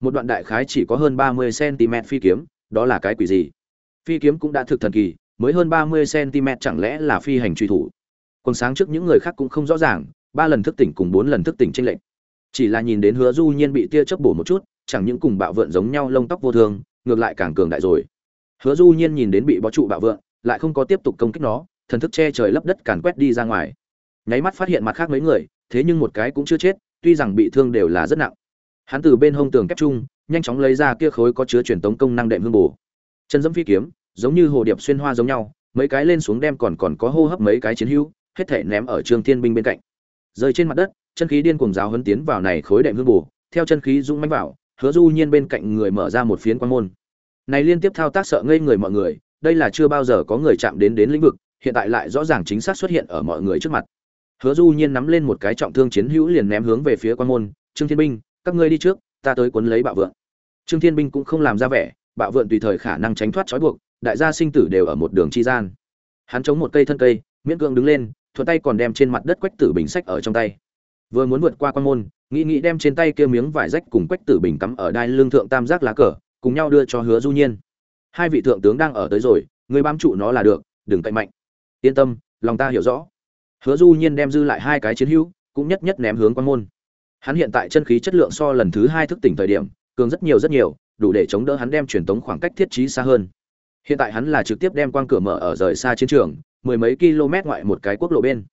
một đoạn đại khái chỉ có hơn ba mươi cm phi kiếm, đó là cái quỷ gì? Phi kiếm cũng đã thực thần kỳ, mới hơn ba mươi cm chẳng lẽ là phi hành truy thủ? Còn sáng trước những người khác cũng không rõ ràng, ba lần thức tỉnh cùng bốn lần thức tỉnh trên lệnh chỉ là nhìn đến hứa du nhiên bị tia chớp bổ một chút, chẳng những cùng bạo vượn giống nhau lông tóc vô thường, ngược lại càng cường đại rồi. Hứa du nhiên nhìn đến bị bó trụ bạo vượn, lại không có tiếp tục công kích nó, thần thức che trời lấp đất càn quét đi ra ngoài. Nháy mắt phát hiện mặt khác mấy người, thế nhưng một cái cũng chưa chết, tuy rằng bị thương đều là rất nặng hắn từ bên hông tường kép chung, nhanh chóng lấy ra kia khối có chứa truyền tống công năng đệm hương bổ. Chân dẫm phi kiếm, giống như hồ điệp xuyên hoa giống nhau, mấy cái lên xuống đem còn còn có hô hấp mấy cái chiến hữu, hết thể ném ở trương thiên binh bên cạnh. Rơi trên mặt đất, chân khí điên cuồng giáo hấn tiến vào này khối đệm hương bổ, theo chân khí dũng mánh vào, hứa du nhiên bên cạnh người mở ra một phiến quan môn. Này liên tiếp thao tác sợ ngây người mọi người, đây là chưa bao giờ có người chạm đến đến lĩnh vực, hiện tại lại rõ ràng chính xác xuất hiện ở mọi người trước mặt. Hứa du nhiên nắm lên một cái trọng thương chiến hữu liền ném hướng về phía quan môn, trương thiên binh các ngươi đi trước, ta tới cuốn lấy bạo vượng. Trương thiên binh cũng không làm ra vẻ, bạo vượng tùy thời khả năng tránh thoát trói buộc, đại gia sinh tử đều ở một đường chi gian. Hắn chống một cây thân cây, miễn cưỡng đứng lên, thuận tay còn đem trên mặt đất quách tử bình sách ở trong tay. Vừa muốn vượt qua quan môn, nghĩ nghĩ đem trên tay kia miếng vải rách cùng quách tử bình cắm ở đai lương thượng tam giác lá cờ, cùng nhau đưa cho hứa du nhiên. Hai vị thượng tướng đang ở tới rồi, người bám trụ nó là được, đừng cậy mạnh. Yên tâm, lòng ta hiểu rõ. Hứa du nhiên đem dư lại hai cái chiến hữu, cũng nhất nhất ném hướng quan môn hắn hiện tại chân khí chất lượng so lần thứ hai thức tỉnh thời điểm cường rất nhiều rất nhiều đủ để chống đỡ hắn đem truyền tống khoảng cách thiết trí xa hơn. Hiện tại hắn là trực tiếp đem quang cửa mở ở rời xa chiến trường mười mấy km ngoại một cái quốc lộ bên.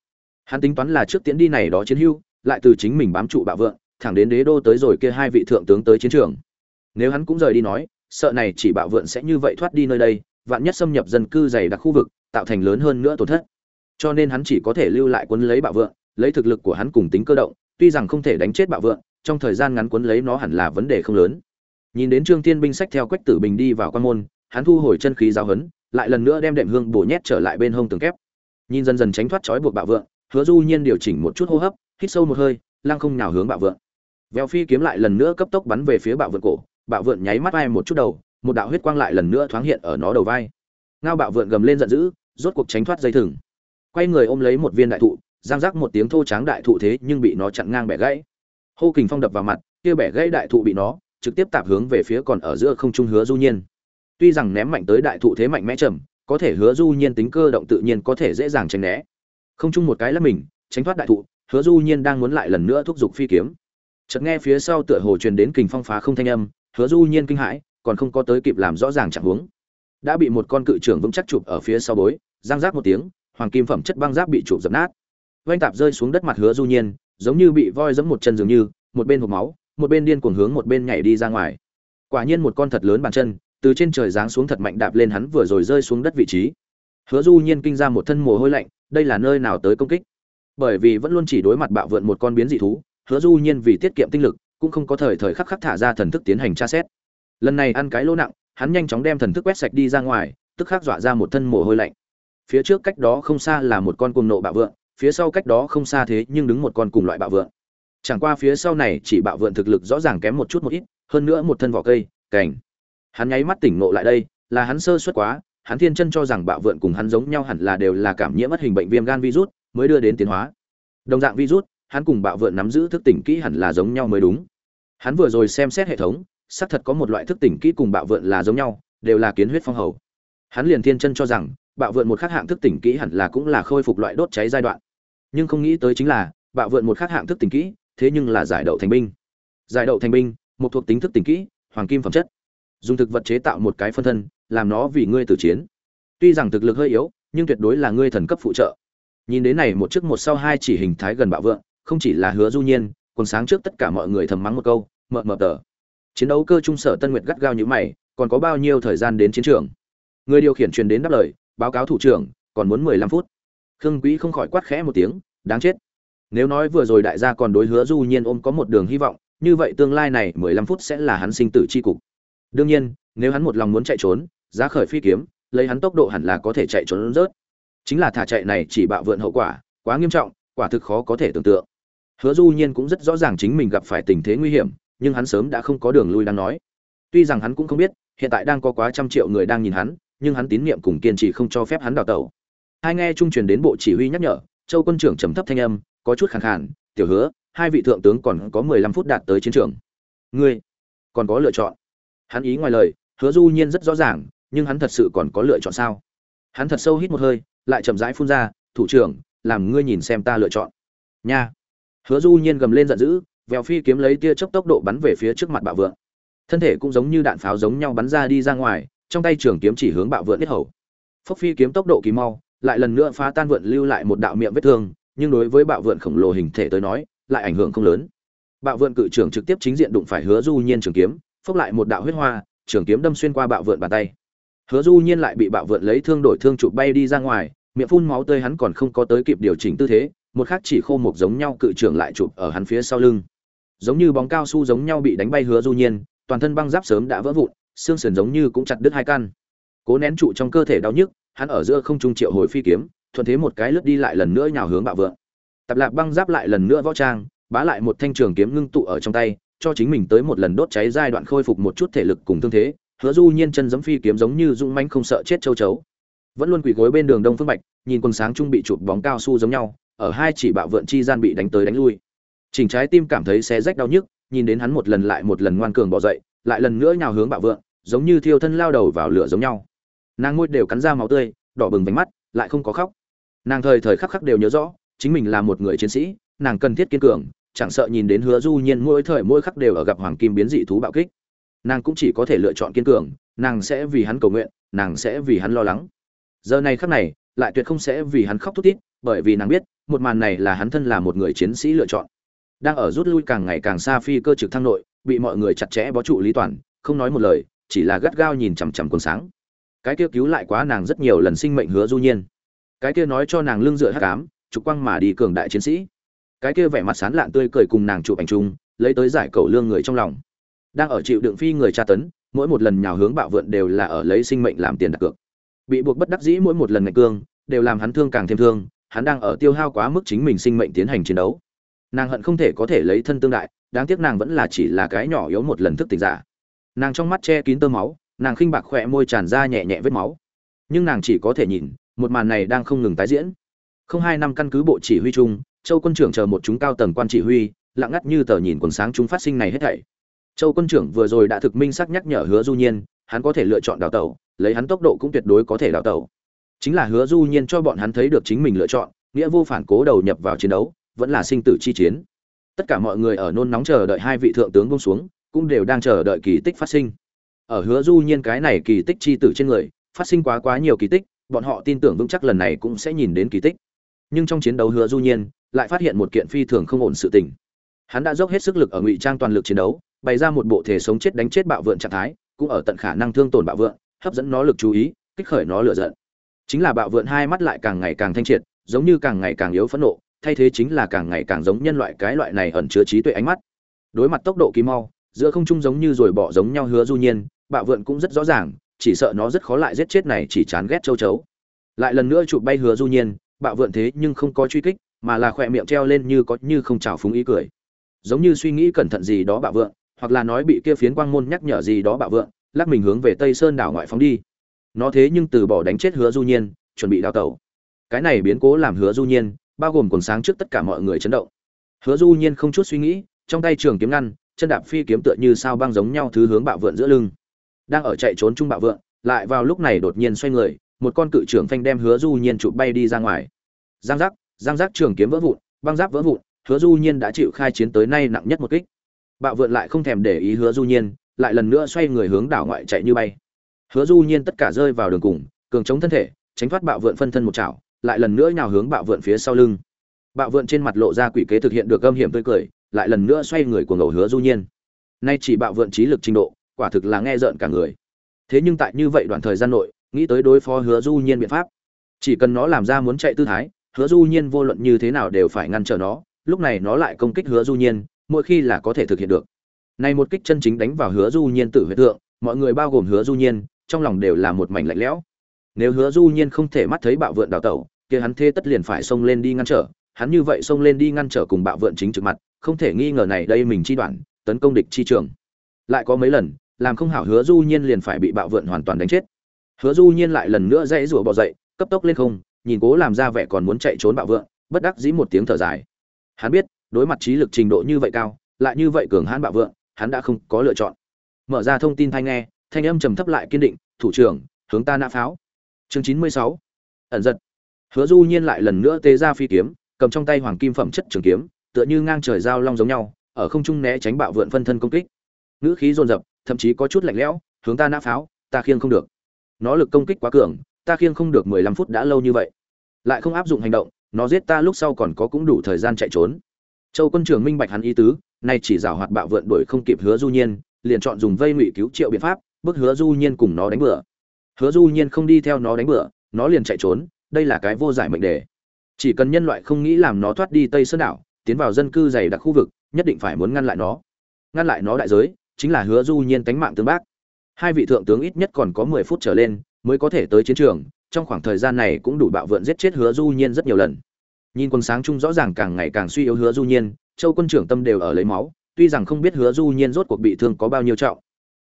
Hắn tính toán là trước tiến đi này đó chiến hữu lại từ chính mình bám trụ bạo vượng thẳng đến đế đô tới rồi kia hai vị thượng tướng tới chiến trường. Nếu hắn cũng rời đi nói sợ này chỉ bạo vượn sẽ như vậy thoát đi nơi đây vạn nhất xâm nhập dân cư dày đặc khu vực tạo thành lớn hơn nữa tổn thất. Cho nên hắn chỉ có thể lưu lại quân lấy bạo vượng, lấy thực lực của hắn cùng tính cơ động tuy rằng không thể đánh chết bạo vượng, trong thời gian ngắn quấn lấy nó hẳn là vấn đề không lớn. Nhìn đến trương tiên binh sách theo quách tử bình đi vào quan môn hắn thu hồi chân khí giáo hấn lại lần nữa đem đệm hương bổ nhét trở lại bên hông tường kép. Nhìn dần dần tránh thoát trói buộc bạo vượng, hứa du nhiên điều chỉnh một chút hô hấp hít sâu một hơi lăng không nào hướng bạo vượng, vèo phi kiếm lại lần nữa cấp tốc bắn về phía bạo vượng cổ bạo vượng nháy mắt vai một chút đầu một đạo huyết quang lại lần nữa thoáng hiện ở nó đầu vai. Ngao bạo vượng gầm lên giận dữ rốt cuộc tránh thoát dây thừng. Quay người ôm lấy một viên đại thụ giang giác một tiếng thô tráng đại thụ thế nhưng bị nó chặn ngang bẻ gãy. Hô kình phong đập vào mặt, kia bẻ gãy đại thụ bị nó trực tiếp tạp hướng về phía còn ở giữa không trung hứa du nhiên. Tuy rằng ném mạnh tới đại thụ thế mạnh mẽ trầm có thể hứa du nhiên tính cơ động tự nhiên có thể dễ dàng tránh né. Không chung một cái là mình, tránh thoát đại thụ, hứa du nhiên đang muốn lại lần nữa thúc giục phi kiếm. Chợt nghe phía sau tựa hồ truyền đến kình phong phá không thanh âm, hứa du nhiên kinh hãi, còn không có tới kịp làm rõ ràng trạng huống. Đã bị một con cự trưởng vững chắc chụp ở phía sau bối, giang giác một tiếng, hoàng kim phẩm chất băng giáp bị chụp dập nát vanh tạp rơi xuống đất mặt hứa du nhiên, giống như bị voi giẫm một chân dường như, một bên hộp máu, một bên điên cuồng hướng một bên nhảy đi ra ngoài. Quả nhiên một con thật lớn bàn chân, từ trên trời giáng xuống thật mạnh đạp lên hắn vừa rồi rơi xuống đất vị trí. Hứa du nhiên kinh ra một thân mồ hôi lạnh, đây là nơi nào tới công kích? Bởi vì vẫn luôn chỉ đối mặt bạo vượn một con biến dị thú, hứa du nhiên vì tiết kiệm tinh lực, cũng không có thời thời khắc khắc thả ra thần thức tiến hành tra xét. Lần này ăn cái lỗ nặng, hắn nhanh chóng đem thần thức quét sạch đi ra ngoài, tức khắc dọa ra một thân mồ hôi lạnh. Phía trước cách đó không xa là một con cuồng nộ bạo vượn phía sau cách đó không xa thế nhưng đứng một con cùng loại bạo vượn. Chẳng qua phía sau này chỉ bạo vượn thực lực rõ ràng kém một chút một ít, hơn nữa một thân vỏ cây, cành. Hắn nháy mắt tỉnh ngộ lại đây, là hắn sơ suất quá, hắn thiên chân cho rằng bạo vượn cùng hắn giống nhau hẳn là đều là cảm nhiễm mất hình bệnh viêm gan virus, mới đưa đến tiến hóa. Đồng dạng virus, hắn cùng bạo vượn nắm giữ thức tỉnh kỹ hẳn là giống nhau mới đúng. Hắn vừa rồi xem xét hệ thống, xác thật có một loại thức tỉnh kỹ cùng bạo vượn là giống nhau, đều là kiến huyết phong hầu. Hắn liền thiên chân cho rằng, bạo vượn một khác hạng thức tỉnh kỹ hẳn là cũng là khôi phục loại đốt cháy giai đoạn nhưng không nghĩ tới chính là, bạo vượn một khác hạng thức tỉnh kỹ, thế nhưng là giải đậu thành binh. Giải đậu thành binh, một thuộc tính thức tỉnh kỹ, hoàng kim phẩm chất. Dùng thực vật chế tạo một cái phân thân, làm nó vì ngươi tử chiến. Tuy rằng thực lực hơi yếu, nhưng tuyệt đối là ngươi thần cấp phụ trợ. Nhìn đến này một trước một sau hai chỉ hình thái gần bạo vượng không chỉ là hứa du nhiên, còn sáng trước tất cả mọi người thầm mắng một câu mờ mờ tờ. Chiến đấu cơ trung sở tân nguyệt gắt gao như mày, còn có bao nhiêu thời gian đến chiến trường? Người điều khiển truyền đến đáp lời, báo cáo thủ trưởng, còn muốn mười lăm phút. Khương quý không khỏi quát khẽ một tiếng đáng chết. Nếu nói vừa rồi đại gia còn đối hứa du nhiên ôm có một đường hy vọng, như vậy tương lai này mười lăm phút sẽ là hắn sinh tử chi cục. Đương nhiên, nếu hắn một lòng muốn chạy trốn, giá khởi phi kiếm, lấy hắn tốc độ hẳn là có thể chạy trốn rớt. Chính là thả chạy này chỉ bạo vượn hậu quả, quá nghiêm trọng, quả thực khó có thể tưởng tượng. Hứa du nhiên cũng rất rõ ràng chính mình gặp phải tình thế nguy hiểm, nhưng hắn sớm đã không có đường lui đang nói. Tuy rằng hắn cũng không biết, hiện tại đang có quá trăm triệu người đang nhìn hắn, nhưng hắn tín niệm cùng kiên trì không cho phép hắn đào tẩu. Hai nghe trung truyền đến bộ chỉ huy nhắc nhở châu quân trưởng trầm thấp thanh âm, có chút khàn khàn, tiểu hứa, hai vị thượng tướng còn có mười lăm phút đạt tới chiến trường. Ngươi còn có lựa chọn. Hắn ý ngoài lời, hứa du nhiên rất rõ ràng, nhưng hắn thật sự còn có lựa chọn sao? Hắn thật sâu hít một hơi, lại chậm rãi phun ra, thủ trưởng, làm ngươi nhìn xem ta lựa chọn. Nha. Hứa du nhiên gầm lên giận dữ, vèo phi kiếm lấy tia chớp tốc độ bắn về phía trước mặt bạo vượng. Thân thể cũng giống như đạn pháo giống nhau bắn ra đi ra ngoài, trong tay trường kiếm chỉ hướng bạo vượng giết hầu. Phốc phi kiếm tốc độ kỳ mau lại lần nữa phá tan vượn lưu lại một đạo miệng vết thương, nhưng đối với bạo vượn khổng lồ hình thể tới nói, lại ảnh hưởng không lớn. Bạo vượn cự trưởng trực tiếp chính diện đụng phải hứa du nhiên trường kiếm, phốc lại một đạo huyết hoa, trường kiếm đâm xuyên qua bạo vượn bàn tay. Hứa du nhiên lại bị bạo vượn lấy thương đổi thương chụp bay đi ra ngoài, miệng phun máu tươi hắn còn không có tới kịp điều chỉnh tư thế, một khắc chỉ khô một giống nhau cự trưởng lại chụp ở hắn phía sau lưng. Giống như bóng cao su giống nhau bị đánh bay hứa du nhiên, toàn thân băng giáp sớm đã vỡ vụn, xương sườn giống như cũng chặt đứt hai căn. Cố nén trụ trong cơ thể đau nhức hắn ở giữa không trung triệu hồi phi kiếm, thuận thế một cái lướt đi lại lần nữa nhào hướng bạo vượng. Tập lạc băng giáp lại lần nữa võ trang, bá lại một thanh trường kiếm ngưng tụ ở trong tay, cho chính mình tới một lần đốt cháy giai đoạn khôi phục một chút thể lực cùng thương thế, hứa du nhiên chân giẫm phi kiếm giống như dũng mãnh không sợ chết châu chấu. Vẫn luôn quỳ gối bên đường đông phương bạch, nhìn quần sáng trung bị chụp bóng cao su giống nhau, ở hai chỉ bạo vượn chi gian bị đánh tới đánh lui. Chỉnh trái tim cảm thấy xé rách đau nhức, nhìn đến hắn một lần lại một lần ngoan cường bỏ dậy, lại lần nữa nhào hướng bạo vượn giống như thiêu thân lao đầu vào lửa giống nhau nàng ngôi đều cắn ra máu tươi, đỏ bừng vánh mắt, lại không có khóc. Nàng thời thời khắc khắc đều nhớ rõ, chính mình là một người chiến sĩ, nàng cần thiết kiên cường, chẳng sợ nhìn đến hứa du nhiên mỗi thời mỗi khắc đều ở gặp hoàng kim biến dị thú bạo kích. Nàng cũng chỉ có thể lựa chọn kiên cường, nàng sẽ vì hắn cầu nguyện, nàng sẽ vì hắn lo lắng. Giờ này khắc này, lại tuyệt không sẽ vì hắn khóc thút thít, bởi vì nàng biết, một màn này là hắn thân là một người chiến sĩ lựa chọn. Đang ở rút lui càng ngày càng xa phi cơ trực thăng nội, bị mọi người chặt chẽ bó trụ lý toàn, không nói một lời, chỉ là gắt gao nhìn chằm chằm cuồng sáng cái kia cứu lại quá nàng rất nhiều lần sinh mệnh hứa du nhiên. Cái kia nói cho nàng lưng dựa hắc ám trục quang mà đi cường đại chiến sĩ. Cái kia vẻ mặt sán lạn tươi cười cùng nàng chụp ảnh chung, lấy tới giải cầu lương người trong lòng. Đang ở chịu đựng phi người tra tấn, mỗi một lần nhào hướng bạo vượn đều là ở lấy sinh mệnh làm tiền đặt cược. Bị buộc bất đắc dĩ mỗi một lần ngày cương, đều làm hắn thương càng thêm thương, hắn đang ở tiêu hao quá mức chính mình sinh mệnh tiến hành chiến đấu. Nàng hận không thể có thể lấy thân tương đại, đáng tiếc nàng vẫn là chỉ là cái nhỏ yếu một lần thức tỉnh giả. Nàng trong mắt che kín tơ máu nàng khinh bạc khỏe môi tràn ra nhẹ nhẹ vết máu. Nhưng nàng chỉ có thể nhìn, một màn này đang không ngừng tái diễn. Không hai năm căn cứ bộ chỉ huy chung, châu quân trưởng chờ một chúng cao tầng quan chỉ huy, lặng ngắt như tờ nhìn quần sáng chúng phát sinh này hết thảy. Châu quân trưởng vừa rồi đã thực minh xác nhắc nhở hứa du nhiên, hắn có thể lựa chọn đào tẩu, lấy hắn tốc độ cũng tuyệt đối có thể đào tẩu. Chính là hứa du nhiên cho bọn hắn thấy được chính mình lựa chọn, nghĩa vô phản cố đầu nhập vào chiến đấu, vẫn là sinh tử chi chiến. Tất cả mọi người ở nôn nóng chờ đợi hai vị thượng tướng buông xuống, cũng đều đang chờ đợi kỳ tích phát sinh ở hứa du nhiên cái này kỳ tích chi tử trên người, phát sinh quá quá nhiều kỳ tích, bọn họ tin tưởng vững chắc lần này cũng sẽ nhìn đến kỳ tích. Nhưng trong chiến đấu hứa du nhiên, lại phát hiện một kiện phi thường không ổn sự tình. Hắn đã dốc hết sức lực ở ngụy trang toàn lực chiến đấu, bày ra một bộ thể sống chết đánh chết bạo vượn trạng thái, cũng ở tận khả năng thương tổn bạo vượn hấp dẫn nó lực chú ý, kích khởi nó lựa giận. Chính là bạo vượn hai mắt lại càng ngày càng thanh triệt, giống như càng ngày càng yếu phẫn nộ, thay thế chính là càng ngày càng giống nhân loại cái loại này ẩn chứa trí tuệ ánh mắt. Đối mặt tốc độ kỳ mau, giữa không trung giống như rồi bỏ giống nhau hứa du nhiên bạo vượn cũng rất rõ ràng, chỉ sợ nó rất khó lại giết chết này chỉ chán ghét châu chấu. Lại lần nữa chụp bay hứa du nhiên, bạo vượn thế nhưng không có truy kích, mà là khỏe miệng treo lên như có như không chào phúng ý cười. Giống như suy nghĩ cẩn thận gì đó bạo vượn, hoặc là nói bị kia phiến quang môn nhắc nhở gì đó bạo vượn, lắc mình hướng về tây sơn đảo ngoại phóng đi. Nó thế nhưng từ bỏ đánh chết hứa du nhiên, chuẩn bị đào tẩu. Cái này biến cố làm hứa du nhiên, bao gồm còn sáng trước tất cả mọi người chấn động. Hứa du nhiên không chút suy nghĩ, trong tay trường kiếm ngăn, chân đạp phi kiếm tựa như sao băng giống nhau thứ hướng bạo vượn giữa lưng đang ở chạy trốn trung bạo vượng, lại vào lúc này đột nhiên xoay người một con cự trưởng phanh đem hứa du nhiên chụp bay đi ra ngoài. Giang giác giang giác trường kiếm vỡ vụn băng giáp vỡ vụn hứa du nhiên đã chịu khai chiến tới nay nặng nhất một kích. Bạo vượn lại không thèm để ý hứa du nhiên lại lần nữa xoay người hướng đảo ngoại chạy như bay. Hứa du nhiên tất cả rơi vào đường cùng cường chống thân thể tránh thoát bạo vượn phân thân một chảo lại lần nữa nhào hướng bạo vượn phía sau lưng. Bạo vượn trên mặt lộ ra quỷ kế thực hiện được âm hiểm tươi cười lại lần nữa xoay người của ngầu hứa du nhiên. Nay chỉ bạo vượn trí lực trình độ quả thực là nghe rợn cả người. Thế nhưng tại như vậy đoạn thời gian nội, nghĩ tới đối phó hứa du nhiên biện pháp, chỉ cần nó làm ra muốn chạy tư thái, hứa du nhiên vô luận như thế nào đều phải ngăn trở nó, lúc này nó lại công kích hứa du nhiên, mỗi khi là có thể thực hiện được. Này một kích chân chính đánh vào hứa du nhiên tử huyết thượng, mọi người bao gồm hứa du nhiên, trong lòng đều là một mảnh lạnh lẽo. Nếu hứa du nhiên không thể mắt thấy bạo vượn đào tẩu, kia hắn thế tất liền phải xông lên đi ngăn trở, hắn như vậy xông lên đi ngăn trở cùng bạo vượn chính trực mặt, không thể nghi ngờ này đây mình chi đoạn, tấn công địch chi trường. Lại có mấy lần làm không hảo hứa du nhiên liền phải bị bạo vượn hoàn toàn đánh chết. Hứa du nhiên lại lần nữa dãy rủa bò dậy, cấp tốc lên không, nhìn cố làm ra vẻ còn muốn chạy trốn bạo vượn, bất đắc dĩ một tiếng thở dài. Hắn biết, đối mặt trí lực trình độ như vậy cao, lại như vậy cường hãn bạo vượn, hắn đã không có lựa chọn. Mở ra thông tin thanh nghe, thanh âm trầm thấp lại kiên định, thủ trưởng, hướng ta nã pháo. Chương chín mươi sáu. Ẩn giật. Hứa du nhiên lại lần nữa tế ra phi kiếm, cầm trong tay hoàng kim phẩm chất trường kiếm, tựa như ngang trời giao long giống nhau, ở không trung né tránh bạo vượn phân thân công kích. Ngữ khí dồn dập thậm chí có chút lạnh lẽo, hướng ta nã pháo, ta khiêng không được. Nó lực công kích quá cường, ta khiêng không được mười lăm phút đã lâu như vậy. Lại không áp dụng hành động, nó giết ta lúc sau còn có cũng đủ thời gian chạy trốn. Châu quân trưởng minh bạch hắn ý tứ, nay chỉ rào hoạt bạo vượn đuổi không kịp hứa du nhiên, liền chọn dùng vây ngụy cứu triệu biện pháp bức hứa du nhiên cùng nó đánh bừa. Hứa du nhiên không đi theo nó đánh bừa, nó liền chạy trốn, đây là cái vô giải mệnh đề. Chỉ cần nhân loại không nghĩ làm nó thoát đi tây sơn đảo, tiến vào dân cư dày đặc khu vực, nhất định phải muốn ngăn lại nó. Ngăn lại nó đại giới chính là hứa du nhiên tánh mạng tương bác. Hai vị thượng tướng ít nhất còn có mười phút trở lên mới có thể tới chiến trường, trong khoảng thời gian này cũng đủ bạo vượn giết chết hứa du nhiên rất nhiều lần. Nhìn quân sáng chung rõ ràng càng ngày càng suy yếu hứa du nhiên, châu quân trưởng tâm đều ở lấy máu, tuy rằng không biết hứa du nhiên rốt cuộc bị thương có bao nhiêu trọng.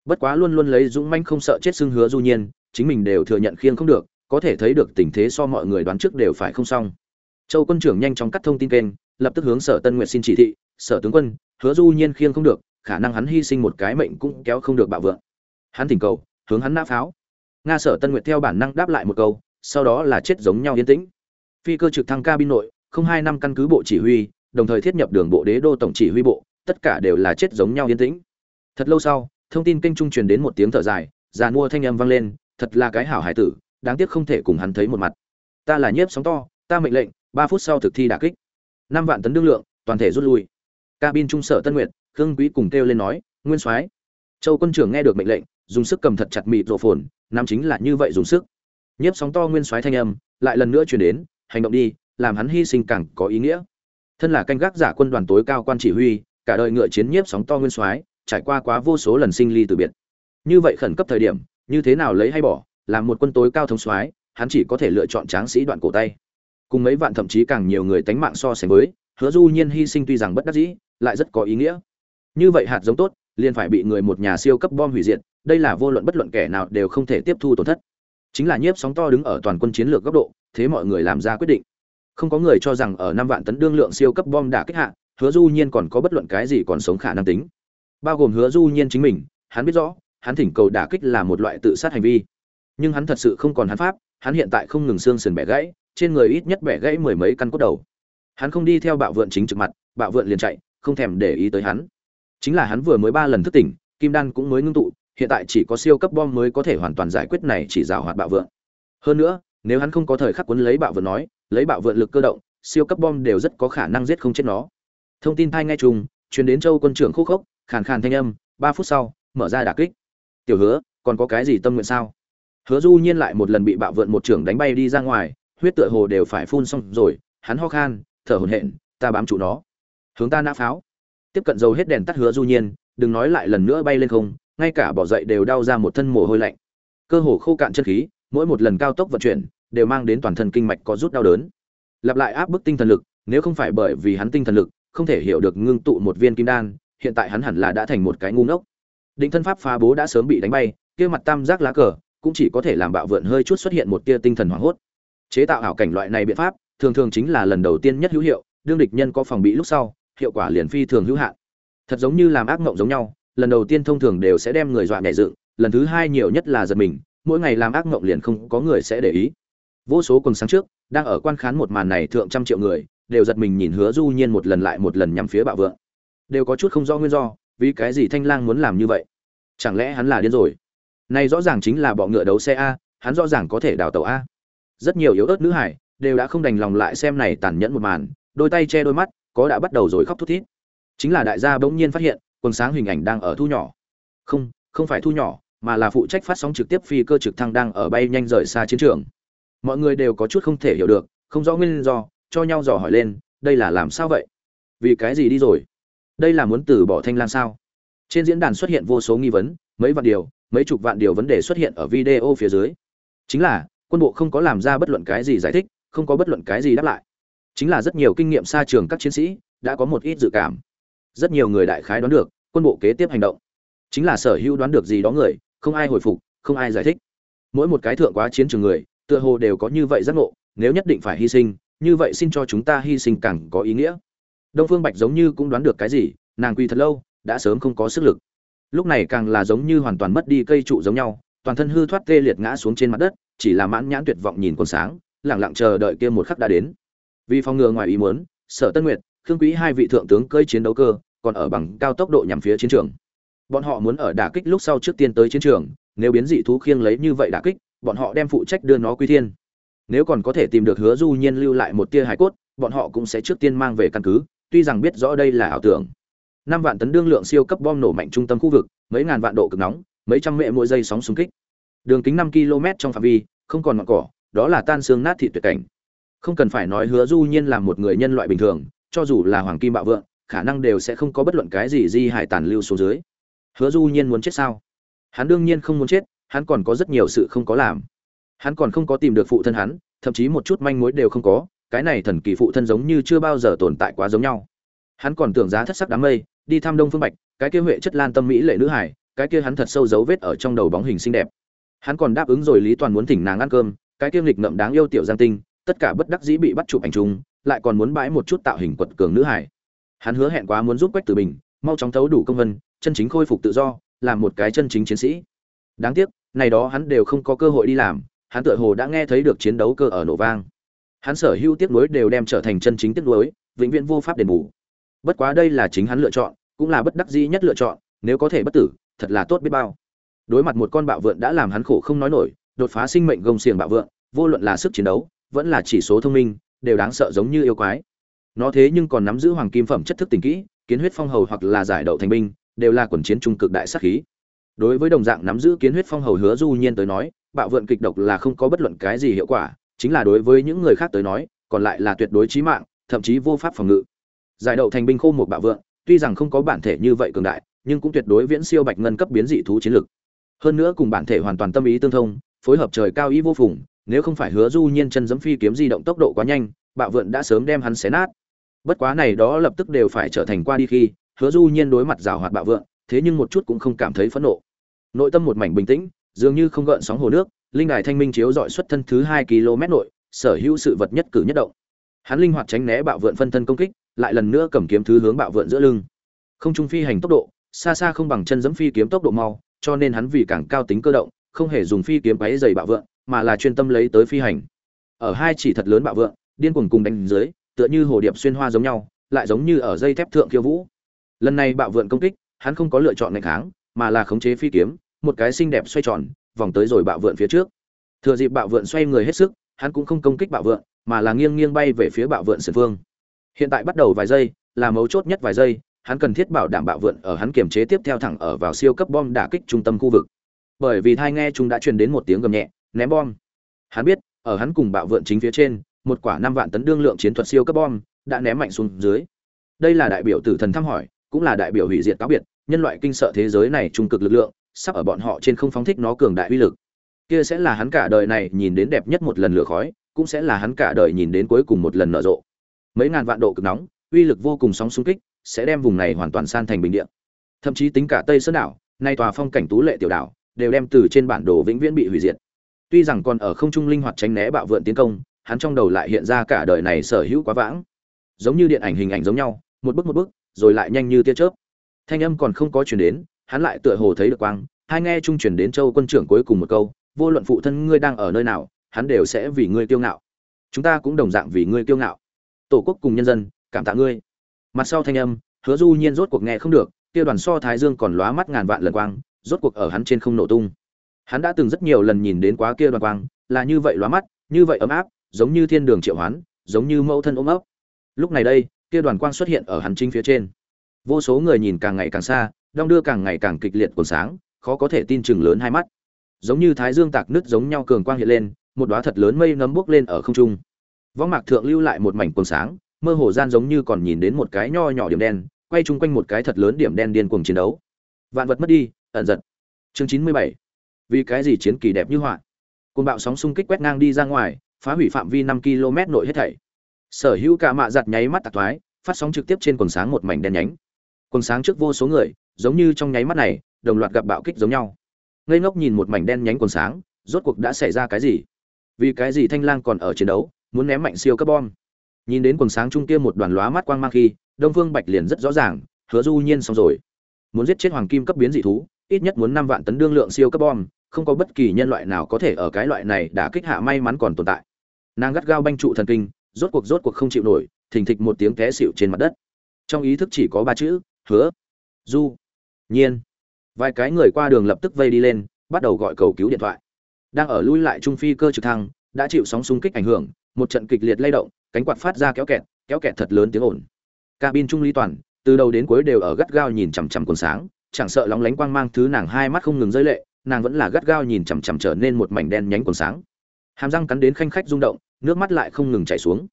Bất quá luôn luôn lấy dũng manh không sợ chết xưng hứa du nhiên, chính mình đều thừa nhận khiêng không được, có thể thấy được tình thế so mọi người đoán trước đều phải không xong. Châu quân trưởng nhanh chóng cắt thông tin kênh, lập tức hướng sở tân nguyệt xin chỉ thị, sở tướng quân, hứa du nhiên khiêng không được khả năng hắn hy sinh một cái mệnh cũng kéo không được bạo vượng. Hắn thỉnh cầu, hướng hắn nã pháo. Nga sở tân nguyệt theo bản năng đáp lại một câu, sau đó là chết giống nhau yên tĩnh. Phi cơ trực thăng cabin nội, không hai năm căn cứ bộ chỉ huy, đồng thời thiết nhập đường bộ đế đô tổng chỉ huy bộ, tất cả đều là chết giống nhau yên tĩnh. Thật lâu sau, thông tin kênh trung truyền đến một tiếng thở dài, già mua thanh âm vang lên, thật là cái hảo hải tử, đáng tiếc không thể cùng hắn thấy một mặt. Ta là nhiếp sóng to, ta mệnh lệnh, ba phút sau thực thi đả kích. Năm vạn tấn đương lượng, toàn thể rút lui. Cabin trung sở tân nguyệt khương quý cùng kêu lên nói, nguyên soái, châu quân trưởng nghe được mệnh lệnh, dùng sức cầm thật chặt mịt rộ phồn, nam chính là như vậy dùng sức. Nhiếp sóng to nguyên soái thanh âm lại lần nữa truyền đến, hành động đi, làm hắn hy sinh càng có ý nghĩa. Thân là canh gác giả quân đoàn tối cao quan chỉ huy, cả đời ngựa chiến nhiếp sóng to nguyên soái, trải qua quá vô số lần sinh ly từ biệt. Như vậy khẩn cấp thời điểm, như thế nào lấy hay bỏ, làm một quân tối cao thống soái, hắn chỉ có thể lựa chọn tráng sĩ đoạn cổ tay. Cùng mấy vạn thậm chí càng nhiều người tánh mạng so sánh với, hứa du nhiên hy sinh tuy rằng bất đắc dĩ, lại rất có ý nghĩa như vậy hạt giống tốt, liền phải bị người một nhà siêu cấp bom hủy diệt, đây là vô luận bất luận kẻ nào đều không thể tiếp thu tổn thất. Chính là nhiếp sóng to đứng ở toàn quân chiến lược góc độ, thế mọi người làm ra quyết định. Không có người cho rằng ở năm vạn tấn đương lượng siêu cấp bom đã kích hạ, hứa du nhiên còn có bất luận cái gì còn sống khả năng tính. Bao gồm hứa du nhiên chính mình, hắn biết rõ, hắn thỉnh cầu đả kích là một loại tự sát hành vi. Nhưng hắn thật sự không còn hắn pháp, hắn hiện tại không ngừng xương sườn bẻ gãy, trên người ít nhất bẻ gãy mười mấy căn cốt đầu. Hắn không đi theo bạo vượn chính trực mặt, bạo vượn liền chạy, không thèm để ý tới hắn chính là hắn vừa mới ba lần thức tỉnh, kim đan cũng mới ngưng tụ, hiện tại chỉ có siêu cấp bom mới có thể hoàn toàn giải quyết này chỉ rào hoạt bạo vượn. Hơn nữa, nếu hắn không có thời khắc quấn lấy bạo vượn nói, lấy bạo vượn lực cơ động, siêu cấp bom đều rất có khả năng giết không chết nó. Thông tin thai ngay chung truyền đến châu quân trưởng khúc khốc, khàn khàn thanh âm, ba phút sau, mở ra đả kích. Tiểu hứa, còn có cái gì tâm nguyện sao? Hứa du nhiên lại một lần bị bạo vượn một trưởng đánh bay đi ra ngoài, huyết tựa hồ đều phải phun xong rồi, hắn ho khan, thở hổn hển, ta bám trụ nó. Hướng ta nã pháo tiếp cận dầu hết đèn tắt hứa du nhiên, đừng nói lại lần nữa bay lên không, ngay cả bỏ dậy đều đau ra một thân mồ hôi lạnh. Cơ hồ khô cạn chân khí, mỗi một lần cao tốc vận chuyển, đều mang đến toàn thân kinh mạch có rút đau đớn. Lặp lại áp bức tinh thần lực, nếu không phải bởi vì hắn tinh thần lực, không thể hiểu được ngưng tụ một viên kim đan, hiện tại hắn hẳn là đã thành một cái ngu ngốc. Định thân pháp phá bố đã sớm bị đánh bay, kia mặt tam giác lá cờ, cũng chỉ có thể làm bạo vượn hơi chút xuất hiện một tia tinh thần hoảng hốt. Chế tạo ảo cảnh loại này biện pháp, thường thường chính là lần đầu tiên nhất hữu hiệu, đương địch nhân có phòng bị lúc sau hiệu quả liền phi thường hữu hạn. Thật giống như làm ác mộng giống nhau, lần đầu tiên thông thường đều sẽ đem người dọa nhảy dựng, lần thứ hai nhiều nhất là giật mình, mỗi ngày làm ác mộng liền không có người sẽ để ý. Vô số quần sáng trước, đang ở quan khán một màn này thượng trăm triệu người, đều giật mình nhìn hứa du nhiên một lần lại một lần nhắm phía bạo vượng. Đều có chút không rõ nguyên do, vì cái gì thanh lang muốn làm như vậy? Chẳng lẽ hắn là điên rồi? Này rõ ràng chính là bọ ngựa đấu xe a, hắn rõ ràng có thể đào tàu a. Rất nhiều yếu ớt nữ hải, đều đã không đành lòng lại xem này tàn nhẫn một màn, đôi tay che đôi mắt có đã bắt đầu rồi khóc thút thít. Chính là đại gia bỗng nhiên phát hiện, quần sáng hình ảnh đang ở thu nhỏ. Không không phải thu nhỏ, mà là phụ trách phát sóng trực tiếp phi cơ trực thăng đang ở bay nhanh rời xa chiến trường. Mọi người đều có chút không thể hiểu được, không rõ nguyên do, cho nhau dò hỏi lên, đây là làm sao vậy? Vì cái gì đi rồi? Đây là muốn từ bỏ thanh lan sao? Trên diễn đàn xuất hiện vô số nghi vấn, mấy vạn điều, mấy chục vạn điều vấn đề xuất hiện ở video phía dưới. Chính là, quân bộ không có làm ra bất luận cái gì giải thích, không có bất luận cái gì đáp lại chính là rất nhiều kinh nghiệm xa trường các chiến sĩ đã có một ít dự cảm. Rất nhiều người đại khái đoán được, quân bộ kế tiếp hành động. Chính là sở hữu đoán được gì đó người, không ai hồi phục, không ai giải thích. Mỗi một cái thượng quá chiến trường người, tựa hồ đều có như vậy giác ngộ, nếu nhất định phải hy sinh, như vậy xin cho chúng ta hy sinh càng có ý nghĩa. Đông phương bạch giống như cũng đoán được cái gì, nàng quy thật lâu, đã sớm không có sức lực. Lúc này càng là giống như hoàn toàn mất đi cây trụ giống nhau, toàn thân hư thoát tê liệt ngã xuống trên mặt đất, chỉ là mãn nhãn tuyệt vọng nhìn con sáng lẳng lặng chờ đợi kia một khắc đã đến vì phòng ngừa ngoài ý muốn, sở tân nguyệt, khương quý hai vị thượng tướng cơi chiến đấu cơ, còn ở bằng cao tốc độ nhằm phía chiến trường. Bọn họ muốn ở đả kích lúc sau trước tiên tới chiến trường, nếu biến dị thú khiêng lấy như vậy đả kích, bọn họ đem phụ trách đưa nó quy thiên. Nếu còn có thể tìm được hứa du nhiên lưu lại một tia hải cốt, bọn họ cũng sẽ trước tiên mang về căn cứ, tuy rằng biết rõ đây là ảo tưởng. Năm vạn tấn đương lượng siêu cấp bom nổ mạnh trung tâm khu vực, mấy ngàn vạn độ cực nóng, mấy trăm mệ mỗi giây sóng xung kích. Đường kính năm km trong phạm vi, không còn ngọn cỏ, đó là tan xương nát thịt tuyệt cảnh không cần phải nói hứa du nhiên là một người nhân loại bình thường, cho dù là hoàng kim bạo vượng, khả năng đều sẽ không có bất luận cái gì di hải tàn lưu xuống dưới. Hứa du nhiên muốn chết sao? Hắn đương nhiên không muốn chết, hắn còn có rất nhiều sự không có làm. Hắn còn không có tìm được phụ thân hắn, thậm chí một chút manh mối đều không có, cái này thần kỳ phụ thân giống như chưa bao giờ tồn tại quá giống nhau. Hắn còn tưởng giá thất sắc đám mây, đi thăm đông phương bạch, cái kia huệ chất lan tâm mỹ lệ nữ hải, cái kia hắn thật sâu dấu vết ở trong đầu bóng hình xinh đẹp. Hắn còn đáp ứng rồi lý toàn muốn thỉnh nàng ăn cơm, cái kia nghịch ngậm đáng yêu tiểu giang tinh tất cả bất đắc dĩ bị bắt chụp ảnh chung, lại còn muốn bãi một chút tạo hình quật cường nữ hải hắn hứa hẹn quá muốn giúp quách tử bình, mau chóng thấu đủ công vân, chân chính khôi phục tự do, làm một cái chân chính chiến sĩ. Đáng tiếc, này đó hắn đều không có cơ hội đi làm, hắn tựa hồ đã nghe thấy được chiến đấu cơ ở nổ vang. Hắn sở hữu tiếc nuối đều đem trở thành chân chính tiếc nuối, vĩnh viễn vô pháp đền bù. Bất quá đây là chính hắn lựa chọn, cũng là bất đắc dĩ nhất lựa chọn, nếu có thể bất tử, thật là tốt biết bao. Đối mặt một con bạo vượn đã làm hắn khổ không nói nổi, đột phá sinh mệnh gông xiềng bạo vượn, vô luận là sức chiến đấu vẫn là chỉ số thông minh, đều đáng sợ giống như yêu quái. Nó thế nhưng còn nắm giữ hoàng kim phẩm chất thức tình kỹ, kiến huyết phong hầu hoặc là giải đậu thành binh, đều là quần chiến trung cực đại sát khí. Đối với đồng dạng nắm giữ kiến huyết phong hầu hứa du nhiên tới nói, bạo vượn kịch độc là không có bất luận cái gì hiệu quả, chính là đối với những người khác tới nói, còn lại là tuyệt đối chí mạng, thậm chí vô pháp phòng ngự. Giải đậu thành binh khô một bạo vượn, tuy rằng không có bản thể như vậy cường đại, nhưng cũng tuyệt đối viễn siêu bạch ngân cấp biến dị thú chiến lực. Hơn nữa cùng bản thể hoàn toàn tâm ý tương thông, phối hợp trời cao ý vô phùng nếu không phải hứa du nhiên chân giẫm phi kiếm di động tốc độ quá nhanh, bạo vượn đã sớm đem hắn xé nát. Bất quá này đó lập tức đều phải trở thành qua đi khi, hứa du nhiên đối mặt rào hoạt bạo vượn, thế nhưng một chút cũng không cảm thấy phẫn nộ. Nội tâm một mảnh bình tĩnh, dường như không gợn sóng hồ nước, linh đài thanh minh chiếu dọi xuất thân thứ hai km nội, sở hữu sự vật nhất cử nhất động. Hắn linh hoạt tránh né bạo vượn phân thân công kích, lại lần nữa cầm kiếm thứ hướng bạo vượn giữa lưng. Không trung phi hành tốc độ, xa xa không bằng chân giấm phi kiếm tốc độ mau, cho nên hắn vì càng cao tính cơ động, không hề dùng phi kiếm quấy dày bạo vượn mà là chuyên tâm lấy tới phi hành. Ở hai chỉ thật lớn bạo vượng, điên cuồng cùng đánh dưới, tựa như hồ điệp xuyên hoa giống nhau, lại giống như ở dây thép thượng khiêu vũ. Lần này bạo vượn công kích, hắn không có lựa chọn ngày kháng, mà là khống chế phi kiếm, một cái xinh đẹp xoay tròn, vòng tới rồi bạo vượn phía trước. Thừa dịp bạo vượn xoay người hết sức, hắn cũng không công kích bạo vượn mà là nghiêng nghiêng bay về phía bạo vượn sườn phương hiện tại bắt đầu vài giây, là mấu chốt nhất vài giây, hắn cần thiết bảo đảm bạo vượn ở hắn kiểm chế tiếp theo thẳng ở vào siêu cấp bom đả kích trung tâm khu vực. Bởi vì thai nghe chúng đã truyền đến một tiếng gầm nhẹ ném bom. Hắn biết, ở hắn cùng bạo vượn chính phía trên, một quả năm vạn tấn đương lượng chiến thuật siêu cấp bom đã ném mạnh xuống dưới. Đây là đại biểu tử thần thăm hỏi, cũng là đại biểu hủy diệt cáo biệt, nhân loại kinh sợ thế giới này trung cực lực lượng, sắp ở bọn họ trên không phóng thích nó cường đại uy lực. Kia sẽ là hắn cả đời này nhìn đến đẹp nhất một lần lửa khói, cũng sẽ là hắn cả đời nhìn đến cuối cùng một lần nở rộ. Mấy ngàn vạn độ cực nóng, uy lực vô cùng sóng xung kích, sẽ đem vùng này hoàn toàn san thành bình địa. Thậm chí tính cả tây sơn đảo, nay tòa phong cảnh tú lệ tiểu đảo, đều đem từ trên bản đồ vĩnh viễn bị hủy diệt tuy rằng còn ở không trung linh hoạt tránh né bạo vượn tiến công, hắn trong đầu lại hiện ra cả đời này sở hữu quá vãng. Giống như điện ảnh hình ảnh giống nhau, một bước một bước, rồi lại nhanh như tia chớp. Thanh âm còn không có chuyển đến, hắn lại tựa hồ thấy được quang, hai nghe trung chuyển đến châu quân trưởng cuối cùng một câu, vô luận phụ thân ngươi đang ở nơi nào, hắn đều sẽ vì ngươi kiêu ngạo. Chúng ta cũng đồng dạng vì ngươi kiêu ngạo. Tổ quốc cùng nhân dân, cảm tạ ngươi. Mặt sau thanh âm, hứa du nhiên rốt cuộc nghe không được, kia đoàn so thái dương còn lóa mắt ngàn vạn lần quang, rốt cuộc ở hắn trên không nổ tung hắn đã từng rất nhiều lần nhìn đến quá kia đoàn quang, là như vậy lóa mắt, như vậy ấm áp, giống như thiên đường triệu hoán, giống như mẫu thân ôm ấp. Lúc này đây, kia đoàn quang xuất hiện ở hắn chính phía trên. Vô số người nhìn càng ngày càng xa, đong đưa càng ngày càng kịch liệt cuồng sáng, khó có thể tin chừng lớn hai mắt. Giống như thái dương tạc nứt giống nhau cường quang hiện lên, một đóa thật lớn mây nấm bốc lên ở không trung. Võng mạc thượng lưu lại một mảnh cuồng sáng, mơ hồ gian giống như còn nhìn đến một cái nho nhỏ điểm đen, quay chung quanh một cái thật lớn điểm đen điên cuồng chiến đấu. Vạn vật mất đi, ẩn giật. Chương chín mươi bảy vì cái gì chiến kỳ đẹp như họa? Côn bạo sóng xung kích quét ngang đi ra ngoài, phá hủy phạm vi năm km nội hết thảy. Sở hữu cả mạ giặt nháy mắt tạc thoái, phát sóng trực tiếp trên quần sáng một mảnh đen nhánh. Quần sáng trước vô số người, giống như trong nháy mắt này, đồng loạt gặp bạo kích giống nhau. Ngây ngốc nhìn một mảnh đen nhánh quần sáng, rốt cuộc đã xảy ra cái gì? Vì cái gì thanh lang còn ở chiến đấu, muốn ném mạnh siêu cấp bom nhìn đến quần sáng trung kia một đoàn lóa mắt quang mang khi, đông phương bạch liền rất rõ ràng, hứa du nhiên xong rồi. Muốn giết chết hoàng kim cấp biến dị thú, ít nhất muốn năm vạn tấn đương lượng siêu cấp bom không có bất kỳ nhân loại nào có thể ở cái loại này đã kích hạ may mắn còn tồn tại. Nàng gắt gao banh trụ thần kinh, rốt cuộc rốt cuộc không chịu nổi, thình thịch một tiếng té xịu trên mặt đất. Trong ý thức chỉ có ba chữ, hứa. Du. Nhiên. Vài cái người qua đường lập tức vây đi lên, bắt đầu gọi cầu cứu điện thoại. Đang ở lui lại trung phi cơ trực thăng, đã chịu sóng xung kích ảnh hưởng, một trận kịch liệt lay động, cánh quạt phát ra kéo kẹt kéo kẹt thật lớn tiếng ồn. Cabin trung lý toàn, từ đầu đến cuối đều ở gắt gao nhìn chằm chằm quần sáng, chẳng sợ lóng lánh quang mang thứ nàng hai mắt không ngừng rơi lệ nàng vẫn là gắt gao nhìn chằm chằm trở nên một mảnh đen nhánh quần sáng. Hàm răng cắn đến khanh khách rung động, nước mắt lại không ngừng chảy xuống.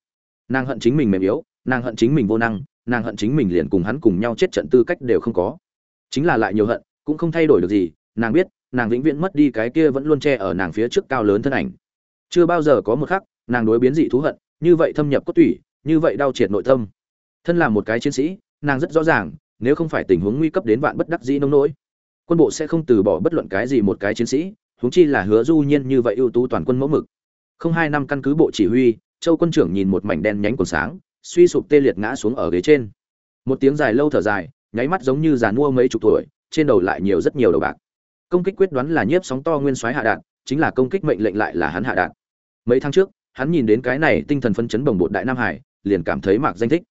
Nàng hận chính mình mềm yếu, nàng hận chính mình vô năng, nàng hận chính mình liền cùng hắn cùng nhau chết trận tư cách đều không có. Chính là lại nhiều hận, cũng không thay đổi được gì, nàng biết, nàng vĩnh viễn mất đi cái kia vẫn luôn che ở nàng phía trước cao lớn thân ảnh. Chưa bao giờ có một khắc, nàng đối biến dị thú hận, như vậy thâm nhập cốt tủy, như vậy đau triệt nội tâm. Thân là một cái chiến sĩ, nàng rất rõ ràng, nếu không phải tình huống nguy cấp đến vạn bất đắc dĩ nông nỗi quân bộ sẽ không từ bỏ bất luận cái gì một cái chiến sĩ, huống chi là hứa du nhiên như vậy ưu tú toàn quân mẫu mực. Không hai năm căn cứ bộ chỉ huy, châu quân trưởng nhìn một mảnh đen nhánh còn sáng, suy sụp tê liệt ngã xuống ở ghế trên. Một tiếng dài lâu thở dài, nháy mắt giống như già mua mấy chục tuổi, trên đầu lại nhiều rất nhiều đầu bạc. Công kích quyết đoán là nhiếp sóng to nguyên soái hạ đạn, chính là công kích mệnh lệnh lại là hắn hạ đạn. Mấy tháng trước, hắn nhìn đến cái này tinh thần phấn chấn bồng bột đại nam hải, liền cảm thấy mạc danh thích.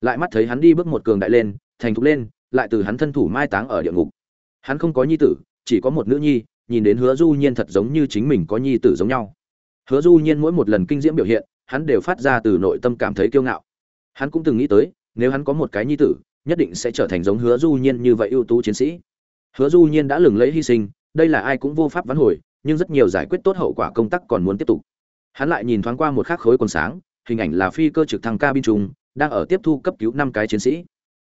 Lại mắt thấy hắn đi bước một cường đại lên, thành thục lên, lại từ hắn thân thủ mai táng ở địa ngục hắn không có nhi tử, chỉ có một nữ nhi, nhìn đến hứa du nhiên thật giống như chính mình có nhi tử giống nhau. Hứa du nhiên mỗi một lần kinh diễm biểu hiện, hắn đều phát ra từ nội tâm cảm thấy kiêu ngạo. Hắn cũng từng nghĩ tới, nếu hắn có một cái nhi tử, nhất định sẽ trở thành giống hứa du nhiên như vậy ưu tú chiến sĩ. Hứa du nhiên đã lừng lẫy hy sinh, đây là ai cũng vô pháp vãn hồi, nhưng rất nhiều giải quyết tốt hậu quả công tác còn muốn tiếp tục. Hắn lại nhìn thoáng qua một khắc khối còn sáng, hình ảnh là phi cơ trực thăng cabin trùng, đang ở tiếp thu cấp cứu năm cái chiến sĩ.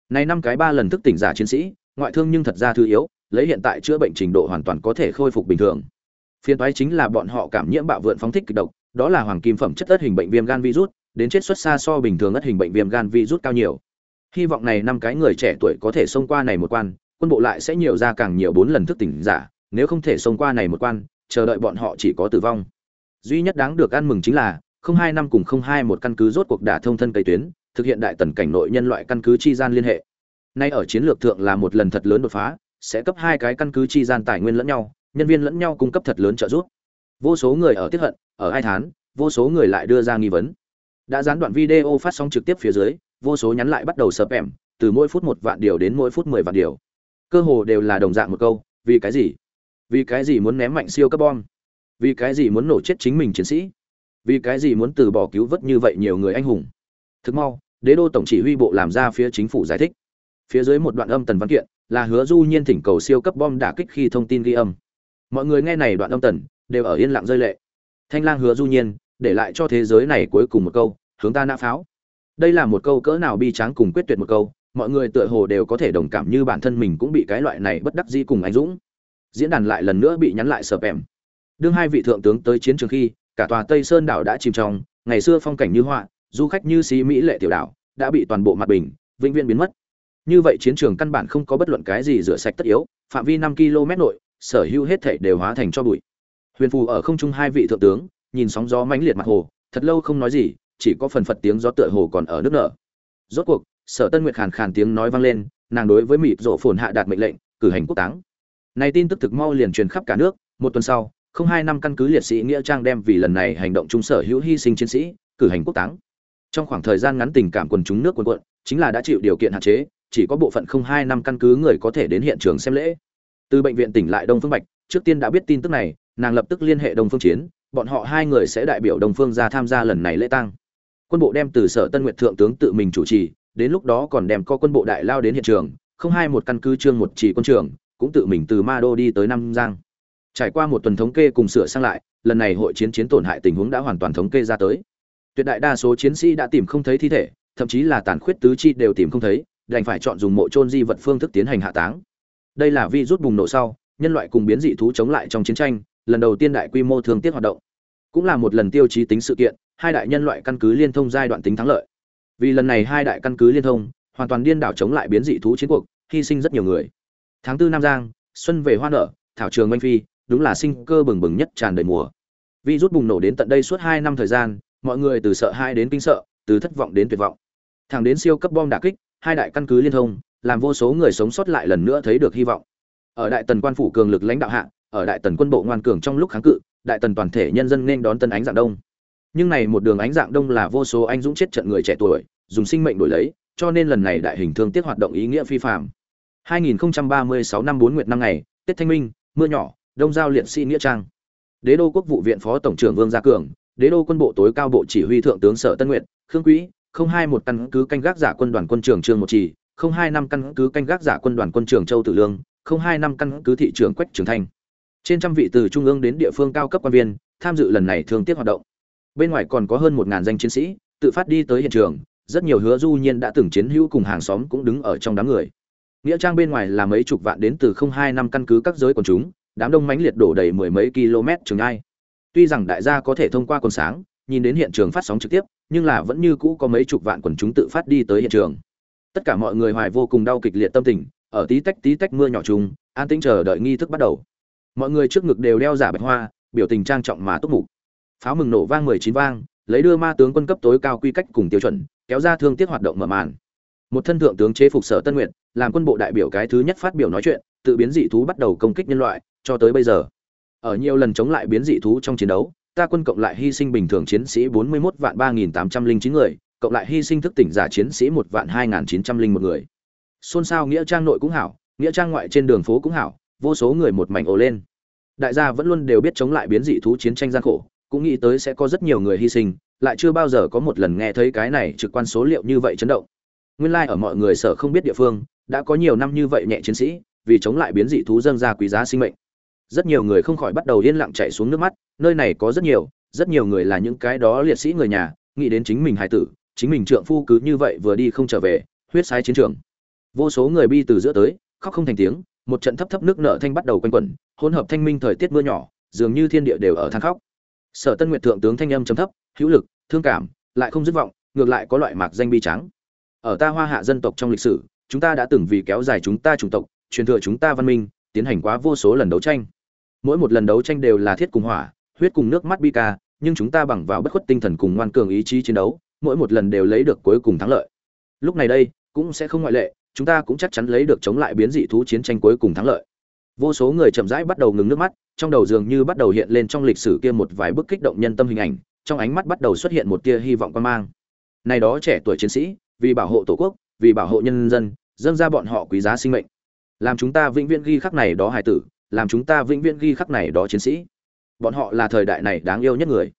Này năm cái ba lần thức tỉnh giả chiến sĩ, ngoại thương nhưng thật ra thứ yếu lấy hiện tại chữa bệnh trình độ hoàn toàn có thể khôi phục bình thường. Phiên toái chính là bọn họ cảm nhiễm bạo vượn phóng thích kịch độc, đó là hoàng kim phẩm chất ất hình bệnh viêm gan virus, đến chết xuất xa so bình thường ất hình bệnh viêm gan virus cao nhiều. Hy vọng này năm cái người trẻ tuổi có thể xông qua này một quan, quân bộ lại sẽ nhiều ra càng nhiều bốn lần thức tỉnh giả, nếu không thể xông qua này một quan, chờ đợi bọn họ chỉ có tử vong. Duy nhất đáng được ăn mừng chính là, không hai năm cùng không hai một căn cứ rốt cuộc đả thông thân cây tuyến, thực hiện đại tần cảnh nội nhân loại căn cứ chi gian liên hệ. Nay ở chiến lược thượng là một lần thật lớn đột phá sẽ cấp hai cái căn cứ chi gian tài nguyên lẫn nhau nhân viên lẫn nhau cung cấp thật lớn trợ giúp. Vô số người ở tiếp hận ở ai thán, vô số người lại đưa ra nghi vấn. Đã gián đoạn video phát sóng trực tiếp phía dưới vô số nhắn lại bắt đầu sập ẻm từ mỗi phút một vạn điều đến mỗi phút mười vạn điều. Cơ hồ đều là đồng dạng một câu vì cái gì? Vì cái gì muốn ném mạnh siêu cấp bom vì cái gì muốn nổ chết chính mình chiến sĩ? Vì cái gì muốn từ bỏ cứu vớt như vậy nhiều người anh hùng? Thực mau đế đô tổng chỉ huy bộ làm ra phía chính phủ giải thích phía dưới một đoạn âm tần văn kiện, là hứa du nhiên thỉnh cầu siêu cấp bom đả kích khi thông tin ghi âm. Mọi người nghe này đoạn âm tần, đều ở yên lặng rơi lệ. Thanh lang hứa du nhiên, để lại cho thế giới này cuối cùng một câu, hướng ta nã pháo. Đây là một câu cỡ nào bi tráng cùng quyết tuyệt một câu, mọi người tựa hồ đều có thể đồng cảm như bản thân mình cũng bị cái loại này bất đắc dĩ cùng anh dũng. Diễn đàn lại lần nữa bị nhắn lại sợp em đương hai vị thượng tướng tới chiến trường khi, cả tòa tây sơn đảo đã chìm trong, ngày xưa phong cảnh như họa, du khách như xí mỹ lệ tiểu đảo, đã bị toàn bộ mặt bình, vĩnh viễn biến mất như vậy chiến trường căn bản không có bất luận cái gì rửa sạch tất yếu, phạm vi năm km nội, sở hữu hết thảy đều hóa thành cho bụi. Huyền phù ở không trung hai vị thượng tướng, nhìn sóng gió mãnh liệt mặt hồ, thật lâu không nói gì, chỉ có phần phật tiếng gió tựa hồ còn ở nước nở. Rốt cuộc, sở tân nguyệt khàn khàn tiếng nói vang lên, nàng đối với mịp rộ phồn hạ đạt mệnh lệnh, cử hành quốc táng. Này tin tức thực mau liền truyền khắp cả nước, một tuần sau, không hai năm căn cứ liệt sĩ nghĩa trang đem vì lần này hành động trung sở hữu hy sinh chiến sĩ, cử hành quốc táng. Trong khoảng thời gian ngắn tình cảm quần chúng nước quần quận chính là đã chịu điều kiện hạn chế chỉ có bộ phận không hai năm căn cứ người có thể đến hiện trường xem lễ. Từ bệnh viện tỉnh lại đông phương bạch, trước tiên đã biết tin tức này, nàng lập tức liên hệ đông phương chiến, bọn họ hai người sẽ đại biểu đông phương ra tham gia lần này lễ tang. Quân bộ đem từ sở tân nguyệt thượng tướng tự mình chủ trì, đến lúc đó còn đem co quân bộ đại lao đến hiện trường, không hai một căn cứ trương một chỉ quân trường, cũng tự mình từ ma đô đi tới nam giang. Trải qua một tuần thống kê cùng sửa sang lại, lần này hội chiến chiến tổn hại tình huống đã hoàn toàn thống kê ra tới. Tuyệt đại đa số chiến sĩ đã tìm không thấy thi thể, thậm chí là tàn khuyết tứ chi đều tìm không thấy đành phải chọn dùng mộ trôn di vật phương thức tiến hành hạ táng. Đây là vi rút bùng nổ sau, nhân loại cùng biến dị thú chống lại trong chiến tranh, lần đầu tiên đại quy mô thương tiết hoạt động. Cũng là một lần tiêu chí tính sự kiện, hai đại nhân loại căn cứ liên thông giai đoạn tính thắng lợi. Vì lần này hai đại căn cứ liên thông, hoàn toàn điên đảo chống lại biến dị thú chiến cuộc, hy sinh rất nhiều người. Tháng tư nam giang, xuân về hoa nở, thảo trường manh phi, đúng là sinh cơ bừng bừng nhất tràn đầy mùa. Vi rút bùng nổ đến tận đây suốt hai năm thời gian, mọi người từ sợ hãi đến kinh sợ, từ thất vọng đến tuyệt vọng. Thẳng đến siêu cấp bom đả kích hai đại căn cứ liên thông, làm vô số người sống sót lại lần nữa thấy được hy vọng. Ở đại tần quan phủ cường lực lãnh đạo hạ, ở đại tần quân bộ ngoan cường trong lúc kháng cự, đại tần toàn thể nhân dân nên đón tân ánh dạng đông. Nhưng này một đường ánh dạng đông là vô số anh dũng chết trận người trẻ tuổi, dùng sinh mệnh đổi lấy, cho nên lần này đại hình thương tiết hoạt động ý nghĩa phi phàm. 2036 năm 4 nguyệt năm ngày, tết thanh minh, mưa nhỏ, đông giao liệt sĩ nghĩa trang. Đế đô quốc vụ viện phó tổng trưởng vương gia cường, đế đô quân bộ tối cao bộ chỉ huy thượng tướng sở tân nguyện khương quý hai một căn cứ canh gác giả quân đoàn quân trưởng trương một trì, không hai năm căn cứ canh gác giả quân đoàn quân trưởng châu tử lương, không hai năm căn cứ thị trưởng quách trường thanh. Trên trăm vị từ trung ương đến địa phương cao cấp quan viên tham dự lần này thường tiếc hoạt động. Bên ngoài còn có hơn một ngàn danh chiến sĩ tự phát đi tới hiện trường, rất nhiều hứa du nhiên đã từng chiến hữu cùng hàng xóm cũng đứng ở trong đám người. Nghĩa trang bên ngoài là mấy chục vạn đến từ không hai năm căn cứ các giới quần chúng, đám đông mãnh liệt đổ đầy mười mấy km trường ai. Tuy rằng đại gia có thể thông qua quần sáng, nhìn đến hiện trường phát sóng trực tiếp nhưng là vẫn như cũ có mấy chục vạn quần chúng tự phát đi tới hiện trường. Tất cả mọi người hoài vô cùng đau kịch liệt tâm tình, ở tí tách tí tách mưa nhỏ chung, an tĩnh chờ đợi nghi thức bắt đầu. Mọi người trước ngực đều đeo giả bạch hoa, biểu tình trang trọng mà túc mục. Pháo mừng nổ vang mười chín vang, lấy đưa ma tướng quân cấp tối cao quy cách cùng tiêu chuẩn, kéo ra thương tiết hoạt động mở màn. Một thân thượng tướng chế phục sở tân nguyện làm quân bộ đại biểu cái thứ nhất phát biểu nói chuyện, tự biến dị thú bắt đầu công kích nhân loại, cho tới bây giờ. Ở nhiều lần chống lại biến dị thú trong chiến đấu ta quân cộng lại hy sinh bình thường chiến sĩ 41 vạn 3.809 người, cộng lại hy sinh thức tỉnh giả chiến sĩ một vạn 2.901 người. Xôn xao nghĩa trang nội cũng hảo, nghĩa trang ngoại trên đường phố cũng hảo, vô số người một mảnh ồ lên. Đại gia vẫn luôn đều biết chống lại biến dị thú chiến tranh gian khổ, cũng nghĩ tới sẽ có rất nhiều người hy sinh, lại chưa bao giờ có một lần nghe thấy cái này trực quan số liệu như vậy chấn động. Nguyên lai like ở mọi người sở không biết địa phương, đã có nhiều năm như vậy nhẹ chiến sĩ, vì chống lại biến dị thú dâng ra quý giá sinh mệnh. Rất nhiều người không khỏi bắt đầu yên lặng chạy xuống nước mắt nơi này có rất nhiều rất nhiều người là những cái đó liệt sĩ người nhà, nghĩ đến chính mình hài tử, chính mình trượng phu cứ như vậy vừa đi không trở về, huyết sai chiến trường. Vô số người bi từ giữa tới, khóc không thành tiếng, một trận thấp thấp nước nợ thanh bắt đầu quanh quẩn, hỗn hợp thanh minh thời tiết mưa nhỏ, dường như thiên địa đều ở than khóc. Sở tân nguyệt thượng tướng thanh âm chấm thấp, hữu lực, thương cảm, lại không dứt vọng, ngược lại có loại mạc danh bi trắng ở ta hoa hạ dân tộc trong lịch sử, chúng ta đã từng vì kéo dài chúng ta chủng tộc, truyền thừa chúng ta văn minh, tiến hành quá vô số lần đấu tranh. Mỗi một lần đấu tranh đều là thiết cùng hỏa huyết cùng nước mắt bi ca, nhưng chúng ta bằng vào bất khuất tinh thần cùng ngoan cường ý chí chiến đấu, mỗi một lần đều lấy được cuối cùng thắng lợi. Lúc này đây, cũng sẽ không ngoại lệ, chúng ta cũng chắc chắn lấy được chống lại biến dị thú chiến tranh cuối cùng thắng lợi. Vô số người chậm rãi bắt đầu ngừng nước mắt, trong đầu dường như bắt đầu hiện lên trong lịch sử kia một vài bức kích động nhân tâm hình ảnh, trong ánh mắt bắt đầu xuất hiện một tia hy vọng quan mang. Này đó trẻ tuổi chiến sĩ, vì bảo hộ tổ quốc, vì bảo hộ nhân dân, dâng ra bọn họ quý giá sinh mệnh. Làm chúng ta vĩnh viễn ghi khắc này đó hài tử, làm chúng ta vĩnh viễn ghi khắc này đó chiến sĩ bọn họ là thời đại này đáng yêu nhất người.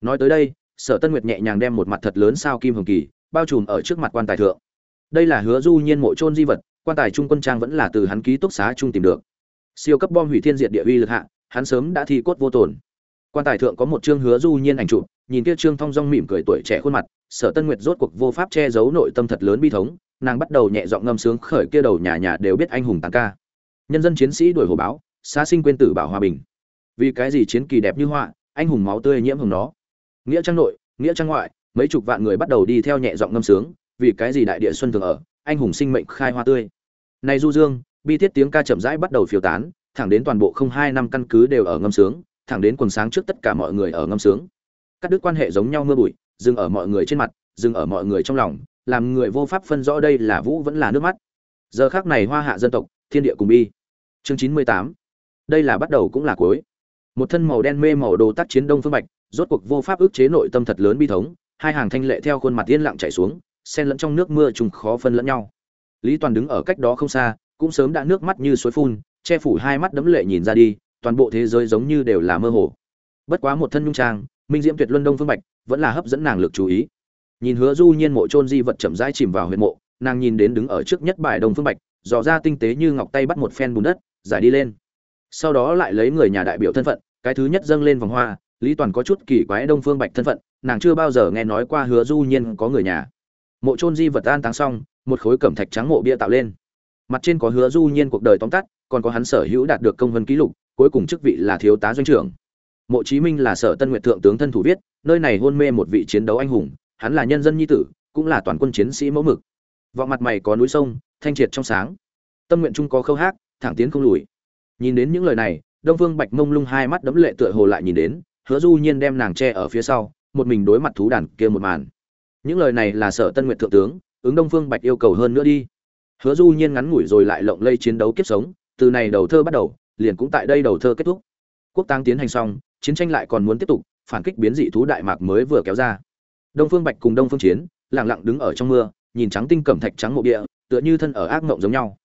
Nói tới đây, sở tân nguyệt nhẹ nhàng đem một mặt thật lớn sao kim hồng kỳ bao trùm ở trước mặt quan tài thượng. Đây là hứa du nhiên mộ trôn di vật, quan tài trung quân trang vẫn là từ hắn ký túc xá trung tìm được. Siêu cấp bom hủy thiên diệt địa uy lực hạ, hắn sớm đã thi cốt vô tổn quan tài thượng có một chương hứa du nhiên ảnh chụp, nhìn kia trương thong dong mỉm cười tuổi trẻ khuôn mặt, sở tân nguyệt rốt cuộc vô pháp che giấu nội tâm thật lớn bi thống, nàng bắt đầu nhẹ giọng ngâm sướng khởi kia đầu nhà nhà đều biết anh hùng tàng ca. Nhân dân chiến sĩ đuổi hồ báo, xá sinh quên tử bảo hòa bình vì cái gì chiến kỳ đẹp như họa, anh hùng máu tươi nhiễm hồng nó. Nghĩa trang nội, nghĩa trang ngoại, mấy chục vạn người bắt đầu đi theo nhẹ giọng ngâm sướng, vì cái gì đại địa xuân thường ở, anh hùng sinh mệnh khai hoa tươi. Này du dương, bi thiết tiếng ca chậm rãi bắt đầu phiêu tán, thẳng đến toàn bộ không hai năm căn cứ đều ở ngâm sướng, thẳng đến quần sáng trước tất cả mọi người ở ngâm sướng. Các đứt quan hệ giống nhau mưa bụi, dừng ở mọi người trên mặt, dừng ở mọi người trong lòng, làm người vô pháp phân rõ đây là vũ vẫn là nước mắt. Giờ khác này hoa hạ dân tộc, thiên địa cùng bi. Chương chín mươi tám. Đây là bắt đầu cũng là cuối một thân màu đen mê màu đồ tác chiến đông phương bạch, rốt cuộc vô pháp ức chế nội tâm thật lớn bi thống, hai hàng thanh lệ theo khuôn mặt yên lặng chảy xuống, xen lẫn trong nước mưa trùng khó phân lẫn nhau. Lý toàn đứng ở cách đó không xa, cũng sớm đã nước mắt như suối phun, che phủ hai mắt đấm lệ nhìn ra đi, toàn bộ thế giới giống như đều là mơ hồ. Bất quá một thân nhung trang, minh diễm tuyệt luân đông phương bạch vẫn là hấp dẫn nàng lực chú ý. Nhìn hứa du nhiên mộ trôn di vật chậm rãi chìm vào huyệt mộ, nàng nhìn đến đứng ở trước nhất bài đông phương bạch, dò ra tinh tế như ngọc tay bắt một phen bùn đất, giải đi lên. Sau đó lại lấy người nhà đại biểu thân phận cái thứ nhất dâng lên vòng hoa, lý toàn có chút kỳ quái đông phương bạch thân phận, nàng chưa bao giờ nghe nói qua hứa du nhiên có người nhà. Mộ trôn di vật an táng xong, một khối cẩm thạch trắng mộ bia tạo lên. Mặt trên có hứa du nhiên cuộc đời tóm tắt, còn có hắn sở hữu đạt được công vân ký lục, cuối cùng chức vị là thiếu tá doanh trưởng. Mộ chí minh là sở tân nguyệt thượng tướng thân thủ viết, nơi này hôn mê một vị chiến đấu anh hùng, hắn là nhân dân nhi tử, cũng là toàn quân chiến sĩ mẫu mực. Vọng mặt mày có núi sông, thanh triệt trong sáng. Tâm nguyện chung có khâu hát, thẳng tiến không lùi. Nhìn đến những lời này đông phương bạch mông lung hai mắt đấm lệ tựa hồ lại nhìn đến, hứa du nhiên đem nàng che ở phía sau, một mình đối mặt thú đàn kia một màn. Những lời này là sở tân Nguyệt thượng tướng, ứng đông phương bạch yêu cầu hơn nữa đi. Hứa du nhiên ngắn ngủi rồi lại lộng lây chiến đấu kiếp sống, từ này đầu thơ bắt đầu, liền cũng tại đây đầu thơ kết thúc. Quốc tang tiến hành xong, chiến tranh lại còn muốn tiếp tục, phản kích biến dị thú đại mạc mới vừa kéo ra. Đông phương bạch cùng đông phương chiến, lặng lặng đứng ở trong mưa, nhìn trắng tinh cẩm thạch trắng mộ địa, tựa như thân ở ác mộng giống nhau.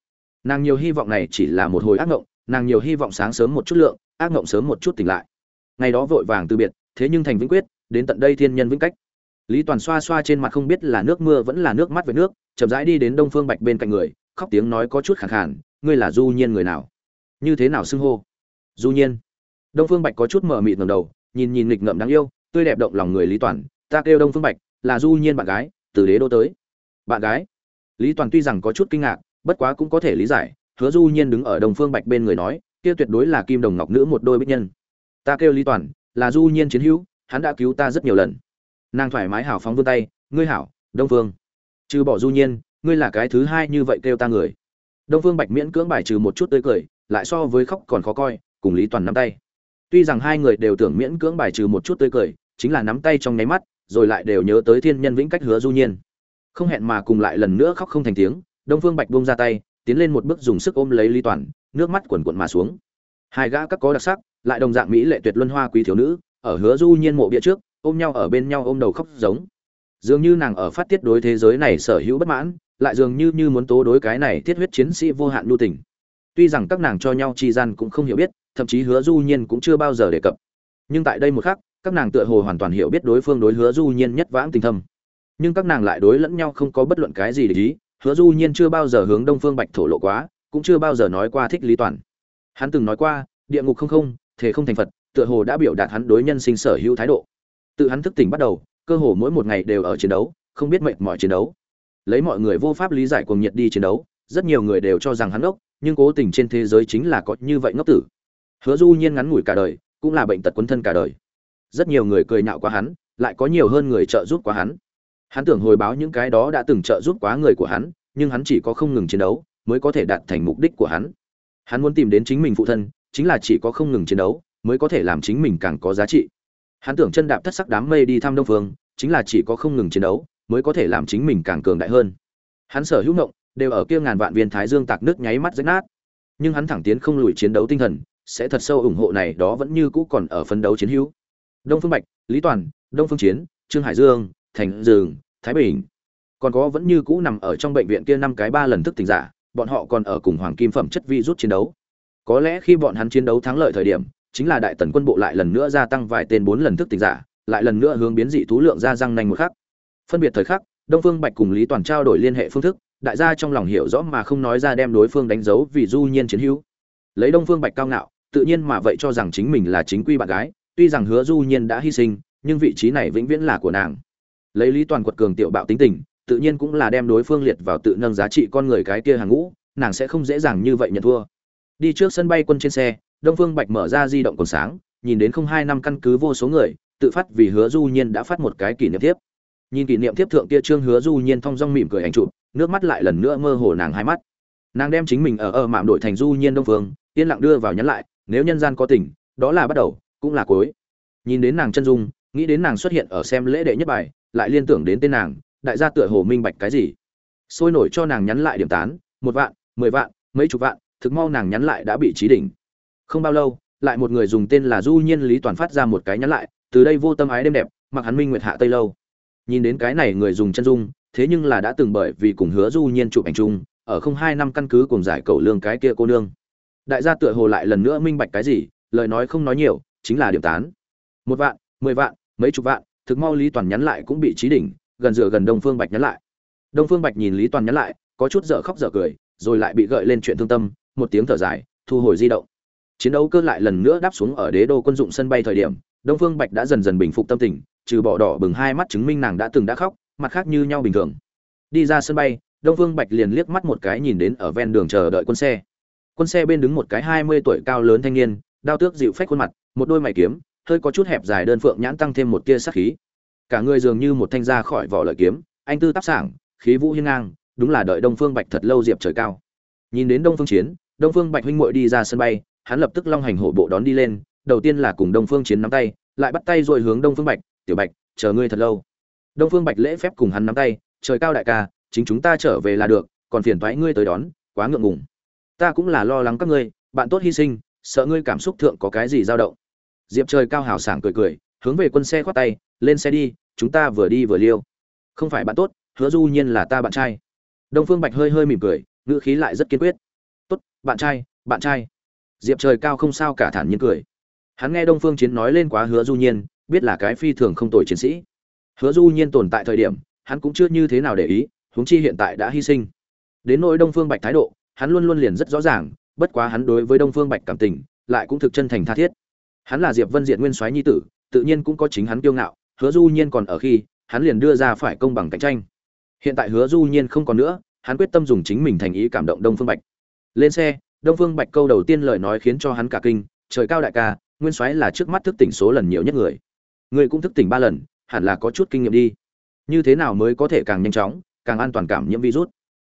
Nàng nhiều hy vọng này chỉ là một hồi ác mộng nàng nhiều hy vọng sáng sớm một chút lượng, ác mộng sớm một chút tỉnh lại. Ngày đó vội vàng từ biệt, thế nhưng thành vĩnh quyết, đến tận đây thiên nhân vĩnh cách. Lý toàn xoa xoa trên mặt không biết là nước mưa vẫn là nước mắt về nước, chậm rãi đi đến đông phương bạch bên cạnh người, khóc tiếng nói có chút khẳng khàn, ngươi là du nhiên người nào? Như thế nào xưng hô? Du nhiên. Đông phương bạch có chút mở mịt ngầm đầu, nhìn nhìn nghịch ngợm đáng yêu, tươi đẹp động lòng người lý toàn, ta kêu đông phương bạch, là du nhiên bạn gái, từ đế đô tới. Bạn gái? Lý toàn tuy rằng có chút kinh ngạc, bất quá cũng có thể lý giải hứa du nhiên đứng ở đông phương bạch bên người nói, kia tuyệt đối là kim đồng ngọc nữ một đôi bích nhân. Ta kêu lý toàn, là du nhiên chiến hữu, hắn đã cứu ta rất nhiều lần. Nàng thoải mái hào phóng vươn tay, ngươi hảo, đông phương. Trừ bỏ du nhiên, ngươi là cái thứ hai như vậy kêu ta người. Đông phương bạch miễn cưỡng bài trừ một chút tươi cười, lại so với khóc còn khó coi, cùng lý toàn nắm tay. Tuy rằng hai người đều tưởng miễn cưỡng bài trừ một chút tươi cười, chính là nắm tay trong nháy mắt, rồi lại đều nhớ tới thiên nhân vĩnh cách hứa du nhiên. Không hẹn mà cùng lại lần nữa khóc không thành tiếng, đông phương bạch buông ra tay tiến lên một bước dùng sức ôm lấy lý toàn, nước mắt quần quần mà xuống. Hai gã các có đặc sắc, lại đồng dạng mỹ lệ tuyệt luân hoa quý thiếu nữ, ở hứa du nhiên mộ bia trước, ôm nhau ở bên nhau ôm đầu khóc giống. Dường như nàng ở phát tiết đối thế giới này sở hữu bất mãn, lại dường như như muốn tố đối cái này thiết huyết chiến sĩ vô hạn nhu tình. Tuy rằng các nàng cho nhau chi gian cũng không hiểu biết, thậm chí hứa du nhiên cũng chưa bao giờ đề cập. Nhưng tại đây một khắc, các nàng tựa hồ hoàn toàn hiểu biết đối phương đối hứa du nhiên nhất vãng tình thâm. Nhưng các nàng lại đối lẫn nhau không có bất luận cái gì để ý hứa du nhiên chưa bao giờ hướng đông phương bạch thổ lộ quá, cũng chưa bao giờ nói qua thích lý toàn. Hắn từng nói qua, địa ngục không không thể không thành phật, tựa hồ đã biểu đạt hắn đối nhân sinh sở hữu thái độ. Tự hắn thức tỉnh bắt đầu, cơ hồ mỗi một ngày đều ở chiến đấu, không biết mệt mỏi chiến đấu. Lấy mọi người vô pháp lý giải cuồng nhiệt đi chiến đấu, rất nhiều người đều cho rằng hắn ngốc, nhưng cố tình trên thế giới chính là có như vậy ngốc tử. Hứa du nhiên ngắn ngủi cả đời, cũng là bệnh tật quấn thân cả đời. Rất nhiều người cười nhạo qua hắn, lại có nhiều hơn người trợ giúp qua hắn hắn tưởng hồi báo những cái đó đã từng trợ giúp quá người của hắn, nhưng hắn chỉ có không ngừng chiến đấu, mới có thể đạt thành mục đích của hắn. Hắn muốn tìm đến chính mình phụ thân, chính là chỉ có không ngừng chiến đấu, mới có thể làm chính mình càng có giá trị. Hắn tưởng chân đạp thất sắc đám mây đi thăm đông phương, chính là chỉ có không ngừng chiến đấu, mới có thể làm chính mình càng cường đại hơn. Hắn sở hữu ngộng, đều ở kia ngàn vạn viên thái dương tạc nước nháy mắt rách nát. Nhưng hắn thẳng tiến không lùi chiến đấu tinh thần, sẽ thật sâu ủng hộ này đó vẫn như cũ còn ở phấn đấu chiến hữu. Đông phương bạch, lý toàn, đông phương chiến, trương hải dương thành rừng thái bình. Còn có vẫn như cũ nằm ở trong bệnh viện kia năm cái ba lần thức tỉnh giả, bọn họ còn ở cùng hoàng kim phẩm chất vi rút chiến đấu. Có lẽ khi bọn hắn chiến đấu thắng lợi thời điểm, chính là đại tần quân bộ lại lần nữa gia tăng vài tên bốn lần thức tỉnh giả, lại lần nữa hướng biến dị thú lượng ra răng nanh một khắc. Phân biệt thời khắc, đông phương bạch cùng lý toàn trao đổi liên hệ phương thức, đại gia trong lòng hiểu rõ mà không nói ra đem đối phương đánh dấu vì du nhiên chiến hữu. Lấy đông phương bạch cao ngạo, tự nhiên mà vậy cho rằng chính mình là chính quy bạn gái, tuy rằng hứa du nhiên đã hy sinh, nhưng vị trí này vĩnh viễn là của nàng lấy lý toàn quật cường tiểu bạo tính tình, tự nhiên cũng là đem đối phương liệt vào tự nâng giá trị con người cái kia hàng ngũ, nàng sẽ không dễ dàng như vậy nhận thua. Đi trước sân bay quân trên xe, đông phương bạch mở ra di động còn sáng, nhìn đến không hai năm căn cứ vô số người, tự phát vì hứa du nhiên đã phát một cái kỷ niệm tiếp. Nhìn kỷ niệm tiếp thượng kia trương hứa du nhiên thong dong mỉm cười ảnh chụp, nước mắt lại lần nữa mơ hồ nàng hai mắt. Nàng đem chính mình ở ở mạm đội thành du nhiên đông phương, yên lặng đưa vào nhắn lại, nếu nhân gian có tình, đó là bắt đầu, cũng là cuối. Nhìn đến nàng chân dung, nghĩ đến nàng xuất hiện ở xem lễ đệ nhất bài lại liên tưởng đến tên nàng, đại gia tựa hồ minh bạch cái gì. Sôi nổi cho nàng nhắn lại điểm tán, một vạn, mười vạn, mấy chục vạn, thực mau nàng nhắn lại đã bị trí đỉnh. Không bao lâu, lại một người dùng tên là du nhiên lý toàn phát ra một cái nhắn lại, từ đây vô tâm ái đêm đẹp, mặc hắn minh nguyệt hạ tây lâu. Nhìn đến cái này người dùng chân dung, thế nhưng là đã từng bởi vì cùng hứa du nhiên chụp ảnh chung, ở không hai năm căn cứ cùng giải cầu lương cái kia cô nương. Đại gia tựa hồ lại lần nữa minh bạch cái gì, lời nói không nói nhiều, chính là điểm tán. Một vạn, mười vạn, mấy chục vạn thực mau lý toàn nhắn lại cũng bị trí đỉnh, gần dựa gần đông phương bạch nhắn lại. Đông phương bạch nhìn lý toàn nhắn lại, có chút dở khóc dở cười, rồi lại bị gợi lên chuyện thương tâm, một tiếng thở dài, thu hồi di động. Chiến đấu cơ lại lần nữa đáp xuống ở đế đô quân dụng sân bay thời điểm, đông phương bạch đã dần dần bình phục tâm tình, trừ bỏ đỏ bừng hai mắt chứng minh nàng đã từng đã khóc, mặt khác như nhau bình thường. Đi ra sân bay, đông phương bạch liền liếc mắt một cái nhìn đến ở ven đường chờ đợi quân xe. Quân xe bên đứng một cái hai mươi tuổi cao lớn thanh niên, đao tước dịu phách khuôn mặt, một đôi mày kiếm hơi có chút hẹp dài đơn phượng nhãn tăng thêm một tia sát khí. Cả người dường như một thanh ra khỏi vỏ lợi kiếm, anh tư tác sảng, khí vũ hiên ngang, đúng là đợi đông phương bạch thật lâu diệp trời cao. Nhìn đến đông phương chiến, đông phương bạch huynh muội đi ra sân bay, hắn lập tức long hành hổ bộ đón đi lên, đầu tiên là cùng đông phương chiến nắm tay, lại bắt tay rồi hướng đông phương bạch, tiểu bạch, chờ ngươi thật lâu. Đông phương bạch lễ phép cùng hắn nắm tay, trời cao đại ca, chính chúng ta trở về là được, còn phiền thoái ngươi tới đón, quá ngượng ngùng. Ta cũng là lo lắng các ngươi, bạn tốt hy sinh, sợ ngươi cảm xúc thượng có cái gì dao động diệp trời cao hào sảng cười cười, hướng về quân xe khoát tay, lên xe đi, chúng ta vừa đi vừa liêu. Không phải bạn tốt, hứa du nhiên là ta bạn trai. Đông phương bạch hơi hơi mỉm cười, ngữ khí lại rất kiên quyết. Tốt, bạn trai bạn trai. Diệp trời cao không sao cả thản nhiên cười. Hắn nghe đông phương chiến nói lên quá hứa du nhiên, biết là cái phi thường không tồi chiến sĩ. Hứa du nhiên tồn tại thời điểm, hắn cũng chưa như thế nào để ý, huống chi hiện tại đã hy sinh. Đến nỗi đông phương bạch thái độ, hắn luôn luôn liền rất rõ ràng, bất quá hắn đối với đông phương bạch cảm tình, lại cũng thực chân thành tha thiết hắn là diệp vân diện nguyên soái nhi tử, tự nhiên cũng có chính hắn kiêu ngạo, hứa du nhiên còn ở khi, hắn liền đưa ra phải công bằng cạnh tranh. Hiện tại hứa du nhiên không còn nữa, hắn quyết tâm dùng chính mình thành ý cảm động đông phương bạch. Lên xe, đông phương bạch câu đầu tiên lời nói khiến cho hắn cả kinh, trời cao đại ca, nguyên soái là trước mắt thức tỉnh số lần nhiều nhất người. Người cũng thức tỉnh ba lần, hẳn là có chút kinh nghiệm đi. Như thế nào mới có thể càng nhanh chóng, càng an toàn cảm nhiễm virus?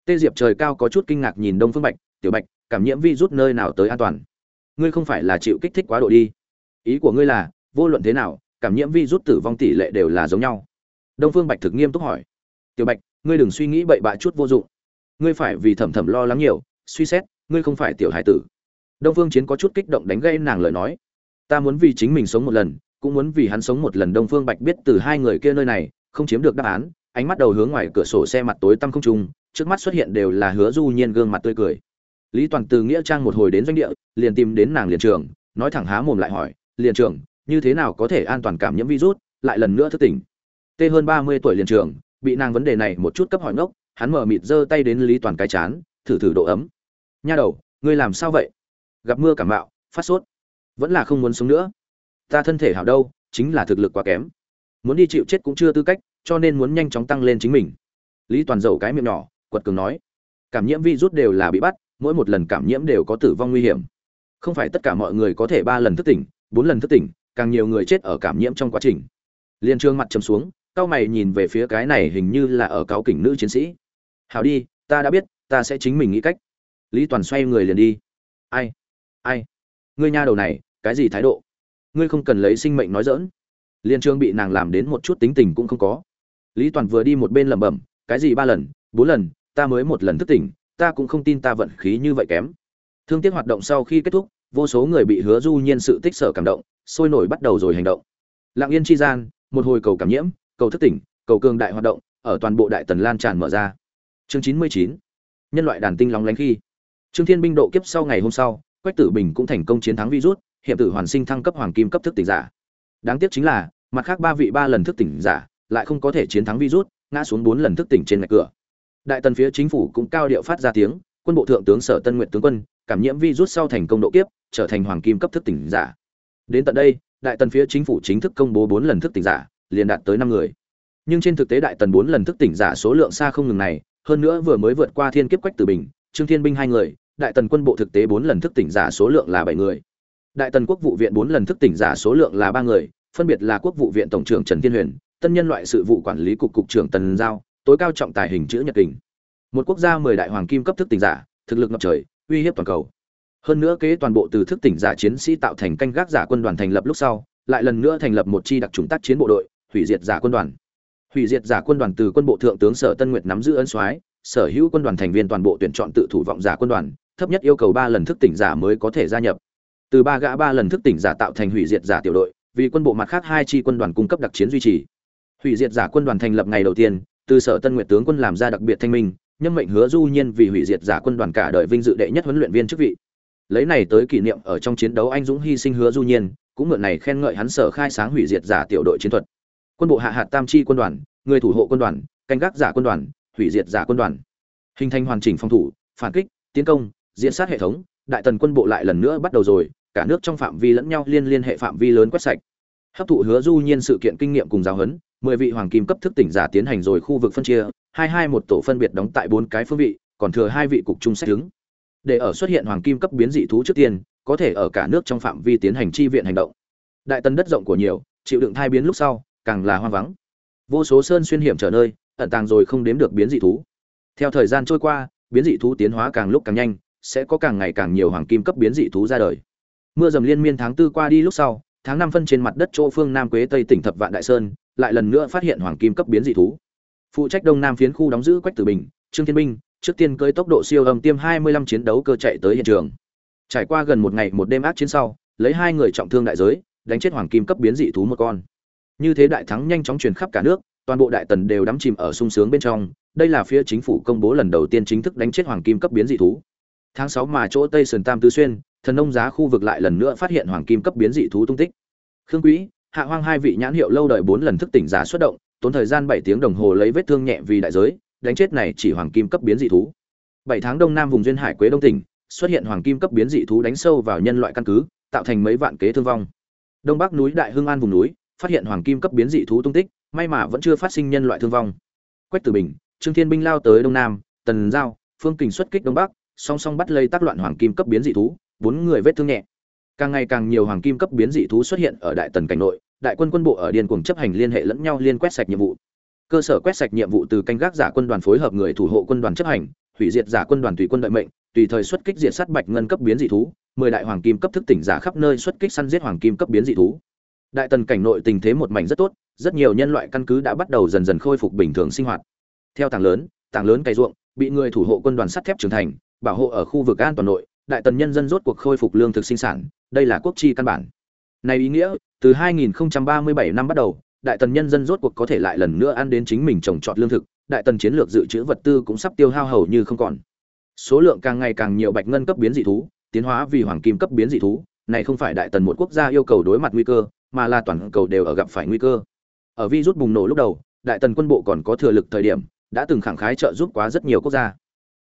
Tê diệp trời cao có chút kinh ngạc nhìn đông phương bạch, tiểu bạch, cảm nhiễm virus nơi nào tới an toàn? Ngươi không phải là chịu kích thích quá độ đi ý của ngươi là, vô luận thế nào, cảm nhiễm virus tử vong tỷ lệ đều là giống nhau. Đông phương bạch thực nghiêm túc hỏi. Tiểu bạch, ngươi đừng suy nghĩ bậy bạ chút vô dụng. Ngươi phải vì thầm thầm lo lắng nhiều, suy xét, ngươi không phải tiểu hải tử. Đông phương chiến có chút kích động đánh gây nàng lời nói. Ta muốn vì chính mình sống một lần, cũng muốn vì hắn sống một lần, đông phương bạch biết từ hai người kia nơi này, không chiếm được đáp án, ánh mắt đầu hướng ngoài cửa sổ xe mặt tối tăm không trung, trước mắt xuất hiện đều là hứa du nhiên gương mặt tươi cười. Lý toàn từ nghĩa trang một hồi đến doanh địa, liền tìm đến nàng liền trường, nói thẳng há mồm lại hỏi liền trường, như thế nào có thể an toàn cảm nhiễm virus, lại lần nữa thức tỉnh. Tê hơn ba mươi tuổi liền trường, bị nàng vấn đề này một chút cấp hỏi ngốc, hắn mở mịt giơ tay đến lý toàn cái chán, thử thử độ ấm. Nha đầu, ngươi làm sao vậy? Gặp mưa cảm mạo, phát sốt. Vẫn là không muốn sống nữa. Ta thân thể hảo đâu, chính là thực lực quá kém. Muốn đi chịu chết cũng chưa tư cách, cho nên muốn nhanh chóng tăng lên chính mình. Lý toàn dầu cái miệng nhỏ, quật cường nói. Cảm nhiễm virus đều là bị bắt, mỗi một lần cảm nhiễm đều có tử vong nguy hiểm. Không phải tất cả mọi người có thể ba lần thức tỉnh bốn lần thức tỉnh, càng nhiều người chết ở cảm nhiễm trong quá trình. Liên trương mặt chấm xuống cao mày nhìn về phía cái này hình như là ở cáo kỉnh nữ chiến sĩ. Hảo đi, ta đã biết, ta sẽ chính mình nghĩ cách. Lý toàn xoay người liền đi. Ai ai? Ngươi nha đầu này, cái gì thái độ? Ngươi không cần lấy sinh mệnh nói dỡn liên trương bị nàng làm đến một chút tính tình cũng không có. Lý toàn vừa đi một bên lẩm bẩm, cái gì ba lần, bốn lần, ta mới một lần thức tỉnh, ta cũng không tin ta vận khí như vậy kém. Thương tiếc hoạt động sau khi kết thúc vô số người bị hứa du nhiên sự tích sở cảm động, sôi nổi bắt đầu rồi hành động. Lặng yên chi gian, một hồi cầu cảm nhiễm, cầu thức tỉnh, cầu cường đại hoạt động, ở toàn bộ đại tần lan tràn mở ra. Chương chín mươi chín, nhân loại đàn tinh lóng lánh khi. Trương thiên binh độ kiếp sau ngày hôm sau, quách tử bình cũng thành công chiến thắng virus, hiệp tử hoàn sinh thăng cấp hoàng kim cấp thức tỉnh giả. Đáng tiếc chính là, mặt khác ba vị ba lần thức tỉnh giả lại không có thể chiến thắng virus, ngã xuống bốn lần thức tỉnh trên ngạch cửa. Đại tần phía chính phủ cũng cao điệu phát ra tiếng, quân bộ thượng tướng sở tân nguyện tướng quân, cảm nhiễm virus sau thành công độ kiếp trở thành hoàng kim cấp thức tỉnh giả. Đến tận đây, đại tần phía chính phủ chính thức công bố bốn lần thức tỉnh giả, liền đạt tới năm người. Nhưng trên thực tế đại tần bốn lần thức tỉnh giả số lượng xa không ngừng này, hơn nữa vừa mới vượt qua thiên kiếp quách tử bình, trương thiên binh hai người, đại tần quân bộ thực tế bốn lần thức tỉnh giả số lượng là bảy người. Đại tần quốc vụ viện bốn lần thức tỉnh giả số lượng là ba người, phân biệt là quốc vụ viện tổng trưởng trần thiên huyền, tân nhân loại sự vụ quản lý cục cục trưởng tần giao, tối cao trọng tài hình chữ nhật kình. Một quốc gia mười đại hoàng kim cấp thức tỉnh giả, thực lực ngập trời, uy hiếp toàn cầu hơn nữa kế toàn bộ từ thức tỉnh giả chiến sĩ tạo thành canh gác giả quân đoàn thành lập lúc sau, lại lần nữa thành lập một chi đặc trùng tác chiến bộ đội, hủy diệt giả quân đoàn. Hủy diệt giả quân đoàn từ quân bộ thượng tướng sở tân nguyệt nắm giữ ân soái, sở hữu quân đoàn thành viên toàn bộ tuyển chọn tự thủ vọng giả quân đoàn, thấp nhất yêu cầu ba lần thức tỉnh giả mới có thể gia nhập. Từ ba gã ba lần thức tỉnh giả tạo thành hủy diệt giả tiểu đội, vì quân bộ mặt khác hai chi quân đoàn cung cấp đặc chiến duy trì. Hủy diệt giả quân đoàn thành lập ngày đầu tiên, từ sở tân nguyệt tướng quân làm ra đặc biệt thanh minh, nhân mệnh hứa du nhiên vì hủy diệt giả quân đoàn cả đời vinh dự đệ nhất huấn luyện viên chức vị lấy này tới kỷ niệm ở trong chiến đấu anh dũng hy sinh hứa du nhiên, cũng mượn này khen ngợi hắn sở khai sáng hủy diệt giả tiểu đội chiến thuật. Quân bộ hạ hạt tam chi quân đoàn, người thủ hộ quân đoàn, canh gác giả quân đoàn, hủy diệt giả quân đoàn. Hình thành hoàn chỉnh phòng thủ, phản kích, tiến công, diễn sát hệ thống, đại tần quân bộ lại lần nữa bắt đầu rồi, cả nước trong phạm vi lẫn nhau liên liên hệ phạm vi lớn quét sạch. Hấp thụ hứa du nhiên sự kiện kinh nghiệm cùng giáo huấn, mười vị hoàng kim cấp thức tỉnh giả tiến hành rồi khu vực phân chia, hai hai một tổ phân biệt đóng tại bốn cái phương vị, còn thừa hai vị cục trung sách đứng để ở xuất hiện hoàng kim cấp biến dị thú trước tiên, có thể ở cả nước trong phạm vi tiến hành chi viện hành động. Đại tần đất rộng của nhiều, chịu đựng thai biến lúc sau, càng là hoang vắng. Vô số sơn xuyên hiểm trở nơi, ẩn tàng rồi không đếm được biến dị thú. Theo thời gian trôi qua, biến dị thú tiến hóa càng lúc càng nhanh, sẽ có càng ngày càng nhiều hoàng kim cấp biến dị thú ra đời. Mưa dầm liên miên tháng tư qua đi lúc sau, tháng năm phân trên mặt đất chỗ phương nam quế tây tỉnh thập vạn đại sơn, lại lần nữa phát hiện hoàng kim cấp biến dị thú. Phụ trách đông nam phiến khu đóng giữ quách tử bình, trương thiên minh trước tiên cưỡi tốc độ siêu âm tiêm 25 chiến đấu cơ chạy tới hiện trường. Trải qua gần một ngày một đêm ác chiến sau, lấy hai người trọng thương đại giới, đánh chết hoàng kim cấp biến dị thú một con. Như thế đại thắng nhanh chóng truyền khắp cả nước, toàn bộ đại tần đều đắm chìm ở sung sướng bên trong, đây là phía chính phủ công bố lần đầu tiên chính thức đánh chết hoàng kim cấp biến dị thú. Tháng 6 mà chỗ Tây Sơn Tam Tứ Xuyên, thần nông giá khu vực lại lần nữa phát hiện hoàng kim cấp biến dị thú tung tích. Khương Quý, Hạ Hoang hai vị nhãn hiệu lâu đời bốn lần thức tỉnh giả xuất động, tốn thời gian 7 tiếng đồng hồ lấy vết thương nhẹ vì đại giới, đánh chết này chỉ hoàng kim cấp biến dị thú. 7 tháng đông nam vùng duyên hải Quế Đông tỉnh, xuất hiện hoàng kim cấp biến dị thú đánh sâu vào nhân loại căn cứ, tạo thành mấy vạn kế thương vong. Đông Bắc núi Đại Hưng An vùng núi, phát hiện hoàng kim cấp biến dị thú tung tích, may mà vẫn chưa phát sinh nhân loại thương vong. Quách Tử Bình, Trương Thiên binh lao tới đông nam, Tần Giao, Phương Kình xuất kích đông bắc, song song bắt lây tác loạn hoàng kim cấp biến dị thú, bốn người vết thương nhẹ. Càng ngày càng nhiều hoàng kim cấp biến dị thú xuất hiện ở đại tần cảnh nội, đại quân quân bộ ở điên cuồng chấp hành liên hệ lẫn nhau liên quét sạch nhiệm vụ. Cơ sở quét sạch nhiệm vụ từ canh gác giả quân đoàn phối hợp người thủ hộ quân đoàn chấp hành, hủy diệt giả quân đoàn tùy quân đợi mệnh, tùy thời xuất kích diệt sát bạch ngân cấp biến dị thú, mười đại hoàng kim cấp thức tỉnh giả khắp nơi xuất kích săn giết hoàng kim cấp biến dị thú. Đại tần cảnh nội tình thế một mảnh rất tốt, rất nhiều nhân loại căn cứ đã bắt đầu dần dần khôi phục bình thường sinh hoạt. Theo tảng lớn, tảng lớn cày ruộng, bị người thủ hộ quân đoàn sắt thép trưởng thành, bảo hộ ở khu vực an toàn nội, đại tần nhân dân rốt cuộc khôi phục lương thực sinh sản, đây là quốc chi căn bản. Này ý nghĩa, từ 2037 năm bắt đầu, đại tần nhân dân rốt cuộc có thể lại lần nữa ăn đến chính mình trồng trọt lương thực, đại tần chiến lược dự trữ vật tư cũng sắp tiêu hao hầu như không còn. Số lượng càng ngày càng nhiều bạch ngân cấp biến dị thú, tiến hóa vì hoàng kim cấp biến dị thú, này không phải đại tần một quốc gia yêu cầu đối mặt nguy cơ, mà là toàn cầu đều ở gặp phải nguy cơ. Ở vi rút bùng nổ lúc đầu, đại tần quân bộ còn có thừa lực thời điểm, đã từng khẳng khái trợ giúp quá rất nhiều quốc gia.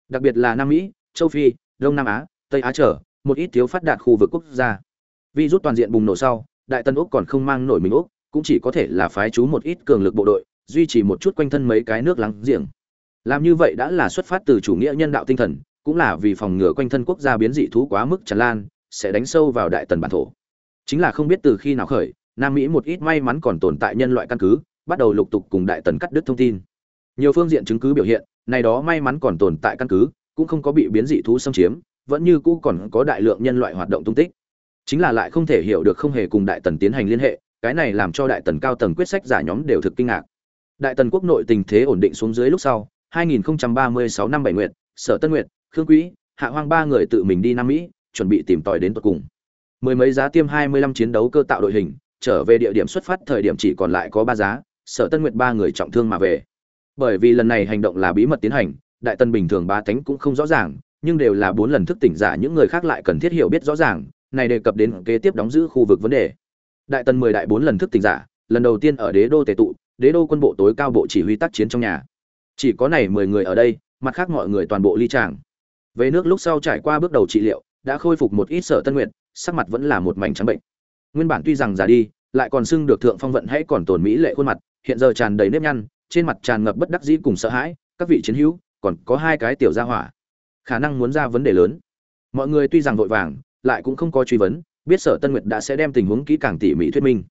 Đặc biệt là Nam Mỹ, Châu Phi, Đông Nam Á, Tây Á trở, một ít thiếu phát đạt khu vực quốc gia. Vi rút toàn diện bùng nổ sau, đại tần úc còn không mang nổi mình úc, cũng chỉ có thể là phái chú một ít cường lực bộ đội, duy trì một chút quanh thân mấy cái nước láng giềng. Làm như vậy đã là xuất phát từ chủ nghĩa nhân đạo tinh thần, cũng là vì phòng ngừa quanh thân quốc gia biến dị thú quá mức tràn lan, sẽ đánh sâu vào đại tần bản thổ. Chính là không biết từ khi nào khởi, Nam Mỹ một ít may mắn còn tồn tại nhân loại căn cứ, bắt đầu lục tục cùng đại tần cắt đứt thông tin. Nhiều phương diện chứng cứ biểu hiện, này đó may mắn còn tồn tại căn cứ, cũng không có bị biến dị thú xâm chiếm, vẫn như cũ còn có đại lượng nhân loại hoạt động tung tích. Chính là lại không thể hiểu được không hề cùng đại tần tiến hành liên hệ, cái này làm cho đại tần cao tầng quyết sách giả nhóm đều thực kinh ngạc. Đại tần quốc nội tình thế ổn định xuống dưới lúc sau, 2036 năm bảy nguyệt, Sở Tân Nguyệt, Khương Quý, Hạ Hoang ba người tự mình đi Nam Mỹ, chuẩn bị tìm tòi đến tận cùng. Mười mấy giá tiêm 25 chiến đấu cơ tạo đội hình, trở về địa điểm xuất phát thời điểm chỉ còn lại có ba giá, Sở Tân Nguyệt ba người trọng thương mà về. Bởi vì lần này hành động là bí mật tiến hành, đại tần bình thường ba tánh cũng không rõ ràng, nhưng đều là bốn lần thức tỉnh giả những người khác lại cần thiết hiểu biết rõ ràng, này đề cập đến kế tiếp đóng giữ khu vực vấn đề. Đại tần 10 đại bốn lần thức tỉnh giả, lần đầu tiên ở đế đô tề tụ, đế đô quân bộ tối cao bộ chỉ huy tác chiến trong nhà. Chỉ có này 10 người ở đây, mặt khác mọi người toàn bộ ly tràng. Về nước lúc sau trải qua bước đầu trị liệu, đã khôi phục một ít sở tân nguyện, sắc mặt vẫn là một mảnh trắng bệnh. Nguyên bản tuy rằng già đi, lại còn xưng được thượng phong vận hãy còn tồn mỹ lệ khuôn mặt, hiện giờ tràn đầy nếp nhăn, trên mặt tràn ngập bất đắc dĩ cùng sợ hãi, các vị chiến hữu, còn có hai cái tiểu gia hỏa, khả năng muốn ra vấn đề lớn. Mọi người tuy rằng vội vàng, lại cũng không có truy vấn, biết Sở Tân Nguyệt đã sẽ đem tình huống kỹ càng tỉ mỉ thuyết minh.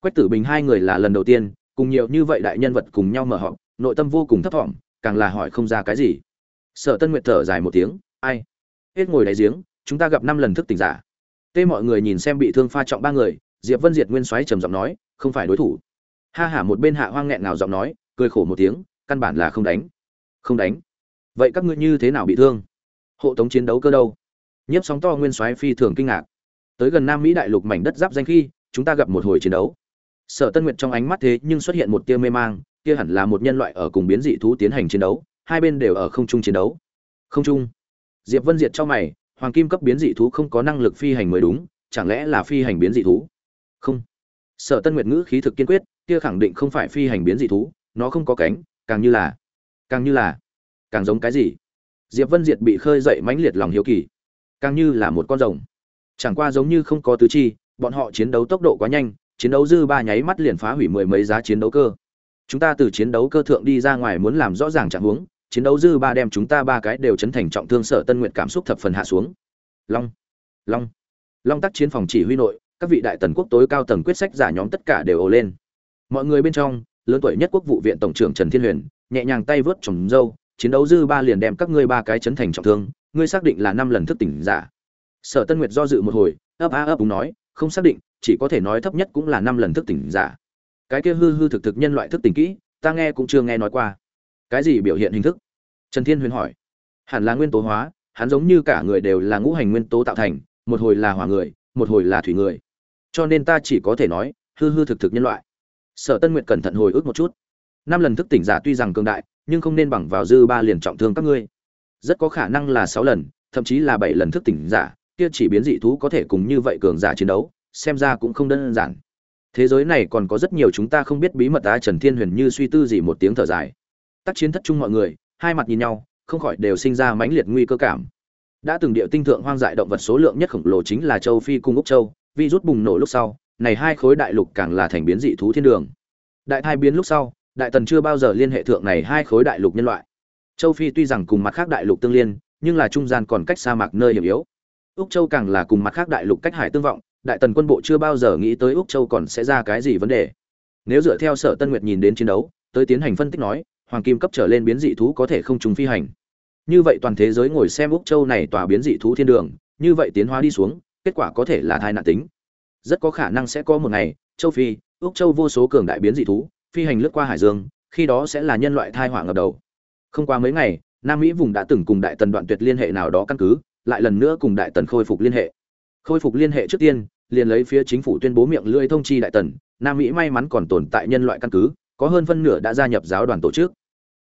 Quách Tử Bình hai người là lần đầu tiên, cùng nhiều như vậy đại nhân vật cùng nhau mở họp, nội tâm vô cùng thấp thỏm, càng là hỏi không ra cái gì. Sở Tân Nguyệt thở dài một tiếng, ai? Hết ngồi đáy giếng, chúng ta gặp năm lần thức tỉnh giả. Tê mọi người nhìn xem bị thương pha trọng ba người, Diệp Vân Diệt Nguyên xoáy trầm giọng nói, không phải đối thủ. Ha hả một bên hạ hoang nghẹn ngào giọng nói, cười khổ một tiếng, căn bản là không đánh. Không đánh. Vậy các ngươi như thế nào bị thương? Hộ tống chiến đấu cơ đâu? Nhiếp sóng to Nguyên xoáy phi thường kinh ngạc. Tới gần Nam Mỹ đại lục mảnh đất giáp danh khi, chúng ta gặp một hồi chiến đấu. Sở Tân Nguyệt trong ánh mắt thế nhưng xuất hiện một tia mê mang, kia hẳn là một nhân loại ở cùng biến dị thú tiến hành chiến đấu, hai bên đều ở không trung chiến đấu. Không trung. Diệp Vân Diệt cho mày, hoàng kim cấp biến dị thú không có năng lực phi hành mới đúng, chẳng lẽ là phi hành biến dị thú? Không. Sở Tân Nguyệt ngữ khí thực kiên quyết, kia khẳng định không phải phi hành biến dị thú, nó không có cánh, càng như là, càng như là, càng giống cái gì? Diệp Vân Diệt bị khơi dậy mãnh liệt lòng hiếu kỳ, càng như là một con rồng. Chẳng qua giống như không có tứ chi, bọn họ chiến đấu tốc độ quá nhanh, chiến đấu dư ba nháy mắt liền phá hủy mười mấy giá chiến đấu cơ. Chúng ta từ chiến đấu cơ thượng đi ra ngoài muốn làm rõ ràng trạng huống, chiến đấu dư ba đem chúng ta ba cái đều chấn thành trọng thương sở tân nguyện cảm xúc thập phần hạ xuống. Long, Long, Long tắc chiến phòng chỉ huy nội, các vị đại tần quốc tối cao tầng quyết sách giả nhóm tất cả đều ồ lên. Mọi người bên trong, lớn tuổi nhất quốc vụ viện tổng trưởng Trần Thiên Huyền, nhẹ nhàng tay vớt trồng dâu, chiến đấu dư ba liền đem các ngươi ba cái chấn thành trọng thương, ngươi xác định là năm lần thức tỉnh giả. Sở Tân Nguyệt do dự một hồi, ấp a ấp đúng nói, không xác định, chỉ có thể nói thấp nhất cũng là năm lần thức tỉnh giả. Cái kia hư hư thực thực nhân loại thức tỉnh kỹ, ta nghe cũng chưa nghe nói qua. Cái gì biểu hiện hình thức? Trần Thiên Huyền hỏi. hẳn là nguyên tố hóa hắn giống như cả người đều là ngũ hành nguyên tố tạo thành một hồi là hỏa người một hồi là thủy người cho nên ta chỉ có thể nói hư hư thực thực nhân loại sở tân nguyện cẩn thận hồi ức một chút năm lần thức tỉnh giả tuy rằng cường đại nhưng không nên bằng vào dư ba liền trọng thương các ngươi rất có khả năng là sáu lần thậm chí là bảy lần thức tỉnh giả kia chỉ biến dị thú có thể cùng như vậy cường giả chiến đấu, xem ra cũng không đơn giản. Thế giới này còn có rất nhiều chúng ta không biết bí mật ta trần thiên huyền như suy tư gì một tiếng thở dài. Tác chiến thất chung mọi người, hai mặt nhìn nhau, không khỏi đều sinh ra mãnh liệt nguy cơ cảm. Đã từng địa tinh thượng hoang dại động vật số lượng nhất khổng lồ chính là châu phi cung úc châu vi rút bùng nổ lúc sau, này hai khối đại lục càng là thành biến dị thú thiên đường. Đại thai biến lúc sau, đại tần chưa bao giờ liên hệ thượng này hai khối đại lục nhân loại. Châu phi tuy rằng cùng mặt khác đại lục tương liên, nhưng là trung gian còn cách sa mạc nơi hiểm yếu úc châu càng là cùng mặt khác đại lục cách hải tương vọng, đại tần quân bộ chưa bao giờ nghĩ tới úc châu còn sẽ ra cái gì vấn đề. Nếu dựa theo sở tân nguyệt nhìn đến chiến đấu, tới tiến hành phân tích nói, hoàng kim cấp trở lên biến dị thú có thể không trùng phi hành. Như vậy toàn thế giới ngồi xem úc châu này tỏa biến dị thú thiên đường, như vậy tiến hóa đi xuống, kết quả có thể là thai nạn tính. Rất có khả năng sẽ có một ngày, châu phi, úc châu vô số cường đại biến dị thú, phi hành lướt qua hải dương, khi đó sẽ là nhân loại thai họa ngập đầu. Không qua mấy ngày, nam mỹ vùng đã từng cùng đại tần đoạn tuyệt liên hệ nào đó căn cứ lại lần nữa cùng đại tần khôi phục liên hệ. Khôi phục liên hệ trước tiên, liền lấy phía chính phủ tuyên bố miệng lưỡi thông chi đại tần, nam mỹ may mắn còn tồn tại nhân loại căn cứ, có hơn phân nửa đã gia nhập giáo đoàn tổ chức.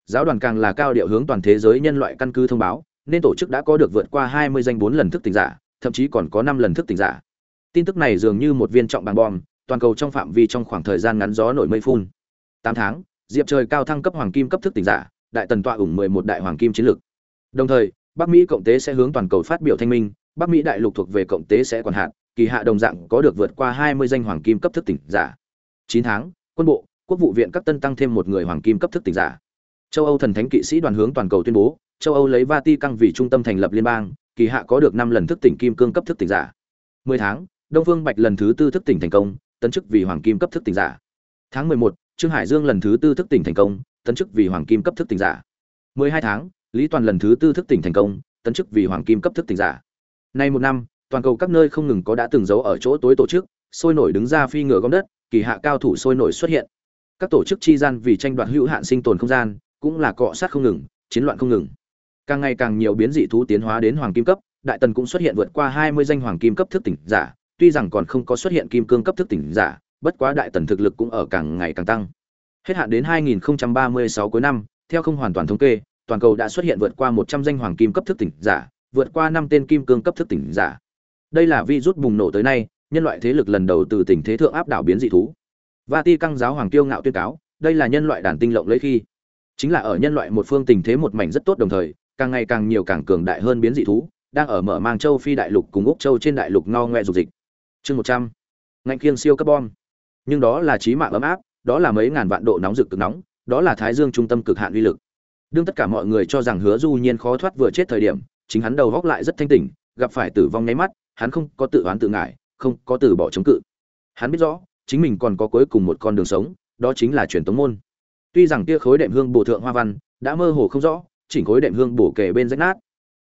Giáo đoàn càng là cao điệu hướng toàn thế giới nhân loại căn cứ thông báo, nên tổ chức đã có được vượt qua 20 danh bốn lần thức tỉnh giả, thậm chí còn có năm lần thức tỉnh giả. Tin tức này dường như một viên trọng bằng bom, toàn cầu trong phạm vi trong khoảng thời gian ngắn gió nổi mây phun. Tám tháng, diệp trời cao thăng cấp hoàng kim cấp thức tỉnh giả, đại tần tọa ủng mười một đại hoàng kim chiến lược. Đồng thời bắc mỹ cộng tế sẽ hướng toàn cầu phát biểu thanh minh, bắc mỹ đại lục thuộc về cộng tế sẽ quản hạn, kỳ hạ đồng dạng có được vượt qua hai mươi danh hoàng kim cấp thức tỉnh giả. Chín tháng, quân bộ, quốc vụ viện các tân tăng thêm một người hoàng kim cấp thức tỉnh giả. Châu âu thần thánh kỵ sĩ đoàn hướng toàn cầu tuyên bố, châu âu lấy Vatican vì trung tâm thành lập liên bang, kỳ hạ có được năm lần thức tỉnh kim cương cấp thức tỉnh giả. Mười tháng, đông phương bạch lần thứ tư thức tỉnh thành công, tấn chức vì hoàng kim cấp thức tỉnh giả. Tháng mười một, trương hải dương lần thứ tư thức tỉnh thành công, tấn chức vì hoàng kim cấp thức tỉnh giả. Mười hai tháng lý toàn lần thứ tư thức tỉnh thành công, tấn chức vì hoàng kim cấp thức tỉnh giả. Nay một năm, toàn cầu các nơi không ngừng có đã từng giấu ở chỗ tối tổ chức, sôi nổi đứng ra phi ngựa gom đất, kỳ hạ cao thủ sôi nổi xuất hiện. Các tổ chức chi gian vì tranh đoạt hữu hạn sinh tồn không gian, cũng là cọ sát không ngừng, chiến loạn không ngừng. Càng ngày càng nhiều biến dị thú tiến hóa đến hoàng kim cấp, đại tần cũng xuất hiện vượt qua hai mươi danh hoàng kim cấp thức tỉnh giả, tuy rằng còn không có xuất hiện kim cương cấp thức tỉnh giả, bất quá đại tần thực lực cũng ở càng ngày càng tăng. Hết hạn đến 2036 cuối năm, theo không hoàn toàn thống kê toàn cầu đã xuất hiện vượt qua 100 danh hoàng kim cấp thức tỉnh giả, vượt qua năm tên kim cương cấp thức tỉnh giả. Đây là virus bùng nổ tới nay, nhân loại thế lực lần đầu từ tỉnh thế thượng áp đảo biến dị thú. Vati căng giáo hoàng tiêu ngạo tuyên cáo, đây là nhân loại đàn tinh lộng lấy khi, chính là ở nhân loại một phương tình thế một mảnh rất tốt đồng thời, càng ngày càng nhiều càng cường đại hơn biến dị thú, đang ở mở mang châu phi đại lục cùng úc châu trên đại lục ngo ngoe dục dịch. Chương một trăm, ngạnh kiêng siêu carbon. nhưng đó là trí mạng ấm áp, đó là mấy ngàn vạn độ nóng rực cực nóng, đó là thái dương trung tâm cực hạn uy lực đương tất cả mọi người cho rằng hứa du nhiên khó thoát vừa chết thời điểm, chính hắn đầu góc lại rất thanh tỉnh, gặp phải tử vong nháy mắt, hắn không có tự oán tự ngại, không có từ bỏ chống cự. Hắn biết rõ, chính mình còn có cuối cùng một con đường sống, đó chính là truyền tống môn. Tuy rằng kia khối đệm hương bổ thượng hoa văn đã mơ hồ không rõ, chỉnh khối đệm hương bổ kề bên rách nát,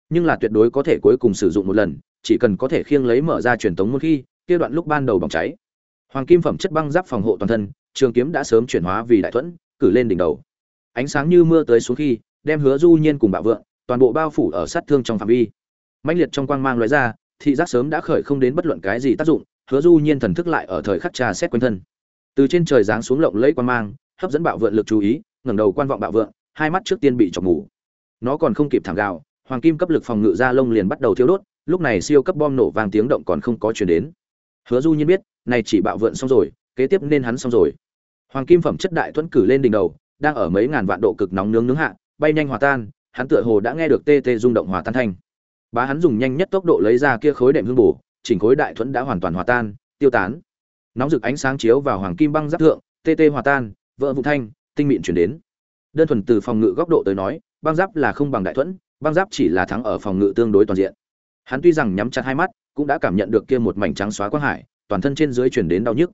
nhưng là tuyệt đối có thể cuối cùng sử dụng một lần, chỉ cần có thể khiêng lấy mở ra truyền tống môn khi, kia đoạn lúc ban đầu bỏng cháy. Hoàng kim phẩm chất băng giáp phòng hộ toàn thân, trường kiếm đã sớm chuyển hóa vì đại thuẫn, cử lên đỉnh đầu ánh sáng như mưa tới xuống khi đem hứa du nhiên cùng bạo vượng toàn bộ bao phủ ở sát thương trong phạm vi. Mãnh liệt trong quang mang lóe ra thị giác sớm đã khởi không đến bất luận cái gì tác dụng hứa du nhiên thần thức lại ở thời khắc trà xét quanh thân. Từ trên trời giáng xuống lộng lẫy quang mang hấp dẫn bạo vượng lực chú ý ngẩng đầu quan vọng bạo vượng hai mắt trước tiên bị chọc ngủ nó còn không kịp thảm gạo, hoàng kim cấp lực phòng ngự ra lông liền bắt đầu thiêu đốt lúc này siêu cấp bom nổ vang tiếng động còn không có chuyển đến. Hứa du nhiên biết này chỉ bạo vượn xong rồi kế tiếp nên hắn xong rồi. Hoàng kim phẩm chất đại thuẫn cử lên đỉnh đầu đang ở mấy ngàn vạn độ cực nóng nướng nướng hạ, bay nhanh hòa tan, hắn tựa hồ đã nghe được tê tê rung động hòa tan thanh. Bá hắn dùng nhanh nhất tốc độ lấy ra kia khối đệm hương bổ, chỉnh khối đại thuẫn đã hoàn toàn hòa tan, tiêu tán. Nóng rực ánh sáng chiếu vào hoàng kim băng giáp thượng, tê tê hòa tan, vỡ vụ thanh, tinh mịn chuyển đến. Đơn thuần từ phòng ngự góc độ tới nói, băng giáp là không bằng đại thuẫn, băng giáp chỉ là thắng ở phòng ngự tương đối toàn diện. Hắn tuy rằng nhắm chặt hai mắt, cũng đã cảm nhận được kia một mảnh trắng xóa quang hải, toàn thân trên dưới chuyển đến đau nhức.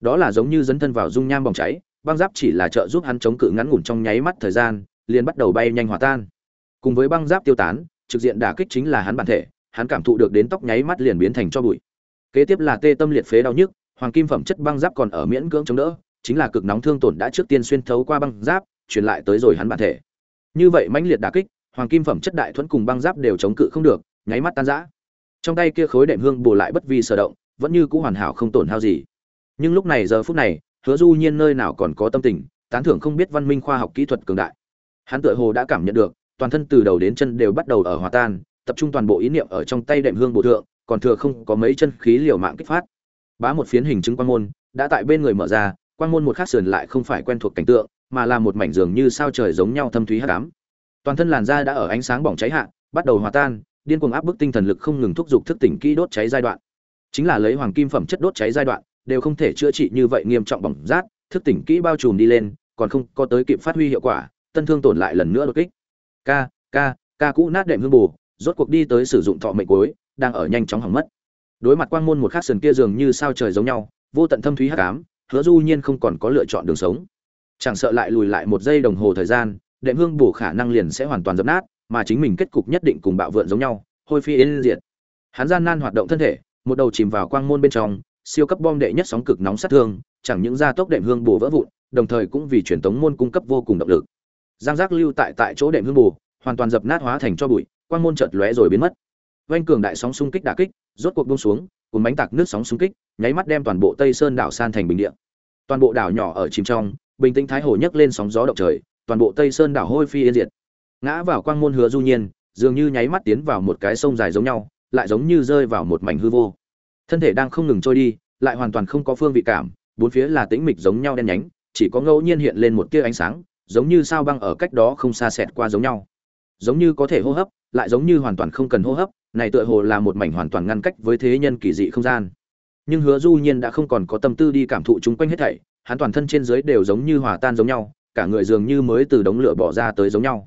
Đó là giống như dấn thân vào dung nham bỏng cháy băng giáp chỉ là trợ giúp hắn chống cự ngắn ngủn trong nháy mắt thời gian, liền bắt đầu bay nhanh hòa tan. Cùng với băng giáp tiêu tán, trực diện đả kích chính là hắn bản thể, hắn cảm thụ được đến tóc nháy mắt liền biến thành cho bụi. Kế tiếp là tê tâm liệt phế đau nhức, hoàng kim phẩm chất băng giáp còn ở miễn cưỡng chống đỡ, chính là cực nóng thương tổn đã trước tiên xuyên thấu qua băng giáp, truyền lại tới rồi hắn bản thể. Như vậy mãnh liệt đả kích, hoàng kim phẩm chất đại thuẫn cùng băng giáp đều chống cự không được, nháy mắt tan rã. Trong tay kia khối đệm hương bù lại bất vi sở động, vẫn như cũ hoàn hảo không tổn hao gì. Nhưng lúc này giờ phút này hứa du nhiên nơi nào còn có tâm tình, tán thưởng không biết văn minh khoa học kỹ thuật cường đại. Hắn tựa hồ đã cảm nhận được, toàn thân từ đầu đến chân đều bắt đầu ở hòa tan, tập trung toàn bộ ý niệm ở trong tay đệm hương bổ thượng, còn thừa không có mấy chân khí liều mạng kích phát. Bá một phiến hình chứng quan môn, đã tại bên người mở ra quan môn một khắc sườn lại không phải quen thuộc cảnh tượng, mà là một mảnh giường như sao trời giống nhau thâm thúy hắc ám. Toàn thân làn da đã ở ánh sáng bỏng cháy hạ, bắt đầu hòa tan, điên cuồng áp bức tinh thần lực không ngừng thúc giục thức tỉnh kỹ đốt cháy giai đoạn. Chính là lấy hoàng kim phẩm chất đốt cháy giai đoạn đều không thể chữa trị như vậy nghiêm trọng bỏng rát, thức tỉnh kỹ bao trùm đi lên, còn không có tới kịp phát huy hiệu quả, tân thương tổn lại lần nữa đột kích. Ca ca ca cũ nát đệm hương bù, rốt cuộc đi tới sử dụng thọ mệnh cuối, đang ở nhanh chóng hỏng mất. Đối mặt quang môn một khắc sườn kia dường như sao trời giống nhau, vô tận thâm thúy hắc ám, hứa du nhiên không còn có lựa chọn đường sống. Chẳng sợ lại lùi lại một giây đồng hồ thời gian, đệm hương bù khả năng liền sẽ hoàn toàn dập nát, mà chính mình kết cục nhất định cùng bạo vượn giống nhau, hôi phi yên diệt. Hắn gian nan hoạt động thân thể, một đầu chìm vào quang môn bên trong siêu cấp bom đệ nhất sóng cực nóng sát thương, chẳng những gia tốc đệm hương bổ vỡ vụn, đồng thời cũng vì truyền tống môn cung cấp vô cùng động lực. Giang giác lưu tại tại chỗ đệm hương bổ hoàn toàn dập nát hóa thành cho bụi, quang môn chợt lóe rồi biến mất. Vành cường đại sóng xung kích đả kích, rốt cuộc buông xuống, cùng bánh tạc nước sóng xung kích, nháy mắt đem toàn bộ tây sơn đảo san thành bình địa. Toàn bộ đảo nhỏ ở chìm trong, bình tĩnh thái hồ nhấc lên sóng gió động trời, toàn bộ tây sơn đảo hôi phi yên diệt. Ngã vào quang môn hứa du nhiên, dường như nháy mắt tiến vào một cái sông dài giống nhau, lại giống như rơi vào một mảnh hư vô thân thể đang không ngừng trôi đi, lại hoàn toàn không có phương vị cảm, bốn phía là tĩnh mịch giống nhau đen nhánh, chỉ có ngẫu nhiên hiện lên một tia ánh sáng, giống như sao băng ở cách đó không xa xẹt qua giống nhau. Giống như có thể hô hấp, lại giống như hoàn toàn không cần hô hấp, này tựa hồ là một mảnh hoàn toàn ngăn cách với thế nhân kỳ dị không gian. Nhưng hứa du nhiên đã không còn có tâm tư đi cảm thụ chúng quanh hết thảy, hắn toàn thân trên dưới đều giống như hòa tan giống nhau, cả người dường như mới từ đống lửa bỏ ra tới giống nhau.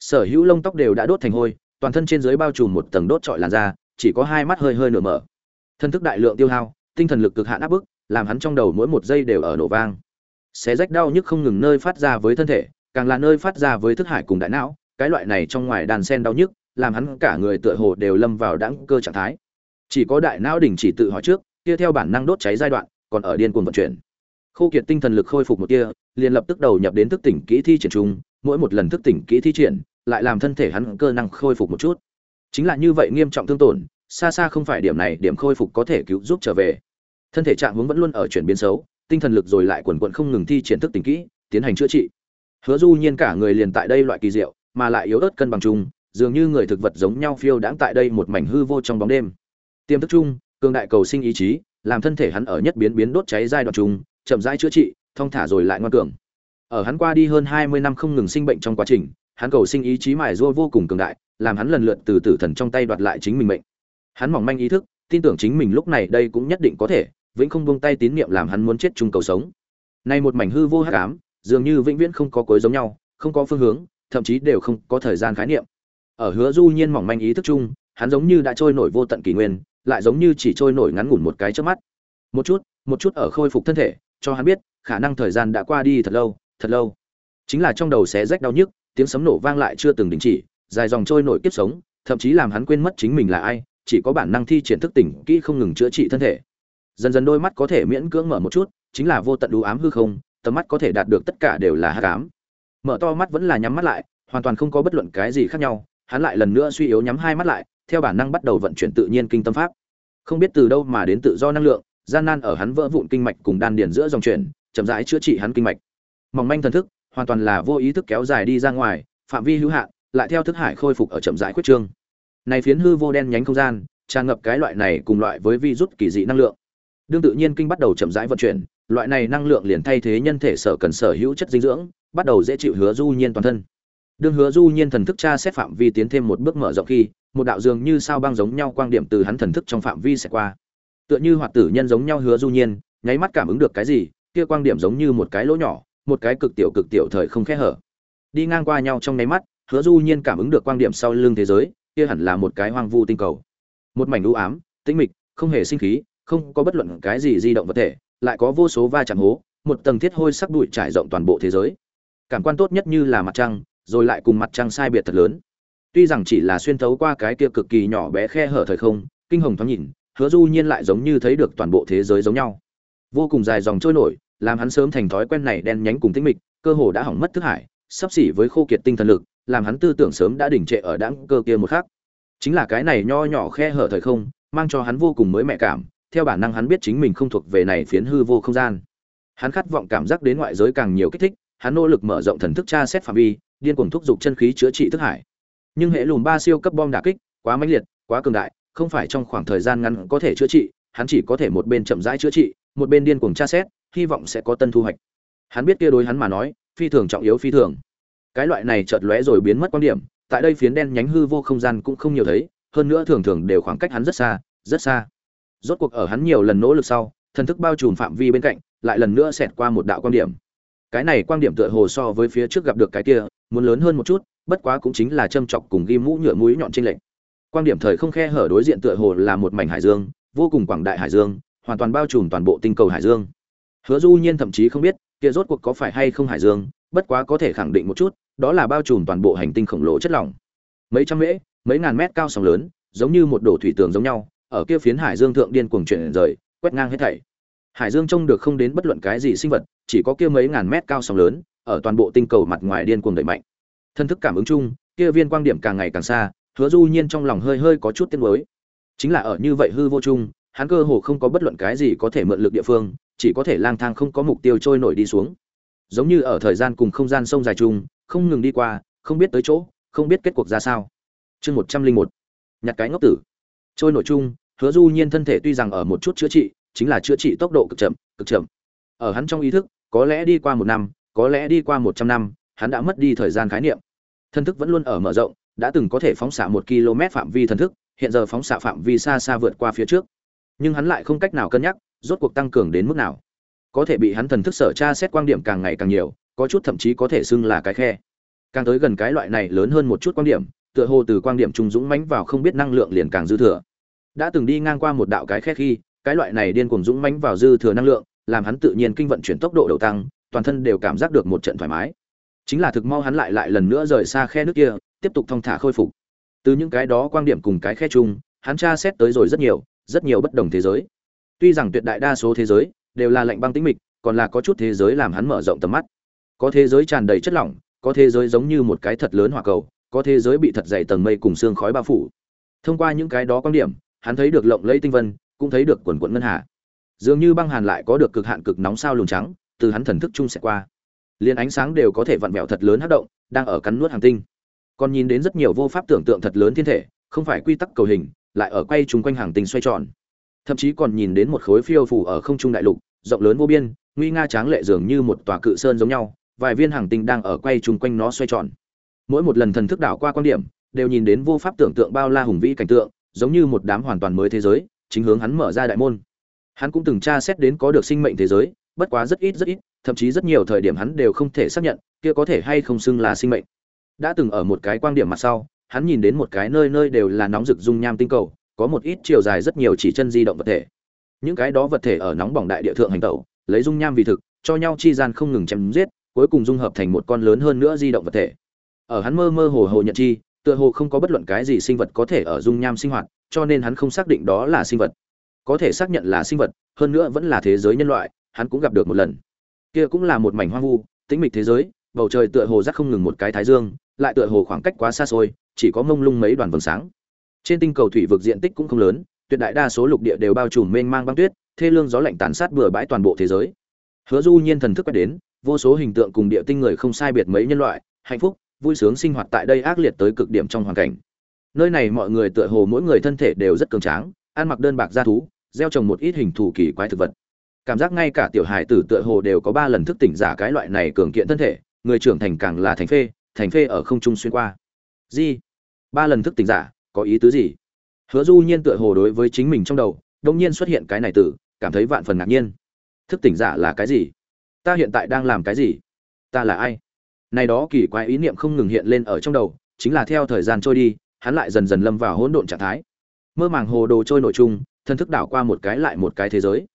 Sở hữu lông tóc đều đã đốt thành hôi, toàn thân trên dưới bao trùm một tầng đốt trọi làn da, chỉ có hai mắt hơi hơi nửa mở thân thức đại lượng tiêu hao, tinh thần lực cực hạn áp bức, làm hắn trong đầu mỗi một giây đều ở nổ vang. Xé rách đau nhức không ngừng nơi phát ra với thân thể, càng là nơi phát ra với thức hải cùng đại não, cái loại này trong ngoài đàn sen đau nhức, làm hắn cả người tựa hồ đều lâm vào đãng cơ trạng thái. Chỉ có đại não đình chỉ tự hỏi trước, kia theo bản năng đốt cháy giai đoạn, còn ở điên cuồng vận chuyển. Khô kiệt tinh thần lực khôi phục một tia, liền lập tức đầu nhập đến thức tỉnh kỹ thi triển chung, mỗi một lần thức tỉnh kỹ thi triển, lại làm thân thể hắn cơ năng khôi phục một chút. Chính là như vậy nghiêm trọng thương tổn xa xa không phải điểm này, điểm khôi phục có thể cứu giúp trở về. Thân thể trạng hướng vẫn luôn ở chuyển biến xấu, tinh thần lực rồi lại quần quận không ngừng thi triển thức tỉnh kỹ, tiến hành chữa trị. Hứa du nhiên cả người liền tại đây loại kỳ diệu, mà lại yếu ớt cân bằng chung, dường như người thực vật giống nhau phiêu đãng tại đây một mảnh hư vô trong bóng đêm. Tiềm thức chung, cường đại cầu sinh ý chí, làm thân thể hắn ở nhất biến biến đốt cháy giai đoạn chung, chậm rãi chữa trị thông thả rồi lại ngoan cường. Ở hắn qua đi hơn 20 năm không ngừng sinh bệnh trong quá trình, hắn cầu sinh ý chí mài rua vô cùng cường đại, làm hắn lần lượt từ tử thần trong tay đoạt lại chính mình mệnh hắn mỏng manh ý thức, tin tưởng chính mình lúc này đây cũng nhất định có thể, vĩnh không buông tay tín niệm làm hắn muốn chết chung cầu sống. Nay một mảnh hư vô hắc ám, dường như vĩnh viễn không có cuối giống nhau, không có phương hướng, thậm chí đều không có thời gian khái niệm. Ở hứa du nhiên mỏng manh ý thức chung, hắn giống như đã trôi nổi vô tận kỷ nguyên, lại giống như chỉ trôi nổi ngắn ngủn một cái trước mắt. Một chút một chút ở khôi phục thân thể, cho hắn biết, khả năng thời gian đã qua đi thật lâu thật lâu. Chính là trong đầu xé rách đau nhức, tiếng sấm nổ vang lại chưa từng đình chỉ, dài dòng trôi nổi kiếp sống, thậm chí làm hắn quên mất chính mình là ai chỉ có bản năng thi triển thức tỉnh kỹ không ngừng chữa trị thân thể. Dần dần đôi mắt có thể miễn cưỡng mở một chút, chính là vô tận đủ ám hư không, tầm mắt có thể đạt được tất cả đều là hắc ám. Mở to mắt vẫn là nhắm mắt lại, hoàn toàn không có bất luận cái gì khác nhau, hắn lại lần nữa suy yếu nhắm hai mắt lại, theo bản năng bắt đầu vận chuyển tự nhiên kinh tâm pháp. Không biết từ đâu mà đến tự do năng lượng, gian nan ở hắn vỡ vụn kinh mạch cùng đan điền giữa dòng chuyển, chậm rãi chữa trị hắn kinh mạch. Mỏng manh thần thức, hoàn toàn là vô ý thức kéo dài đi ra ngoài, phạm vi hữu hạn, lại theo thức hải khôi phục ở chậm rãi khuyết trương này phiến hư vô đen nhánh không gian, tràn ngập cái loại này cùng loại với virus kỳ dị năng lượng. Đương tự nhiên kinh bắt đầu chậm rãi vận chuyển, loại này năng lượng liền thay thế nhân thể sở cần sở hữu chất dinh dưỡng, bắt đầu dễ chịu hứa du nhiên toàn thân. Đương hứa du nhiên thần thức tra xét phạm vi tiến thêm một bước mở rộng khi, một đạo dường như sao băng giống nhau quang điểm từ hắn thần thức trong phạm vi sẽ qua. Tựa như hoạt tử nhân giống nhau hứa du nhiên, nháy mắt cảm ứng được cái gì, kia quang điểm giống như một cái lỗ nhỏ, một cái cực tiểu cực tiểu thời không khe hở. Đi ngang qua nhau trong nháy mắt, hứa du nhiên cảm ứng được quang điểm sau lưng thế giới kia hẳn là một cái hoang vu tinh cầu. Một mảnh u ám, tĩnh mịch, không hề sinh khí, không có bất luận cái gì di động vật thể, lại có vô số va chạm hố, một tầng thiết hôi sắc bụi trải rộng toàn bộ thế giới. Cảm quan tốt nhất như là mặt trăng, rồi lại cùng mặt trăng sai biệt thật lớn. Tuy rằng chỉ là xuyên thấu qua cái kia cực kỳ nhỏ bé khe hở thời không, kinh hồng thoáng nhìn, hứa du nhiên lại giống như thấy được toàn bộ thế giới giống nhau. Vô cùng dài dòng trôi nổi, làm hắn sớm thành thói quen này đen nhánh cùng tĩnh mịch, cơ hồ đã hỏng mất thức hải, sắp xỉ với khô kiệt tinh thần lực làm hắn tư tưởng sớm đã đỉnh trệ ở đãng cơ kia một khắc. Chính là cái này nho nhỏ khe hở thời không, mang cho hắn vô cùng mới mẹ cảm, theo bản năng hắn biết chính mình không thuộc về này phiến hư vô không gian. Hắn khát vọng cảm giác đến ngoại giới càng nhiều kích thích, hắn nỗ lực mở rộng thần thức tra xét phạm vi, điên cuồng thúc giục chân khí chữa trị thức hải. Nhưng hệ lùm ba siêu cấp bom đả kích, quá mãnh liệt, quá cường đại, không phải trong khoảng thời gian ngắn có thể chữa trị, hắn chỉ có thể một bên chậm rãi chữa trị, một bên điên cuồng tra xét, hy vọng sẽ có tân thu hoạch. Hắn biết kia đối hắn mà nói, phi thường trọng yếu phi thường. Cái loại này chợt lóe rồi biến mất quan điểm, tại đây phiến đen nhánh hư vô không gian cũng không nhiều thấy, hơn nữa thường thường đều khoảng cách hắn rất xa, rất xa. Rốt cuộc ở hắn nhiều lần nỗ lực sau, thần thức bao trùm phạm vi bên cạnh, lại lần nữa xẹt qua một đạo quan điểm. Cái này quan điểm tựa hồ so với phía trước gặp được cái kia, muốn lớn hơn một chút, bất quá cũng chính là châm chọc cùng ghim mũ nhựa mũi nhọn trên lệnh. Quan điểm thời không khe hở đối diện tựa hồ là một mảnh hải dương, vô cùng quảng đại hải dương, hoàn toàn bao trùm toàn bộ tinh cầu hải dương. Hứa Du Nhiên thậm chí không biết, kia rốt cuộc có phải hay không hải dương, bất quá có thể khẳng định một chút, đó là bao trùm toàn bộ hành tinh khổng lồ chất lỏng. Mấy trăm mễ, mấy ngàn mét cao sóng lớn, giống như một đổ thủy tường giống nhau, ở kia phiến hải dương thượng điên cuồng chuyển rời, quét ngang hết thảy. Hải dương trông được không đến bất luận cái gì sinh vật, chỉ có kia mấy ngàn mét cao sóng lớn, ở toàn bộ tinh cầu mặt ngoài điên cuồng đẩy mạnh. Thân thức cảm ứng chung, kia viên quang điểm càng ngày càng xa, Hứa Du Nhiên trong lòng hơi hơi có chút tiếc nuối. Chính là ở như vậy hư vô chung, hắn cơ hồ không có bất luận cái gì có thể mượn lực địa phương, chỉ có thể lang thang không có mục tiêu trôi nổi đi xuống. Giống như ở thời gian cùng không gian sông dài chung, không ngừng đi qua, không biết tới chỗ, không biết kết cuộc ra sao. Chương một trăm linh một Nhặt cái ngốc tử. Trôi nổi chung, Hứa Du Nhiên thân thể tuy rằng ở một chút chữa trị, chính là chữa trị tốc độ cực chậm, cực chậm. Ở hắn trong ý thức, có lẽ đi qua một năm, có lẽ đi qua một trăm năm, hắn đã mất đi thời gian khái niệm. Thân thức vẫn luôn ở mở rộng, đã từng có thể phóng xạ một km phạm vi thần thức, hiện giờ phóng xạ phạm vi xa xa vượt qua phía trước. Nhưng hắn lại không cách nào cân nhắc, rốt cuộc tăng cường đến mức nào. Có thể bị hắn thần thức sở tra xét quang điểm càng ngày càng nhiều, có chút thậm chí có thể xưng là cái khe. Càng tới gần cái loại này lớn hơn một chút quang điểm, tựa hồ từ quang điểm trung dũng mãnh vào không biết năng lượng liền càng dư thừa. Đã từng đi ngang qua một đạo cái khe khi, cái loại này điên cuồng dũng mãnh vào dư thừa năng lượng, làm hắn tự nhiên kinh vận chuyển tốc độ đầu tăng, toàn thân đều cảm giác được một trận thoải mái. Chính là thực mau hắn lại lại lần nữa rời xa khe nước kia, tiếp tục thong thả khôi phục. Từ những cái đó quang điểm cùng cái khe chung, hắn tra xét tới rồi rất nhiều, rất nhiều bất đồng thế giới. Tuy rằng tuyệt đại đa số thế giới đều là lạnh băng tĩnh mịch, còn là có chút thế giới làm hắn mở rộng tầm mắt. Có thế giới tràn đầy chất lỏng, có thế giới giống như một cái thật lớn hỏa cầu, có thế giới bị thật dày tầng mây cùng sương khói bao phủ. Thông qua những cái đó quan điểm, hắn thấy được lộng lẫy tinh vân, cũng thấy được quần quần ngân hà. Dường như băng hàn lại có được cực hạn cực nóng sao lùn trắng, từ hắn thần thức chung sẽ qua. Liên ánh sáng đều có thể vặn vẹo thật lớn hấp động, đang ở cắn nuốt hàng tinh. Còn nhìn đến rất nhiều vô pháp tưởng tượng thật lớn thiên thể, không phải quy tắc cầu hình, lại ở quay chung quanh hàng tinh xoay tròn. Thậm chí còn nhìn đến một khối phiêu phù ở không trung đại lục, rộng lớn vô biên, nguy nga tráng lệ dường như một tòa cự sơn giống nhau, vài viên hàng tinh đang ở quay chung quanh nó xoay tròn. Mỗi một lần thần thức đảo qua quan điểm, đều nhìn đến vô pháp tưởng tượng bao la hùng vĩ cảnh tượng, giống như một đám hoàn toàn mới thế giới, chính hướng hắn mở ra đại môn. Hắn cũng từng tra xét đến có được sinh mệnh thế giới, bất quá rất ít rất ít, thậm chí rất nhiều thời điểm hắn đều không thể xác nhận, kia có thể hay không xưng là sinh mệnh. Đã từng ở một cái quang điểm mặt sau, hắn nhìn đến một cái nơi nơi đều là nóng rực dung nham tinh cầu, có một ít chiều dài rất nhiều chỉ chân di động vật thể. Những cái đó vật thể ở nóng bỏng đại địa thượng hành tẩu, lấy dung nham vì thực, cho nhau chi gian không ngừng chém giết, cuối cùng dung hợp thành một con lớn hơn nữa di động vật thể. Ở hắn mơ mơ hồ hồ nhận chi, tựa hồ không có bất luận cái gì sinh vật có thể ở dung nham sinh hoạt, cho nên hắn không xác định đó là sinh vật. Có thể xác nhận là sinh vật, hơn nữa vẫn là thế giới nhân loại, hắn cũng gặp được một lần. Kia cũng là một mảnh hoang vu, tĩnh mịch thế giới, bầu trời tựa hồ rắc không ngừng một cái thái dương, lại tựa hồ khoảng cách quá xa xôi, chỉ có mông lung mấy đoàn vầng sáng. Trên tinh cầu thủy vực diện tích cũng không lớn, tuyệt đại đa số lục địa đều bao trùm mênh mang băng tuyết, thê lương gió lạnh tàn sát bừa bãi toàn bộ thế giới. Hứa Du Nhiên thần thức quét đến, vô số hình tượng cùng địa tinh người không sai biệt mấy nhân loại, hạnh phúc, vui sướng sinh hoạt tại đây ác liệt tới cực điểm trong hoàn cảnh. Nơi này mọi người tựa hồ mỗi người thân thể đều rất cường tráng, ăn mặc đơn bạc da thú, gieo trồng một ít hình thù kỳ quái thực vật. Cảm giác ngay cả tiểu hài tử tựa hồ đều có ba lần thức tỉnh giả cái loại này cường kiện thân thể, người trưởng thành càng là thành phê, thành phê ở không trung xuyên qua. Gì? Ba lần thức tỉnh giả, có ý tứ gì? Hứa Du Nhiên tựa hồ đối với chính mình trong đầu, đột nhiên xuất hiện cái này tử, cảm thấy vạn phần ngạc nhiên. Thức tỉnh giả là cái gì? Ta hiện tại đang làm cái gì? Ta là ai? Này đó kỳ quái ý niệm không ngừng hiện lên ở trong đầu, chính là theo thời gian trôi đi, hắn lại dần dần lâm vào hỗn độn trạng thái. Mơ màng hồ đồ trôi nổi chung, thân thức đảo qua một cái lại một cái thế giới.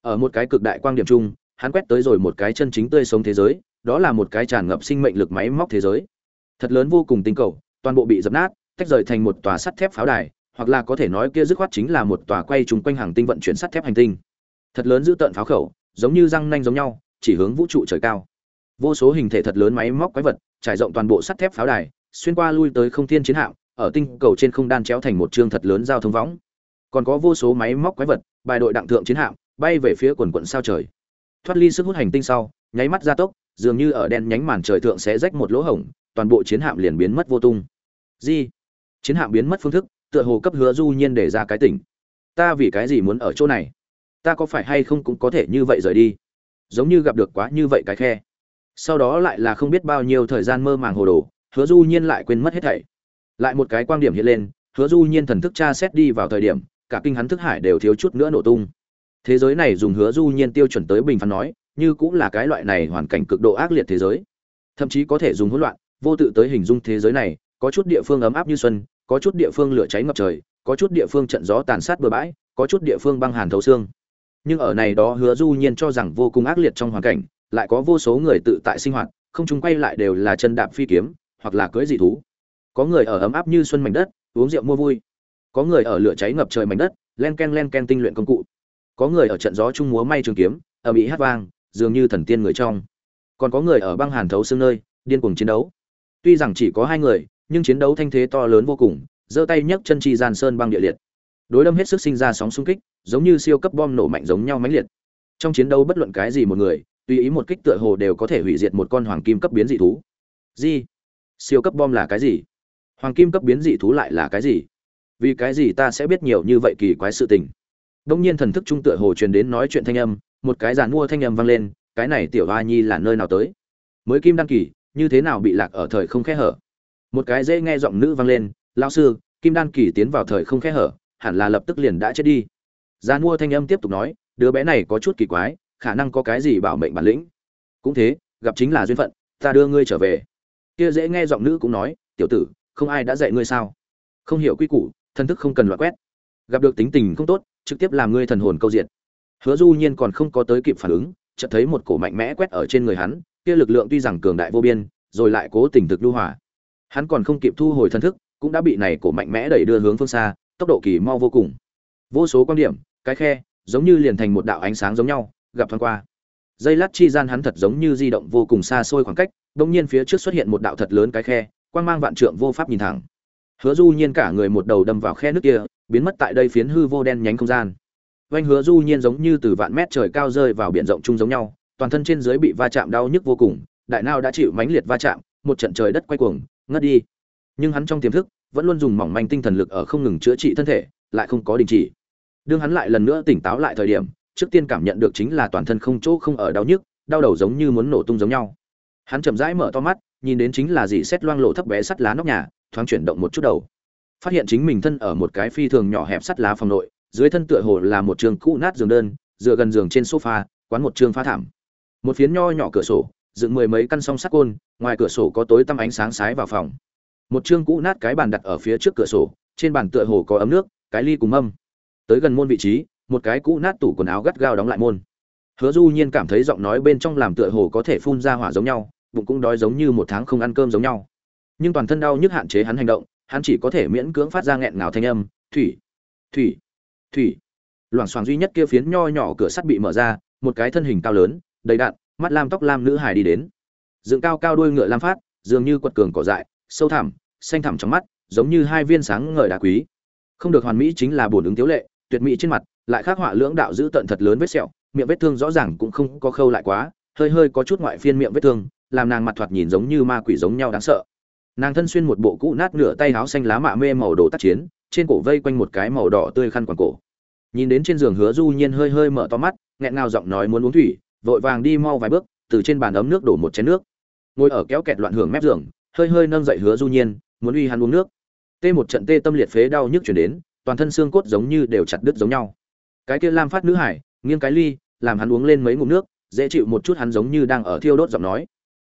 Ở một cái cực đại quang điểm chung, hắn quét tới rồi một cái chân chính tươi sống thế giới, đó là một cái tràn ngập sinh mệnh lực máy móc thế giới. Thật lớn vô cùng tinh cầu, toàn bộ bị dập nát, tách rời thành một tòa sắt thép pháo đài, hoặc là có thể nói kia dứt khoát chính là một tòa quay trùng quanh hàng tinh vận chuyển sắt thép hành tinh. Thật lớn giữ tận pháo khẩu, giống như răng nanh giống nhau, chỉ hướng vũ trụ trời cao. Vô số hình thể thật lớn máy móc quái vật, trải rộng toàn bộ sắt thép pháo đài, xuyên qua lui tới không thiên chiến hạm ở tinh cầu trên không đan chéo thành một chương thật lớn giao thông võng còn có vô số máy móc quái vật bài đội đặng thượng chiến hạm bay về phía quần quần sao trời thoát ly sức hút hành tinh sau nháy mắt gia tốc dường như ở đen nhánh màn trời thượng sẽ rách một lỗ hổng toàn bộ chiến hạm liền biến mất vô tung gì chiến hạm biến mất phương thức tựa hồ cấp hứa du nhiên để ra cái tỉnh. Ta vì cái gì muốn ở chỗ này? Ta có phải hay không cũng có thể như vậy rời đi? Giống như gặp được quá như vậy cái khe. Sau đó lại là không biết bao nhiêu thời gian mơ màng hồ đồ, hứa du nhiên lại quên mất hết thảy. Lại một cái quan điểm hiện lên, hứa du nhiên thần thức tra xét đi vào thời điểm, cả kinh hắn thức hải đều thiếu chút nữa nổ tung. Thế giới này dùng hứa du nhiên tiêu chuẩn tới bình phán nói, như cũng là cái loại này hoàn cảnh cực độ ác liệt thế giới. Thậm chí có thể dùng hỗn loạn, vô tự tới hình dung thế giới này, có chút địa phương ấm áp như xuân có chút địa phương lửa cháy ngập trời, có chút địa phương trận gió tàn sát bừa bãi, có chút địa phương băng hàn thấu xương. Nhưng ở này đó hứa du nhiên cho rằng vô cùng ác liệt trong hoàn cảnh, lại có vô số người tự tại sinh hoạt, không chúng quay lại đều là chân đạp phi kiếm, hoặc là cưỡi dị thú. Có người ở ấm áp như xuân mảnh đất, uống rượu mua vui. Có người ở lửa cháy ngập trời mảnh đất, len ken len ken tinh luyện công cụ. Có người ở trận gió trung múa may trường kiếm ở mỹ hát vang, dường như thần tiên người trong. Còn có người ở băng hàn thấu xương nơi, điên cuồng chiến đấu. Tuy rằng chỉ có hai người nhưng chiến đấu thanh thế to lớn vô cùng, giơ tay nhấc chân chi gian sơn băng địa liệt. Đối đâm hết sức sinh ra sóng xung kích, giống như siêu cấp bom nổ mạnh giống nhau mãnh liệt. Trong chiến đấu bất luận cái gì một người, tùy ý một kích tựa hồ đều có thể hủy diệt một con hoàng kim cấp biến dị thú. Gì? Siêu cấp bom là cái gì? Hoàng kim cấp biến dị thú lại là cái gì? Vì cái gì ta sẽ biết nhiều như vậy kỳ quái sự tình? Đông nhiên thần thức trung tựa hồ truyền đến nói chuyện thanh âm, một cái giàn mua thanh âm vang lên, cái này tiểu hoa nhi là nơi nào tới? Mới kim đăng kỳ như thế nào bị lạc ở thời không khẽ hở? Một cái dễ nghe giọng nữ vang lên, lão sư, kim đan kỳ tiến vào thời không khe hở, hẳn là lập tức liền đã chết đi. Gia mua thanh âm tiếp tục nói, đứa bé này có chút kỳ quái, khả năng có cái gì bảo mệnh bản lĩnh? Cũng thế, gặp chính là duyên phận, ta đưa ngươi trở về. Kia dễ nghe giọng nữ cũng nói, tiểu tử, không ai đã dạy ngươi sao? Không hiểu quy củ, thân thức không cần loại quét. Gặp được tính tình không tốt, trực tiếp làm ngươi thần hồn câu diện hứa du nhiên còn không có tới kịp phản ứng, chợt thấy một cổ mạnh mẽ quét ở trên người hắn, kia lực lượng tuy rằng cường đại vô biên, rồi lại cố tình thực lưu hỏa hắn còn không kịp thu hồi thân thức, cũng đã bị này cổ mạnh mẽ đẩy đưa hướng phương xa, tốc độ kỳ mau vô cùng. Vô số quan điểm, cái khe, giống như liền thành một đạo ánh sáng giống nhau, gặp thoáng qua. Dây lát chi gian hắn thật giống như di động vô cùng xa xôi khoảng cách bỗng nhiên phía trước xuất hiện một đạo thật lớn cái khe, quang mang vạn trượng vô pháp nhìn thẳng. Hứa du nhiên cả người một đầu đâm vào khe nước kia, biến mất tại đây phiến hư vô đen nhánh không gian. Vành hứa du nhiên giống như từ vạn mét trời cao rơi vào biển rộng chung giống nhau, toàn thân trên dưới bị va chạm đau nhức vô cùng, đại nao đã chịu mãnh liệt va chạm, một trận trời đất quay cuồng ngất đi. Nhưng hắn trong tiềm thức vẫn luôn dùng mỏng manh tinh thần lực ở không ngừng chữa trị thân thể, lại không có đình chỉ. Đương hắn lại lần nữa tỉnh táo lại thời điểm, trước tiên cảm nhận được chính là toàn thân không chỗ không ở đau nhức, đau đầu giống như muốn nổ tung giống nhau. Hắn chậm rãi mở to mắt, nhìn đến chính là dì xét loang lộ thấp bé sắt lá nóc nhà, thoáng chuyển động một chút đầu. Phát hiện chính mình thân ở một cái phi thường nhỏ hẹp sắt lá phòng nội, dưới thân tựa hồ là một trường cũ nát giường đơn, dựa gần giường trên sofa, quán một trường phá thảm. Một phiến nho nhỏ cửa sổ dựng mười mấy căn song sắt côn, ngoài cửa sổ có tối tăm ánh sáng sái vào phòng. Một chương cũ nát cái bàn đặt ở phía trước cửa sổ, trên bàn tựa hồ có ấm nước, cái ly cùng mâm. Tới gần môn vị trí, một cái cũ nát tủ quần áo gắt gao đóng lại môn. Hứa du nhiên cảm thấy giọng nói bên trong làm tựa hồ có thể phun ra hỏa giống nhau, bụng cũng đói giống như một tháng không ăn cơm giống nhau. Nhưng toàn thân đau nhức hạn chế hắn hành động, hắn chỉ có thể miễn cưỡng phát ra nghẹn ngào thanh âm, thủy thủy thủy. Loảng xoảng duy nhất kia phiến nho nhỏ cửa sắt bị mở ra, một cái thân hình cao lớn, đầy đạn mắt lam tóc lam nữ hài đi đến. Dựng cao cao đuôi ngựa lam phát, dường như quật cường cỏ dại, sâu thẳm, xanh thẳm trong mắt, giống như hai viên sáng ngời đá quý. Không được hoàn mỹ chính là bổn ứng tiếu lệ, tuyệt mỹ trên mặt, lại khắc họa lưỡng đạo giữ tận thật lớn vết sẹo, miệng vết thương rõ ràng cũng không có khâu lại quá, hơi hơi có chút ngoại phiên miệng vết thương, làm nàng mặt thoạt nhìn giống như ma quỷ giống nhau đáng sợ. Nàng thân xuyên một bộ cũ nát nửa tay áo xanh lá mạ mê màu đồ tác chiến, trên cổ vây quanh một cái màu đỏ tươi khăn quàng cổ. Nhìn đến trên giường hứa du nhiên hơi hơi mở to mắt, nghẹn ngào giọng nói muốn uống thủy vội vàng đi mau vài bước, từ trên bàn ấm nước đổ một chén nước. Ngồi ở kéo kẹt loạn hưởng mép giường, hơi hơi nâng dậy hứa du nhiên, muốn uy hắn uống nước. Tê một trận tê tâm liệt phế đau nhức chuyển đến, toàn thân xương cốt giống như đều chặt đứt giống nhau. Cái kia lam phát nữ hải, nghiêng cái ly, làm hắn uống lên mấy ngụm nước, dễ chịu một chút hắn giống như đang ở thiêu đốt giọng nói.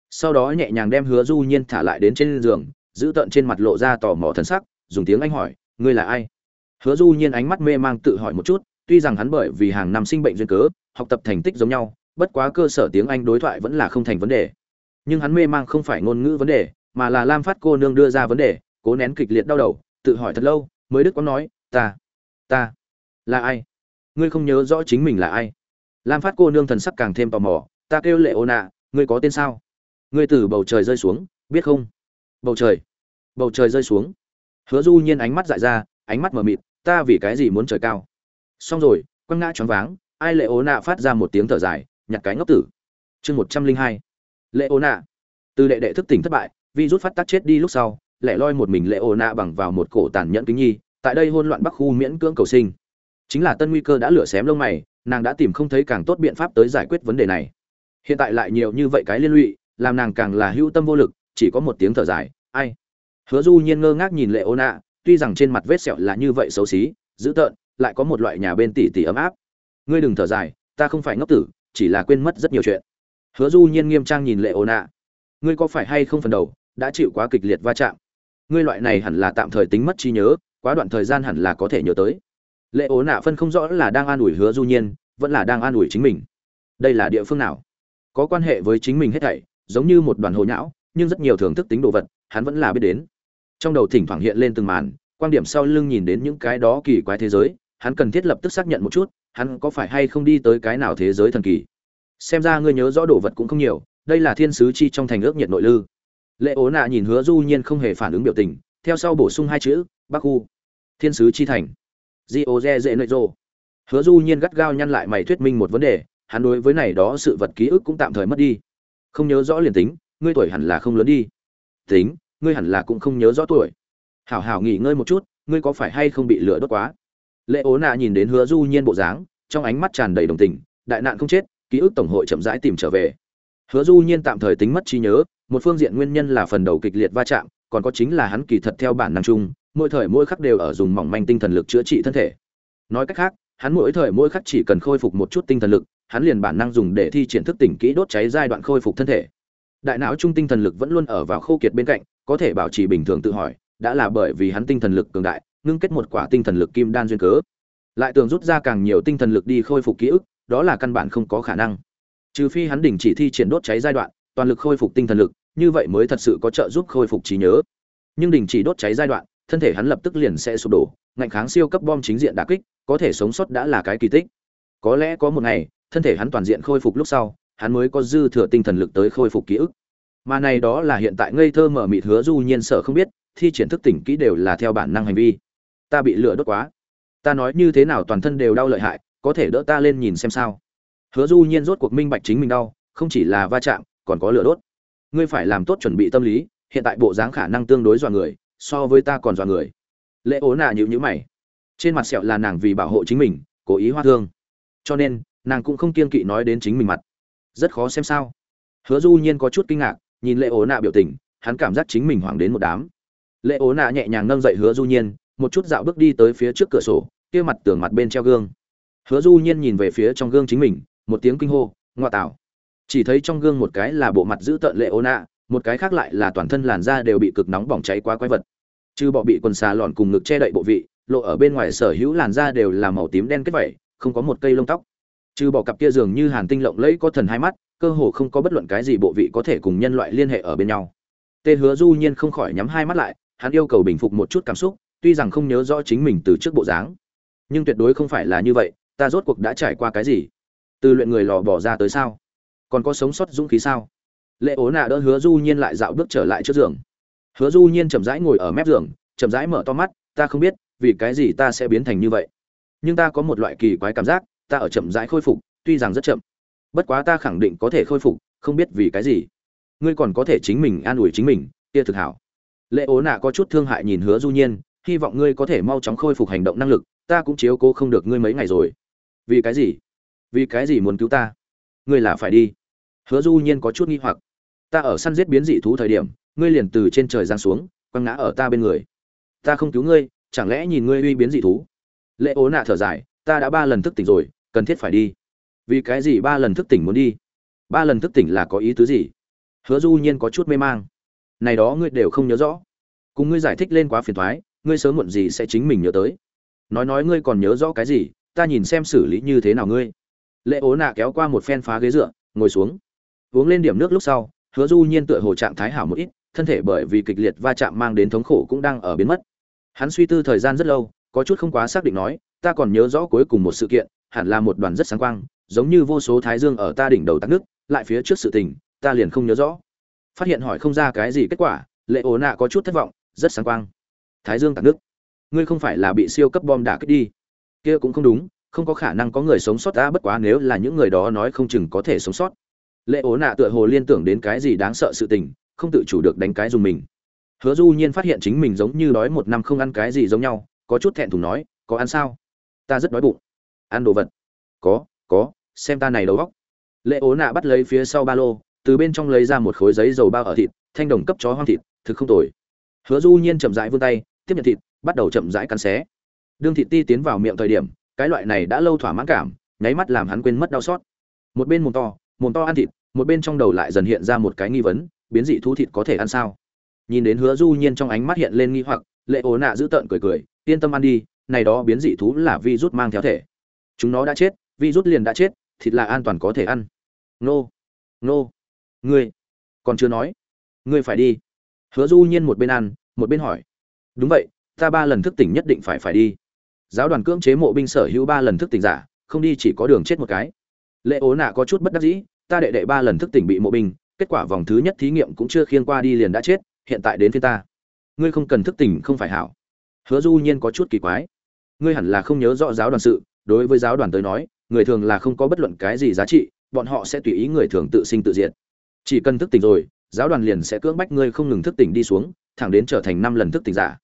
Sau đó nhẹ nhàng đem hứa du nhiên thả lại đến trên giường, giữ tận trên mặt lộ ra tò mò thần sắc, dùng tiếng anh hỏi, ngươi là ai? Hứa du nhiên ánh mắt mê mang tự hỏi một chút, tuy rằng hắn bởi vì hàng năm sinh bệnh duyên cớ, học tập thành tích giống nhau bất quá cơ sở tiếng anh đối thoại vẫn là không thành vấn đề. Nhưng hắn mê mang không phải ngôn ngữ vấn đề, mà là lam phát cô nương đưa ra vấn đề, cố nén kịch liệt đau đầu, tự hỏi thật lâu, mới đức quang nói, ta ta là ai? Ngươi không nhớ rõ chính mình là ai? Lam phát cô nương thần sắc càng thêm tò mò, ta kêu lệ ô nạ ngươi có tên sao? Ngươi từ bầu trời rơi xuống, biết không? Bầu trời bầu trời rơi xuống. Hứa du nhiên ánh mắt dại ra, ánh mắt mờ mịt, ta vì cái gì muốn trời cao? Xong rồi, quăng ngã choáng váng. Ai lệ ố nạ phát ra một tiếng thở dài nhặt cái ngốc tử. Chương một trăm linh hai. Lệ ố nạ từ đệ đệ thức tỉnh thất bại vi rút phát tác chết đi lúc sau, lẻ loi một mình lệ ố nạ bằng vào một cổ tàn nhẫn kính nhi, tại đây hôn loạn bắc khu miễn cưỡng cầu sinh. Chính là tân nguy cơ đã lửa xém lông mày, nàng đã tìm không thấy càng tốt biện pháp tới giải quyết vấn đề này. Hiện tại lại nhiều như vậy cái liên lụy, làm nàng càng là hữu tâm vô lực, chỉ có một tiếng thở dài, ai? Hứa du nhiên ngơ ngác nhìn lệ ô nạ tuy rằng trên mặt vết sẹo là như vậy xấu xí, dữ tợn, lại có một loại nhà bên tỉ tỉ ấm áp. Ngươi đừng thở dài, ta không phải ngốc tử chỉ là quên mất rất nhiều chuyện. Hứa du nhiên nghiêm trang nhìn lệ ô nạ ngươi có phải hay không phần đầu, đã chịu quá kịch liệt va chạm? Ngươi loại này hẳn là tạm thời tính mất trí nhớ, quá đoạn thời gian hẳn là có thể nhớ tới. Lệ ố nạ phân không rõ là đang an ủi hứa du nhiên, vẫn là đang an ủi chính mình. Đây là địa phương nào? Có quan hệ với chính mình hết thảy, giống như một đoàn hồ nhão, nhưng rất nhiều thưởng thức tính đồ vật, hắn vẫn là biết đến. Trong đầu thỉnh thoảng hiện lên từng màn, quan điểm sau lưng nhìn đến những cái đó kỳ quái thế giới, hắn cần thiết lập tức xác nhận một chút hắn có phải hay không đi tới cái nào thế giới thần kỳ? Xem ra ngươi nhớ rõ đồ vật cũng không nhiều, đây là thiên sứ chi trong thành ước nhiệt nội lư. Lệ ố nạ nhìn hứa du nhiên không hề phản ứng biểu tình, theo sau bổ sung hai chữ, bắc khu, thiên sứ chi thành. Di ô dê dễ nội rô hứa du nhiên gắt gao nhăn lại mày thuyết minh một vấn đề, hắn đối với này đó sự vật ký ức cũng tạm thời mất đi. Không nhớ rõ liền tính, ngươi tuổi hẳn là không lớn đi. Tính, ngươi hẳn là cũng không nhớ rõ tuổi. Hảo hảo nghỉ ngơi một chút, ngươi có phải hay không bị lửa đốt quá? Lệ ố nạ nhìn đến hứa du nhiên bộ dáng, trong ánh mắt tràn đầy đồng tình, đại nạn không chết, ký ức tổng hội chậm rãi tìm trở về. Hứa du nhiên tạm thời tính mất trí nhớ, một phương diện nguyên nhân là phần đầu kịch liệt va chạm, còn có chính là hắn kỳ thật theo bản năng chung, mỗi thời mỗi khắc đều ở dùng mỏng manh tinh thần lực chữa trị thân thể. Nói cách khác, hắn mỗi thời mỗi khắc chỉ cần khôi phục một chút tinh thần lực, hắn liền bản năng dùng để thi triển thức tỉnh kỹ đốt cháy giai đoạn khôi phục thân thể. Đại não trung tinh thần lực vẫn luôn ở vào khô kiệt bên cạnh, có thể bảo trì bình thường tự hỏi, đã là bởi vì hắn tinh thần lực cường đại ngưng kết một quả tinh thần lực kim đan duyên cớ. Lại tưởng rút ra càng nhiều tinh thần lực đi khôi phục ký ức, đó là căn bản không có khả năng. Trừ phi hắn đình chỉ thi triển đốt cháy giai đoạn, toàn lực khôi phục tinh thần lực, như vậy mới thật sự có trợ giúp khôi phục trí nhớ. Nhưng đình chỉ đốt cháy giai đoạn, thân thể hắn lập tức liền sẽ sụp đổ, ngạnh kháng siêu cấp bom chính diện đà kích, có thể sống sót đã là cái kỳ tích. Có lẽ có một ngày, thân thể hắn toàn diện khôi phục lúc sau, hắn mới có dư thừa tinh thần lực tới khôi phục ký ức. Mà này đó là hiện tại ngây thơ mở mịt hứa du nhiên sợ không biết, thi triển thức tỉnh kỹ đều là theo bản năng hành vi ta bị lửa đốt quá. Ta nói như thế nào toàn thân đều đau lợi hại, có thể đỡ ta lên nhìn xem sao? Hứa du nhiên rốt cuộc minh bạch chính mình đau, không chỉ là va chạm, còn có lửa đốt. Ngươi phải làm tốt chuẩn bị tâm lý, hiện tại bộ dáng khả năng tương đối dọa người, so với ta còn dọa người. Lệ ố nà nhịu nhữ mày. Trên mặt sẹo là nàng vì bảo hộ chính mình, cố ý hoa thương. Cho nên, nàng cũng không kiên kỵ nói đến chính mình mặt. Rất khó xem sao. Hứa du nhiên có chút kinh ngạc, nhìn lệ ố nà biểu tình, hắn cảm giác chính mình hoảng đến một đám. Lệ ố nà nhẹ nhàng nâng dậy hứa du nhiên một chút dạo bước đi tới phía trước cửa sổ, kia mặt tường mặt bên treo gương. Hứa du nhiên nhìn về phía trong gương chính mình, một tiếng kinh hô, ngoa tạo. Chỉ thấy trong gương một cái là bộ mặt giữ tợn lệ ô nạ, một cái khác lại là toàn thân làn da đều bị cực nóng bỏng cháy quá quái vật. Chứ bọ bị quần xà lọn cùng ngực che đậy bộ vị, lộ ở bên ngoài sở hữu làn da đều là màu tím đen kết vẩy không có một cây lông tóc. Trừ bỏ cặp kia dường như hàn tinh lộng lẫy có thần hai mắt, cơ hồ không có bất luận cái gì bộ vị có thể cùng nhân loại liên hệ ở bên nhau. Tê hứa du nhiên không khỏi nhắm hai mắt lại, hắn yêu cầu bình phục một chút cảm xúc tuy rằng không nhớ rõ chính mình từ trước bộ dáng, nhưng tuyệt đối không phải là như vậy, ta rốt cuộc đã trải qua cái gì? Từ luyện người lò bỏ ra tới sao? Còn có sống sót dũng khí sao? Lệ ố nạ đỡ hứa du nhiên lại dạo bước trở lại trước giường. Hứa du nhiên chậm rãi ngồi ở mép giường, chậm rãi mở to mắt, ta không biết, vì cái gì ta sẽ biến thành như vậy. Nhưng ta có một loại kỳ quái cảm giác, ta ở chậm rãi khôi phục, tuy rằng rất chậm. Bất quá ta khẳng định có thể khôi phục, không biết vì cái gì. Ngươi còn có thể chính mình an ủi chính mình, kia thực hảo. Lệ ố nạ có chút thương hại nhìn hứa du nhiên hy vọng ngươi có thể mau chóng khôi phục hành động năng lực, ta cũng chiếu cố không được ngươi mấy ngày rồi. Vì cái gì? Vì cái gì muốn cứu ta? Ngươi là phải đi. Hứa du nhiên có chút nghi hoặc. Ta ở săn giết biến dị thú thời điểm, ngươi liền từ trên trời giáng xuống, quăng ngã ở ta bên người. Ta không cứu ngươi, chẳng lẽ nhìn ngươi uy biến dị thú? Lệ ố nạ thở dài, ta đã ba lần thức tỉnh rồi, cần thiết phải đi. Vì cái gì ba lần thức tỉnh muốn đi? Ba lần thức tỉnh là có ý tứ gì? Hứa du nhiên có chút mê mang. Này đó ngươi đều không nhớ rõ. Cùng ngươi giải thích lên quá phiền thoái ngươi sớm muộn gì sẽ chính mình nhớ tới. Nói nói ngươi còn nhớ rõ cái gì, ta nhìn xem xử lý như thế nào ngươi. Lệ ố nạ kéo qua một phen phá ghế dựa, ngồi xuống. Uống lên điểm nước lúc sau, hứa du nhiên tựa hồ trạng thái hảo một ít, thân thể bởi vì kịch liệt va chạm mang đến thống khổ cũng đang ở biến mất. Hắn suy tư thời gian rất lâu, có chút không quá xác định nói, ta còn nhớ rõ cuối cùng một sự kiện, hẳn là một đoàn rất sáng quang, giống như vô số thái dương ở ta đỉnh đầu tắc nước, lại phía trước sự tình, ta liền không nhớ rõ. Phát hiện hỏi không ra cái gì kết quả, lệ ố nạ có chút thất vọng, rất sáng quang thái dương tạc nước. Ngươi không phải là bị siêu cấp bom đả kích đi. Kia cũng không đúng, không có khả năng có người sống sót ta bất quá nếu là những người đó nói không chừng có thể sống sót. Lệ ố nạ tựa hồ liên tưởng đến cái gì đáng sợ sự tình, không tự chủ được đánh cái dùng mình. Hứa du nhiên phát hiện chính mình giống như đói một năm không ăn cái gì giống nhau, có chút thẹn thùng nói, có ăn sao? Ta rất đói bụng. Ăn đồ vật? Có có, xem ta này đầu góc lệ ố nạ bắt lấy phía sau ba lô, từ bên trong lấy ra một khối giấy dầu bao ở thịt, thanh đồng cấp chó hoang thịt, thực không tồi. Hứa du nhiên chậm rãi vươn tay tiếp nhận thịt, bắt đầu chậm rãi cắn xé. Đương thịt ti tiến vào miệng thời điểm, cái loại này đã lâu thỏa mãn cảm, nháy mắt làm hắn quên mất đau xót. Một bên mồm to mồm to ăn thịt, một bên trong đầu lại dần hiện ra một cái nghi vấn, biến dị thú thịt có thể ăn sao? Nhìn đến hứa du nhiên trong ánh mắt hiện lên nghi hoặc, lệ ố nạ giữ tợn cười cười, yên tâm ăn đi, này đó biến dị thú là vi rút mang theo thể. Chúng nó đã chết vi rút liền đã chết, thịt là an toàn có thể ăn. Nô nô, ngươi, còn chưa nói. Ngươi phải đi. Hứa du nhiên một bên ăn, một bên hỏi đúng vậy, ta ba lần thức tỉnh nhất định phải phải đi. Giáo đoàn cưỡng chế mộ binh sở hữu ba lần thức tỉnh giả, không đi chỉ có đường chết một cái. Lệ ố nạ có chút bất đắc dĩ, ta đệ đệ ba lần thức tỉnh bị mộ binh, kết quả vòng thứ nhất thí nghiệm cũng chưa khiên qua đi liền đã chết, hiện tại đến phía ta. Ngươi không cần thức tỉnh không phải hảo. Hứa du nhiên có chút kỳ quái. Ngươi hẳn là không nhớ rõ giáo đoàn sự, đối với giáo đoàn tới nói, người thường là không có bất luận cái gì giá trị, bọn họ sẽ tùy ý người thường tự sinh tự diệt. Chỉ cần thức tỉnh rồi, giáo đoàn liền sẽ cưỡng bách ngươi không ngừng thức tỉnh đi xuống, thẳng đến trở thành năm lần thức tỉnh giả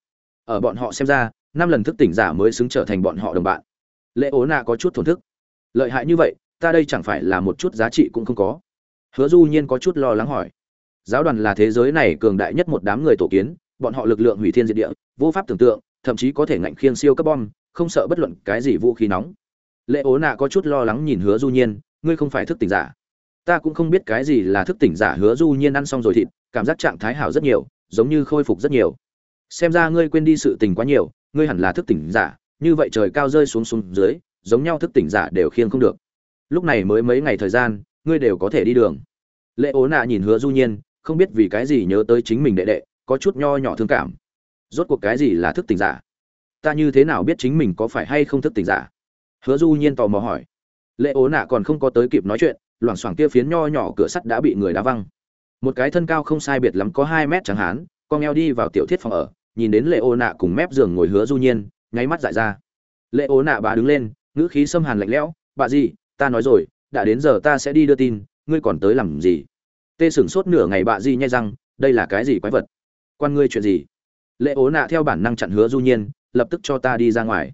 ở bọn họ xem ra, năm lần thức tỉnh giả mới xứng trở thành bọn họ đồng bạn. Lệ ố nạ có chút thổn thức. Lợi hại như vậy, ta đây chẳng phải là một chút giá trị cũng không có. Hứa du nhiên có chút lo lắng hỏi. Giáo đoàn là thế giới này cường đại nhất một đám người tổ kiến, bọn họ lực lượng hủy thiên diệt địa, vô pháp tưởng tượng, thậm chí có thể ngạnh khiêng siêu cấp bom, không sợ bất luận cái gì vũ khí nóng. Lệ ố nạ có chút lo lắng nhìn hứa du nhiên, ngươi không phải thức tỉnh giả. Ta cũng không biết cái gì là thức tỉnh giả, hứa du nhiên ăn xong rồi thịt, cảm giác trạng thái hảo rất nhiều, giống như khôi phục rất nhiều xem ra ngươi quên đi sự tình quá nhiều, ngươi hẳn là thức tỉnh giả, như vậy trời cao rơi xuống xuống dưới, giống nhau thức tỉnh giả đều khiêng không được. Lúc này mới mấy ngày thời gian, ngươi đều có thể đi đường. Lệ ố nạ nhìn hứa du nhiên, không biết vì cái gì nhớ tới chính mình đệ đệ, có chút nho nhỏ thương cảm. Rốt cuộc cái gì là thức tỉnh giả? Ta như thế nào biết chính mình có phải hay không thức tỉnh giả? Hứa du nhiên tò mò hỏi. Lệ ố nạ còn không có tới kịp nói chuyện, loảng xoảng kia phiến nho nhỏ cửa sắt đã bị người đá văng. Một cái thân cao không sai biệt lắm có hai mét chẳng hán, con eo đi vào tiểu thiết phòng ở nhìn đến lệ ô nạ cùng mép giường ngồi hứa du nhiên, nháy mắt dại ra. Lệ ô nạ bà đứng lên, ngữ khí xâm hàn lạnh lẽo, bà gì, ta nói rồi, đã đến giờ ta sẽ đi đưa tin, ngươi còn tới làm gì? Tê sửng sốt nửa ngày bà gì nhai răng, đây là cái gì quái vật? Quan ngươi chuyện gì? Lệ ố nạ theo bản năng chặn hứa du nhiên, lập tức cho ta đi ra ngoài.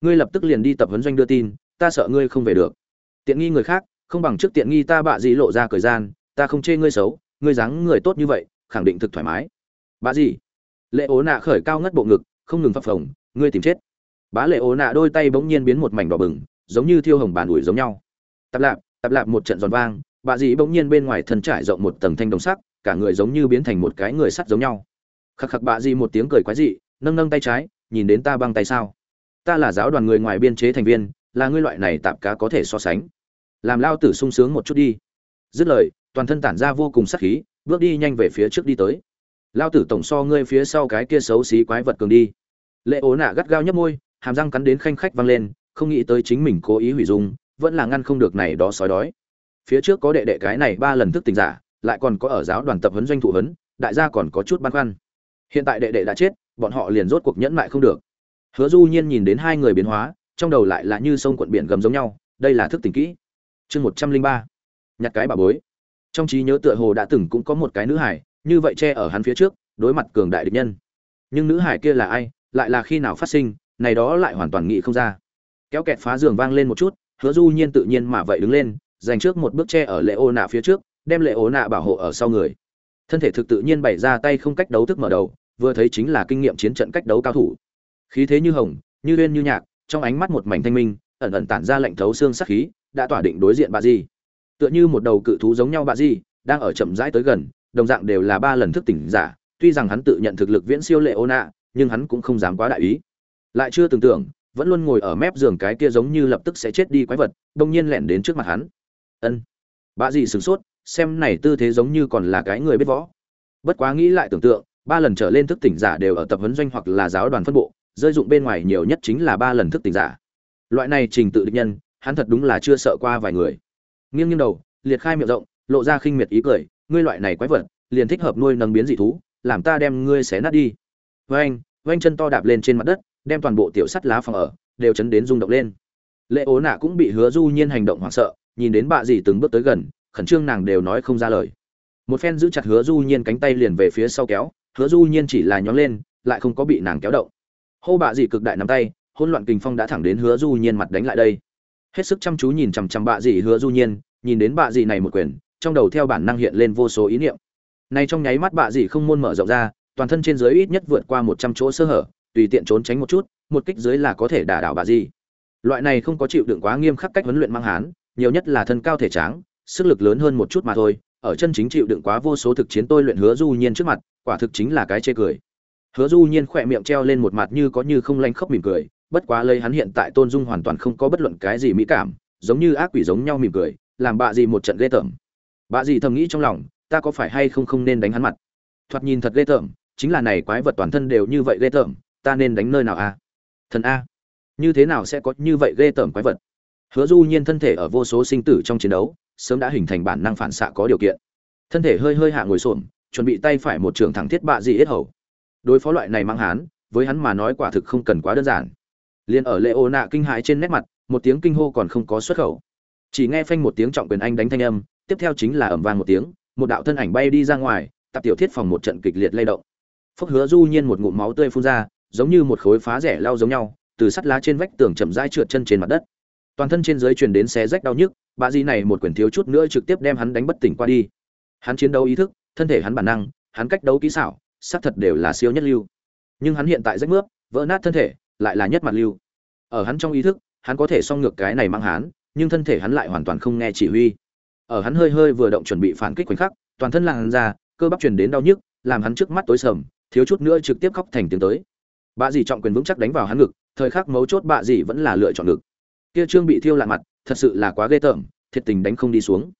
Ngươi lập tức liền đi tập huấn doanh đưa tin, ta sợ ngươi không về được. Tiện nghi người khác, không bằng trước tiện nghi ta bạ gì lộ ra thời gian, ta không chê ngươi xấu, ngươi dáng người tốt như vậy, khẳng định thực thoải mái. Bạ gì? Lệ ố nạ khởi cao ngất bộ ngực, không ngừng phập phồng, ngươi tìm chết. Bá lệ ố nạ đôi tay bỗng nhiên biến một mảnh đỏ bừng, giống như thiêu hồng bàn ủi giống nhau. Tập lạp tập lạp một trận giòn vang, Bà dì bỗng nhiên bên ngoài thân trải rộng một tầng thanh đồng sắc, cả người giống như biến thành một cái người sắt giống nhau. Khắc khắc bà dì một tiếng cười quái dị, nâng nâng tay trái, nhìn đến ta băng tay sao? Ta là giáo đoàn người ngoài biên chế thành viên, là ngươi loại này tạp cá có thể so sánh. Làm lao tử sung sướng một chút đi. Dứt lời, toàn thân tản ra vô cùng sắc khí, bước đi nhanh về phía trước đi tới lao tử tổng so ngươi phía sau cái kia xấu xí quái vật cường đi. Lệ ố nạ gắt gao nhấp môi, hàm răng cắn đến khanh khách vang lên, không nghĩ tới chính mình cố ý hủy dung, vẫn là ngăn không được này đó sói đói. Phía trước có đệ đệ cái này ba lần thức tình giả, lại còn có ở giáo đoàn tập huấn doanh thụ huấn, đại gia còn có chút băn khoăn. Hiện tại đệ đệ đã chết, bọn họ liền rốt cuộc nhẫn mại không được. Hứa du nhiên nhìn đến hai người biến hóa, trong đầu lại là như sông cuộn biển gầm giống nhau, đây là thức tỉnh kỹ. Chương một trăm linh ba. Nhặt cái bà bối. Trong trí nhớ tựa hồ đã từng cũng có một cái nữ hải như vậy che ở hắn phía trước, đối mặt cường đại địch nhân. Nhưng nữ hải kia là ai, lại là khi nào phát sinh, này đó lại hoàn toàn nghĩ không ra. Kéo kẹt phá giường vang lên một chút, hứa du nhiên tự nhiên mà vậy đứng lên, dành trước một bước che ở lệ ô nạ phía trước, đem lệ ô nạ bảo hộ ở sau người. Thân thể thực tự nhiên bày ra tay không cách đấu thức mở đầu, vừa thấy chính là kinh nghiệm chiến trận cách đấu cao thủ. Khí thế như hồng, như uyên như nhạc, trong ánh mắt một mảnh thanh minh, ẩn ẩn tản ra lạnh thấu xương sắc khí, đã tỏa định đối diện bà di. Tựa như một đầu cự thú giống nhau bà di, đang ở chậm rãi tới gần đồng dạng đều là ba lần thức tỉnh giả, tuy rằng hắn tự nhận thực lực viễn siêu lệ ô nạ nhưng hắn cũng không dám quá đại ý. Lại chưa tưởng tượng vẫn luôn ngồi ở mép giường cái kia giống như lập tức sẽ chết đi quái vật đông nhiên lẻn đến trước mặt hắn. Ân. Bà gì sửng sốt, xem này tư thế giống như còn là cái người biết võ. Bất quá nghĩ lại tưởng tượng, ba lần trở lên thức tỉnh giả đều ở tập huấn doanh hoặc là giáo đoàn phân bộ, rơi dụng bên ngoài nhiều nhất chính là ba lần thức tỉnh giả. Loại này trình tự địch nhân, hắn thật đúng là chưa sợ qua vài người. Nghiêng nghiêng đầu, liệt khai miệng rộng, lộ ra khinh miệt ý cười ngươi loại này quái vật, liền thích hợp nuôi nâng biến dị thú, làm ta đem ngươi xé nát đi. Vênh vênh chân to đạp lên trên mặt đất, đem toàn bộ tiểu sắt lá phòng ở, đều chấn đến rung động lên. Lệ ố nạ cũng bị hứa du nhiên hành động hoảng sợ, nhìn đến bạ dì từng bước tới gần, khẩn trương nàng đều nói không ra lời. Một phen giữ chặt hứa du nhiên cánh tay liền về phía sau kéo, hứa du nhiên chỉ là nhón lên, lại không có bị nàng kéo động. Hô bạ dì cực đại nắm tay, hỗn loạn kình phong đã thẳng đến hứa du nhiên mặt đánh lại đây. Hết sức chăm chú nhìn chằm chằm bạ dì hứa du nhiên, nhìn đến bạ dì này một quyền trong đầu theo bản năng hiện lên vô số ý niệm. Nay trong nháy mắt bạ dì không môn mở rộng ra, toàn thân trên dưới ít nhất vượt qua một trăm chỗ sơ hở, tùy tiện trốn tránh một chút, một kích dưới là có thể đả đảo bạ dì loại này không có chịu đựng quá nghiêm khắc cách huấn luyện mang hán, nhiều nhất là thân cao thể tráng, sức lực lớn hơn một chút mà thôi, ở chân chính chịu đựng quá vô số thực chiến tôi luyện hứa du nhiên trước mặt, quả thực chính là cái chê cười. Hứa du nhiên khỏe miệng treo lên một mặt như có như không lanh khóc mỉm cười, bất quá lấy hắn hiện tại tôn dung hoàn toàn không có bất luận cái gì mỹ cảm, giống như ác quỷ giống nhau mỉm cười, làm bạ gì một trận ghê tởm. Bà dì thầm nghĩ trong lòng, ta có phải hay không không nên đánh hắn mặt? Thoạt nhìn thật ghê tởm, chính là này quái vật toàn thân đều như vậy ghê tởm, ta nên đánh nơi nào a? Thần a. Như thế nào sẽ có như vậy ghê tởm quái vật? Hứa du nhiên thân thể ở vô số sinh tử trong chiến đấu, sớm đã hình thành bản năng phản xạ có điều kiện. Thân thể hơi hơi hạ ngồi xổm, chuẩn bị tay phải một trường thẳng thiết bạ gì hết hầu. Đối phó loại này mang hán, với hắn mà nói quả thực không cần quá đơn giản. Liền ở lệ ô nạ kinh hãi trên nét mặt, một tiếng kinh hô còn không có xuất khẩu. Chỉ nghe phanh một tiếng trọng quyền anh đánh thanh âm tiếp theo chính là ầm vang một tiếng, một đạo thân ảnh bay đi ra ngoài tập tiểu thiết phòng một trận kịch liệt lay động. Phốc hứa du nhiên một ngụm máu tươi phun ra, giống như một khối phá rẻ lao giống nhau, từ sắt lá trên vách tường chậm rãi trượt chân trên mặt đất. Toàn thân trên dưới truyền đến xé rách đau nhức, bà di này một quyền thiếu chút nữa trực tiếp đem hắn đánh bất tỉnh qua đi. Hắn chiến đấu ý thức, thân thể hắn bản năng, hắn cách đấu kỹ xảo, xác thật đều là siêu nhất lưu. Nhưng hắn hiện tại rách mướp, vỡ nát thân thể, lại là nhất mặt lưu. Ở hắn trong ý thức, hắn có thể song ngược cái này mang hắn, nhưng thân thể hắn lại hoàn toàn không nghe chỉ huy ở hắn hơi hơi vừa động chuẩn bị phản kích khoảnh khắc, toàn thân làn ra cơ bắp truyền đến đau nhức, làm hắn trước mắt tối sầm, thiếu chút nữa trực tiếp khóc thành tiếng tới. Bạ dì trọng quyền vững chắc đánh vào hắn ngực, thời khắc mấu chốt bạ dì vẫn là lựa chọn ngực. Kia trương bị thiêu lạ mặt, thật sự là quá ghê tởm, thiệt tình đánh không đi xuống.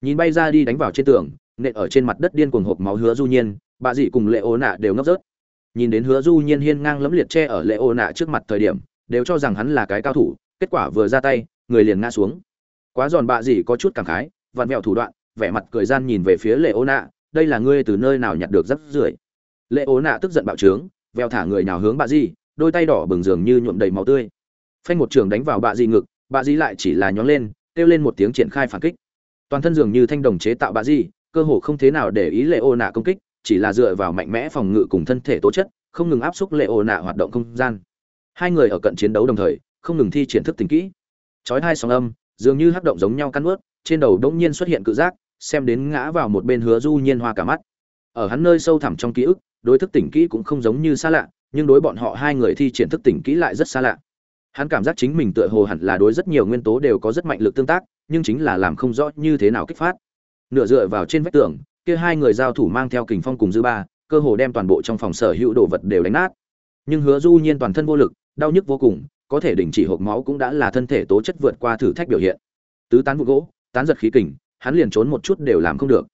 Nhìn bay ra đi đánh vào trên tường, nện ở trên mặt đất điên cuồng hộp máu hứa du nhiên bà dì cùng lệ ô nạ đều ngốc rớt. Nhìn đến hứa du nhiên hiên ngang lẫm liệt che ở lệ ô nạ trước mặt thời điểm, đều cho rằng hắn là cái cao thủ, kết quả vừa ra tay, người liền ngã xuống. Quá giòn bà dì có chút cảm khái vặn vẹo thủ đoạn, vẻ mặt cười gian nhìn về phía lệ ô nạ đây là ngươi từ nơi nào nhặt được rất rưởi? Lệ ô nạ tức giận bạo trướng, veo thả người nào hướng bà dì đôi tay đỏ bừng dường như nhuộm đầy máu tươi. Phanh một trường đánh vào bà dì ngực bà dì lại chỉ là nhón lên, kêu lên một tiếng triển khai phản kích. Toàn thân dường như thanh đồng chế tạo bà dì cơ hồ không thế nào để ý lệ ô nạ công kích, chỉ là dựa vào mạnh mẽ phòng ngự cùng thân thể tố chất, không ngừng áp xúc lệ ô nạ hoạt động không gian. Hai người ở cận chiến đấu đồng thời, không ngừng thi triển thức tình kỹ. Chói hai sóng âm, dường như hắc động giống nhau căn ướt trên đầu đống nhiên xuất hiện cự giác, xem đến ngã vào một bên hứa du nhiên hoa cả mắt. Ở hắn nơi sâu thẳm trong ký ức, đối thức tỉnh kỹ cũng không giống như xa lạ, nhưng đối bọn họ hai người thi triển thức tỉnh kỹ lại rất xa lạ. Hắn cảm giác chính mình tựa hồ hẳn là đối rất nhiều nguyên tố đều có rất mạnh lực tương tác, nhưng chính là làm không rõ như thế nào kích phát. Nửa dựa vào trên vách tường, kia hai người giao thủ mang theo kình phong cùng dư ba, cơ hồ đem toàn bộ trong phòng sở hữu đồ vật đều đánh nát. Nhưng hứa du nhiên toàn thân vô lực, đau nhức vô cùng, có thể đình chỉ hộp máu cũng đã là thân thể tố chất vượt qua thử thách biểu hiện. Tứ tán vụ gỗ tán giật khí kình, hắn liền trốn một chút đều làm không được.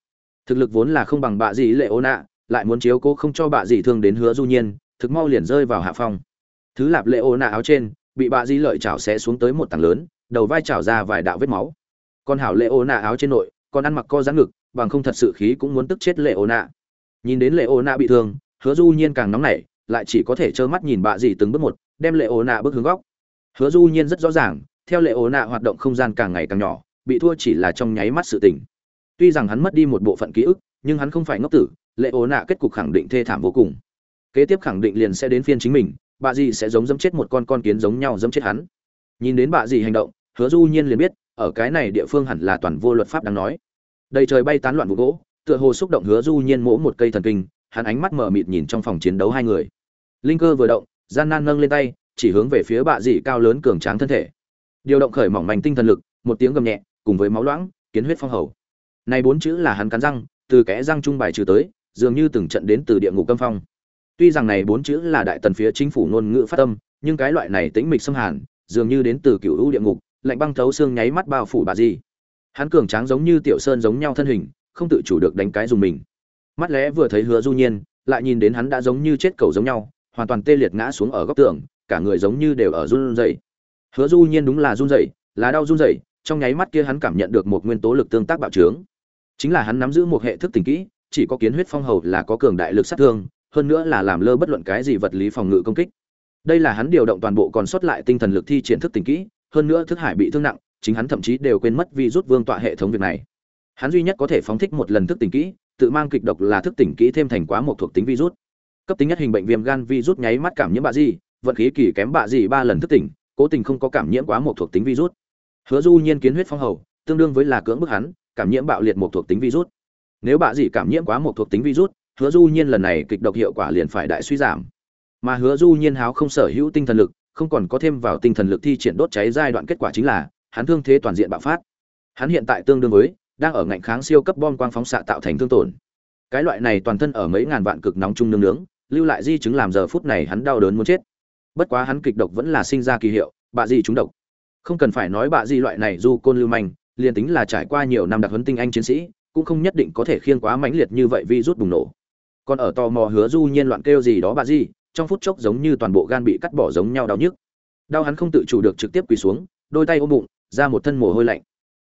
Thực lực vốn là không bằng bạ gì lệ ô nạ, lại muốn chiếu cố không cho bạ gì thương đến hứa du nhiên, thực mau liền rơi vào hạ phong. Thứ lạp lệ ô nạ áo trên, bị bạ di lợi chảo xé xuống tới một tảng lớn, đầu vai chảo ra vài đạo vết máu. Con hảo lệ ô nạ áo trên nội, còn ăn mặc co giãn ngực, bằng không thật sự khí cũng muốn tức chết lệ ô nạ. Nhìn đến lệ ô nạ bị thương, hứa du nhiên càng nóng nảy, lại chỉ có thể trơ mắt nhìn bạ gì từng bước một, đem lệ ô nạ bước hướng góc. Hứa du nhiên rất rõ ràng, theo lệ ô nạ hoạt động không gian càng ngày càng nhỏ bị thua chỉ là trong nháy mắt sự tình. Tuy rằng hắn mất đi một bộ phận ký ức, nhưng hắn không phải ngốc tử, lệ ố nạ kết cục khẳng định thê thảm vô cùng. Kế tiếp khẳng định liền sẽ đến phiên chính mình, bà dì sẽ giống dẫm chết một con con kiến giống nhau dẫm chết hắn. Nhìn đến bà dì hành động, hứa du nhiên liền biết, ở cái này địa phương hẳn là toàn vô luật pháp đang nói. Đầy trời bay tán loạn vụ gỗ, tựa hồ xúc động hứa du nhiên mỗ một cây thần kinh, hắn ánh mắt mở mịt nhìn trong phòng chiến đấu hai người. Linh cơ vừa động, gian nan nâng lên tay, chỉ hướng về phía bạ dị cao lớn cường tráng thân thể. Điều động khởi mỏng manh tinh thần lực, một tiếng gầm nhẹ cùng với máu loãng, kiến huyết phong hầu. Này bốn chữ là hắn cắn răng, từ kẽ răng trung bài trừ tới, dường như từng trận đến từ địa ngục câm phong. Tuy rằng này bốn chữ là đại tần phía chính phủ ngôn ngữ phát tâm nhưng cái loại này tĩnh mịch xâm hàn, dường như đến từ cựu u địa ngục, lạnh băng thấu xương nháy mắt bao phủ bà di. Hắn cường tráng giống như tiểu sơn giống nhau thân hình, không tự chủ được đánh cái dùng mình. Mắt lẽ vừa thấy hứa du nhiên, lại nhìn đến hắn đã giống như chết cầu giống nhau, hoàn toàn tê liệt ngã xuống ở góc tường, cả người giống như đều ở run rẩy. Hứa du nhiên đúng là run rẩy, là đau run rẩy trong nháy mắt kia hắn cảm nhận được một nguyên tố lực tương tác bạo trướng. Chính là hắn nắm giữ một hệ thức tình kỹ, chỉ có kiến huyết phong hầu là có cường đại lực sát thương, hơn nữa là làm lơ bất luận cái gì vật lý phòng ngự công kích. Đây là hắn điều động toàn bộ còn sót lại tinh thần lực thi triển thức tình kỹ, hơn nữa thức hải bị thương nặng, chính hắn thậm chí đều quên mất vi rút vương tọa hệ thống việc này. Hắn duy nhất có thể phóng thích một lần thức tình kỹ, tự mang kịch độc là thức tỉnh kỹ thêm thành quá một thuộc tính virus. Cấp tính nhất hình bệnh viêm gan virus nháy mắt cảm nhiễm bạ gì vận khí kỳ kém bạ gì ba lần thức tỉnh, cố tình không có cảm nhiễm quá một thuộc tính virus hứa du nhiên kiến huyết phong hầu, tương đương với là cưỡng bức hắn, cảm nhiễm bạo liệt một thuộc tính virus. Nếu bạ gì cảm nhiễm quá một thuộc tính virus, hứa du nhiên lần này kịch độc hiệu quả liền phải đại suy giảm. Mà hứa du nhiên háo không sở hữu tinh thần lực, không còn có thêm vào tinh thần lực thi triển đốt cháy giai đoạn kết quả chính là, hắn thương thế toàn diện bạo phát. Hắn hiện tại tương đương với, đang ở ngạnh kháng siêu cấp bom quang phóng xạ tạo thành thương tổn. Cái loại này toàn thân ở mấy ngàn vạn cực nóng chung nương nướng, lưu lại di chứng làm giờ phút này hắn đau đớn muốn chết. Bất quá hắn kịch độc vẫn là sinh ra kỳ hiệu, bạ gì trúng độc không cần phải nói bạ gì loại này du côn lưu manh, liền tính là trải qua nhiều năm đặc huấn tinh anh chiến sĩ, cũng không nhất định có thể khiêng quá mãnh liệt như vậy vi rút bùng nổ. Còn ở tò mò hứa du nhiên loạn kêu gì đó bạ gì, trong phút chốc giống như toàn bộ gan bị cắt bỏ giống nhau đau nhức. Đau hắn không tự chủ được trực tiếp quỳ xuống, đôi tay ôm bụng, ra một thân mồ hôi lạnh.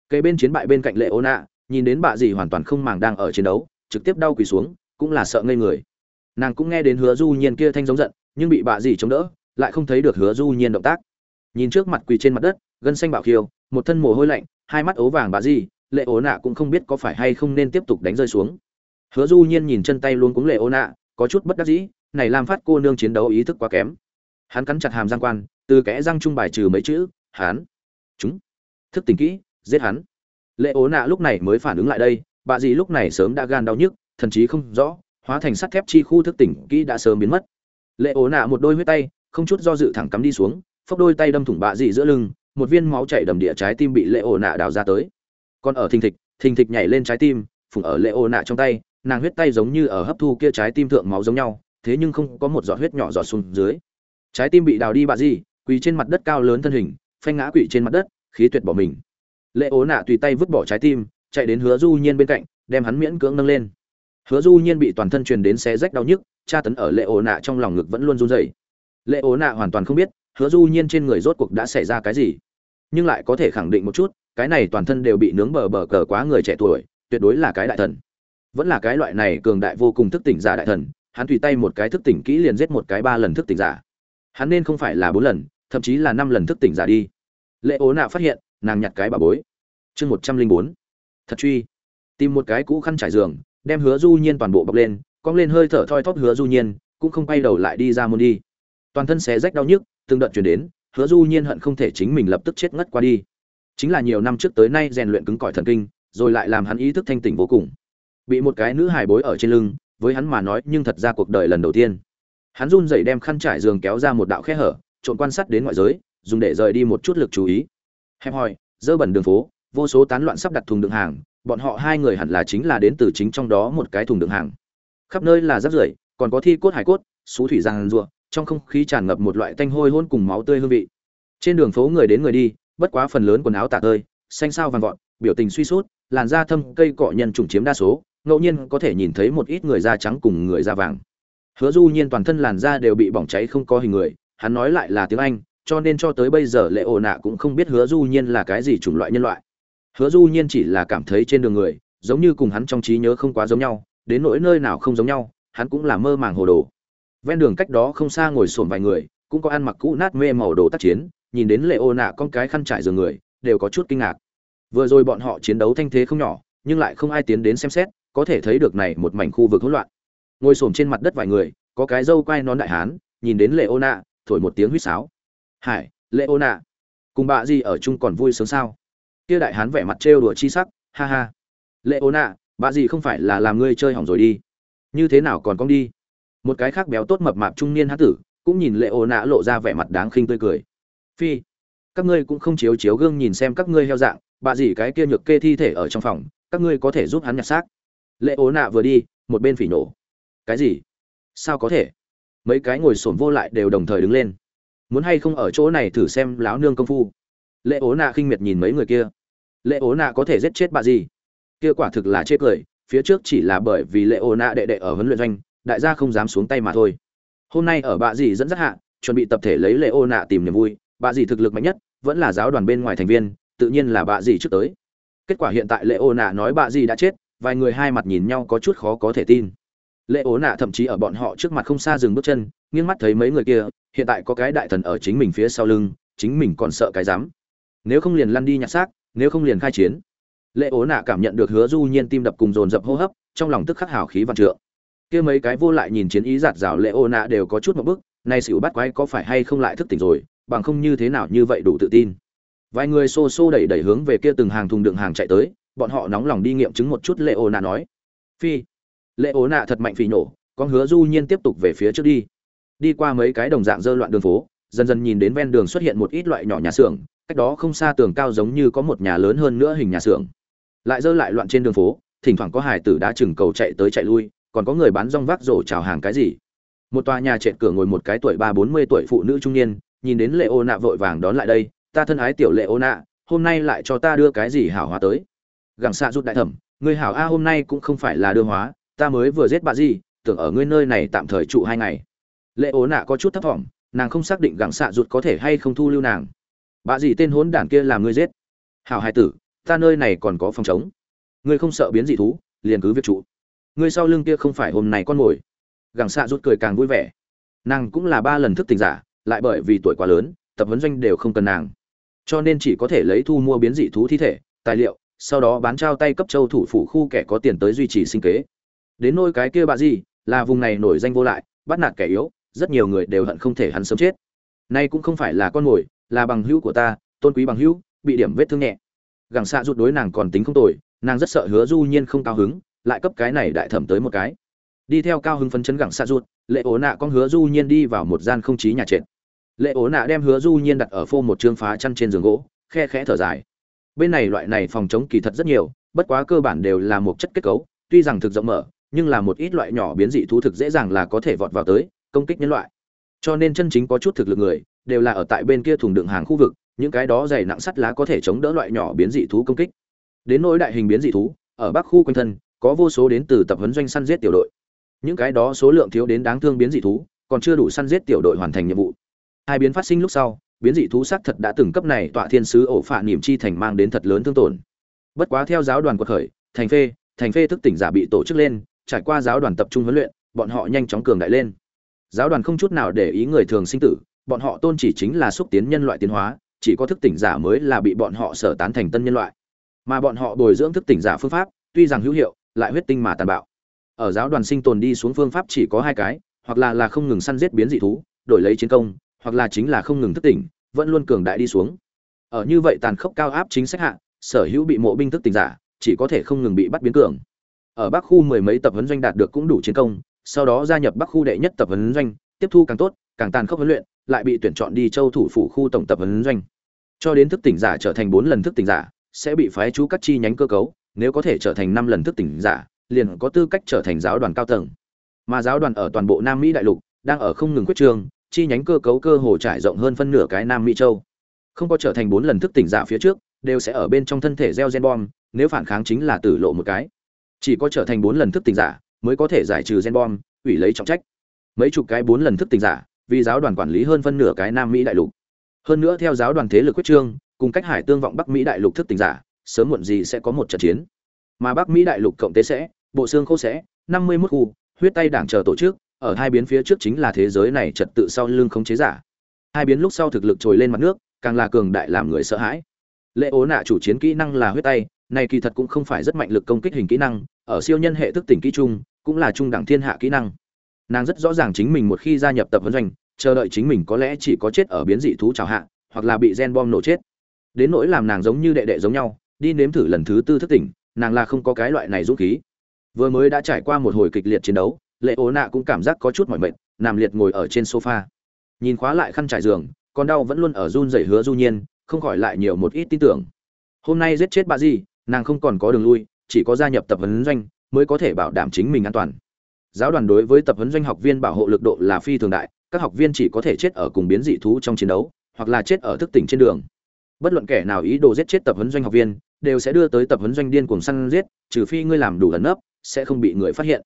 Cây bên chiến bại bên cạnh lệ ô nạ nhìn đến bạ gì hoàn toàn không màng đang ở chiến đấu, trực tiếp đau quỳ xuống, cũng là sợ ngây người. Nàng cũng nghe đến hứa du nhiên kia thanh giống giận, nhưng bị bạ gì chống đỡ, lại không thấy được hứa du nhiên động tác nhìn trước mặt quỳ trên mặt đất, gân xanh bạo khiêu, một thân mồ hôi lạnh, hai mắt ố vàng bà di lệ ố nạ cũng không biết có phải hay không nên tiếp tục đánh rơi xuống. Hứa du nhiên nhìn chân tay luôn cũng lệ ố nạ, có chút bất đắc dĩ, này làm phát cô nương chiến đấu ý thức quá kém. Hắn cắn chặt hàm răng quan, từ kẽ răng trung bài trừ mấy chữ, hắn, chúng, thức tỉnh kỹ, giết hắn. Lệ ố nạ lúc này mới phản ứng lại đây bà dì lúc này sớm đã gan đau nhức, thần chí không rõ, hóa thành sắt thép chi khu thức tỉnh kỹ đã sớm biến mất. Lệ ố nạ một đôi huyết tay, không chút do dự thẳng cắm đi xuống phốc đôi tay đâm thủng bạ dì giữa lưng, một viên máu chảy đầm địa trái tim bị lệ ổ nạ đào ra tới. Còn ở thình thịch thình thịch nhảy lên trái tim, phủng ở lệ ổ nạ trong tay, nàng huyết tay giống như ở hấp thu kia trái tim thượng máu giống nhau, thế nhưng không có một giọt huyết nhỏ giọt xuống dưới. Trái tim bị đào đi bạ dì quỳ trên mặt đất cao lớn thân hình, phanh ngã quỵ trên mặt đất, khí tuyệt bỏ mình. Lệ ố nạ tùy tay vứt bỏ trái tim, chạy đến hứa du nhiên bên cạnh, đem hắn miễn cưỡng nâng lên. Hứa du nhiên bị toàn thân truyền đến xé rách đau nhức, tra tấn ở lệ ố nạ trong lòng ngực vẫn luôn run rẩy. Lệ ố nạ hoàn toàn không biết hứa du nhiên trên người rốt cuộc đã xảy ra cái gì? Nhưng lại có thể khẳng định một chút, cái này toàn thân đều bị nướng bờ bờ cờ quá người trẻ tuổi, tuyệt đối là cái đại thần. Vẫn là cái loại này cường đại vô cùng thức tỉnh giả đại thần, hắn tùy tay một cái thức tỉnh kỹ liền giết một cái ba lần thức tỉnh giả. Hắn nên không phải là bốn lần, thậm chí là năm lần thức tỉnh giả đi. Lệ ố nạ phát hiện, nàng nhặt cái bà bối. Chương một trăm linh bốn. Thật truy. Tìm một cái cũ khăn trải giường, đem hứa du nhiên toàn bộ bọc lên, cong lên hơi thở thoi thóp hứa du nhiên, cũng không quay đầu lại đi ra môn đi. Toàn thân xé rách đau nhức từng đợt truyền đến, hứa du nhiên hận không thể chính mình lập tức chết ngất qua đi. Chính là nhiều năm trước tới nay rèn luyện cứng cỏi thần kinh, rồi lại làm hắn ý thức thanh tỉnh vô cùng. Bị một cái nữ hài bối ở trên lưng, với hắn mà nói nhưng thật ra cuộc đời lần đầu tiên. Hắn run rẩy đem khăn trải giường kéo ra một đạo khe hở, trộn quan sát đến ngoại giới, dùng để rời đi một chút lực chú ý. Hẹp hòi, dơ bẩn đường phố, vô số tán loạn sắp đặt thùng đựng hàng, bọn họ hai người hẳn là chính là đến từ chính trong đó một cái thùng đựng hàng. Khắp nơi là rác rưởi, còn có thi cốt, hải cốt, xú thủy giang rùa trong không khí tràn ngập một loại tanh hôi hôn cùng máu tươi hương vị. Trên đường phố người đến người đi, bất quá phần lớn quần áo tả tơi, xanh sao vàng vọt, biểu tình suy sút, làn da thâm cây cọ nhân trùng chiếm đa số, ngẫu nhiên có thể nhìn thấy một ít người da trắng cùng người da vàng. Hứa du nhiên toàn thân làn da đều bị bỏng cháy không có hình người, hắn nói lại là tiếng anh, cho nên cho tới bây giờ lệ ổ nạ cũng không biết hứa du nhiên là cái gì chủng loại nhân loại. Hứa du nhiên chỉ là cảm thấy trên đường người, giống như cùng hắn trong trí nhớ không quá giống nhau, đến nỗi nơi nào không giống nhau, hắn cũng là mơ màng hồ đồ ven đường cách đó không xa ngồi sồn vài người, cũng có ăn mặc cũ nát mê màu đồ tác chiến, nhìn đến lệ ô nạ con cái khăn trải giường người, đều có chút kinh ngạc. Vừa rồi bọn họ chiến đấu thanh thế không nhỏ, nhưng lại không ai tiến đến xem xét, có thể thấy được này một mảnh khu vực hỗn loạn. Ngồi sồn trên mặt đất vài người, có cái dâu quai nón đại hán, nhìn đến lệ ô nạ thổi một tiếng huýt sáo. Hải lệ ô nạ cùng bà gì ở chung còn vui sướng sao? Kia đại hán vẻ mặt trêu đùa chi sắc, ha ha lệ ô nạ bà gì không phải là làm ngươi chơi hỏng rồi đi. Như thế nào còn con đi? Một cái khác béo tốt mập mạp trung niên hán tử, cũng nhìn lệ ô nạ lộ ra vẻ mặt đáng khinh tươi cười. Phi, các ngươi cũng không chiếu chiếu gương nhìn xem các ngươi heo dạng, bà dì cái kia nhược kê thi thể ở trong phòng, các ngươi có thể giúp hắn nhặt xác. Lệ ô nạ vừa đi, một bên phỉ nổ. Cái gì? Sao có thể? Mấy cái ngồi sổm vô lại đều đồng thời đứng lên. Muốn hay không ở chỗ này thử xem láo nương công phu? Lệ ố nạ khinh miệt nhìn mấy người kia. Lệ ố nạ có thể giết chết bà gì kia quả thực là chết cười, phía trước chỉ là bởi vì lệ ố nạ đệ đệ ở huấn luyện doanh đại gia không dám xuống tay mà thôi. Hôm nay ở bạ gì dẫn dắt hạ, chuẩn bị tập thể lấy lệ ô nạ tìm niềm vui. Bạ gì thực lực mạnh nhất, vẫn là giáo đoàn bên ngoài thành viên, tự nhiên là bạ gì trước tới. Kết quả hiện tại lệ ô nạ nói bạ gì đã chết, vài người hai mặt nhìn nhau có chút khó có thể tin. Lệ ố nạ thậm chí ở bọn họ trước mặt không xa dừng bước chân, nghiêng mắt thấy mấy người kia, hiện tại có cái đại thần ở chính mình phía sau lưng, chính mình còn sợ cái dám nếu không liền lăn đi nhặt xác, nếu không liền khai chiến. Lệ ố nạ cảm nhận được hứa du nhiên tim đập cùng dồn dập hô hấp, trong lòng tức khắc hào khí vạn trượng kia mấy cái vô lại nhìn chiến ý giạt rào lệ ô nạ đều có chút một bức, nay xỉu bắt quái có phải hay không lại thức tỉnh rồi, bằng không như thế nào như vậy đủ tự tin. Vài người xô xô đẩy đẩy hướng về kia từng hàng thùng đựng hàng chạy tới, bọn họ nóng lòng đi nghiệm chứng một chút lệ ô nạ nói. Phi, lệ ô nạ thật mạnh phì nổ, con hứa du nhiên tiếp tục về phía trước đi. Đi qua mấy cái đồng dạng dơ loạn đường phố, dần dần nhìn đến ven đường xuất hiện một ít loại nhỏ nhà xưởng, cách đó không xa tường cao giống như có một nhà lớn hơn nữa hình nhà xưởng. Lại dơ lại loạn trên đường phố, thỉnh thoảng có hải tử đá chừng cầu chạy tới chạy lui còn có người bán rong vác rổ chào hàng cái gì? Một tòa nhà trệt cửa ngồi một cái tuổi ba bốn mươi tuổi phụ nữ trung niên, nhìn đến lệ ô nạ vội vàng đón lại đây, ta thân ái tiểu lệ ô nạ hôm nay lại cho ta đưa cái gì hảo hóa tới? Gặng xạ rút đại thẩm người hảo a, hôm nay cũng không phải là đưa hóa, ta mới vừa giết bà gì, tưởng ở ngươi nơi này tạm thời trụ hai ngày. Lệ ố nạ có chút thấp thỏm, nàng không xác định gặng xạ rụt có thể hay không thu lưu nàng. Bà gì tên hốn đản kia làm ngươi giết? Hảo hai tử, ta nơi này còn có phòng chống ngươi không sợ biến dị thú, liền cứ việc trụ ngươi sau lưng kia không phải hôm nay con mồi Gẳng xạ rút cười càng vui vẻ. Nàng cũng là ba lần thức tỉnh giả, lại bởi vì tuổi quá lớn, tập huấn doanh đều không cần nàng. Cho nên chỉ có thể lấy thu mua biến dị thú thi thể, tài liệu, sau đó bán trao tay cấp châu thủ phủ khu kẻ có tiền tới duy trì sinh kế. Đến nôi cái kia bà gì, là vùng này nổi danh vô lại, bắt nạt kẻ yếu, rất nhiều người đều hận không thể hắn sớm chết. Nay cũng không phải là con mồi là bằng hữu của ta, tôn quý bằng hữu, bị điểm vết thương nhẹ. Gẳng xạ rút đối nàng còn tính không tồi, nàng rất sợ hứa du nhiên không cao hứng lại cấp cái này đại thẩm tới một cái. Đi theo cao hứng phấn chấn gẳng xa rút lệ ố nạ con hứa du nhiên đi vào một gian không chí nhà trệt. Lệ ố nạ đem hứa du nhiên đặt ở phô một trương phá chăn trên giường gỗ, khe khẽ thở dài. Bên này loại này phòng chống kỳ thật rất nhiều, bất quá cơ bản đều là một chất kết cấu, tuy rằng thực rộng mở, nhưng là một ít loại nhỏ biến dị thú thực dễ dàng là có thể vọt vào tới, công kích nhân loại. Cho nên chân chính có chút thực lực người, đều là ở tại bên kia thùng đựng hàng khu vực, những cái đó dày nặng sắt lá có thể chống đỡ loại nhỏ biến dị thú công kích. Đến nỗi đại hình biến dị thú, ở bắc khu quanh thân có vô số đến từ tập huấn doanh săn giết tiểu đội. Những cái đó số lượng thiếu đến đáng thương biến dị thú, còn chưa đủ săn giết tiểu đội hoàn thành nhiệm vụ. Hai biến phát sinh lúc sau, biến dị thú xác thật đã từng cấp này tọa thiên sứ ổ phạ niệm chi thành mang đến thật lớn thương tổn. Bất quá theo giáo đoàn quật khởi, thành phê thành phê thức tỉnh giả bị tổ chức lên, trải qua giáo đoàn tập trung huấn luyện, bọn họ nhanh chóng cường đại lên. Giáo đoàn không chút nào để ý người thường sinh tử, bọn họ tôn chỉ chính là xúc tiến nhân loại tiến hóa, chỉ có thức tỉnh giả mới là bị bọn họ sở tán thành tân nhân loại. Mà bọn họ bồi dưỡng thức tỉnh giả phương pháp, tuy rằng hữu hiệu lại huyết tinh mà tàn bạo. Ở giáo đoàn sinh tồn đi xuống phương pháp chỉ có hai cái, hoặc là là không ngừng săn giết biến dị thú, đổi lấy chiến công, hoặc là chính là không ngừng thức tỉnh, vẫn luôn cường đại đi xuống. Ở như vậy tàn khốc cao áp chính sách hạ, sở hữu bị mộ binh thức tỉnh giả, chỉ có thể không ngừng bị bắt biến cường. Ở bắc khu mười mấy tập huấn doanh đạt được cũng đủ chiến công, sau đó gia nhập bắc khu đệ nhất tập huấn doanh, tiếp thu càng tốt, càng tàn khốc huấn luyện, lại bị tuyển chọn đi châu thủ phủ khu tổng tập huấn doanh. Cho đến thức tỉnh giả trở thành bốn lần thức tỉnh giả, sẽ bị phái chú các chi nhánh cơ cấu nếu có thể trở thành năm lần thức tỉnh giả, liền có tư cách trở thành giáo đoàn cao tầng. Mà giáo đoàn ở toàn bộ nam mỹ đại lục đang ở không ngừng quyết trường, chi nhánh cơ cấu cơ hồ trải rộng hơn phân nửa cái nam mỹ châu. Không có trở thành bốn lần thức tỉnh giả phía trước, đều sẽ ở bên trong thân thể gieo gen bom, nếu phản kháng chính là tử lộ một cái. Chỉ có trở thành bốn lần thức tỉnh giả mới có thể giải trừ gen bom, ủy lấy trọng trách. Mấy chục cái bốn lần thức tỉnh giả, vì giáo đoàn quản lý hơn phân nửa cái nam mỹ đại lục. Hơn nữa theo giáo đoàn thế lực quyết trương cùng cách hải tương vọng bắc mỹ đại lục thức tỉnh giả sớm muộn gì sẽ có một trận chiến. Mà bắc mỹ đại lục cộng tế sẽ, bộ xương khô sẽ, năm mươi 51 khu, huyết tay đảng chờ tổ chức, ở hai biến phía trước chính là thế giới này trật tự sau lưng không chế giả. Hai biến lúc sau thực lực trồi lên mặt nước, càng là cường đại làm người sợ hãi. Lệ ố nạ chủ chiến kỹ năng là huyết tay, này kỳ thật cũng không phải rất mạnh lực công kích hình kỹ năng, ở siêu nhân hệ thức tỉnh kỹ trung, cũng là trung đẳng thiên hạ kỹ năng. Nàng rất rõ ràng chính mình một khi gia nhập tập huấn doanh, chờ đợi chính mình có lẽ chỉ có chết ở biến dị thú chào hạ, hoặc là bị gen bom nổ chết. Đến nỗi làm nàng giống như đệ đệ giống nhau đi nếm thử lần thứ tư thức tỉnh, nàng là không có cái loại này dũng khí. Vừa mới đã trải qua một hồi kịch liệt chiến đấu, lệ ố nạ cũng cảm giác có chút mỏi mệt, nằm liệt ngồi ở trên sofa. Nhìn khóa lại khăn trải giường, con đau vẫn luôn ở run rẩy hứa du nhiên, không khỏi lại nhiều một ít tin tưởng. Hôm nay giết chết bà gì, nàng không còn có đường lui, chỉ có gia nhập tập huấn doanh, mới có thể bảo đảm chính mình an toàn. Giáo đoàn đối với tập huấn doanh học viên bảo hộ lực độ là phi thường đại, các học viên chỉ có thể chết ở cùng biến dị thú trong chiến đấu, hoặc là chết ở thức tỉnh trên đường. Bất luận kẻ nào ý đồ giết chết tập huấn doanh học viên đều sẽ đưa tới tập huấn doanh điên cuồng săn giết, trừ phi ngươi làm đủ ẩn nấp, sẽ không bị người phát hiện.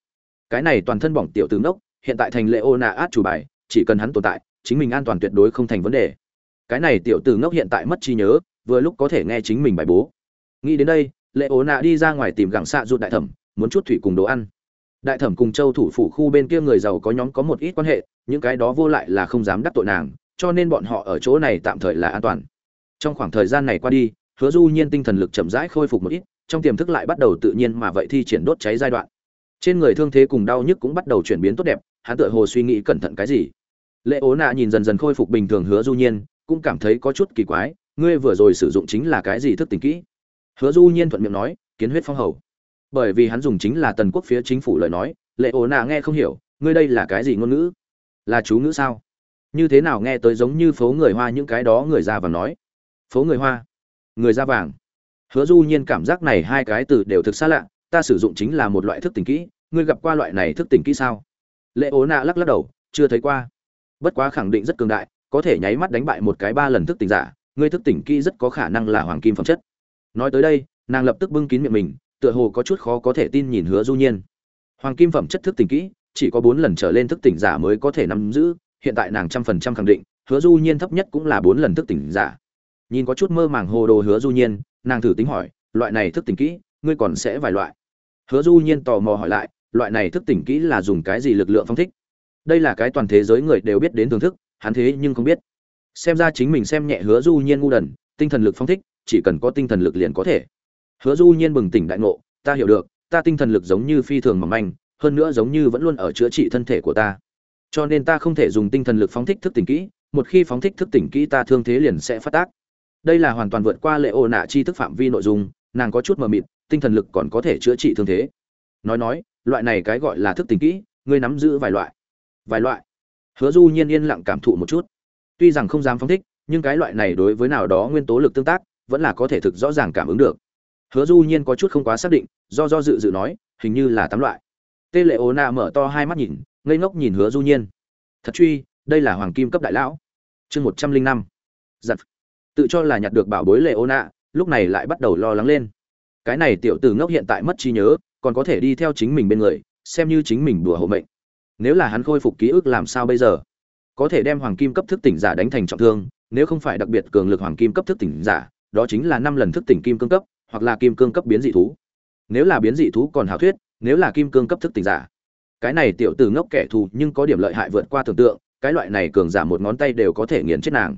Cái này toàn thân bỏng tiểu tướng đốc, hiện tại thành lệ ô át chủ bài, chỉ cần hắn tồn tại, chính mình an toàn tuyệt đối không thành vấn đề. Cái này tiểu tử ngốc hiện tại mất trí nhớ, vừa lúc có thể nghe chính mình bài bố. Nghĩ đến đây lệ ố nạ đi ra ngoài tìm gặng xạ rụt đại thẩm, muốn chút thủy cùng đồ ăn. Đại thẩm cùng châu thủ phủ khu bên kia người giàu có nhóm có một ít quan hệ, những cái đó vô lại là không dám đắc tội nàng, cho nên bọn họ ở chỗ này tạm thời là an toàn. Trong khoảng thời gian này qua đi hứa du nhiên tinh thần lực chậm rãi khôi phục một ít, trong tiềm thức lại bắt đầu tự nhiên mà vậy thi triển đốt cháy giai đoạn. Trên người thương thế cùng đau nhức cũng bắt đầu chuyển biến tốt đẹp, hắn tựa hồ suy nghĩ cẩn thận cái gì. Lệ ố nạ nhìn dần dần khôi phục bình thường hứa du nhiên, cũng cảm thấy có chút kỳ quái, ngươi vừa rồi sử dụng chính là cái gì thức tỉnh kỹ? Hứa du nhiên thuận miệng nói, kiến huyết phong hầu. Bởi vì hắn dùng chính là tần quốc phía chính phủ lời nói, lệ ố nạ nghe không hiểu, ngươi đây là cái gì ngôn ngữ? Là chú ngữ sao? Như thế nào nghe tới giống như phố người hoa những cái đó người ra và nói? Phố người hoa người da vàng. Hứa du nhiên cảm giác này hai cái từ đều thực xa lạ, ta sử dụng chính là một loại thức tỉnh kỹ, ngươi gặp qua loại này thức tỉnh kỹ sao? Lệ ố nạ lắc lắc đầu, chưa thấy qua. Bất quá khẳng định rất cường đại, có thể nháy mắt đánh bại một cái ba lần thức tỉnh giả, ngươi thức tỉnh kỹ rất có khả năng là hoàng kim phẩm chất. Nói tới đây, nàng lập tức bưng kín miệng mình, tựa hồ có chút khó có thể tin nhìn hứa du nhiên. Hoàng kim phẩm chất thức tỉnh kỹ, chỉ có bốn lần trở lên thức tỉnh giả mới có thể nắm giữ, hiện tại nàng trăm phần trăm khẳng định, hứa du nhiên thấp nhất cũng là bốn lần thức tỉnh giả nhìn có chút mơ màng hồ đồ hứa du nhiên, nàng thử tính hỏi, loại này thức tỉnh kỹ, ngươi còn sẽ vài loại? Hứa du nhiên tò mò hỏi lại, loại này thức tỉnh kỹ là dùng cái gì lực lượng phong thích? Đây là cái toàn thế giới người đều biết đến thưởng thức, hắn thế nhưng không biết. Xem ra chính mình xem nhẹ hứa du nhiên ngu đần, tinh thần lực phong thích, chỉ cần có tinh thần lực liền có thể. Hứa du nhiên bừng tỉnh đại ngộ, ta hiểu được, ta tinh thần lực giống như phi thường mỏng manh, hơn nữa giống như vẫn luôn ở chữa trị thân thể của ta. Cho nên ta không thể dùng tinh thần lực phóng thích thức tỉnh kỹ, một khi phóng thích thức tỉnh kỹ ta thương thế liền sẽ phát tác đây là hoàn toàn vượt qua lệ ô nạ chi thức phạm vi nội dung, nàng có chút mờ mịt, tinh thần lực còn có thể chữa trị thương thế. Nói nói, loại này cái gọi là thức tính kỹ, ngươi nắm giữ vài loại. Vài loại. Hứa du nhiên yên lặng cảm thụ một chút. Tuy rằng không dám phóng thích, nhưng cái loại này đối với nào đó nguyên tố lực tương tác, vẫn là có thể thực rõ ràng cảm ứng được. Hứa du nhiên có chút không quá xác định, do do dự dự nói, hình như là tám loại. Tê lệ ô nạ mở to hai mắt nhìn, ngây ngốc nhìn hứa du nhiên. Thật truy, đây là hoàng kim cấp đại lão. Chương một trăm linh năm. Giật tự cho là nhặt được bảo bối lệ ô nạ lúc này lại bắt đầu lo lắng lên. Cái này tiểu tử ngốc hiện tại mất trí nhớ, còn có thể đi theo chính mình bên người, xem như chính mình đùa hộ mệnh. Nếu là hắn khôi phục ký ức làm sao bây giờ? Có thể đem hoàng kim cấp thức tỉnh giả đánh thành trọng thương, nếu không phải đặc biệt cường lực hoàng kim cấp thức tỉnh giả, đó chính là năm lần thức tỉnh kim cương cấp, hoặc là kim cương cấp biến dị thú. Nếu là biến dị thú còn hảo thuyết, nếu là kim cương cấp thức tỉnh giả. Cái này tiểu tử ngốc kẻ thù nhưng có điểm lợi hại vượt qua tưởng tượng, cái loại này cường giả một ngón tay đều có thể nghiền chết nàng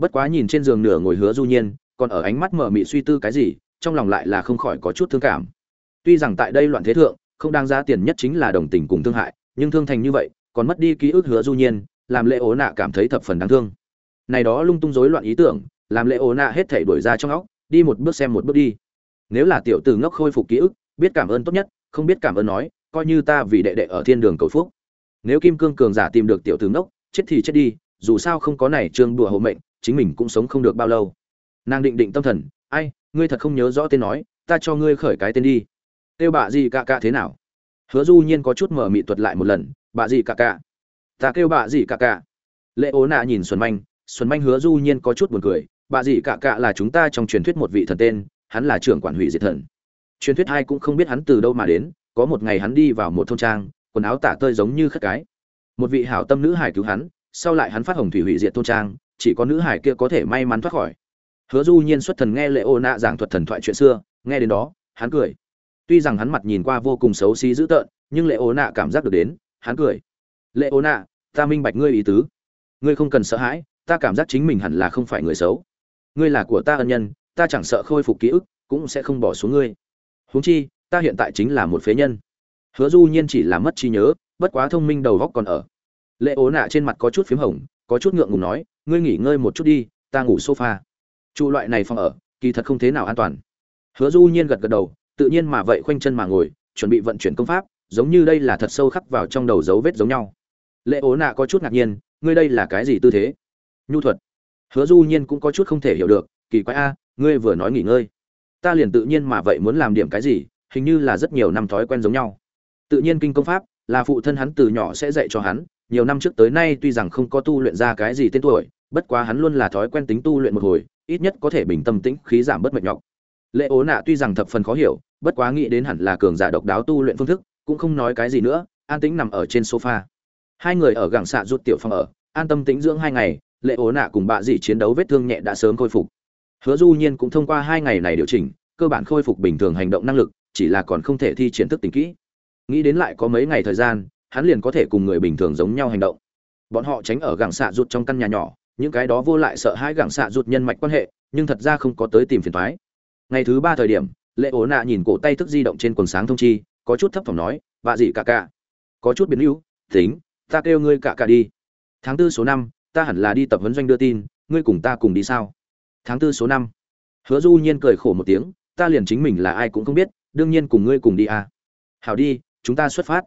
bất quá nhìn trên giường nửa ngồi hứa du nhiên, còn ở ánh mắt mở mị suy tư cái gì, trong lòng lại là không khỏi có chút thương cảm. Tuy rằng tại đây loạn thế thượng, không đáng giá tiền nhất chính là đồng tình cùng thương hại, nhưng thương thành như vậy, còn mất đi ký ức hứa du nhiên, làm lệ ố nạ cảm thấy thập phần đáng thương. Này đó lung tung rối loạn ý tưởng, làm lệ ố nạ hết thảy đuổi ra trong óc, đi một bước xem một bước đi. Nếu là tiểu tử ngốc khôi phục ký ức, biết cảm ơn tốt nhất, không biết cảm ơn nói, coi như ta vì đệ đệ ở thiên đường cầu phúc. Nếu kim cương cường giả tìm được tiểu tử ngốc, chết thì chết đi, dù sao không có này trương đùa hộ mệnh chính mình cũng sống không được bao lâu. Nàng định định tâm thần, ai, ngươi thật không nhớ rõ tên nói, ta cho ngươi khởi cái tên đi. Kêu bà gì cạ cạ thế nào? Hứa du nhiên có chút mở mị thuật lại một lần, bà gì cạ cạ ta kêu bà gì cạ cạ lệ ố nạ nhìn xuân manh xuân manh hứa du nhiên có chút buồn cười, bà gì cạ cạ là chúng ta trong truyền thuyết một vị thần tên, hắn là trưởng quản hủy diệt thần. Truyền thuyết hai cũng không biết hắn từ đâu mà đến, có một ngày hắn đi vào một thôn trang, quần áo tả tơi giống như khất cái. Một vị hảo tâm nữ hải cứu hắn, sau lại hắn phát hồng thủy hủy diệt thôn trang chỉ có nữ hải kia có thể may mắn thoát khỏi. Hứa du nhiên xuất thần nghe lệ ô nạ giảng thuật thần thoại chuyện xưa, nghe đến đó, hắn cười. Tuy rằng hắn mặt nhìn qua vô cùng xấu xí dữ tợn, nhưng lệ ô nạ cảm giác được đến, hắn cười. Lệ ô nạ ta minh bạch ngươi ý tứ. Ngươi không cần sợ hãi, ta cảm giác chính mình hẳn là không phải người xấu. Ngươi là của ta ân nhân, ta chẳng sợ khôi phục ký ức, cũng sẽ không bỏ xuống ngươi. Huống chi, ta hiện tại chính là một phế nhân. Hứa du nhiên chỉ là mất trí nhớ, bất quá thông minh đầu góc còn ở. Lệ ố nạ trên mặt có chút p h í m hồng, có chút ngượng ngùng nói ngươi nghỉ ngơi một chút đi, ta ngủ sofa. Trụ loại này phòng ở, kỳ thật không thế nào an toàn. Hứa du nhiên gật gật đầu, tự nhiên mà vậy khoanh chân mà ngồi, chuẩn bị vận chuyển công pháp, giống như đây là thật sâu khắc vào trong đầu dấu vết giống nhau. Lệ ố nạ có chút ngạc nhiên, ngươi đây là cái gì tư thế? Nhu thuật. Hứa du nhiên cũng có chút không thể hiểu được, kỳ quái a, ngươi vừa nói nghỉ ngơi. Ta liền tự nhiên mà vậy muốn làm điểm cái gì, hình như là rất nhiều năm thói quen giống nhau. Tự nhiên kinh công pháp, là phụ thân hắn từ nhỏ sẽ dạy cho hắn nhiều năm trước tới nay tuy rằng không có tu luyện ra cái gì tên tuổi, bất quá hắn luôn là thói quen tính tu luyện một hồi, ít nhất có thể bình tâm tĩnh, khí giảm bớt mệt nhọc. Lệ ố nạ tuy rằng thập phần khó hiểu, bất quá nghĩ đến hẳn là cường giả độc đáo tu luyện phương thức, cũng không nói cái gì nữa, an tĩnh nằm ở trên sofa. Hai người ở gẳng xạ rút tiểu phòng ở, an tâm tĩnh dưỡng hai ngày, lệ ố nạ cùng bạ dị chiến đấu vết thương nhẹ đã sớm khôi phục. Hứa du nhiên cũng thông qua hai ngày này điều chỉnh, cơ bản khôi phục bình thường hành động năng lực, chỉ là còn không thể thi triển thức tỉnh kỹ. Nghĩ đến lại có mấy ngày thời gian hắn liền có thể cùng người bình thường giống nhau hành động. Bọn họ tránh ở gẳng xạ rụt trong căn nhà nhỏ, những cái đó vô lại sợ hãi gẳng xạ rụt nhân mạch quan hệ, nhưng thật ra không có tới tìm phiền thoái ngày thứ ba thời điểm, lệ ố nạ nhìn cổ tay thức di động trên quần sáng thông chi, có chút thấp thỏm nói, vạ gì cả cả. Có chút biến hữu, tính, ta kêu ngươi cả cả đi. Tháng tư số năm, ta hẳn là đi tập huấn doanh đưa tin, ngươi cùng ta cùng đi sao? Tháng tư số năm. Hứa du nhiên cười khổ một tiếng, ta liền chính mình là ai cũng không biết, đương nhiên cùng ngươi cùng đi à. hảo đi, chúng ta xuất phát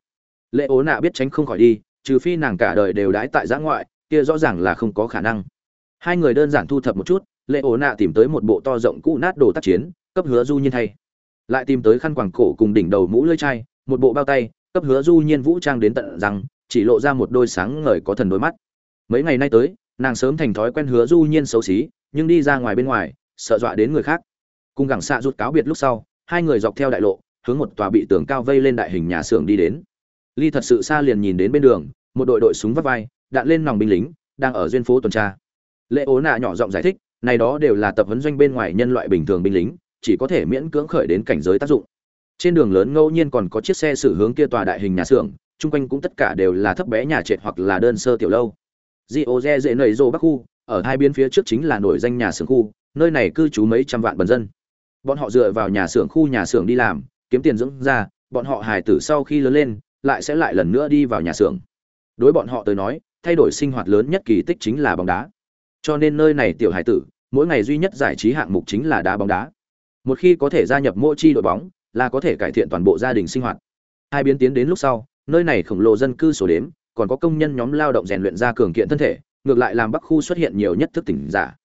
lệ ố nạ biết tránh không khỏi đi, trừ phi nàng cả đời đều đãi tại giã ngoại, kia rõ ràng là không có khả năng. Hai người đơn giản thu thập một chút lệ ố nạ tìm tới một bộ to rộng cũ nát đồ tác chiến, cấp hứa du nhiên thay. Lại tìm tới khăn quàng cổ cùng đỉnh đầu mũ lưỡi chai, một bộ bao tay, cấp hứa du nhiên vũ trang đến tận rằng chỉ lộ ra một đôi sáng ngời có thần đôi mắt. Mấy ngày nay tới, nàng sớm thành thói quen hứa du nhiên xấu xí, nhưng đi ra ngoài bên ngoài, sợ dọa đến người khác. Cùng gẳng xạ rút cáo biệt lúc sau, hai người dọc theo đại lộ, hướng một tòa bị tường cao vây lên đại hình nhà xưởng đi đến ly thật sự xa liền nhìn đến bên đường, một đội đội súng vắt vai, đạn lên nòng binh lính, đang ở duyên phố tuần tra. Lệ ố nạ nhỏ giọng giải thích, này đó đều là tập huấn doanh bên ngoài nhân loại bình thường binh lính, chỉ có thể miễn cưỡng khởi đến cảnh giới tác dụng. Trên đường lớn ngẫu nhiên còn có chiếc xe xử hướng kia tòa đại hình nhà xưởng, chung quanh cũng tất cả đều là thấp bé nhà trệt hoặc là đơn sơ tiểu lâu. Di ô dê dễ nầy rô bắc khu, ở hai bên phía trước chính là nổi danh nhà xưởng khu, nơi này cư trú mấy trăm vạn bần dân. Bọn họ dựa vào nhà xưởng khu nhà xưởng đi làm, kiếm tiền dưỡng ra, bọn họ hài tử sau khi lớn lên lại sẽ lại lần nữa đi vào nhà xưởng. Đối bọn họ tới nói, thay đổi sinh hoạt lớn nhất kỳ tích chính là bóng đá. Cho nên nơi này tiểu hải tử, mỗi ngày duy nhất giải trí hạng mục chính là đá bóng đá. Một khi có thể gia nhập mỗi chi đội bóng, là có thể cải thiện toàn bộ gia đình sinh hoạt. Hai biến tiến đến lúc sau, nơi này khổng lồ dân cư số đếm, còn có công nhân nhóm lao động rèn luyện ra cường kiện thân thể, ngược lại làm bắc khu xuất hiện nhiều nhất thức tỉnh giả.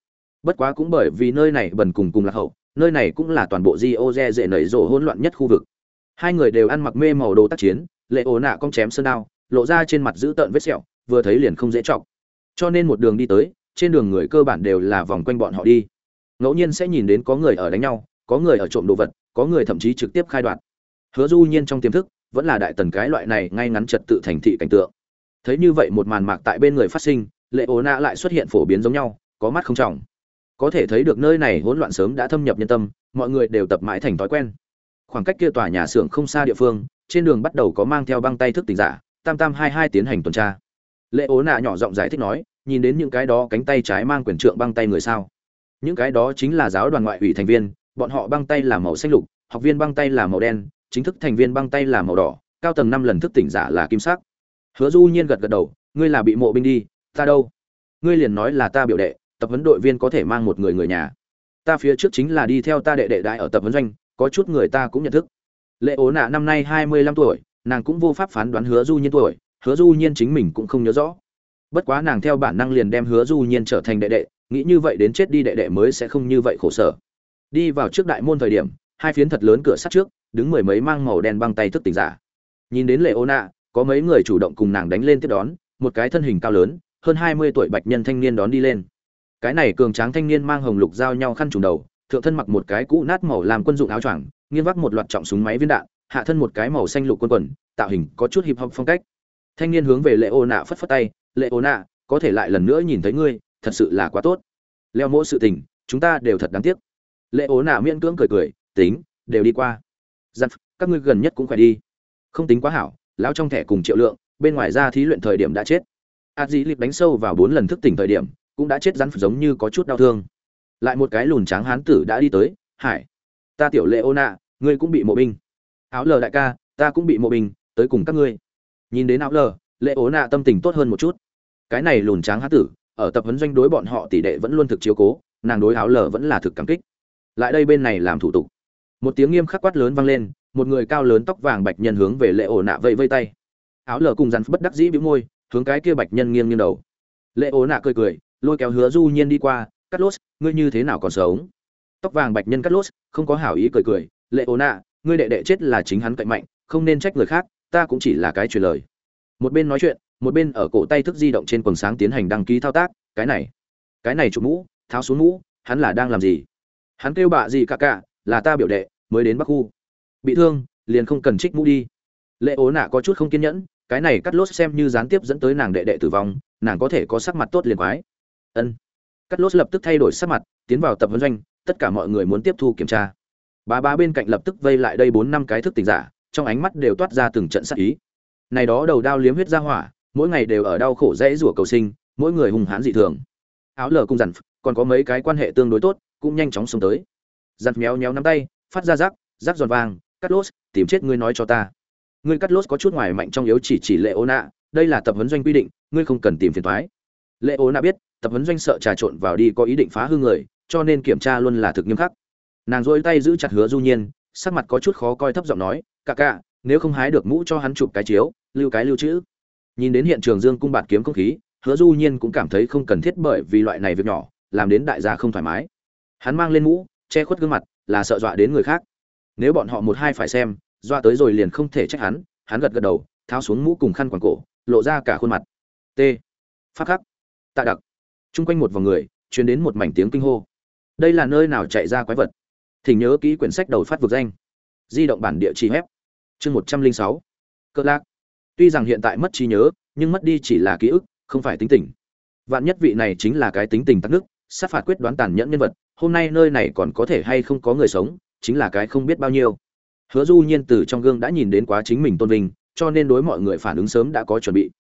Bất quá cũng bởi vì nơi này bần cùng cùng lạc hậu, nơi này cũng là toàn bộ di ô dễ nảy rộ hỗn loạn nhất khu vực. Hai người đều ăn mặc mê màu đồ tác chiến lệ ổ nạ cong chém sơn đao, lộ ra trên mặt giữ tợn vết sẹo, vừa thấy liền không dễ chọc. Cho nên một đường đi tới, trên đường người cơ bản đều là vòng quanh bọn họ đi. Ngẫu nhiên sẽ nhìn đến có người ở đánh nhau, có người ở trộm đồ vật, có người thậm chí trực tiếp khai đoạt. Hứa du nhiên trong tiềm thức, vẫn là đại tần cái loại này ngay ngắn trật tự thành thị cảnh tượng. Thấy như vậy một màn mạc tại bên người phát sinh, lệ ổ nạ lại xuất hiện phổ biến giống nhau, có mắt không trọng. Có thể thấy được nơi này hỗn loạn sớm đã thâm nhập nhân tâm, mọi người đều tập mãi thành thói quen. Khoảng cách kia tòa nhà xưởng không xa địa phương trên đường bắt đầu có mang theo băng tay thức tỉnh giả, tam tam hai hai tiến hành tuần tra. Lệ ố nạ nhỏ giọng giải thích nói, nhìn đến những cái đó cánh tay trái mang quyền trượng băng tay người sao? Những cái đó chính là giáo đoàn ngoại ủy thành viên, bọn họ băng tay là màu xanh lục, học viên băng tay là màu đen, chính thức thành viên băng tay là màu đỏ, cao tầng năm lần thức tỉnh giả là kim sắc. Hứa du nhiên gật gật đầu, ngươi là bị mộ binh đi, ta đâu? Ngươi liền nói là ta biểu đệ, tập huấn đội viên có thể mang một người người nhà. Ta phía trước chính là đi theo ta đệ đệ đại ở tập huấn doanh, có chút người ta cũng nhận thức lệ ố nạ năm nay hai mươi lăm tuổi, nàng cũng vô pháp phán đoán hứa du nhiên tuổi, hứa du nhiên chính mình cũng không nhớ rõ. Bất quá nàng theo bản năng liền đem hứa du nhiên trở thành đệ đệ, nghĩ như vậy đến chết đi đệ đệ mới sẽ không như vậy khổ sở. Đi vào trước đại môn thời điểm, hai phiến thật lớn cửa sắt trước, đứng mười mấy mang màu đen băng tay thức tỉnh giả. Nhìn đến lệ ô nạ, có mấy người chủ động cùng nàng đánh lên tiếp đón, một cái thân hình cao lớn, hơn hai mươi tuổi bạch nhân thanh niên đón đi lên. Cái này cường tráng thanh niên mang hồng lục giao nhau khăn trùng đầu, thượng thân mặc một cái cũ nát màu làm quân dụng áo choàng nghiêng vác một loạt trọng súng máy viên đạn, hạ thân một cái màu xanh lục quân quần, tạo hình có chút hip hop phong cách. Thanh niên hướng về lệ ô nạ phất phất tay, lệ ô nạ, có thể lại lần nữa nhìn thấy ngươi, thật sự là quá tốt. Leo mỗi sự tình, chúng ta đều thật đáng tiếc. Lệ ố nạ miễn cưỡng cười cười, tính, đều đi qua. Giặt, các ngươi gần nhất cũng khỏe đi. Không tính quá hảo, lão trong thẻ cùng triệu lượng, bên ngoài ra thí luyện thời điểm đã chết. A dĩ lịp đánh sâu vào bốn lần thức tỉnh thời điểm, cũng đã chết rắn giống như có chút đau thương. Lại một cái lùn tráng hán tử đã đi tới, hải ta tiểu lệ ô nạ, ngươi cũng bị mộ binh. Áo lờ đại ca, ta cũng bị mộ binh, tới cùng các ngươi. Nhìn đến áo lờ, lệ ố nạ tâm tình tốt hơn một chút. Cái này lùn tráng hán tử, ở tập huấn doanh đối bọn họ tỷ đệ vẫn luôn thực chiếu cố, nàng đối áo lờ vẫn là thực cảm kích. Lại đây bên này làm thủ tục. Một tiếng nghiêm khắc quát lớn vang lên, một người cao lớn tóc vàng bạch nhân hướng về lệ ổ nạ vây vây tay. Áo lờ cùng rắn bất đắc dĩ bĩu môi, hướng cái kia bạch nhân nghiêng nghiêng đầu. Lệ ổ nạ cười cười, lôi kéo hứa du nhiên đi qua cắt lốt ngươi như thế nào còn sống? Tóc vàng bạch nhân cắt lốt, không có hảo ý cười cười, lệ ổ nạ ngươi đệ đệ chết là chính hắn cạnh mạnh, không nên trách người khác, ta cũng chỉ là cái truyền lời. Một bên nói chuyện, một bên ở cổ tay thức di động trên quần sáng tiến hành đăng ký thao tác, cái này cái này chụp mũ, tháo xuống mũ, hắn là đang làm gì? Hắn kêu bạ gì cả cả, là ta biểu đệ, mới đến bắc khu. Bị thương, liền không cần trích mũ đi. Lệ ố nạ có chút không kiên nhẫn, cái này cắt lốt xem như gián tiếp dẫn tới nàng đệ đệ tử vong, nàng có thể có sắc mặt tốt liền quái. Ân. Cắt lốt lập tức thay đổi sắc mặt, tiến vào tập vấn doanh tất cả mọi người muốn tiếp thu kiểm tra. Bá bá bên cạnh lập tức vây lại đây bốn năm cái thức tỉnh giả, trong ánh mắt đều toát ra từng trận sát ý. Này đó đầu đao liếm huyết ra hỏa, mỗi ngày đều ở đau khổ dễ rủa cầu sinh, mỗi người hung hãn dị thường. Áo lờ cung dằn, còn có mấy cái quan hệ tương đối tốt, cũng nhanh chóng xuống tới. Dằn méo méo nắm tay, phát ra rắc rắc giòn vàng, cắt lốt, tìm chết ngươi nói cho ta. Ngươi cắt lốt có chút ngoài mạnh trong yếu chỉ chỉ lệ ô nạ, đây là tập huấn doanh quy định, ngươi không cần tìm phiền thoái lệ ô nạ biết, tập huấn doanh sợ trà trộn vào đi có ý định phá hư người cho nên kiểm tra luôn là thực nghiêm khắc. Nàng dỗi tay giữ chặt hứa du nhiên, sắc mặt có chút khó coi thấp giọng nói cả cả nếu không hái được mũ cho hắn chụp cái chiếu, lưu cái lưu trữ. Nhìn đến hiện trường dương cung bạt kiếm không khí, hứa du nhiên cũng cảm thấy không cần thiết bởi vì loại này việc nhỏ, làm đến đại gia không thoải mái. Hắn mang lên mũ, che khuất gương mặt, là sợ dọa đến người khác. Nếu bọn họ một hai phải xem, dọa tới rồi liền không thể trách hắn hắn gật gật đầu, tháo xuống mũ cùng khăn quàng cổ, lộ ra cả khuôn mặt. T. Phát khắc. Tạ đặc. Chung quanh một vòng người chuyến đến một mảnh tiếng kinh hô đây là nơi nào chạy ra quái vật? Thỉnh nhớ kỹ quyển sách đầu phát vực danh. Di động bản địa chỉ web. Chương một trăm linh sáu. Cỡ lạc. Tuy rằng hiện tại mất trí nhớ, nhưng mất đi chỉ là ký ức, không phải tính tình. Vạn nhất vị này chính là cái tính tình tắc nước, sát phạt quyết đoán tàn nhẫn nhân vật, hôm nay nơi này còn có thể hay không có người sống, chính là cái không biết bao nhiêu. Hứa du nhiên từ trong gương đã nhìn đến quá chính mình tôn vinh, cho nên đối mọi người phản ứng sớm đã có chuẩn bị.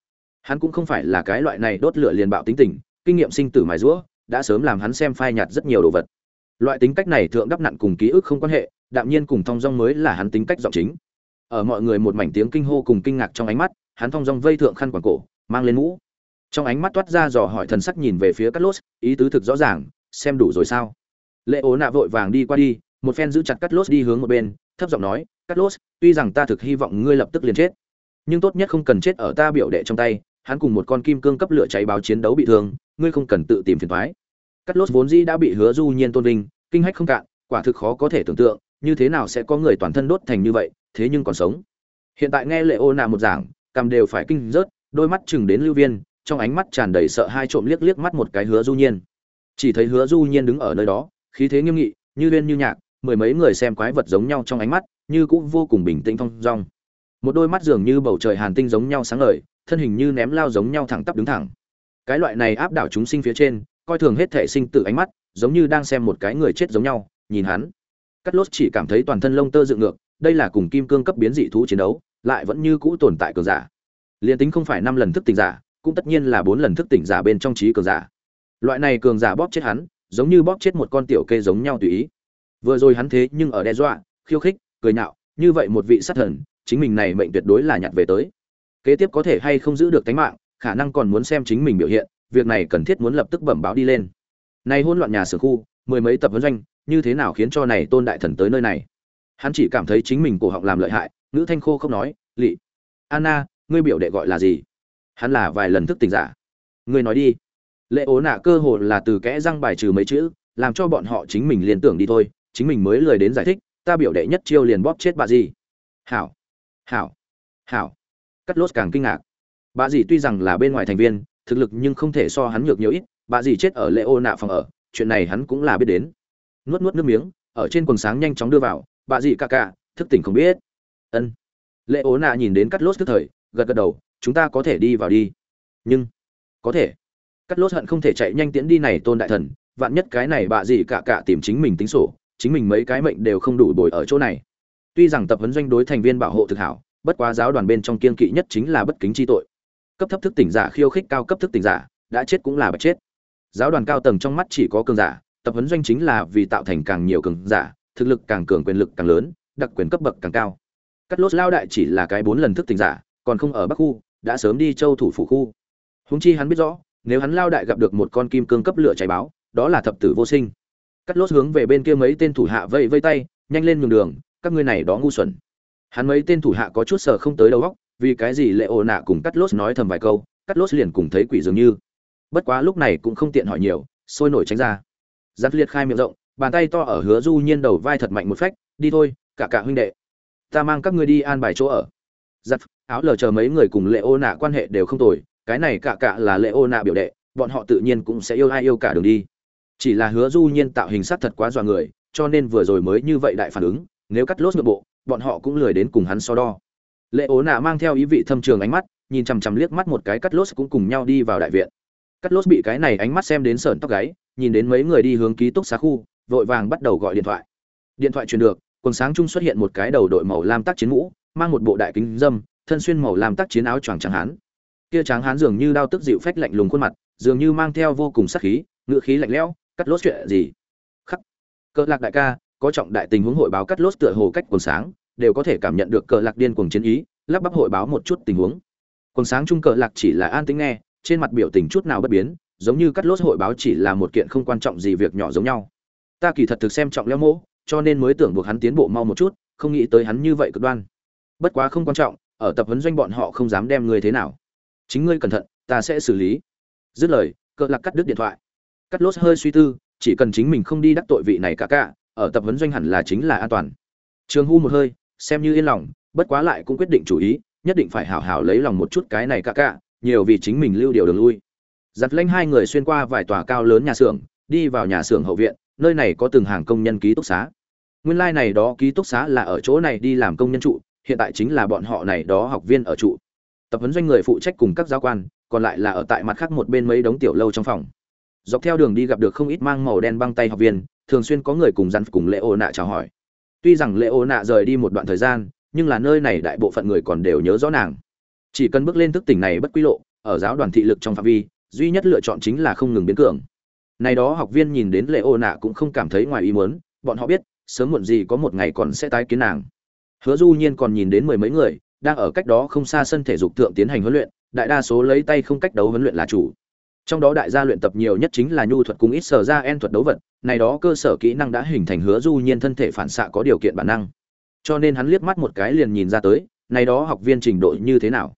Hắn cũng không phải là cái loại này đốt lửa liền bạo tính tình, kinh nghiệm sinh tử mài rũa đã sớm làm hắn xem phai nhạt rất nhiều đồ vật. Loại tính cách này thượng đắp nặn cùng ký ức không quan hệ, đạm nhiên cùng thong dong mới là hắn tính cách giọng chính. Ở mọi người một mảnh tiếng kinh hô cùng kinh ngạc trong ánh mắt, hắn thong dong vây thượng khăn quàng cổ, mang lên mũ. Trong ánh mắt toát ra dò hỏi thần sắc nhìn về phía cắt lốt ý tứ thực rõ ràng, xem đủ rồi sao? Lệ ố nạ vội vàng đi qua đi, một phen giữ chặt cắt lốt đi hướng một bên, thấp giọng nói cắt lốt tuy rằng ta thực hy vọng ngươi lập tức liền chết, nhưng tốt nhất không cần chết ở ta biểu đệ trong tay, hắn cùng một con kim cương cấp lửa cháy báo chiến đấu bị thương ngươi không cần tự tìm phiền toái. cắt lốt vốn dĩ đã bị hứa du nhiên tôn vinh, kinh hách không cạn, quả thực khó có thể tưởng tượng, như thế nào sẽ có người toàn thân đốt thành như vậy, thế nhưng còn sống. Hiện tại nghe lệ ô Na một giảng cầm đều phải kinh rớt, đôi mắt chừng đến lưu viên, trong ánh mắt tràn đầy sợ hai trộm liếc liếc mắt một cái hứa du nhiên. Chỉ thấy hứa du nhiên đứng ở nơi đó, khí thế nghiêm nghị, như liên như nhạc, mười mấy người xem quái vật giống nhau trong ánh mắt, như cũng vô cùng bình tĩnh thong dong. Một đôi mắt dường như bầu trời hàn tinh giống nhau sáng ngời, thân hình như ném lao giống nhau thẳng tắp đứng thẳng cái loại này áp đảo chúng sinh phía trên, coi thường hết thể sinh tử ánh mắt, giống như đang xem một cái người chết giống nhau, nhìn hắn. Cắt lốt chỉ cảm thấy toàn thân lông tơ dựng ngược, đây là cùng kim cương cấp biến dị thú chiến đấu, lại vẫn như cũ tồn tại cường giả. Liền tính không phải năm lần thức tỉnh giả, cũng tất nhiên là bốn lần thức tỉnh giả bên trong trí cường giả. Loại này cường giả bóp chết hắn, giống như bóp chết một con tiểu kê giống nhau tùy ý. Vừa rồi hắn thế nhưng ở đe dọa, khiêu khích, cười nhạo, như vậy một vị sát thần, chính mình này mệnh tuyệt đối là nhặt về tới. Kế tiếp có thể hay không giữ được tính mạng khả năng còn muốn xem chính mình biểu hiện, việc này cần thiết muốn lập tức bẩm báo đi lên. Nay hỗn loạn nhà xưởng khu, mười mấy tập huấn doanh, như thế nào khiến cho này tôn đại thần tới nơi này? Hắn chỉ cảm thấy chính mình cổ họng làm lợi hại nữ thanh khô không nói, lị, anna, ngươi biểu đệ gọi là gì? Hắn là vài lần thức tỉnh giả. Ngươi nói đi. Lệ ố nạ cơ hồ là từ kẽ răng bài trừ mấy chữ, làm cho bọn họ chính mình liên tưởng đi thôi, chính mình mới lời đến giải thích, ta biểu đệ nhất chiêu liền bóp chết bà gì? Hảo hảo hảo. Cắt lốt càng kinh ngạc bà dì tuy rằng là bên ngoài thành viên, thực lực nhưng không thể so hắn nhược nhiều ít bà dì chết ở lệ ô nạ phòng ở, chuyện này hắn cũng là biết đến. Nuốt nuốt nước miếng, ở trên quần sáng nhanh chóng đưa vào bà dì ca ca, thức tỉnh không biết. Ân. Lệ ô nạ nhìn đến cắt lốt tức thời, gật gật đầu, chúng ta có thể đi vào đi. Nhưng có thể. Cắt lốt hận không thể chạy nhanh tiễn đi này tôn đại thần, vạn nhất cái này bà dì cả cả tìm chính mình tính sổ, chính mình mấy cái mệnh đều không đủ bồi ở chỗ này. Tuy rằng tập huấn doanh đối thành viên bảo hộ thực hảo, bất quá giáo đoàn bên trong kiên kỵ nhất chính là bất kính chi tội cấp thấp thức tỉnh giả khiêu khích cao cấp thức tỉnh giả, đã chết cũng là bạch chết. Giáo đoàn cao tầng trong mắt chỉ có cường giả, tập huấn doanh chính là vì tạo thành càng nhiều cường giả, thực lực càng cường quyền lực càng lớn, đặc quyền cấp bậc càng cao. Cắt lốt lao đại chỉ là cái bốn lần thức tỉnh giả, còn không ở bắc khu, đã sớm đi châu thủ phủ khu. Húng chi hắn biết rõ, nếu hắn lao đại gặp được một con kim cương cấp lửa cháy báo, đó là thập tử vô sinh. Cắt lốt hướng về bên kia mấy tên thủ hạ vây vây tay, nhanh lên nhường đường, các ngươi này đó ngu xuẩn. Hắn mấy tên thủ hạ có chút sờ không tới đầu góc vì cái gì lệ ồ nạ cùng cắt lốt nói thầm vài câu cắt lốt liền cùng thấy quỷ dường như. Bất quá lúc này cũng không tiện hỏi nhiều, sôi nổi tránh ra. Giáp liệt khai miệng rộng, bàn tay to ở hứa du nhiên đầu vai thật mạnh một phách, đi thôi, cả cả huynh đệ. Ta mang các ngươi đi an bài chỗ ở. Giặt áo lờ chờ mấy người cùng lệ ô nạ quan hệ đều không tồi, cái này cả cả là lệ ô nạ biểu đệ, bọn họ tự nhiên cũng sẽ yêu ai yêu cả đường đi. Chỉ là hứa du nhiên tạo hình sát thật quá dọa người, cho nên vừa rồi mới như vậy đại phản ứng, nếu cắt lốt nội bộ, bọn họ cũng lười đến cùng hắn so đo lệ ố nạ mang theo ý vị thâm trường ánh mắt, nhìn chằm chằm liếc mắt một cái cắt lốt cũng cùng nhau đi vào đại viện. Cắt lốt bị cái này ánh mắt xem đến sởn tóc gáy, nhìn đến mấy người đi hướng ký túc xá khu, vội vàng bắt đầu gọi điện thoại. Điện thoại truyền được, quần sáng trung xuất hiện một cái đầu đội màu lam tác chiến mũ, mang một bộ đại kính dâm, thân xuyên màu lam tác chiến áo choàng trắng hán. Kia tráng hán dường như đao tức dịu phách lạnh lùng khuôn mặt, dường như mang theo vô cùng sắc khí ngựa khí lạnh lẽo, cắt lốt chuyện gì? Khắc. Cỡ lạc đại ca, có trọng đại tình huống hội báo cắt lốt tựa hồ cách quần sáng đều có thể cảm nhận được cờ lạc điên cuồng chiến ý, lắp bắp hội báo một chút tình huống. Còn sáng trung cờ lạc chỉ là an tĩnh nghe, trên mặt biểu tình chút nào bất biến, giống như cắt lốt hội báo chỉ là một kiện không quan trọng gì việc nhỏ giống nhau. Ta kỳ thật thực xem trọng leo mỗ, cho nên mới tưởng buộc hắn tiến bộ mau một chút, không nghĩ tới hắn như vậy cực đoan. Bất quá không quan trọng, ở tập huấn doanh bọn họ không dám đem ngươi thế nào. Chính ngươi cẩn thận, ta sẽ xử lý. Dứt lời cỡ lạc cắt đứt điện thoại. Cắt lốt hơi suy tư, chỉ cần chính mình không đi đắc tội vị này cả cả, ở tập huấn doanh hẳn là chính là an toàn. Trường hu một hơi xem như yên lòng, bất quá lại cũng quyết định chủ ý, nhất định phải hảo hảo lấy lòng một chút cái này cả cả, nhiều vì chính mình lưu điều đường lui. Giặt lanh hai người xuyên qua vài tòa cao lớn nhà xưởng, đi vào nhà xưởng hậu viện, nơi này có từng hàng công nhân ký túc xá. Nguyên lai like này đó ký túc xá là ở chỗ này đi làm công nhân trụ, hiện tại chính là bọn họ này đó học viên ở trụ. Tập huấn doanh người phụ trách cùng các giáo quan, còn lại là ở tại mặt khác một bên mấy đống tiểu lâu trong phòng. Dọc theo đường đi gặp được không ít mang màu đen băng tay học viên, thường xuyên có người cùng dặn cùng lễ ô nạ chào hỏi tuy rằng lễ ô nạ rời đi một đoạn thời gian, nhưng là nơi này đại bộ phận người còn đều nhớ rõ nàng. Chỉ cần bước lên thức tỉnh này bất quy lộ, ở giáo đoàn thị lực trong phạm vi, duy nhất lựa chọn chính là không ngừng biến cường. Này đó học viên nhìn đến lễ ô nạ cũng không cảm thấy ngoài ý muốn, bọn họ biết, sớm muộn gì có một ngày còn sẽ tái kiến nàng. Hứa du nhiên còn nhìn đến mười mấy người, đang ở cách đó không xa sân thể dục thượng tiến hành huấn luyện, đại đa số lấy tay không cách đấu huấn luyện là chủ. Trong đó đại gia luyện tập nhiều nhất chính là nhu thuật cùng ít sở ra en thuật đấu vật này đó cơ sở kỹ năng đã hình thành hứa du nhiên thân thể phản xạ có điều kiện bản năng. Cho nên hắn liếc mắt một cái liền nhìn ra tới, này đó học viên trình độ như thế nào.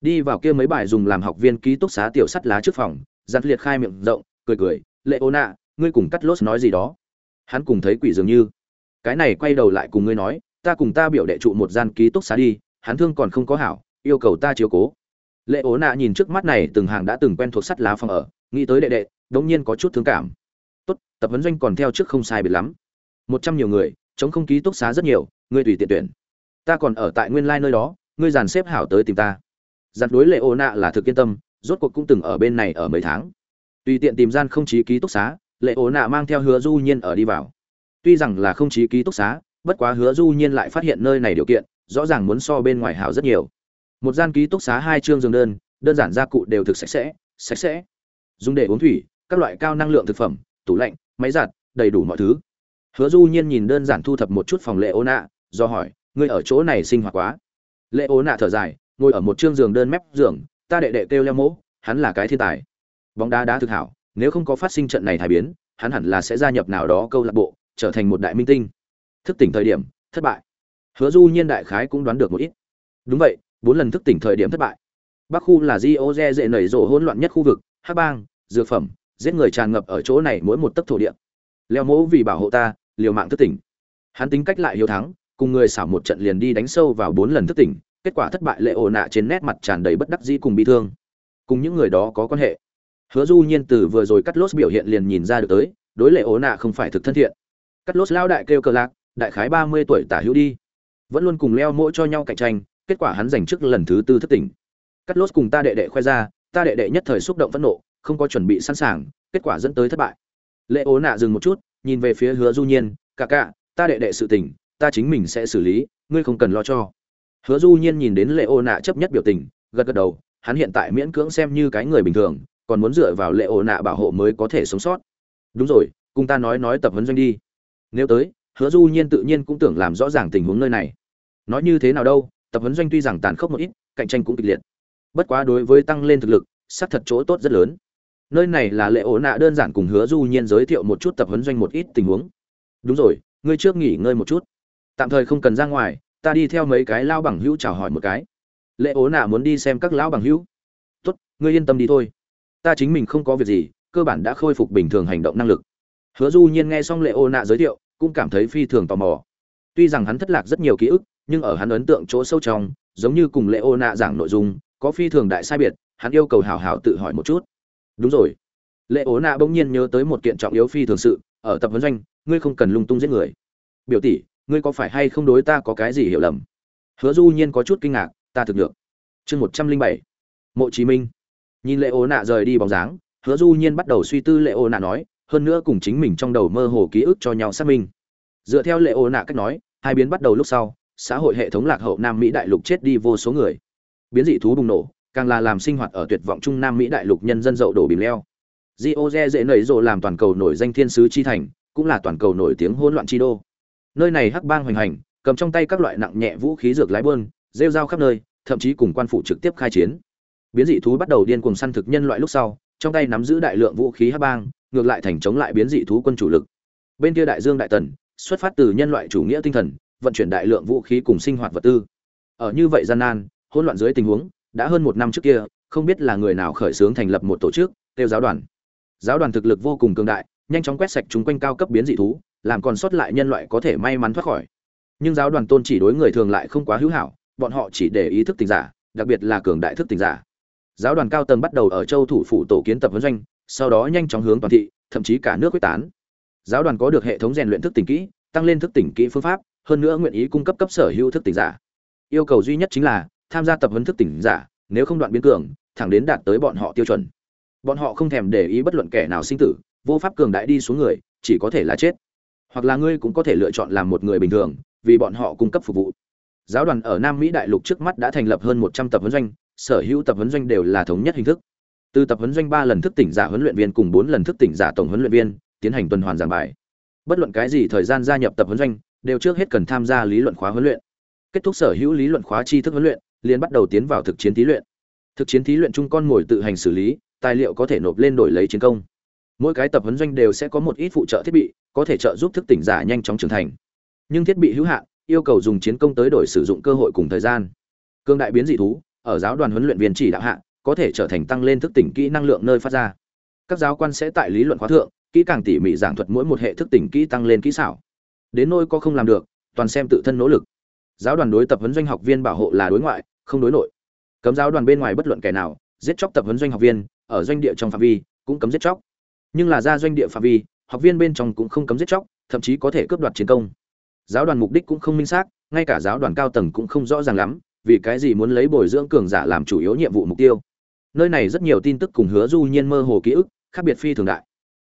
Đi vào kia mấy bài dùng làm học viên ký túc xá tiểu sắt lá trước phòng giặt liệt khai miệng rộng, cười cười lệ ô nạ ngươi cùng cắt lốt nói gì đó? Hắn cùng thấy quỷ dường như. Cái này quay đầu lại cùng ngươi nói, ta cùng ta biểu đệ trụ một gian ký túc xá đi, hắn thương còn không có hảo, yêu cầu ta chiếu cố. Lệ ố nạ nhìn trước mắt này từng hàng đã từng quen thuộc sắt lá phòng ở, nghĩ tới đệ đệ, đống nhiên có chút thương cảm tập vấn doanh còn theo trước không sai biệt lắm. Một trăm nhiều người, chống không ký túc xá rất nhiều, ngươi tùy tiện tuyển. Ta còn ở tại nguyên lai nơi đó, ngươi dàn xếp hảo tới tìm ta. Giặt đối lệ ô nạ là thực yên tâm, rốt cuộc cũng từng ở bên này ở mấy tháng. Tùy tiện tìm gian không chí ký túc xá, lệ ố nạ mang theo hứa du nhiên ở đi vào. Tuy rằng là không chí ký túc xá, bất quá hứa du nhiên lại phát hiện nơi này điều kiện, rõ ràng muốn so bên ngoài hảo rất nhiều. Một gian ký túc xá hai chương giường đơn đơn giản gia cụ đều thực sạch sẽ sạch sẽ. Dùng để uống thủy, các loại cao năng lượng thực phẩm, tủ lạnh máy giặt, đầy đủ mọi thứ. Hứa du nhiên nhìn đơn giản thu thập một chút phòng lệ ô nạ do hỏi, ngươi ở chỗ này sinh hoạt quá? Lệ ô nạ thở dài, ngồi ở một chương giường đơn mép giường, ta đệ đệ kêu leo mỗ, hắn là cái thiên tài. Bóng đá đá thực hảo, nếu không có phát sinh trận này thay biến, hắn hẳn là sẽ gia nhập nào đó câu lạc bộ, trở thành một đại minh tinh. Thức tỉnh thời điểm, thất bại. Hứa du nhiên đại khái cũng đoán được một ít. Đúng vậy, bốn lần thức tỉnh thời điểm thất bại. Bắc khu là di ô dễ nảy rộ hỗn loạn nhất khu vực, hắc bang, dược phẩm giết người tràn ngập ở chỗ này mỗi một tấc thổ địa. Leo mẫu vì bảo hộ ta, liều mạng thức tỉnh. Hắn tính cách lại hiếu thắng, cùng người xảo một trận liền đi đánh sâu vào bốn lần thức tỉnh, kết quả thất bại lệ ồ nạ trên nét mặt tràn đầy bất đắc dĩ cùng bi thương. Cùng những người đó có quan hệ. Hứa du nhiên từ vừa rồi cắt lốt biểu hiện liền nhìn ra được tới, đối lệ ồ nạ không phải thực thân thiện. Cắt lốt lao đại kêu cờ lạc, đại khái ba mươi tuổi tả hữu đi. Vẫn luôn cùng leo mỗi cho nhau cạnh tranh, kết quả hắn giành trước lần thứ tư thất tỉnh. Cắt lốt cùng ta đệ đệ khoe ra, ta đệ đệ nhất thời xúc động phẫn nộ không có chuẩn bị sẵn sàng, kết quả dẫn tới thất bại. Lệ ố nạ dừng một chút, nhìn về phía hứa du nhiên cả cả ta đệ đệ sự tình, ta chính mình sẽ xử lý, ngươi không cần lo cho. Hứa du nhiên nhìn đến lệ ô nạ chấp nhất biểu tình, gật gật đầu, hắn hiện tại miễn cưỡng xem như cái người bình thường, còn muốn dựa vào lệ ô nạ bảo hộ mới có thể sống sót. Đúng rồi, cùng ta nói nói tập huấn doanh đi. Nếu tới, hứa du nhiên tự nhiên cũng tưởng làm rõ ràng tình huống nơi này. Nói như thế nào đâu, tập huấn doanh tuy rằng tàn khốc một ít, cạnh tranh cũng kịch liệt. Bất quá đối với tăng lên thực lực, xác thật chỗ tốt rất lớn nơi này là lệ ổ nạ đơn giản cùng hứa du nhiên giới thiệu một chút tập huấn doanh một ít tình huống. Đúng rồi, ngươi trước nghỉ ngơi một chút. Tạm thời không cần ra ngoài, ta đi theo mấy cái lao bằng hữu chào hỏi một cái. Lệ ố nạ muốn đi xem các lão bằng hữu. Tốt, ngươi yên tâm đi thôi. Ta chính mình không có việc gì, cơ bản đã khôi phục bình thường hành động năng lực. Hứa du nhiên nghe xong lệ ô nạ giới thiệu, cũng cảm thấy phi thường tò mò. Tuy rằng hắn thất lạc rất nhiều ký ức, nhưng ở hắn ấn tượng chỗ sâu trong, giống như cùng lệ ô nạ giảng nội dung, có phi thường đại sai biệt, hắn yêu cầu hào hào tự hỏi một chút đúng rồi. Lệ ố nạ bỗng nhiên nhớ tới một kiện trọng yếu phi thường sự, ở tập vấn doanh, ngươi không cần lung tung giết người. Biểu tỷ, ngươi có phải hay không đối ta có cái gì hiểu lầm? Hứa du nhiên có chút kinh ngạc, ta thực được. Chương một trăm linh bảy. Mộ chí minh. Nhìn lệ ố nạ rời đi bóng dáng, hứa du nhiên bắt đầu suy tư lệ ố nạ nói, hơn nữa cùng chính mình trong đầu mơ hồ ký ức cho nhau xác minh. Dựa theo lệ ố nạ cách nói, hai biến bắt đầu lúc sau, xã hội hệ thống lạc hậu nam mỹ đại lục chết đi vô số người. Biến dị thú bùng nổ càng là làm sinh hoạt ở tuyệt vọng trung nam mỹ đại lục nhân dân dậu đổ bìm leo Gioze dễ nảy rộ làm toàn cầu nổi danh thiên sứ chi thành, cũng là toàn cầu nổi tiếng hỗn loạn chi đô. Nơi này hắc bang hoành hành, cầm trong tay các loại nặng nhẹ vũ khí dược lái buôn, rêu rao khắp nơi, thậm chí cùng quan phủ trực tiếp khai chiến. Biến dị thú bắt đầu điên cuồng săn thực nhân loại lúc sau, trong tay nắm giữ đại lượng vũ khí hắc bang, ngược lại thành chống lại biến dị thú quân chủ lực. Bên kia đại dương đại tần, xuất phát từ nhân loại chủ nghĩa tinh thần, vận chuyển đại lượng vũ khí cùng sinh hoạt vật tư. Ở như vậy gian nan, hỗn loạn dưới tình huống, đã hơn một năm trước kia, không biết là người nào khởi xướng thành lập một tổ chức, tiêu giáo đoàn. Giáo đoàn thực lực vô cùng cường đại nhanh chóng quét sạch chúng quanh cao cấp biến dị thú làm còn sót lại nhân loại có thể may mắn thoát khỏi. Nhưng giáo đoàn tôn chỉ đối người thường lại không quá hữu hảo bọn họ chỉ để ý thức tình giả đặc biệt là cường đại thức tình giả. Giáo đoàn cao tầng bắt đầu ở châu thủ phủ tổ kiến tập huấn doanh sau đó nhanh chóng hướng toàn thị thậm chí cả nước quyết tán. Giáo đoàn có được hệ thống rèn luyện thức tỉnh kỹ tăng lên thức tỉnh kỹ phương pháp hơn nữa nguyện ý cung cấp cấp sở hữu thức tỉnh giả. Yêu cầu duy nhất chính là tham gia tập huấn thức tỉnh giả, nếu không đoạn biến cường, thẳng đến đạt tới bọn họ tiêu chuẩn. Bọn họ không thèm để ý bất luận kẻ nào sinh tử, vô pháp cường đại đi xuống người, chỉ có thể là chết. Hoặc là ngươi cũng có thể lựa chọn làm một người bình thường, vì bọn họ cung cấp phục vụ. Giáo đoàn ở nam mỹ đại lục trước mắt đã thành lập hơn một trăm tập huấn doanh, sở hữu tập huấn doanh đều là thống nhất hình thức. Từ tập huấn doanh ba lần thức tỉnh giả huấn luyện viên cùng bốn lần thức tỉnh giả tổng huấn luyện viên, tiến hành tuần hoàn giảng bài. Bất luận cái gì thời gian gia nhập tập huấn doanh, đều trước hết cần tham gia lý luận khóa huấn luyện kết thúc sở hữu lý luận khóa tri thức huấn luyện, liền bắt đầu tiến vào thực chiến thí luyện. Thực chiến thí luyện chung con ngồi tự hành xử lý, tài liệu có thể nộp lên đổi lấy chiến công. Mỗi cái tập huấn doanh đều sẽ có một ít phụ trợ thiết bị, có thể trợ giúp thức tỉnh giả nhanh chóng trưởng thành. Nhưng thiết bị hữu hạn, yêu cầu dùng chiến công tới đổi sử dụng cơ hội cùng thời gian. Cương đại biến dị thú, ở giáo đoàn huấn luyện viên chỉ đạo hạ, có thể trở thành tăng lên thức tỉnh kỹ năng lượng nơi phát ra. Các giáo quan sẽ tại lý luận khóa thượng, kỹ càng tỉ mỉ giảng thuật mỗi một hệ thức tỉnh kỹ tăng lên kỹ xảo. Đến nôi có không làm được, toàn xem tự thân nỗ lực giáo đoàn đối tập huấn doanh học viên bảo hộ là đối ngoại, không đối nội. Cấm giáo đoàn bên ngoài bất luận kẻ nào, giết chóc tập huấn doanh học viên, ở doanh địa trong phạm vi, cũng cấm giết chóc. Nhưng là ra doanh địa phạm vi, học viên bên trong cũng không cấm giết chóc, thậm chí có thể cướp đoạt chiến công. Giáo đoàn mục đích cũng không minh xác, ngay cả giáo đoàn cao tầng cũng không rõ ràng lắm, vì cái gì muốn lấy bồi dưỡng cường giả làm chủ yếu nhiệm vụ mục tiêu. Nơi này rất nhiều tin tức cùng hứa du nhiên mơ hồ ký ức, khác biệt phi thường đại.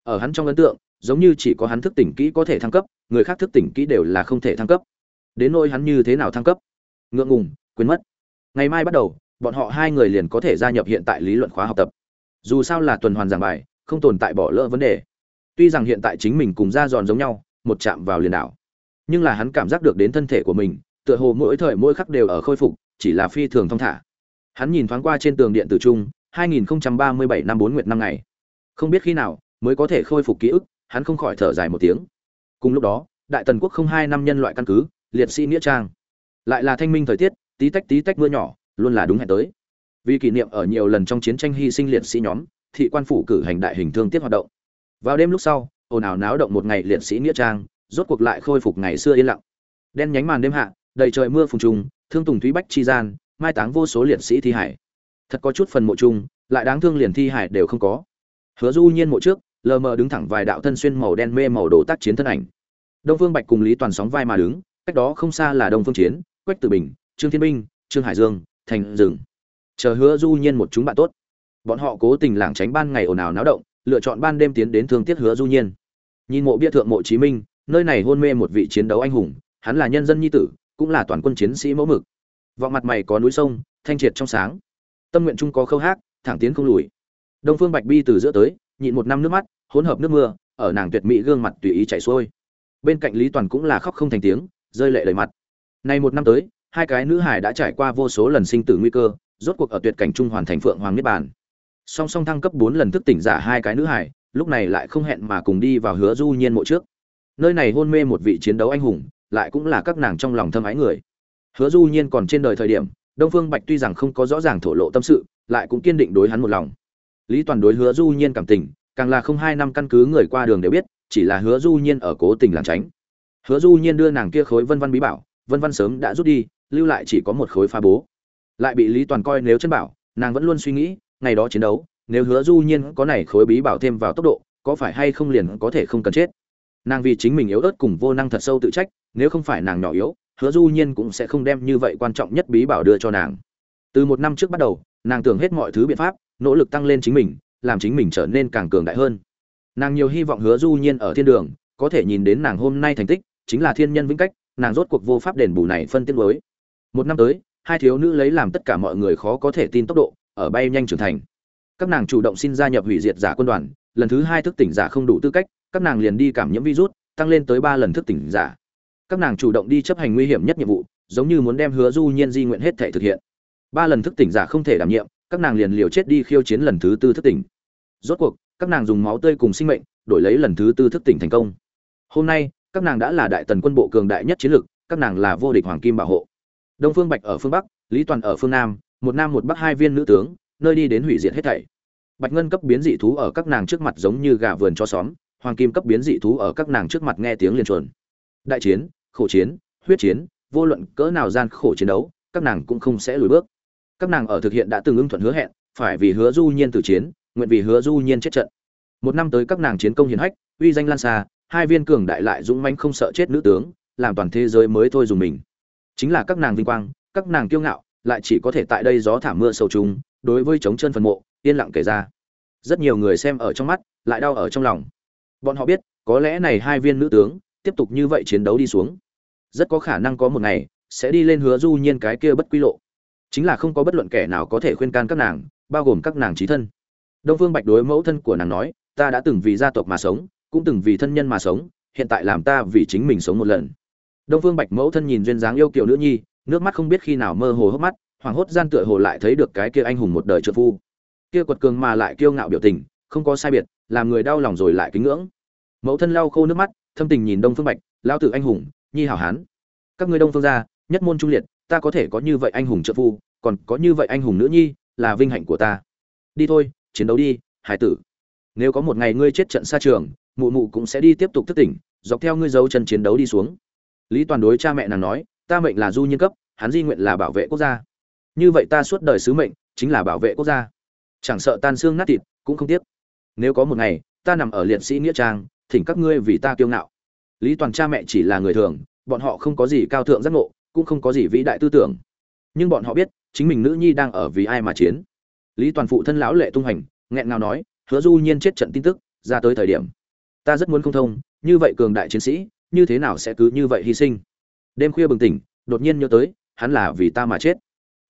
Ở hắn trong ấn tượng, giống như chỉ có hắn thức tỉnh kỹ có thể thăng cấp, người khác thức tỉnh kỹ đều là không thể thăng cấp đến nỗi hắn như thế nào thăng cấp? Ngượng ngùng, quên mất. Ngày mai bắt đầu, bọn họ hai người liền có thể gia nhập hiện tại lý luận khóa học tập. Dù sao là tuần hoàn giảng bài, không tồn tại bỏ lỡ vấn đề. Tuy rằng hiện tại chính mình cùng ra giòn giống nhau, một chạm vào liền đảo. Nhưng là hắn cảm giác được đến thân thể của mình, tựa hồ mỗi thời mỗi khắc đều ở khôi phục, chỉ là phi thường thong thả. Hắn nhìn thoáng qua trên tường điện tử trung 2037 năm bốn nguyệt năm ngày. Không biết khi nào, mới có thể khôi phục ký ức, hắn không khỏi thở dài một tiếng. Cùng lúc đó, đại tần quốc không hai năm nhân loại căn cứ liệt sĩ nghĩa trang. Lại là thanh minh thời tiết, tí tách tí tách mưa nhỏ, luôn là đúng hẹn tới. Vì kỷ niệm ở nhiều lần trong chiến tranh hy sinh liệt sĩ nhóm, thị quan phủ cử hành đại hình thương tiết hoạt động. Vào đêm lúc sau, ồn ào náo động một ngày liệt sĩ nghĩa trang, rốt cuộc lại khôi phục ngày xưa yên lặng. Đen nhánh màn đêm hạ, đầy trời mưa phùng trùng, thương tùng thúy bách chi gian, mai táng vô số liệt sĩ thi hải. Thật có chút phần mộ chung, lại đáng thương liền thi hải đều không có. Hứa du nhiên mộ trước, lờ mờ đứng thẳng vài đạo thân xuyên màu đen mê màu đồ tác chiến thân ảnh. Đông phương bạch cùng lý toàn sóng vai mà đứng cách đó không xa là đông phương chiến, quách tử bình, trương thiên binh trương hải dương, thành rừng chờ hứa du nhiên một chúng bạn tốt. Bọn họ cố tình lảng tránh ban ngày ồn ào náo động, lựa chọn ban đêm tiến đến thương tiếc hứa du nhiên. Nhìn mộ bia thượng mộ chí minh, nơi này hôn mê một vị chiến đấu anh hùng, hắn là nhân dân nhi tử, cũng là toàn quân chiến sĩ mẫu mực. Vọng mặt mày có núi sông, thanh triệt trong sáng. Tâm nguyện chung có khâu hát, thẳng tiến không lùi. Đông phương bạch bi từ giữa tới, nhịn một năm nước mắt, hỗn hợp nước mưa, ở nàng tuyệt mỹ gương mặt tùy ý chảy xuôi. Bên cạnh lý toàn cũng là khóc không thành tiếng rơi lệ đầy mặt. Nay một năm tới, hai cái nữ hải đã trải qua vô số lần sinh tử nguy cơ, rốt cuộc ở tuyệt cảnh trung hoàn thành phượng hoàng niết bàn. Song song thăng cấp bốn lần thức tỉnh giả hai cái nữ hải lúc này lại không hẹn mà cùng đi vào hứa du nhiên mộ trước. Nơi này hôn mê một vị chiến đấu anh hùng, lại cũng là các nàng trong lòng thâm ái người. Hứa du nhiên còn trên đời thời điểm, đông phương bạch tuy rằng không có rõ ràng thổ lộ tâm sự, lại cũng kiên định đối hắn một lòng. Lý toàn đối hứa du nhiên cảm tình, càng là không hai năm căn cứ người qua đường đều biết, chỉ là hứa du nhiên ở cố tình làm tránh hứa du nhiên đưa nàng kia khối vân văn bí bảo, vân văn sớm đã rút đi, lưu lại chỉ có một khối pha bố. Lại bị lý toàn coi nếu chân bảo, nàng vẫn luôn suy nghĩ, ngày đó chiến đấu, nếu hứa du nhiên có này khối bí bảo thêm vào tốc độ, có phải hay không liền có thể không cần chết? Nàng vì chính mình yếu ớt cùng vô năng thật sâu tự trách, nếu không phải nàng nhỏ yếu, hứa du nhiên cũng sẽ không đem như vậy quan trọng nhất bí bảo đưa cho nàng. Từ một năm trước bắt đầu, nàng tưởng hết mọi thứ biện pháp, nỗ lực tăng lên chính mình, làm chính mình trở nên càng cường đại hơn. Nàng nhiều hy vọng hứa du nhiên ở thiên đường, có thể nhìn đến nàng hôm nay thành tích chính là thiên nhân vĩnh cách, nàng rốt cuộc vô pháp đền bù này phân tiết lối một năm tới, hai thiếu nữ lấy làm tất cả mọi người khó có thể tin tốc độ, ở bay nhanh trưởng thành. Các nàng chủ động xin gia nhập hủy diệt giả quân đoàn, lần thứ hai thức tỉnh giả không đủ tư cách, các nàng liền đi cảm nhiễm virus, tăng lên tới ba lần thức tỉnh giả. Các nàng chủ động đi chấp hành nguy hiểm nhất nhiệm vụ, giống như muốn đem hứa du nhiên di nguyện hết thể thực hiện. Ba lần thức tỉnh giả không thể đảm nhiệm, các nàng liền liều chết đi khiêu chiến lần thứ tư thức tỉnh. Rốt cuộc, các nàng dùng máu tươi cùng sinh mệnh, đổi lấy lần thứ tư thức tỉnh thành công. Hôm nay các nàng đã là đại tần quân bộ cường đại nhất chiến lực, các nàng là vô địch hoàng kim bảo hộ. Đông phương bạch ở phương bắc lý toàn ở phương nam một nam một bắc hai viên nữ tướng nơi đi đến hủy diệt hết thảy. Bạch ngân cấp biến dị thú ở các nàng trước mặt giống như gà vườn cho xóm hoàng kim cấp biến dị thú ở các nàng trước mặt nghe tiếng liền chuồn. Đại chiến khổ chiến huyết chiến vô luận cỡ nào gian khổ chiến đấu các nàng cũng không sẽ lùi bước. Các nàng ở thực hiện đã từng ưng thuận hứa hẹn phải vì hứa du nhiên tử chiến nguyện vì hứa du nhiên chết trận. Một năm tới các nàng chiến công hiển hách uy danh lan xa hai viên cường đại lại dũng mãnh không sợ chết nữ tướng, làm toàn thế giới mới thôi dùng mình. Chính là các nàng vinh quang, các nàng kiêu ngạo, lại chỉ có thể tại đây gió thảm mưa sâu trùng đối với chống chân phần mộ, yên lặng kể ra. Rất nhiều người xem ở trong mắt, lại đau ở trong lòng. Bọn họ biết, có lẽ này hai viên nữ tướng, tiếp tục như vậy chiến đấu đi xuống. Rất có khả năng có một ngày, sẽ đi lên hứa du nhiên cái kia bất quy lộ. Chính là không có bất luận kẻ nào có thể khuyên can các nàng, bao gồm các nàng trí thân. Đông phương bạch đối mẫu thân của nàng nói, ta đã từng vì gia tộc mà sống cũng từng vì thân nhân mà sống, hiện tại làm ta vì chính mình sống một lần. Đông phương bạch mẫu thân nhìn duyên dáng yêu kiều nữ nhi, nước mắt không biết khi nào mơ hồ hốc mắt, hoảng hốt gian tựa hồ lại thấy được cái kia anh hùng một đời trợ phu. Kia quật cường mà lại kiêu ngạo biểu tình, không có sai biệt, làm người đau lòng rồi lại kính ngưỡng. Mẫu thân lau khô nước mắt, thâm tình nhìn đông phương bạch lao tử anh hùng, nhi hảo hán. Các ngươi đông phương gia, nhất môn trung liệt, ta có thể có như vậy anh hùng trợ phu, còn có như vậy anh hùng nữ nhi, là vinh hạnh của ta. Đi thôi, chiến đấu đi, hải tử. Nếu có một ngày ngươi chết trận xa trường mụ mụ cũng sẽ đi tiếp tục thức tỉnh, dọc theo ngươi dấu chân chiến đấu đi xuống. Lý toàn đối cha mẹ nàng nói, ta mệnh là du nhiên cấp, hắn di nguyện là bảo vệ quốc gia. Như vậy ta suốt đời sứ mệnh chính là bảo vệ quốc gia. Chẳng sợ tan xương nát thịt, cũng không tiếc. Nếu có một ngày, ta nằm ở liệt sĩ nghĩa trang, thỉnh các ngươi vì ta kiêu ngạo. Lý toàn cha mẹ chỉ là người thường, bọn họ không có gì cao thượng giác ngộ, cũng không có gì vĩ đại tư tưởng. Nhưng bọn họ biết, chính mình nữ nhi đang ở vì ai mà chiến. Lý toàn phụ thân lão lệ tung hành, nghẹn ngào nói, hứa du nhiên chết trận tin tức, ra tới thời điểm ta rất muốn không thông, như vậy cường đại chiến sĩ, như thế nào sẽ cứ như vậy hy sinh? Đêm khuya bừng tỉnh, đột nhiên nhớ tới, hắn là vì ta mà chết.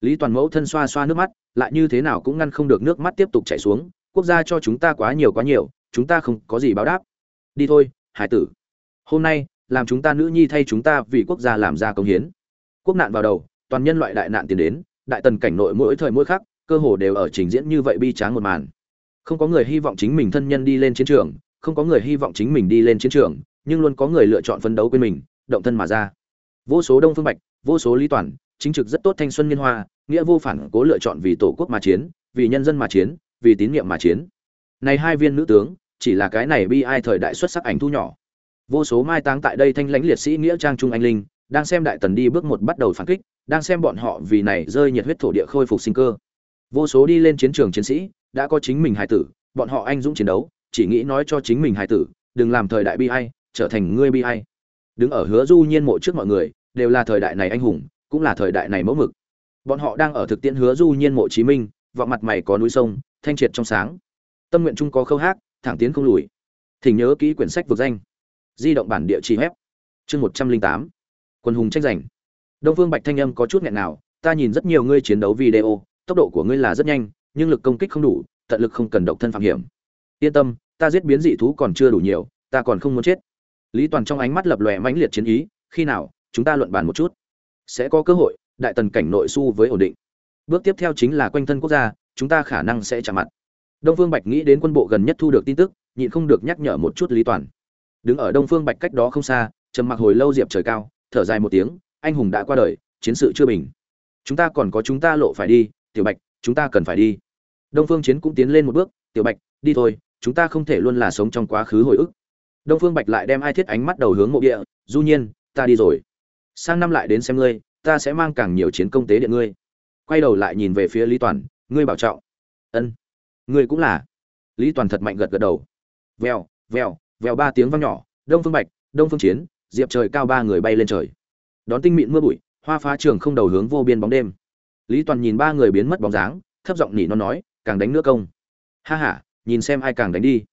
Lý toàn mẫu thân xoa xoa nước mắt, lại như thế nào cũng ngăn không được nước mắt tiếp tục chảy xuống, quốc gia cho chúng ta quá nhiều quá nhiều, chúng ta không có gì báo đáp. Đi thôi, hải tử. Hôm nay, làm chúng ta nữ nhi thay chúng ta vì quốc gia làm ra công hiến. Quốc nạn vào đầu, toàn nhân loại đại nạn tiến đến, đại tần cảnh nội mỗi thời mỗi khác cơ hồ đều ở trình diễn như vậy bi tráng một màn. Không có người hy vọng chính mình thân nhân đi lên chiến trường không có người hy vọng chính mình đi lên chiến trường, nhưng luôn có người lựa chọn phấn đấu quên mình, động thân mà ra. Vô số đông phương bạch, vô số lý toàn, chính trực rất tốt thanh xuân niên hoa, nghĩa vô phản cố lựa chọn vì tổ quốc mà chiến, vì nhân dân mà chiến, vì tín nhiệm mà chiến. Này hai viên nữ tướng, chỉ là cái này bi ai thời đại xuất sắc ảnh thu nhỏ. Vô số mai táng tại đây thanh lãnh liệt sĩ nghĩa trang trung anh linh, đang xem đại tần đi bước một bắt đầu phản kích, đang xem bọn họ vì này rơi nhiệt huyết thổ địa khôi phục sinh cơ. Vô số đi lên chiến trường chiến sĩ, đã có chính mình hài tử, bọn họ anh dũng chiến đấu chỉ nghĩ nói cho chính mình hài tử, đừng làm thời đại bi ai, trở thành ngươi bi ai. Đứng ở hứa du nhiên mộ trước mọi người, đều là thời đại này anh hùng, cũng là thời đại này mẫu mực. Bọn họ đang ở thực tiễn hứa du nhiên mộ chí minh, vọng mặt mày có núi sông, thanh triệt trong sáng. Tâm nguyện chung có khâu hát, thẳng tiến không lùi. Thỉnh nhớ kỹ quyển sách vực danh. Di động bản địa chỉ web. Chương một trăm linh tám. Quân hùng tranh giành. Đông phương bạch thanh âm có chút nghẹn nào, ta nhìn rất nhiều ngươi chiến đấu video, tốc độ của ngươi là rất nhanh, nhưng lực công kích không đủ, tận lực không cần độc thân phạm hiểm yên tâm, ta giết biến dị thú còn chưa đủ nhiều, ta còn không muốn chết. Lý toàn trong ánh mắt lập lòe mãnh liệt chiến ý, khi nào, chúng ta luận bàn một chút. Sẽ có cơ hội, đại tần cảnh nội su với ổn định. Bước tiếp theo chính là quanh thân quốc gia, chúng ta khả năng sẽ chạm mặt. Đông phương bạch nghĩ đến quân bộ gần nhất thu được tin tức, nhịn không được nhắc nhở một chút lý toàn. Đứng ở đông phương bạch cách đó không xa, trầm mặc hồi lâu diệp trời cao, thở dài một tiếng, anh hùng đã qua đời, chiến sự chưa bình. Chúng ta còn có chúng ta lộ phải đi, tiểu bạch, chúng ta cần phải đi. Đông phương chiến cũng tiến lên một bước, tiểu bạch, đi thôi chúng ta không thể luôn là sống trong quá khứ hồi ức. Đông phương bạch lại đem ai thiết ánh mắt đầu hướng mộ địa, du nhiên, ta đi rồi. Sang năm lại đến xem ngươi, ta sẽ mang càng nhiều chiến công tế điện ngươi. Quay đầu lại nhìn về phía lý toàn, ngươi bảo trọng. Ân, ngươi cũng là. Lý toàn thật mạnh gật gật đầu. Vèo vèo vèo ba tiếng vang nhỏ, đông phương bạch, đông phương chiến, diệp trời cao ba người bay lên trời. Đón tinh mịn mưa bụi, hoa phá trường không đầu hướng vô biên bóng đêm. Lý toàn nhìn ba người biến mất bóng dáng, thấp giọng nỉ nó nói, càng đánh nữa công. Ha ha nhìn xem ai càng đánh đi.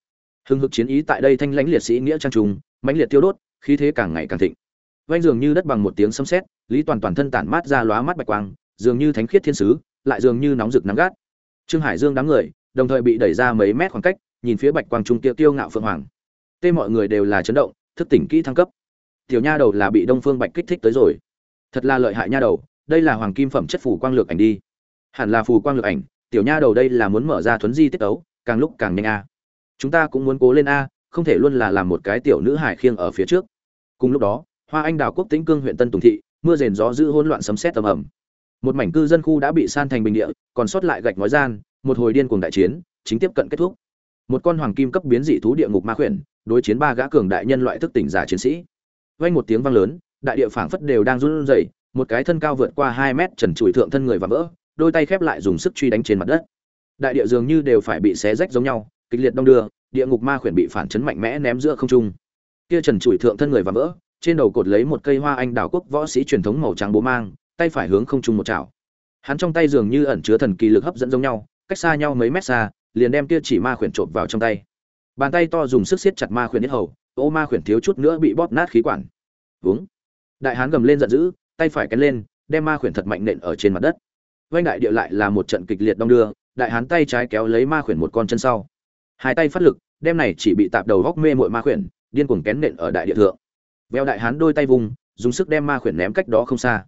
Hưng hực chiến ý tại đây thanh lãnh liệt sĩ nghĩa trang trùng mãnh liệt tiêu đốt, khí thế càng ngày càng thịnh. Vang dường như đất bằng một tiếng sấm sét, lý toàn toàn thân tản mát ra lóa mắt bạch quang, dường như thánh khiết thiên sứ, lại dường như nóng rực nắng gắt. Trương hải dương đám người, đồng thời bị đẩy ra mấy mét khoảng cách, nhìn phía bạch quang trung kia tiêu ngạo phượng hoàng. Tê mọi người đều là chấn động, thức tỉnh kỹ thăng cấp. Tiểu nha đầu là bị đông phương bạch kích thích tới rồi. Thật là lợi hại nha đầu, đây là hoàng kim phẩm chất phù quang lược ảnh đi. Hẳn là phù quang lược ảnh, tiểu nha đầu đây là muốn mở ra thuấn di tiết ấu càng lúc càng nhanh a. Chúng ta cũng muốn cố lên a, không thể luôn là làm một cái tiểu nữ hải khiêng ở phía trước. Cùng lúc đó, hoa anh đào quốc tĩnh cương huyện tân tùng thị, mưa rền gió giữ hỗn loạn sấm sét tầm ầm. Một mảnh cư dân khu đã bị san thành bình địa, còn sót lại gạch ngói gian, một hồi điên cuồng đại chiến, chính tiếp cận kết thúc. Một con hoàng kim cấp biến dị thú địa ngục ma khuyển, đối chiến ba gã cường đại nhân loại thức tỉnh giả chiến sĩ. Vang một tiếng vang lớn, đại địa phảng phất đều đang run rẩy, một cái thân cao vượt qua hai mét trần trụi thượng thân người và vỡ, đôi tay khép lại dùng sức truy đánh trên mặt đất đại địa dường như đều phải bị xé rách giống nhau, kịch liệt đông đưa, địa ngục ma khuyển bị phản chấn mạnh mẽ ném giữa không trung. Kia trần trụi thượng thân người và vỡ, trên đầu cột lấy một cây hoa anh đào quốc võ sĩ truyền thống màu trắng bố mang, tay phải hướng không trung một chảo. Hắn trong tay dường như ẩn chứa thần kỳ lực hấp dẫn giống nhau, cách xa nhau mấy mét xa, liền đem kia chỉ ma khuyển trộn vào trong tay. Bàn tay to dùng sức siết chặt ma khuyển nhất hầu, ô ma khuyển thiếu chút nữa bị bóp nát khí quản. Vướng. Đại hán gầm lên giận dữ, tay phải cắn lên, đem ma khuyển thật mạnh nện ở trên mặt đất. Vanh đại địa lại là một trận kịch liệt đong đưa đại hán tay trái kéo lấy ma khuyển một con chân sau. Hai tay phát lực, đem này chỉ bị tạp đầu góc mê mội ma khuyển, điên cuồng kén nện ở đại địa thượng. Veo đại hán đôi tay vùng, dùng sức đem ma khuyển ném cách đó không xa.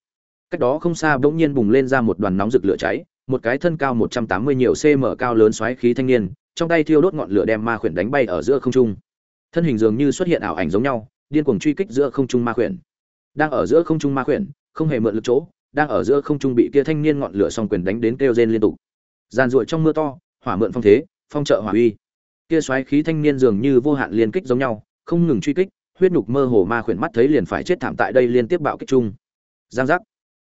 Cách đó không xa bỗng nhiên bùng lên ra một đoàn nóng rực lửa cháy, một cái thân cao 180 nhiều cm cao lớn xoáy khí thanh niên, trong tay thiêu đốt ngọn lửa đem ma khuyển đánh bay ở giữa không trung. Thân hình dường như xuất hiện ảo ảnh giống nhau, điên cuồng truy kích giữa không trung ma khuyển. Đang ở giữa không trung ma khuyển, không hề mượn lực chỗ, đang ở giữa không trung bị kia thanh niên ngọn lửa song quyền đánh đến kêu rên liên tục giàn ruội trong mưa to, hỏa mượn phong thế, phong trợ hỏa uy. Kia xoáy khí thanh niên dường như vô hạn liên kích giống nhau, không ngừng truy kích, huyết nhục mơ hồ ma khuyển mắt thấy liền phải chết thảm tại đây liên tiếp bạo kích chung. Giang giác.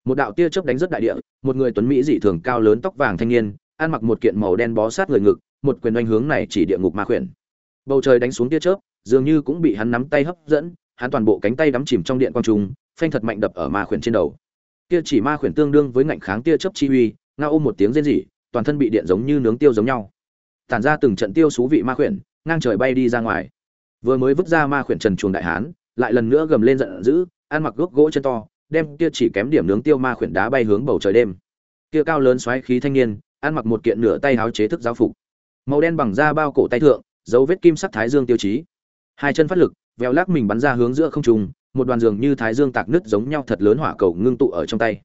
Một đạo tia chớp đánh rất đại địa, một người tuấn mỹ dị thường cao lớn tóc vàng thanh niên, ăn mặc một kiện màu đen bó sát người ngực, một quyền oanh hướng này chỉ địa ngục ma khuyển. Bầu trời đánh xuống tia chớp, dường như cũng bị hắn nắm tay hấp dẫn, hắn toàn bộ cánh tay đắm chìm trong điện quang trung phanh thật mạnh đập ở ma khuyển trên đầu. Kia chỉ ma khuyển tương đương với ngạnh kháng tia chớp chi uy, ngao ôm một tiếng rên rỉ toàn thân bị điện giống như nướng tiêu giống nhau. Tản ra từng trận tiêu xú vị ma khuyển, ngang trời bay đi ra ngoài. Vừa mới vứt ra ma khuyển trần chuồng đại hán, lại lần nữa gầm lên giận dữ, ăn mặc gốc gỗ chân to, đem kia chỉ kém điểm nướng tiêu ma khuyển đá bay hướng bầu trời đêm. Kia cao lớn xoáy khí thanh niên, ăn mặc một kiện nửa tay áo chế thức giáo phục. Màu đen bằng da bao cổ tay thượng, dấu vết kim sắc thái dương tiêu chí. Hai chân phát lực veo lắc mình bắn ra hướng giữa không trung, một đoàn giường như thái dương tạc nứt giống nhau thật lớn hỏa cầu ngưng tụ ở trong tay.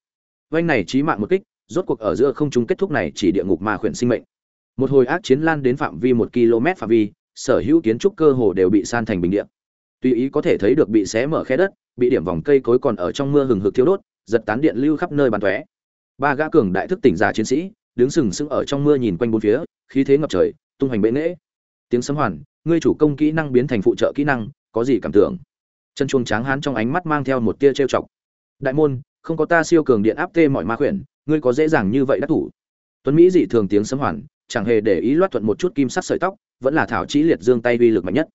Vanh này chí mạng một kích rốt cuộc ở giữa không trung kết thúc này chỉ địa ngục ma khuyển sinh mệnh. Một hồi ác chiến lan đến phạm vi một km phạm vi, sở hữu kiến trúc cơ hồ đều bị san thành bình địa. Tuy ý có thể thấy được bị xé mở khe đất, bị điểm vòng cây cối còn ở trong mưa hừng hực thiêu đốt, giật tán điện lưu khắp nơi bàn tóe. Ba gã cường đại thức tỉnh giả chiến sĩ, đứng sừng sững ở trong mưa nhìn quanh bốn phía, khí thế ngập trời, tung hoành bệ nghễ. Tiếng sấm hoàn, ngươi chủ công kỹ năng biến thành phụ trợ kỹ năng, có gì cảm tưởng? Chân chuông tráng hán trong ánh mắt mang theo một tia trêu chọc. Đại môn, không có ta siêu cường điện áp tê mọi ma khuyển ngươi có dễ dàng như vậy đắc thủ. Tuấn mỹ dị thường tiếng sấm hoàn, chẳng hề để ý loát thuận một chút kim sắc sợi tóc, vẫn là thảo trí liệt dương tay uy lực mạnh nhất.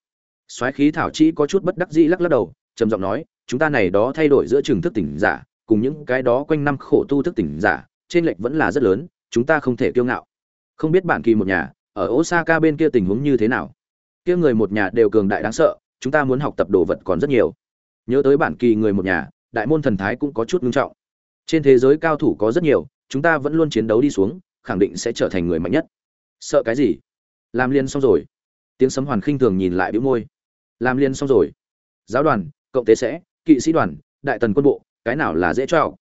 Soái khí thảo trí có chút bất đắc dĩ lắc lắc đầu, trầm giọng nói, chúng ta này đó thay đổi giữa trường thức tỉnh giả, cùng những cái đó quanh năm khổ tu thức tỉnh giả, trên lệch vẫn là rất lớn, chúng ta không thể kiêu ngạo. Không biết bản kỳ một nhà, ở osaka bên kia tình huống như thế nào? Kia người một nhà đều cường đại đáng sợ, chúng ta muốn học tập đồ vật còn rất nhiều. Nhớ tới bản kỳ người một nhà, đại môn thần thái cũng có chút ngưng trọng trên thế giới cao thủ có rất nhiều, chúng ta vẫn luôn chiến đấu đi xuống, khẳng định sẽ trở thành người mạnh nhất. Sợ cái gì? Làm liên xong rồi. Tiếng sấm hoàn khinh thường nhìn lại bĩu môi. Làm liên xong rồi. Giáo đoàn, cộng tế sẽ, kỵ sĩ đoàn, đại tần quân bộ, cái nào là dễ cho?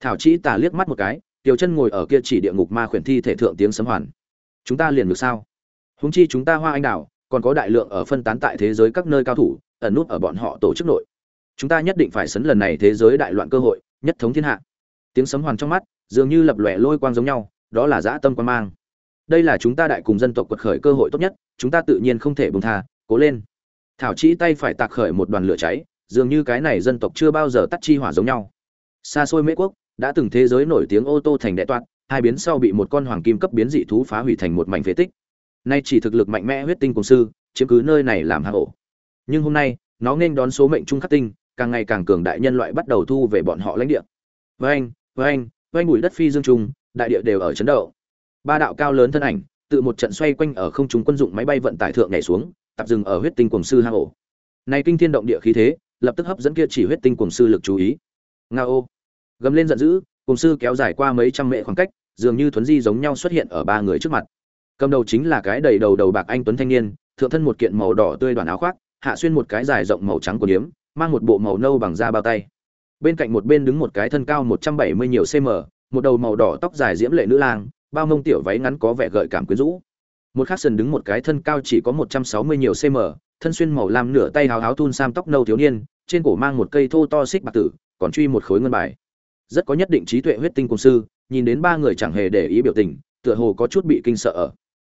Thảo chỉ tà liếc mắt một cái, tiểu chân ngồi ở kia chỉ địa ngục ma khuyển thi thể thượng tiếng sấm hoàn. Chúng ta liền được sao? Húng chi chúng ta hoa anh đào còn có đại lượng ở phân tán tại thế giới các nơi cao thủ, ẩn nút ở bọn họ tổ chức nội. Chúng ta nhất định phải sấn lần này thế giới đại loạn cơ hội, nhất thống thiên hạ tiếng sấm hoàn trong mắt, dường như lập lòe lôi quang giống nhau, đó là dã tâm quan mang. Đây là chúng ta đại cùng dân tộc quật khởi cơ hội tốt nhất, chúng ta tự nhiên không thể buông tha, cố lên. Thảo chỉ tay phải tạc khởi một đoàn lửa cháy, dường như cái này dân tộc chưa bao giờ tắt chi hỏa giống nhau. Xa xôi mễ quốc, đã từng thế giới nổi tiếng ô tô thành đại toạn, hai biến sau bị một con hoàng kim cấp biến dị thú phá hủy thành một mảnh phế tích. Nay chỉ thực lực mạnh mẽ huyết tinh công sư, chiếm cứ nơi này làm hạ ổ. Nhưng hôm nay, nó nên đón số mệnh trung khắc tinh, càng ngày càng cường đại nhân loại bắt đầu thu về bọn họ lãnh địa. Với anh với anh anh bụi đất phi dương trung đại địa đều ở chấn động. Ba đạo cao lớn thân ảnh, tự một trận xoay quanh ở không trung quân dụng máy bay vận tải thượng nhảy xuống tập dừng ở huyết tinh cuồng sư hang ổ. Này kinh thiên động địa khí thế, lập tức hấp dẫn kia chỉ huyết tinh cuồng sư lực chú ý. Nga ô. Gầm lên giận dữ, cuồng sư kéo dài qua mấy trăm mệ khoảng cách, dường như thuấn di giống nhau xuất hiện ở ba người trước mặt. Cầm đầu chính là cái đầy đầu đầu bạc anh tuấn thanh niên, thượng thân một kiện màu đỏ tươi đoàn áo khoác, hạ xuyên một cái dài rộng màu trắng của điếm, mang một bộ màu nâu bằng da bao tay bên cạnh một bên đứng một cái thân cao một trăm bảy mươi nhiều cm một đầu màu đỏ tóc dài diễm lệ nữ lang, bao mông tiểu váy ngắn có vẻ gợi cảm quyến rũ. Một khắc sần đứng một cái thân cao chỉ có một trăm sáu mươi nhiều cm thân xuyên màu lam nửa tay háo háo thun sam tóc nâu thiếu niên, trên cổ mang một cây thô to xích bạc tử, còn truy một khối ngân bài. Rất có nhất định trí tuệ huyết tinh công sư, nhìn đến ba người chẳng hề để ý biểu tình, tựa hồ có chút bị kinh sợ ở.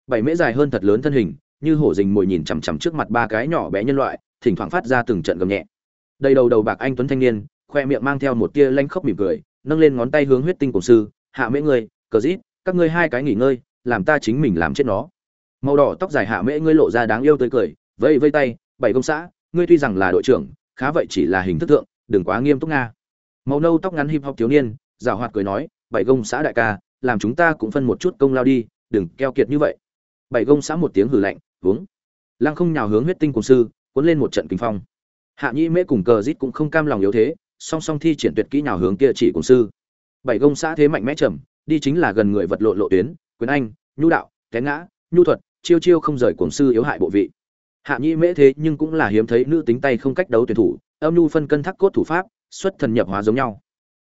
Bảy mễ dài hơn thật lớn thân hình, như hổ rình mồi nhìn chằm chằm trước mặt ba cái nhỏ bé nhân loại, thỉnh thoảng phát ra từng trận gầm nhẹ. Đầy đầu đầu bạc anh tuấn thanh niên khoe miệng mang theo một tia lanh khóc mỉm cười, nâng lên ngón tay hướng huyết tinh cổ sư, hạ mễ ngươi, cờ rít, các ngươi hai cái nghỉ ngơi, làm ta chính mình làm chết nó. Màu đỏ tóc dài hạ mễ ngươi lộ ra đáng yêu tới cười vây vây tay, bảy công xã, ngươi tuy rằng là đội trưởng, khá vậy chỉ là hình thức thượng, đừng quá nghiêm túc nga. Màu nâu tóc ngắn hip hop thiếu niên, giảo hoạt cười nói, bảy công xã đại ca, làm chúng ta cũng phân một chút công lao đi, đừng keo kiệt như vậy. Bảy công xã một tiếng hử lạnh, uống. Lăng không nhào hướng huyết tinh cổng sư, cuốn lên một trận kinh phong. Hạ nhĩ mễ cùng cờ rít cũng không cam lòng yếu thế song song thi triển tuyệt kỹ nào hướng kia chỉ cùng sư. Bảy công xã thế mạnh mẽ trầm, đi chính là gần người vật lộ lộ tuyến, quyền anh, nhu đạo, té ngã, nhu thuật, chiêu chiêu không rời cuồng sư yếu hại bộ vị. Hạ nhĩ mễ thế nhưng cũng là hiếm thấy nữ tính tay không cách đấu tuyển thủ, âm nhu phân cân thắc cốt thủ pháp, xuất thần nhập hóa giống nhau.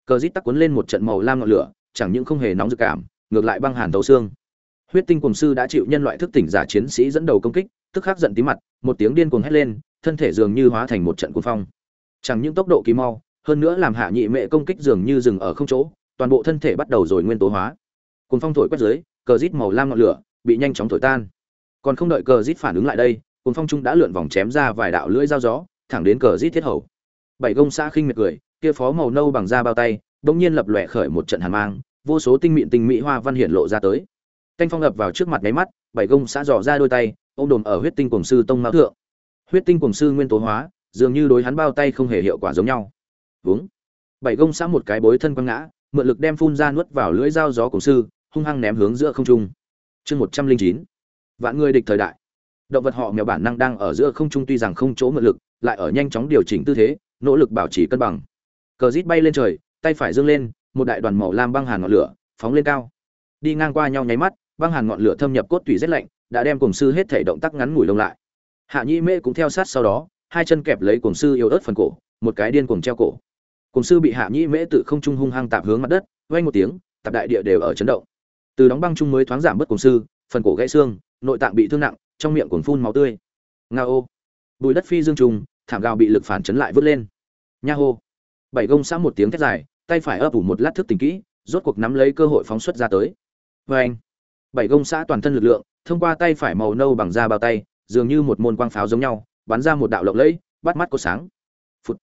Cờ rít tắc cuốn lên một trận màu lam ngọn lửa, chẳng những không hề nóng dực cảm, ngược lại băng hàn tấu xương. Huyết tinh cuồng sư đã chịu nhân loại thức tỉnh giả chiến sĩ dẫn đầu công kích, tức khắc giận tí mặt, một tiếng điên cuồng hét lên, thân thể dường như hóa thành một trận cuồng phong. Chẳng những tốc độ kỳ mau hơn nữa làm hạ nhị mệ công kích dường như dừng ở không chỗ, toàn bộ thân thể bắt đầu rồi nguyên tố hóa. Cùng phong thổi quét dưới, cờ rít màu lam ngọn lửa bị nhanh chóng thổi tan. Còn không đợi cờ rít phản ứng lại đây cùng phong trung đã lượn vòng chém ra vài đạo lưỡi dao gió, thẳng đến cờ rít thiết hầu. Bảy gông xã khinh miệt cười, kia phó màu nâu bằng da bao tay, bỗng nhiên lập lòe khởi một trận hàn mang, vô số tinh mịn tinh mỹ hoa văn hiển lộ ra tới. Canh phong ập vào trước mặt nháy mắt, bảy gông xã dò ra đôi tay, ôm đồm ở huyết tinh cổng sư tông mao thượng. Huyết tinh cổng sư nguyên tố hóa, dường như đối hắn bao tay không hề hiệu quả giống nhau uống. Bảy gông xã một cái bối thân quăng ngã, mượn lực đem phun ra nuốt vào lưỡi dao gió cổng sư, hung hăng ném hướng giữa không trung. Chương một trăm linh chín. Vạn người địch thời đại. Động vật họ mèo bản năng đang ở giữa không trung tuy rằng không chỗ mượn lực, lại ở nhanh chóng điều chỉnh tư thế, nỗ lực bảo trì cân bằng. Cờ rít bay lên trời, tay phải dâng lên, một đại đoàn màu lam băng hàn ngọn lửa, phóng lên cao. Đi ngang qua nhau nháy mắt, băng hàn ngọn lửa thâm nhập cốt tủy rét lạnh, đã đem cổng sư hết thể động tác ngắn ngủi lông lại. Hạ nhĩ mễ cũng theo sát sau đó, hai chân kẹp lấy cổng sư yếu ớt phần cổ, một cái điên cuồng treo cổ cùng sư bị hạ nhĩ mễ tự không trung hung hăng tạp hướng mặt đất, vang một tiếng, tạp đại địa đều ở chấn động. Từ đóng băng trung mới thoáng giảm bớt cùng sư, phần cổ gãy xương, nội tạng bị thương nặng, trong miệng còn phun máu tươi. Nga ô. Bùi đất phi dương trùng, thảm gào bị lực phản chấn lại vứt lên. Nha hô. Bảy gông xã một tiếng thét dài, tay phải ấp ủ một lát thức tình kỹ, rốt cuộc nắm lấy cơ hội phóng xuất ra tới. Vê anh bảy gông xã toàn thân lực lượng, thông qua tay phải màu nâu bằng da bao tay, dường như một môn quang pháo giống nhau, bắn ra một đạo lộng lẫy, bắt mắt có sáng. Phút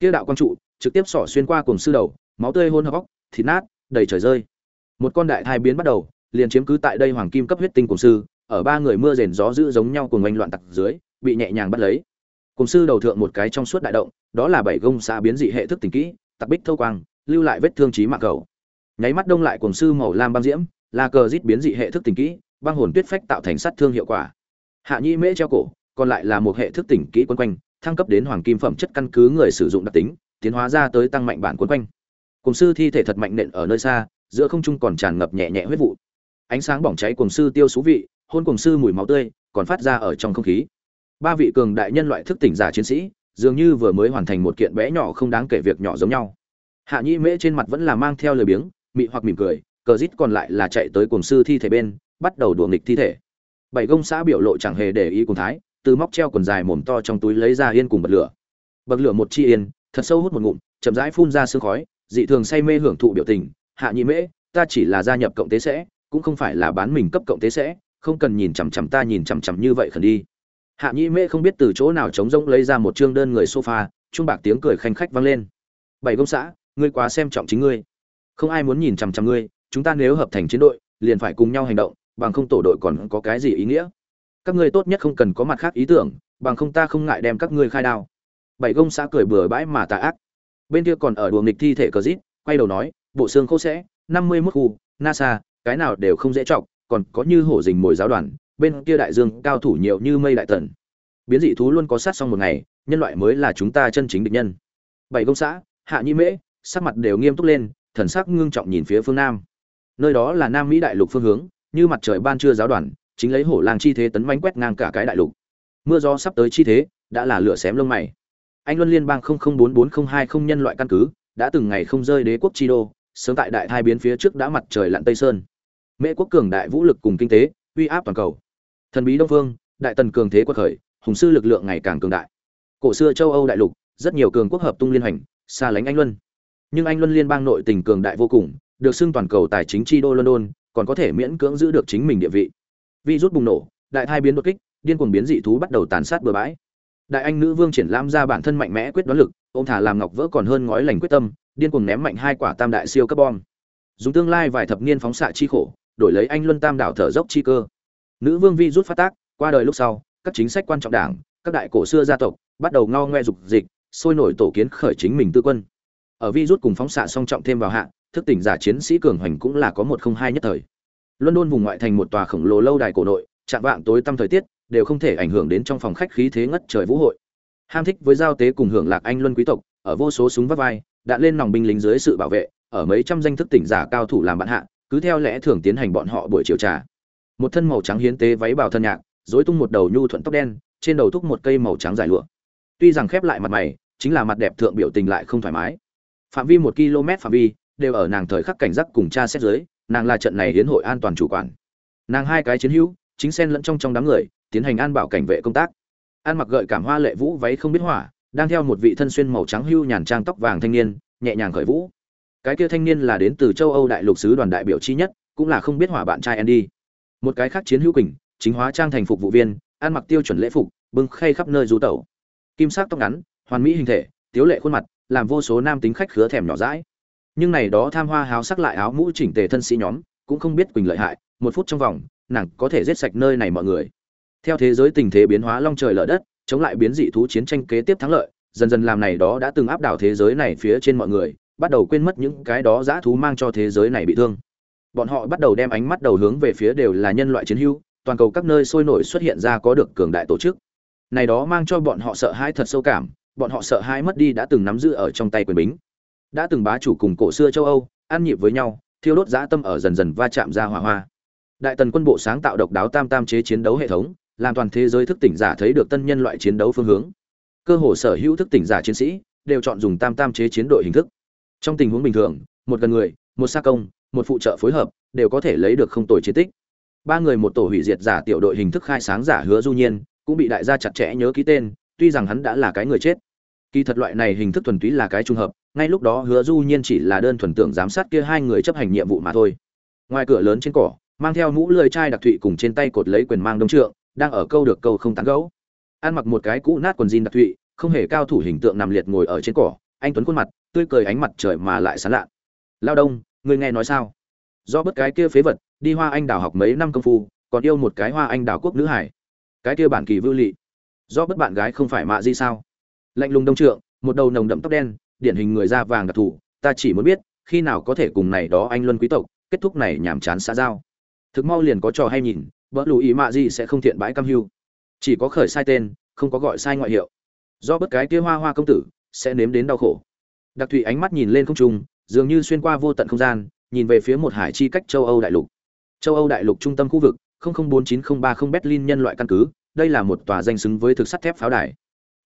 kia đạo quang trụ trực tiếp xỏ xuyên qua cùng sư đầu, máu tươi hôn hóc thịt nát, đầy trời rơi. Một con đại thai biến bắt đầu, liền chiếm cứ tại đây hoàng kim cấp huyết tinh cùng sư, ở ba người mưa rền gió dữ giống nhau cùng oanh loạn tặc dưới, bị nhẹ nhàng bắt lấy. Cùng sư đầu thượng một cái trong suốt đại động, đó là bảy gông xa biến dị hệ thức tình kỹ, tặc bích thâu quang, lưu lại vết thương trí mạng cầu. Nháy mắt đông lại cùng sư màu lam băng diễm, là cờ rít biến dị hệ thức tình kỹ, băng hồn tuyết phách tạo thành sát thương hiệu quả. Hạ nhi mễ treo cổ, còn lại là một hệ thức tỉnh kỹ quân quanh, thăng cấp đến hoàng kim phẩm chất căn cứ người sử dụng đặc tính tiến hóa ra tới tăng mạnh bản cuốn quanh. Cùng sư thi thể thật mạnh nện ở nơi xa, giữa không trung còn tràn ngập nhẹ nhẹ huyết vụ. Ánh sáng bỏng cháy cùng sư tiêu xú vị, hôn cùng sư mùi máu tươi, còn phát ra ở trong không khí. Ba vị cường đại nhân loại thức tỉnh giả chiến sĩ, dường như vừa mới hoàn thành một kiện bé nhỏ không đáng kể việc nhỏ giống nhau. Hạ nhĩ mễ trên mặt vẫn là mang theo lời biếng, mị hoặc mỉm cười, cờ rít còn lại là chạy tới cùng sư thi thể bên, bắt đầu đùa nghịch thi thể. Bảy gông xã biểu lộ chẳng hề để ý cùng thái, từ móc treo quần dài mồm to trong túi lấy ra yên cùng bật lửa. Bật lửa một chi yên thật sâu hút một ngụm, chậm rãi phun ra sương khói, dị thường say mê hưởng thụ biểu tình. Hạ nhị mễ, ta chỉ là gia nhập cộng tế sẽ, cũng không phải là bán mình cấp cộng tế sẽ, không cần nhìn chằm chằm ta nhìn chằm chằm như vậy khẩn đi. Hạ nhị mễ không biết từ chỗ nào trống rỗng lấy ra một chương đơn người sofa Chung bạc tiếng cười khanh khách vang lên. Bảy công xã, ngươi quá xem trọng chính ngươi. Không ai muốn nhìn chằm chằm ngươi, chúng ta nếu hợp thành chiến đội, liền phải cùng nhau hành động, bằng không tổ đội còn có cái gì ý nghĩa? Các ngươi tốt nhất không cần có mặt khác ý tưởng, bằng không ta không ngại đem các ngươi khai đao bảy gông xã cười bừa bãi mà tà ác. Bên kia còn ở đùa nghịch thi thể cờ rít, quay đầu nói, bộ xương khô sẽ, năm mươi mốt khu, nasa, cái nào đều không dễ chọc, còn có như hổ dình mồi giáo đoàn, bên kia đại dương, cao thủ nhiều như mây đại tần. Biến dị thú luôn có sát xong một ngày, nhân loại mới là chúng ta chân chính địch nhân. Bảy công xã, hạ nhi mễ, sắc mặt đều nghiêm túc lên, thần sắc ngưng trọng nhìn phía phương nam. Nơi đó là nam mỹ đại lục phương hướng, như mặt trời ban trưa giáo đoàn, chính lấy hổ làng chi thế tấn bánh quét ngang cả cái đại lục. Mưa gió sắp tới chi thế, đã là lửa xém lông mày anh luân liên bang 004402 nhân loại căn cứ, đã từng ngày không rơi đế quốc chi đô, sớm tại đại thai biến phía trước đã mặt trời lặn tây sơn. Mễ quốc cường đại vũ lực cùng kinh tế, uy áp toàn cầu. Thần bí đông phương, đại tần cường thế quật khởi, hùng sư lực lượng ngày càng cường đại. Cổ xưa châu âu đại lục, rất nhiều cường quốc hợp tung liên hành xa lánh anh luân. Nhưng anh luân liên bang nội tình cường đại vô cùng, được xưng toàn cầu tài chính chi đô london, còn có thể miễn cưỡng giữ được chính mình địa vị. Virus rút bùng nổ, đại thai biến đột kích, điên cuồng biến dị thú bắt đầu tàn sát bừa bãi đại anh nữ vương triển lãm ra bản thân mạnh mẽ quyết đoán lực ôm thả làm ngọc vỡ còn hơn ngói lành quyết tâm điên cuồng ném mạnh hai quả tam đại siêu cấp bom. Dùng tương lai vài thập niên phóng xạ chi khổ đổi lấy anh luân tam đảo thở dốc chi cơ. Nữ vương vi rút phát tác qua đời lúc sau các chính sách quan trọng đảng các đại cổ xưa gia tộc bắt đầu ngao ngoe dục dịch sôi nổi tổ kiến khởi chính mình tư quân. Ở vi rút cùng phóng xạ song trọng thêm vào hạ thức tỉnh giả chiến sĩ cường hoành cũng là có một không hai nhất thời. Luân đôn vùng ngoại thành một tòa khổng lồ lâu đài cổ nội, chạm vạng tối tăm thời tiết, đều không thể ảnh hưởng đến trong phòng khách khí thế ngất trời vũ hội. Ham thích với giao tế cùng hưởng lạc anh luân quý tộc, ở vô số súng vắt vai, đạn lên nòng binh lính dưới sự bảo vệ, ở mấy trăm danh thức tỉnh giả cao thủ làm bạn hạ, cứ theo lẽ thường tiến hành bọn họ buổi chiều trà. Một thân màu trắng hiến tế váy bào thân nhạc, rối tung một đầu nhu thuận tóc đen, trên đầu thúc một cây màu trắng dài lụa. Tuy rằng khép lại mặt mày, chính là mặt đẹp thượng biểu tình lại không thoải mái. Phạm vi một km phạm vi, đều ở nàng thời khắc cảnh giác cùng cha xét dưới, nàng là trận này hiến hội an toàn chủ quản nàng hai cái chiến hữu chính xen lẫn trong trong đám người tiến hành an bảo cảnh vệ công tác. An mặc gợi cảm hoa lệ vũ váy không biết hỏa, đang theo một vị thân xuyên màu trắng hưu nhàn trang tóc vàng thanh niên, nhẹ nhàng khởi vũ. Cái kia thanh niên là đến từ châu âu đại lục sứ đoàn đại biểu chi nhất, cũng là không biết hỏa bạn trai andy. Một cái khác chiến hữu quỳnh, chính hóa trang thành phục vụ viên, ăn mặc tiêu chuẩn lễ phục, bưng khay khắp nơi du tẩu. Kim sắc tóc ngắn, hoàn mỹ hình thể, tiếu lệ khuôn mặt, làm vô số nam tính khách khứa thèm nhỏ rãi nhưng này đó tham hoa háo sắc lại áo mũ chỉnh tề thân sĩ nhóm, cũng không biết quỳnh lợi hại, một phút trong vòng, nàng có thể giết sạch nơi này mọi người theo thế giới tình thế biến hóa long trời lở đất, chống lại biến dị thú chiến tranh kế tiếp thắng lợi, dần dần làm này đó đã từng áp đảo thế giới này phía trên mọi người, bắt đầu quên mất những cái đó dã thú mang cho thế giới này bị thương. Bọn họ bắt đầu đem ánh mắt đầu hướng về phía đều là nhân loại chiến hữu, toàn cầu các nơi sôi nổi xuất hiện ra có được cường đại tổ chức. Này đó mang cho bọn họ sợ hãi thật sâu cảm, bọn họ sợ hãi mất đi đã từng nắm giữ ở trong tay quyền bính. Đã từng bá chủ cùng cổ xưa châu âu, ăn nhịp với nhau, thiêu đốt dã tâm ở dần dần va chạm ra hỏa hoa. Đại tần quân bộ sáng tạo độc đáo tam tam chế chiến đấu hệ thống làm toàn thế giới thức tỉnh giả thấy được tân nhân loại chiến đấu phương hướng. Cơ hồ sở hữu thức tỉnh giả chiến sĩ đều chọn dùng tam tam chế chiến đội hình thức. Trong tình huống bình thường, một gần người, một xa công, một phụ trợ phối hợp đều có thể lấy được không tồi chiến tích. Ba người một tổ hủy diệt giả tiểu đội hình thức khai sáng giả hứa du nhiên cũng bị đại gia chặt chẽ nhớ ký tên, tuy rằng hắn đã là cái người chết. Kỳ thật loại này hình thức thuần túy là cái trùng hợp, ngay lúc đó hứa du nhiên chỉ là đơn thuần tưởng giám sát kia hai người chấp hành nhiệm vụ mà thôi. Ngoài cửa lớn trên cỏ, mang theo mũ lười chai đặc thụy cùng trên tay cột lấy quyền mang đông trượng đang ở câu được câu không tán gẫu, ăn mặc một cái cũ nát quần jean đặc thụy không hề cao thủ hình tượng nằm liệt ngồi ở trên cỏ anh tuấn khuôn mặt tươi cười ánh mặt trời mà lại sán lạ lao đông người nghe nói sao? Do bất cái kia phế vật đi hoa anh đào học mấy năm công phu còn yêu một cái hoa anh đào quốc nữ hải. Cái kia bản kỳ vưu lị. Do bất bạn gái không phải mạ gì sao? Lạnh lùng đông trượng một đầu nồng đậm tóc đen điển hình người da vàng đặc thù ta chỉ muốn biết khi nào có thể cùng này đó anh luân quý tộc kết thúc này nhàm chán xa giao. Thực mau liền có trò hay nhìn vợ lù ý mạ gì sẽ không thiện bãi cam hưu. Chỉ có khởi sai tên, không có gọi sai ngoại hiệu. Do bất cái kia hoa hoa công tử, sẽ nếm đến đau khổ. Đặc thụy ánh mắt nhìn lên không trung, dường như xuyên qua vô tận không gian, nhìn về phía một hải chi cách châu âu đại lục. Châu âu đại lục trung tâm khu vực 004930 berlin nhân loại căn cứ, đây là một tòa danh xứng với thực sắt thép pháo đài.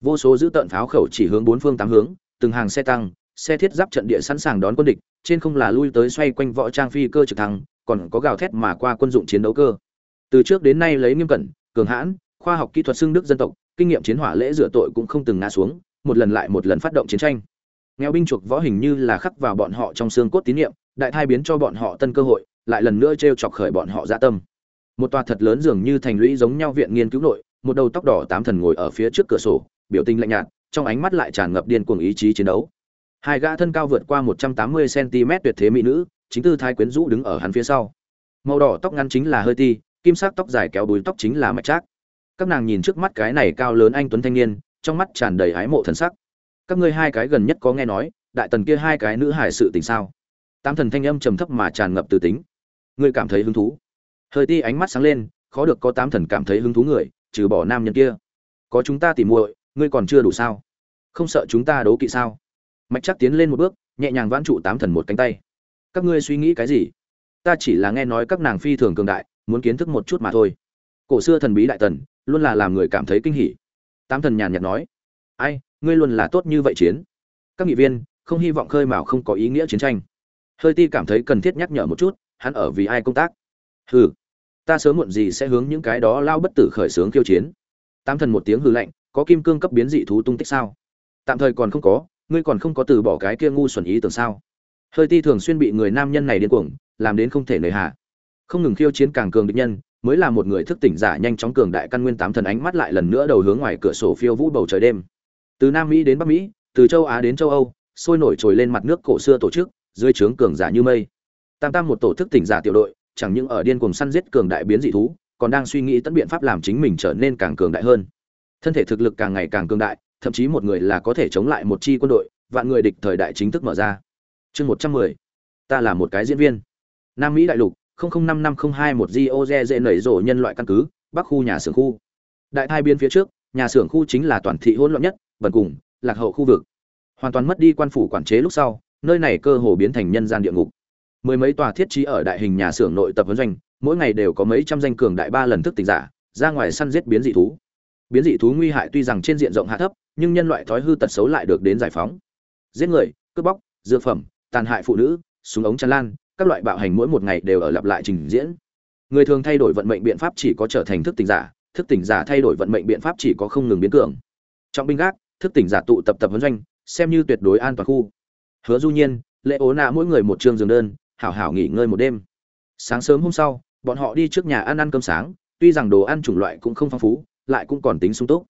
Vô số giữ tận pháo khẩu chỉ hướng bốn phương tám hướng, từng hàng xe tăng, xe thiết giáp trận địa sẵn sàng đón quân địch, trên không là lui tới xoay quanh võ trang phi cơ trực thăng, còn có gào thét mà qua quân dụng chiến đấu cơ từ trước đến nay lấy nghiêm cẩn, cường hãn, khoa học kỹ thuật xưng đức dân tộc, kinh nghiệm chiến hỏa lễ rửa tội cũng không từng ngã xuống, một lần lại một lần phát động chiến tranh. Nghèo binh chuộc võ hình như là khắc vào bọn họ trong xương cốt tín niệm, đại thai biến cho bọn họ tân cơ hội, lại lần nữa t chọc khởi bọn họ dạ tâm. Một tòa thật lớn dường như thành lũy giống nhau viện nghiên cứu nội, một đầu tóc đỏ tám thần ngồi ở phía trước cửa sổ, biểu tình lạnh nhạt, trong ánh mắt lại tràn ngập điên cuồng ý chí chiến đấu. Hai gã thân cao vượt qua một trăm tám mươi cm tuyệt thế mỹ nữ, chính tư thái quyến rũ đứng ở hắn phía sau. Màu đỏ tóc ngắn chính là hơi ti kim sắc tóc dài kéo đuôi tóc chính là mạch trác. Các nàng nhìn trước mắt cái này cao lớn anh tuấn thanh niên, trong mắt tràn đầy ái mộ thần sắc. Các ngươi hai cái gần nhất có nghe nói, đại tần kia hai cái nữ hải sự tình sao? Tam thần thanh âm trầm thấp mà tràn ngập từ tính. Ngươi cảm thấy hứng thú? Hơi ti ánh mắt sáng lên, khó được có tám thần cảm thấy hứng thú người, trừ bỏ nam nhân kia. Có chúng ta tìm muội, ngươi còn chưa đủ sao? Không sợ chúng ta đấu kỵ sao? Mạch chắc tiến lên một bước, nhẹ nhàng vãn trụ tám thần một cánh tay. Các ngươi suy nghĩ cái gì? Ta chỉ là nghe nói các nàng phi thường cường đại muốn kiến thức một chút mà thôi. Cổ xưa thần bí đại tần, luôn là làm người cảm thấy kinh hỉ. Tám thần nhàn nhạt nói, ai, ngươi luôn là tốt như vậy chiến. Các nghị viên, không hy vọng khơi mào không có ý nghĩa chiến tranh. Hơi ti cảm thấy cần thiết nhắc nhở một chút, hắn ở vì ai công tác? Hừ, ta sớm muộn gì sẽ hướng những cái đó lao bất tử khởi sướng khiêu chiến. Tám thần một tiếng hư lạnh, có kim cương cấp biến dị thú tung tích sao? Tạm thời còn không có, ngươi còn không có từ bỏ cái kia ngu xuẩn ý tưởng sao? Hơi ti thường xuyên bị người nam nhân này điên cuồng, làm đến không thể nời hạ không ngừng khiêu chiến càng cường địch nhân, mới là một người thức tỉnh giả nhanh chóng cường đại căn nguyên tám thần ánh mắt lại lần nữa đầu hướng ngoài cửa sổ phiêu vũ bầu trời đêm. Từ nam mỹ đến bắc mỹ, từ châu á đến châu âu, sôi nổi trồi lên mặt nước cổ xưa tổ chức, dưới trướng cường giả như mây. Tam tam một tổ thức tỉnh giả tiểu đội, chẳng những ở điên cuồng săn giết cường đại biến dị thú, còn đang suy nghĩ tận biện pháp làm chính mình trở nên càng cường đại hơn. Thân thể thực lực càng ngày càng cường đại, thậm chí một người là có thể chống lại một chi quân đội, vạn người địch thời đại chính thức mở ra. Chương một trăm mười, ta là một cái diễn viên. Nam mỹ đại lục năm năm nảy rổ nhân loại căn cứ, bắc khu nhà xưởng khu. Đại thai biên phía trước, nhà xưởng khu chính là toàn thị hỗn loạn nhất, bần cùng, lạc hậu khu vực. Hoàn toàn mất đi quan phủ quản chế lúc sau, nơi này cơ hồ biến thành nhân gian địa ngục. Mười mấy tòa thiết trí ở đại hình nhà xưởng nội tập huấn doanh, mỗi ngày đều có mấy trăm danh cường đại ba lần thức tỉnh giả, ra ngoài săn giết biến dị thú. Biến dị thú nguy hại tuy rằng trên diện rộng hạ thấp, nhưng nhân loại thói hư tật xấu lại được đến giải phóng. Giết người, cướp bóc, dược phẩm, tàn hại phụ nữ, súng ống tràn lan các loại bạo hành mỗi một ngày đều ở lặp lại trình diễn. Người thường thay đổi vận mệnh biện pháp chỉ có trở thành thức tỉnh giả, thức tỉnh giả thay đổi vận mệnh biện pháp chỉ có không ngừng biến cường. Trong binh gác, thức tỉnh giả tụ tập tập huấn doanh, xem như tuyệt đối an toàn khu. Hứa du nhiên lễ ố nạ mỗi người một trường giường đơn, hảo hảo nghỉ ngơi một đêm. Sáng sớm hôm sau, bọn họ đi trước nhà ăn ăn cơm sáng, tuy rằng đồ ăn chủng loại cũng không phong phú, lại cũng còn tính sung túc.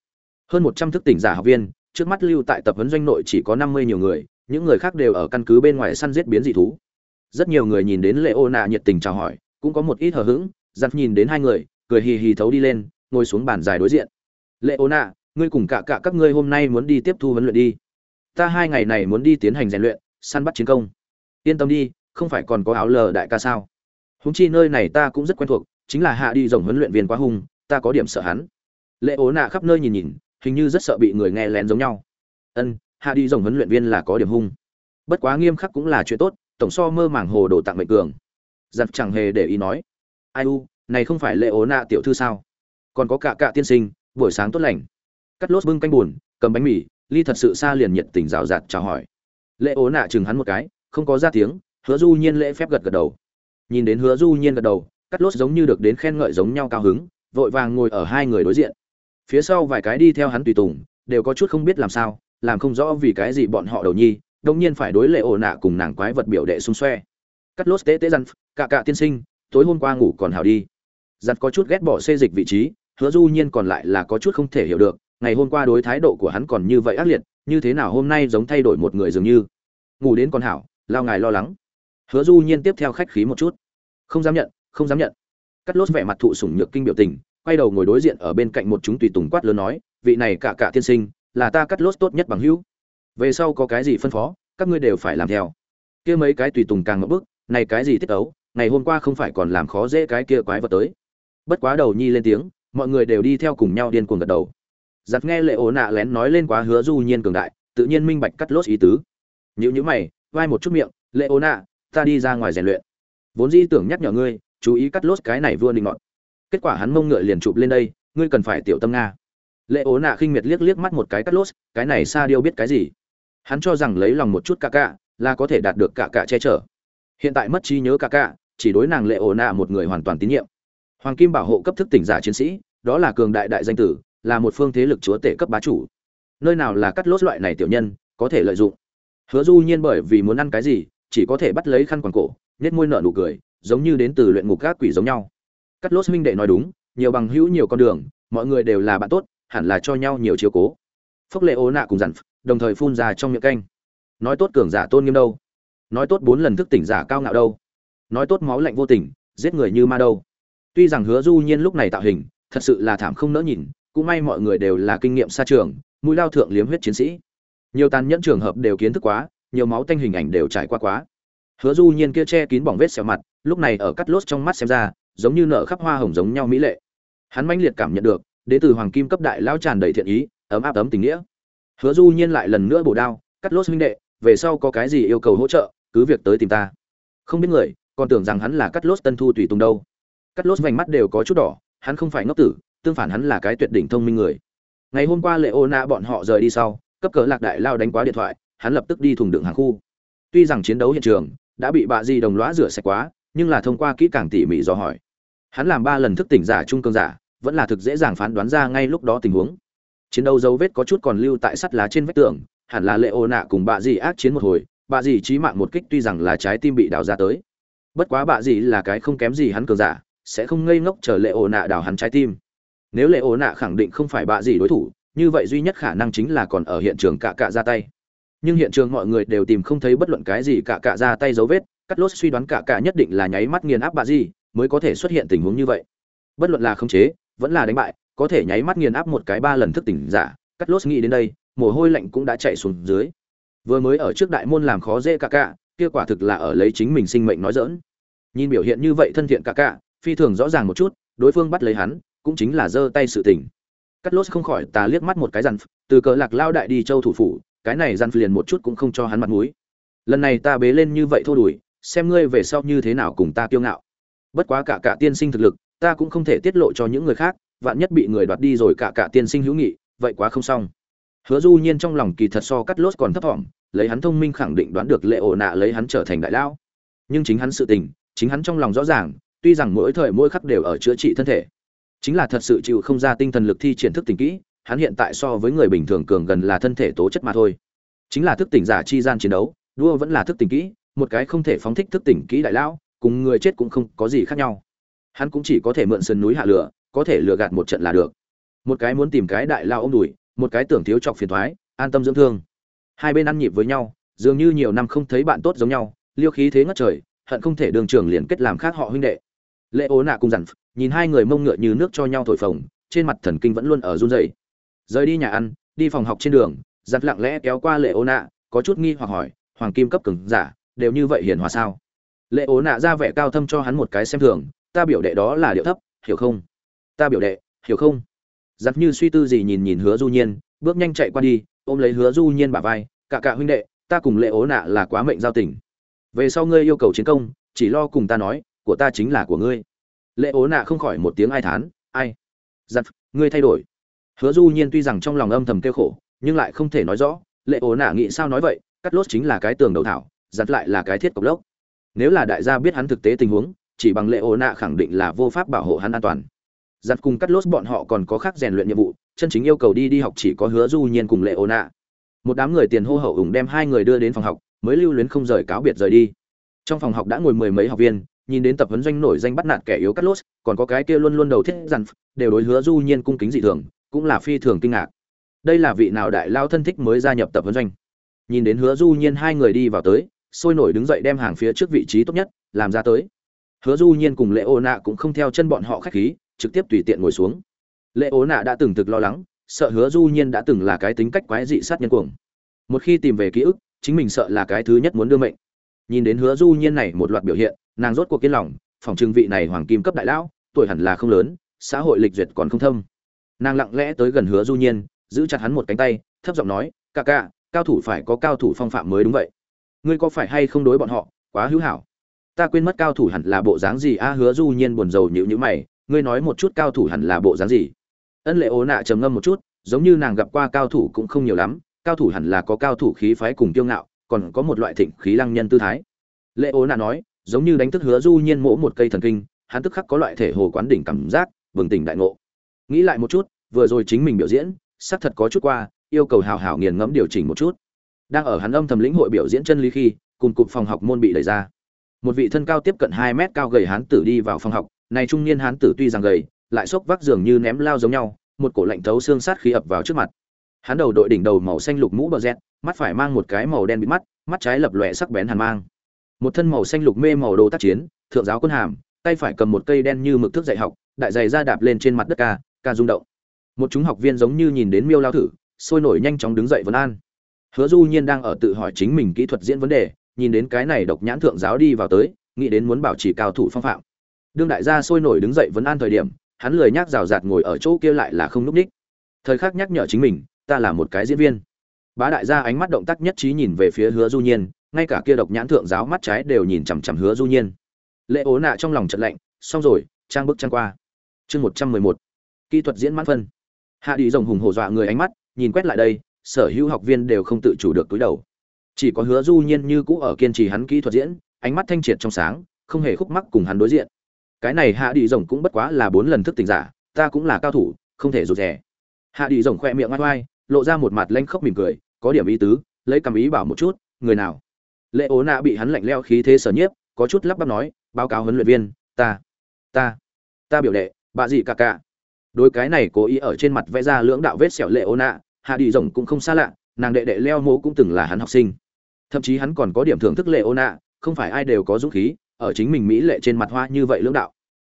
Hơn một trăm thức tỉnh giả học viên, trước mắt lưu tại tập huấn doanh nội chỉ có năm mươi nhiều người, những người khác đều ở căn cứ bên ngoài săn giết biến dị thú rất nhiều người nhìn đến lệ ô nạ nhiệt tình chào hỏi, cũng có một ít hờ hững giặt nhìn đến hai người, cười hì hì thấu đi lên, ngồi xuống bàn dài đối diện. Lệ ô nạ ngươi cùng cả cả các ngươi hôm nay muốn đi tiếp thu huấn luyện đi. Ta hai ngày này muốn đi tiến hành rèn luyện, săn bắt chiến công. Yên tâm đi, không phải còn có áo lờ đại ca sao? Húng chi nơi này ta cũng rất quen thuộc, chính là hạ đi rồng huấn luyện viên quá hung, ta có điểm sợ hắn. Lệ ố nạ khắp nơi nhìn nhìn, hình như rất sợ bị người nghe lén giống nhau. Ân, hạ đi rồng huấn luyện viên là có điểm hung. Bất quá nghiêm khắc cũng là chuyện tốt tổng so mơ màng hồ đồ tặng mệnh cường. Giặc chẳng hề để ý nói, ai u, này không phải lệ ố nạ tiểu thư sao? Còn có cả cạ tiên sinh, buổi sáng tốt lành. Cắt lốt bưng canh buồn, cầm bánh mì, ly thật sự xa liền nhiệt tình rào rạt chào hỏi. Lệ ố nạ chừng hắn một cái, không có ra tiếng, hứa du nhiên lễ phép gật gật đầu. Nhìn đến hứa du nhiên gật đầu, cắt lốt giống như được đến khen ngợi giống nhau cao hứng, vội vàng ngồi ở hai người đối diện. Phía sau vài cái đi theo hắn tùy tùng, đều có chút không biết làm sao, làm không rõ vì cái gì bọn họ đầu nhi đông nhiên phải đối lệ ổ nạ cùng nàng quái vật biểu đệ xung xoe. Cắt lốt tế tế dằn cả cả tiên sinh, tối hôm qua ngủ còn hào đi. Giặt có chút ghét bỏ xê dịch vị trí, hứa du nhiên còn lại là có chút không thể hiểu được, ngày hôm qua đối thái độ của hắn còn như vậy ác liệt, như thế nào hôm nay giống thay đổi một người dường như. Ngủ đến còn hảo, lao ngài lo lắng. Hứa du nhiên tiếp theo khách khí một chút. Không dám nhận, không dám nhận. Cắt lốt vẻ mặt thụ sủng nhược kinh biểu tình, quay đầu ngồi đối diện ở bên cạnh một chúng tùy tùng quát lớn nói, vị này cả cả tiên sinh, là ta cắt lốt tốt nhất bằng hữu về sau có cái gì phân phó, các ngươi đều phải làm theo. Kia mấy cái tùy tùng càng ngập bức, này cái gì tiết ấu, ngày hôm qua không phải còn làm khó dễ cái kia quái vật tới. Bất quá đầu nhi lên tiếng, mọi người đều đi theo cùng nhau điên cuồng gật đầu. Giặt nghe lệ ổ nạ lén nói lên quá hứa du nhiên cường đại, tự nhiên minh bạch cắt lốt ý tứ. Nhữ nhữ mày, vai một chút miệng, lệ ổ nạ, ta đi ra ngoài rèn luyện. Vốn di tưởng nhắc nhở ngươi, chú ý cắt lốt cái này vua định ngọn kết quả hắn mông ngựa liền chụp lên đây, ngươi cần phải tiểu tâm nga. Lệ ố nạ khinh miệt liếc liếc mắt một cái cắt lốt, cái này sa điêu biết cái gì? Hắn cho rằng lấy lòng một chút cả cả là có thể đạt được cả cả che chở. Hiện tại mất trí nhớ cả cả, chỉ đối nàng lệ ổ nạ một người hoàn toàn tín nhiệm. Hoàng kim bảo hộ cấp thức tỉnh giả chiến sĩ, đó là cường đại đại danh tử, là một phương thế lực chúa tể cấp bá chủ. Nơi nào là cắt lốt loại này tiểu nhân, có thể lợi dụng. Hứa du nhiên bởi vì muốn ăn cái gì, chỉ có thể bắt lấy khăn quàng cổ nhét môi nợ nụ cười, giống như đến từ luyện ngục các quỷ giống nhau. Cắt lốt huynh đệ nói đúng, nhiều bằng hữu nhiều con đường, mọi người đều là bạn tốt, hẳn là cho nhau nhiều chiếu cố. Phốc lệ ố nạ cùng dặn đồng thời phun ra trong miệng canh. Nói tốt cường giả tôn nghiêm đâu? Nói tốt bốn lần thức tỉnh giả cao ngạo đâu? Nói tốt máu lạnh vô tình, giết người như ma đâu? Tuy rằng hứa du nhiên lúc này tạo hình, thật sự là thảm không nỡ nhìn, cũng may mọi người đều là kinh nghiệm xa trường, mũi lao thượng liếm huyết chiến sĩ. Nhiều tàn nhẫn trường hợp đều kiến thức quá, nhiều máu tanh hình ảnh đều trải qua quá. Hứa du nhiên kia che kín bỏng vết sẹo mặt, lúc này ở cắt lốt trong mắt xem ra, giống như nở khắp hoa hồng giống nhau mỹ lệ. Hắn mãnh liệt cảm nhận được đệ tử hoàng kim cấp đại lao tràn đầy thiện ý, ấm áp ấm tình nghĩa hứa du nhiên lại lần nữa bổ đao, cắt lốt huynh đệ, về sau có cái gì yêu cầu hỗ trợ, cứ việc tới tìm ta. Không biết người, còn tưởng rằng hắn là cắt lốt tân thu tùy tùng đâu. Cắt lốt vành mắt đều có chút đỏ, hắn không phải ngốc tử, tương phản hắn là cái tuyệt đỉnh thông minh người. Ngày hôm qua lệ ô na bọn họ rời đi sau, cấp cờ lạc đại lao đánh quá điện thoại, hắn lập tức đi thùng đựng hàng khu. Tuy rằng chiến đấu hiện trường đã bị bạ di đồng lõa rửa sạch quá, nhưng là thông qua kỹ càng tỉ mỉ dò hỏi. Hắn làm ba lần thức tỉnh giả trung cương giả, vẫn là thực dễ dàng phán đoán ra ngay lúc đó tình huống chiến đấu dấu vết có chút còn lưu tại sắt lá trên vách tường, hẳn là lệ ô nạ cùng bạ dì ác chiến một hồi bạ dì trí mạng một kích tuy rằng là trái tim bị đào ra tới. Bất quá bạ dì là cái không kém gì hắn cường giả, sẽ không ngây ngốc chờ lệ ô nạ đào hắn trái tim. Nếu lệ ô nạ khẳng định không phải bạ dì đối thủ, như vậy duy nhất khả năng chính là còn ở hiện trường cạ cạ ra tay. Nhưng hiện trường mọi người đều tìm không thấy bất luận cái gì cạ cạ ra tay dấu vết, cắt lốt suy đoán cạ cạ nhất định là nháy mắt nghiền áp bạ dì, mới có thể xuất hiện tình huống như vậy. Bất luận là khống chế, vẫn là đánh bại có thể nháy mắt nghiền áp một cái ba lần thức tỉnh giả cắt lốt nghĩ đến đây, mồ hôi lạnh cũng đã chạy xuống dưới. Vừa mới ở trước đại môn làm khó dễ cả cả kia quả thực là ở lấy chính mình sinh mệnh nói dỡn nhìn biểu hiện như vậy thân thiện cả cả phi thường rõ ràng một chút, đối phương bắt lấy hắn, cũng chính là giơ tay sự tình. Cắt lốt không khỏi tà liếc mắt một cái dằn từ cờ lạc lao đại đi châu thủ phủ, cái này dằn liền một chút cũng không cho hắn mặt mũi. Lần này ta bế lên như vậy thô đùi, xem ngươi về sau như thế nào cùng ta kiêu ngạo. Bất quá cả cả tiên sinh thực lực, ta cũng không thể tiết lộ cho những người khác vạn nhất bị người đoạt đi rồi cả cả tiên sinh hữu nghị, vậy quá không xong. Hứa du nhiên trong lòng kỳ thật so cắt lốt còn thấp thỏm, lấy hắn thông minh khẳng định đoán được lệ ổ nạ lấy hắn trở thành đại lão. Nhưng chính hắn sự tình, chính hắn trong lòng rõ ràng, tuy rằng mỗi thời mỗi khắc đều ở chữa trị thân thể, chính là thật sự chịu không ra tinh thần lực thi triển thức tỉnh kỹ, hắn hiện tại so với người bình thường cường gần là thân thể tố chất mà thôi. Chính là thức tỉnh giả chi gian chiến đấu, đua vẫn là thức tỉnh kỹ, một cái không thể phóng thích thức tỉnh kỹ đại lão, cùng người chết cũng không có gì khác nhau. Hắn cũng chỉ có thể mượn sườn núi hạ lửa có thể lừa gạt một trận là được. Một cái muốn tìm cái đại lao ông đùi, một cái tưởng thiếu chọc phiền thoái, an tâm dưỡng thương. Hai bên ăn nhịp với nhau, dường như nhiều năm không thấy bạn tốt giống nhau, liêu khí thế ngất trời, hận không thể đường trường liền kết làm khác họ huynh đệ. Lệ ố nạ cùng dặn, nhìn hai người mông ngựa như nước cho nhau thổi phồng, trên mặt thần kinh vẫn luôn ở run rẩy. Rời đi nhà ăn, đi phòng học trên đường, dặn lặng lẽ kéo qua lệ ố nạ, có chút nghi hoặc hỏi, hoàng kim cấp cứng giả, đều như vậy hiền hòa sao? Lệ ố nạ ra vẻ cao thâm cho hắn một cái xem thường, ta biểu đệ đó là điệu thấp, hiểu không? Ta biểu đệ, hiểu không? Giặt như suy tư gì nhìn nhìn hứa du nhiên, bước nhanh chạy qua đi, ôm lấy hứa du nhiên bả vai, cả cả huynh đệ, ta cùng lệ ố nạ là quá mệnh giao tình. Về sau ngươi yêu cầu chiến công, chỉ lo cùng ta nói, của ta chính là của ngươi. Lệ ố nạ không khỏi một tiếng ai thán, ai? Giặt, ngươi thay đổi. Hứa du nhiên tuy rằng trong lòng âm thầm kêu khổ, nhưng lại không thể nói rõ, lệ ố nạ nghĩ sao nói vậy, cắt lốt chính là cái tường đầu thảo, giặt lại là cái thiết cọc lốc. Nếu là đại gia biết hắn thực tế tình huống, chỉ bằng lệ ố nạ khẳng định là vô pháp bảo hộ hắn an toàn giặt cùng cắt lốt bọn họ còn có khác rèn luyện nhiệm vụ, chân chính yêu cầu đi đi học chỉ có hứa du nhiên cùng lệ ô nạ một đám người tiền hô hậu ủng đem hai người đưa đến phòng học, mới lưu luyến không rời cáo biệt rời đi. Trong phòng học đã ngồi mười mấy học viên, nhìn đến tập huấn doanh nổi danh bắt nạt kẻ yếu cắt lốt, còn có cái kia luôn luôn đầu thiết dằn đều đối hứa du nhiên cung kính dị thường, cũng là phi thường kinh ngạc. Đây là vị nào đại lao thân thích mới gia nhập tập huấn doanh? Nhìn đến hứa du nhiên hai người đi vào tới, sôi nổi đứng dậy đem hàng phía trước vị trí tốt nhất, làm ra tới. Hứa du nhiên cùng lệ ô nạ cũng không theo chân bọn họ khách khí trực tiếp tùy tiện ngồi xuống. Lệ ố nạ đã từng thực lo lắng, sợ hứa du nhiên đã từng là cái tính cách quái dị sát nhân cuồng. Một khi tìm về ký ức, chính mình sợ là cái thứ nhất muốn đưa mệnh. Nhìn đến hứa du nhiên này một loạt biểu hiện, nàng rốt cuộc kiên lòng, phòng trưng vị này hoàng kim cấp đại lão, tuổi hẳn là không lớn, xã hội lịch duyệt còn không thâm. Nàng lặng lẽ tới gần hứa du nhiên, giữ chặt hắn một cánh tay, thấp giọng nói ca ca, cao thủ phải có cao thủ phong phạm mới đúng vậy. Ngươi có phải hay không đối bọn họ quá hữu hảo? Ta quên mất cao thủ hẳn là bộ dáng gì a? Hứa du nhiên buồn rầu nhịu nhữ mày ngươi nói một chút cao thủ hẳn là bộ dáng gì? Ân lệ ố nạ trầm ngâm một chút, giống như nàng gặp qua cao thủ cũng không nhiều lắm, cao thủ hẳn là có cao thủ khí phái cùng kiêu ngạo, còn có một loại thịnh khí lăng nhân tư thái. Lệ ố nạ nói, giống như đánh thức hứa du nhiên mỗ một cây thần kinh, hắn tức khắc có loại thể hồ quán đỉnh cảm giác, bừng tỉnh đại ngộ. Nghĩ lại một chút, vừa rồi chính mình biểu diễn, xác thật có chút qua, yêu cầu hào hảo nghiền ngẫm điều chỉnh một chút. Đang ở hắn âm thầm lĩnh hội biểu diễn chân lý khi, cùng cục phòng học môn bị đẩy ra. Một vị thân cao tiếp cận hai mét cao gầy hán tử đi vào phòng học này trung niên hán tử tuy rằng gầy lại sốc vác dường như ném lao giống nhau một cổ lạnh thấu xương sát khí ập vào trước mặt. Hắn đầu đội đỉnh đầu màu xanh lục mũ bờ rẹt, mắt phải mang một cái màu đen bị mắt mắt trái lập lòe sắc bén hàn mang. Một thân màu xanh lục mê màu đồ tác chiến thượng giáo quân hàm tay phải cầm một cây đen như mực thước dạy học đại giày ra đạp lên trên mặt đất ca ca rung động. Một chúng học viên giống như nhìn đến miêu lao thử sôi nổi nhanh chóng đứng dậy vấn an. Hứa du nhiên đang ở tự hỏi chính mình kỹ thuật diễn vấn đề nhìn đến cái này độc nhãn thượng giáo đi vào tới nghĩ đến muốn bảo trì cao thủ phong phạm đương đại gia sôi nổi đứng dậy vấn an thời điểm, hắn lười nhác rào rạt ngồi ở chỗ kia lại là không núp ních. Thời khắc nhắc nhở chính mình, ta là một cái diễn viên. Bá đại gia ánh mắt động tác nhất trí nhìn về phía hứa du nhiên, ngay cả kia độc nhãn thượng giáo mắt trái đều nhìn chằm chằm hứa du nhiên. Lệ ố nạ trong lòng trận lạnh, xong rồi, trang bức trang qua. Chương một trăm mười một, kỹ thuật diễn mãn phân. Hạ đi rồng hùng hổ dọa người ánh mắt, nhìn quét lại đây, sở hữu học viên đều không tự chủ được túi đầu. Chỉ có hứa du nhiên như cũ ở kiên trì hắn kỹ thuật diễn, ánh mắt thanh triệt trong sáng, không hề khúc mắc cùng hắn đối diện cái này hạ đi rồng cũng bất quá là bốn lần thức tỉnh giả, ta cũng là cao thủ, không thể rụt rè. Hạ đi rồng khoe miệng ngoai ngoai lộ ra một mặt lanh khóc mỉm cười, có điểm ý tứ, lấy cầm ý bảo một chút, người nào? Lệ ố nạ bị hắn lạnh leo khí thế sở nhiếp, có chút lắp bắp nói, báo cáo huấn luyện viên, ta ta ta biểu đệ, bà gì cả cả đối cái này cố ý ở trên mặt vẽ ra lưỡng đạo vết sẹo lệ ố nạ hạ đi rồng cũng không xa lạ, nàng đệ đệ leo mô cũng từng là hắn học sinh. Thậm chí hắn còn có điểm thưởng thức lệ ố nạ không phải ai đều có dũng khí ở chính mình mỹ lệ trên mặt hoa như vậy lưỡng đạo.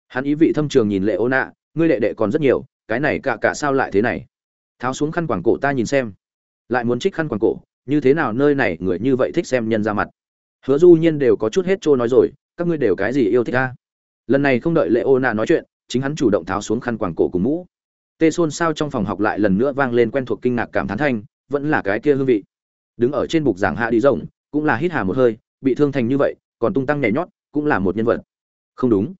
Hắn ý vị thâm trường nhìn lệ ô nạ, ngươi đệ đệ còn rất nhiều, cái này cả cả sao lại thế này? Tháo xuống khăn quàng cổ ta nhìn xem. Lại muốn trích khăn quàng cổ, như thế nào nơi này người như vậy thích xem nhân ra mặt? Hứa du nhiên đều có chút hết trôi nói rồi, các ngươi đều cái gì yêu thích ta lần này không đợi lệ ô nạ nói chuyện, chính hắn chủ động tháo xuống khăn quàng cổ cùng mũ. Tê xôn sao trong phòng học lại lần nữa vang lên quen thuộc kinh ngạc cảm thán thanh, vẫn là cái kia hương vị. Đứng ở trên bục giảng hạ đi rộng, cũng là hít hà một hơi, bị thương thành như vậy, còn tung tăng nhảy nhót cũng là một nhân vật. Không đúng.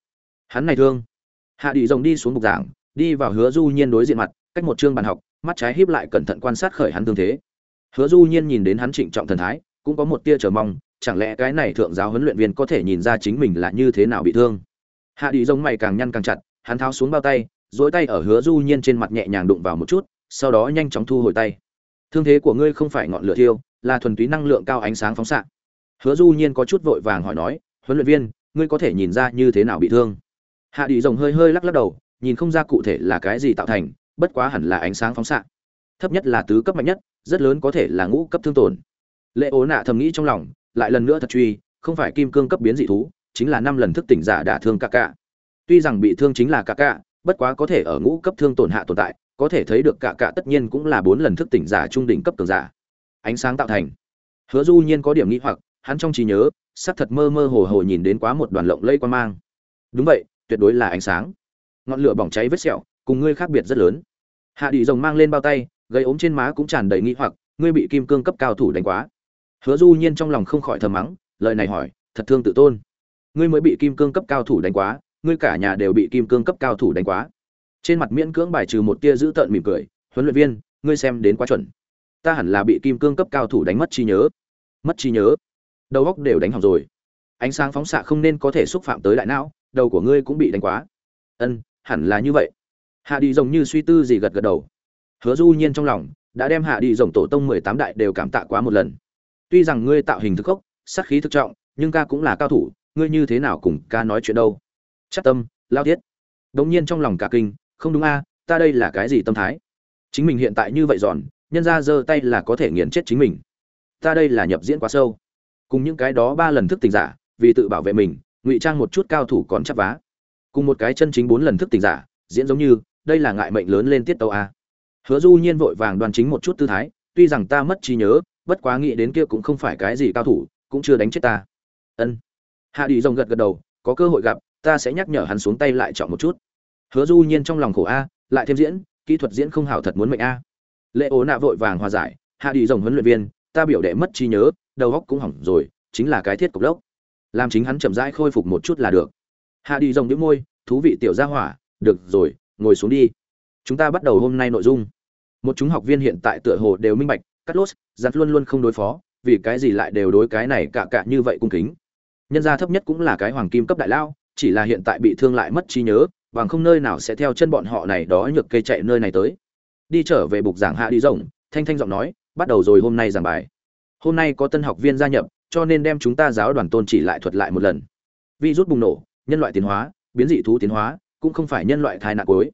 Hắn này thương. Hạ đi rồng đi xuống bục giảng, đi vào hứa du nhiên đối diện mặt, cách một chương bàn học, mắt trái híp lại cẩn thận quan sát khởi hắn thương thế. Hứa du nhiên nhìn đến hắn trịnh trọng thần thái, cũng có một tia chờ mong, chẳng lẽ cái này thượng giáo huấn luyện viên có thể nhìn ra chính mình là như thế nào bị thương? Hạ đi rồng mày càng nhăn càng chặt, hắn tháo xuống bao tay dối tay ở hứa du nhiên trên mặt nhẹ nhàng đụng vào một chút, sau đó nhanh chóng thu hồi tay. Thương thế của ngươi không phải ngọn lửa thiêu, là thuần túy năng lượng cao ánh sáng phóng xạ. Hứa du nhiên có chút vội vàng hỏi nói huấn luyện viên, ngươi có thể nhìn ra như thế nào bị thương. Hạ đi rồng hơi hơi lắc lắc đầu, nhìn không ra cụ thể là cái gì tạo thành, bất quá hẳn là ánh sáng phóng xạ. Thấp nhất là tứ cấp mạnh nhất, rất lớn có thể là ngũ cấp thương tổn. Lệ ố nạ thầm nghĩ trong lòng, lại lần nữa thật truy, không phải kim cương cấp biến dị thú, chính là năm lần thức tỉnh giả đả thương cả cả tuy rằng bị thương chính là cả cả bất quá có thể ở ngũ cấp thương tổn hạ tồn tại, có thể thấy được cả cả tất nhiên cũng là bốn lần thức tỉnh giả trung đỉnh cấp cường giả. Ánh sáng tạo thành. Hứa du nhiên có điểm nghĩ hoặc, hắn trong trí nhớ sắc thật mơ mơ hồ hồ nhìn đến quá một đoàn lộng lây quan mang. Đúng vậy, tuyệt đối là ánh sáng. Ngọn lửa bỏng cháy vết sẹo, cùng ngươi khác biệt rất lớn. Hạ đi rồng mang lên bao tay gây ốm trên má cũng tràn đầy nghi hoặc, ngươi bị kim cương cấp cao thủ đánh quá. Hứa du nhiên trong lòng không khỏi thầm mắng, lời này hỏi, thật thương tự tôn. Ngươi mới bị kim cương cấp cao thủ đánh quá, ngươi cả nhà đều bị kim cương cấp cao thủ đánh quá. Trên mặt miễn cưỡng bài trừ một tia dữ tợn mỉm cười, huấn luyện viên, ngươi xem đến quá chuẩn. Ta hẳn là bị kim cương cấp cao thủ đánh mất trí nhớ. Mất trí nhớ đầu óc đều đánh hỏng rồi. Ánh sáng phóng xạ không nên có thể xúc phạm tới đại não, đầu của ngươi cũng bị đánh quá. Ân, hẳn là như vậy. Hạ đi rồng như suy tư gì gật gật đầu. Hứa du nhiên trong lòng đã đem hạ đi rồng tổ tông mười tám đại đều cảm tạ quá một lần. Tuy rằng ngươi tạo hình thức gốc, sát khí thực trọng, nhưng ca cũng là cao thủ, ngươi như thế nào cùng ca nói chuyện đâu? Chắc tâm, lao thiết. Đống nhiên trong lòng cả kinh, không đúng a, ta đây là cái gì tâm thái? Chính mình hiện tại như vậy giòn nhân ra giơ tay là có thể nghiền chết chính mình. Ta đây là nhập diễn quá sâu cùng những cái đó ba lần thức tỉnh giả, vì tự bảo vệ mình, ngụy trang một chút cao thủ còn chắp vá. Cùng một cái chân chính bốn lần thức tỉnh giả, diễn giống như, đây là ngại mệnh lớn lên tiết tàu a. Hứa du nhiên vội vàng đoàn chính một chút tư thái, tuy rằng ta mất trí nhớ, bất quá nghĩ đến kia cũng không phải cái gì cao thủ, cũng chưa đánh chết ta. Ân. Hạ đi rồng gật gật đầu, có cơ hội gặp, ta sẽ nhắc nhở hắn xuống tay lại chọn một chút. Hứa du nhiên trong lòng khổ a, lại thêm diễn, kỹ thuật diễn không hảo thật muốn mệnh a. Lệ ố nạ vội vàng hòa giải, hạ đi rồng huấn luyện viên, ta biểu đệ mất trí nhớ đầu óc cũng hỏng rồi, chính là cái thiết cục lốc. Làm chính hắn chậm rãi khôi phục một chút là được. Hạ đi rồng nhếch môi, thú vị tiểu gia hỏa, được rồi, ngồi xuống đi. Chúng ta bắt đầu hôm nay nội dung. Một chúng học viên hiện tại tựa hồ đều minh bạch cắt lốt giặt luôn luôn không đối phó, vì cái gì lại đều đối cái này cả cả như vậy cung kính. Nhân gia thấp nhất cũng là cái hoàng kim cấp đại lao, chỉ là hiện tại bị thương lại mất trí nhớ, bằng không nơi nào sẽ theo chân bọn họ này đó nhược cây chạy nơi này tới. Đi trở về bục giảng hạ đi rộng thanh thanh giọng nói, bắt đầu rồi hôm nay giảng bài hôm nay có tân học viên gia nhập, cho nên đem chúng ta giáo đoàn tôn chỉ lại thuật lại một lần. Vi rút bùng nổ, nhân loại tiến hóa, biến dị thú tiến hóa, cũng không phải nhân loại thai nạn cuối.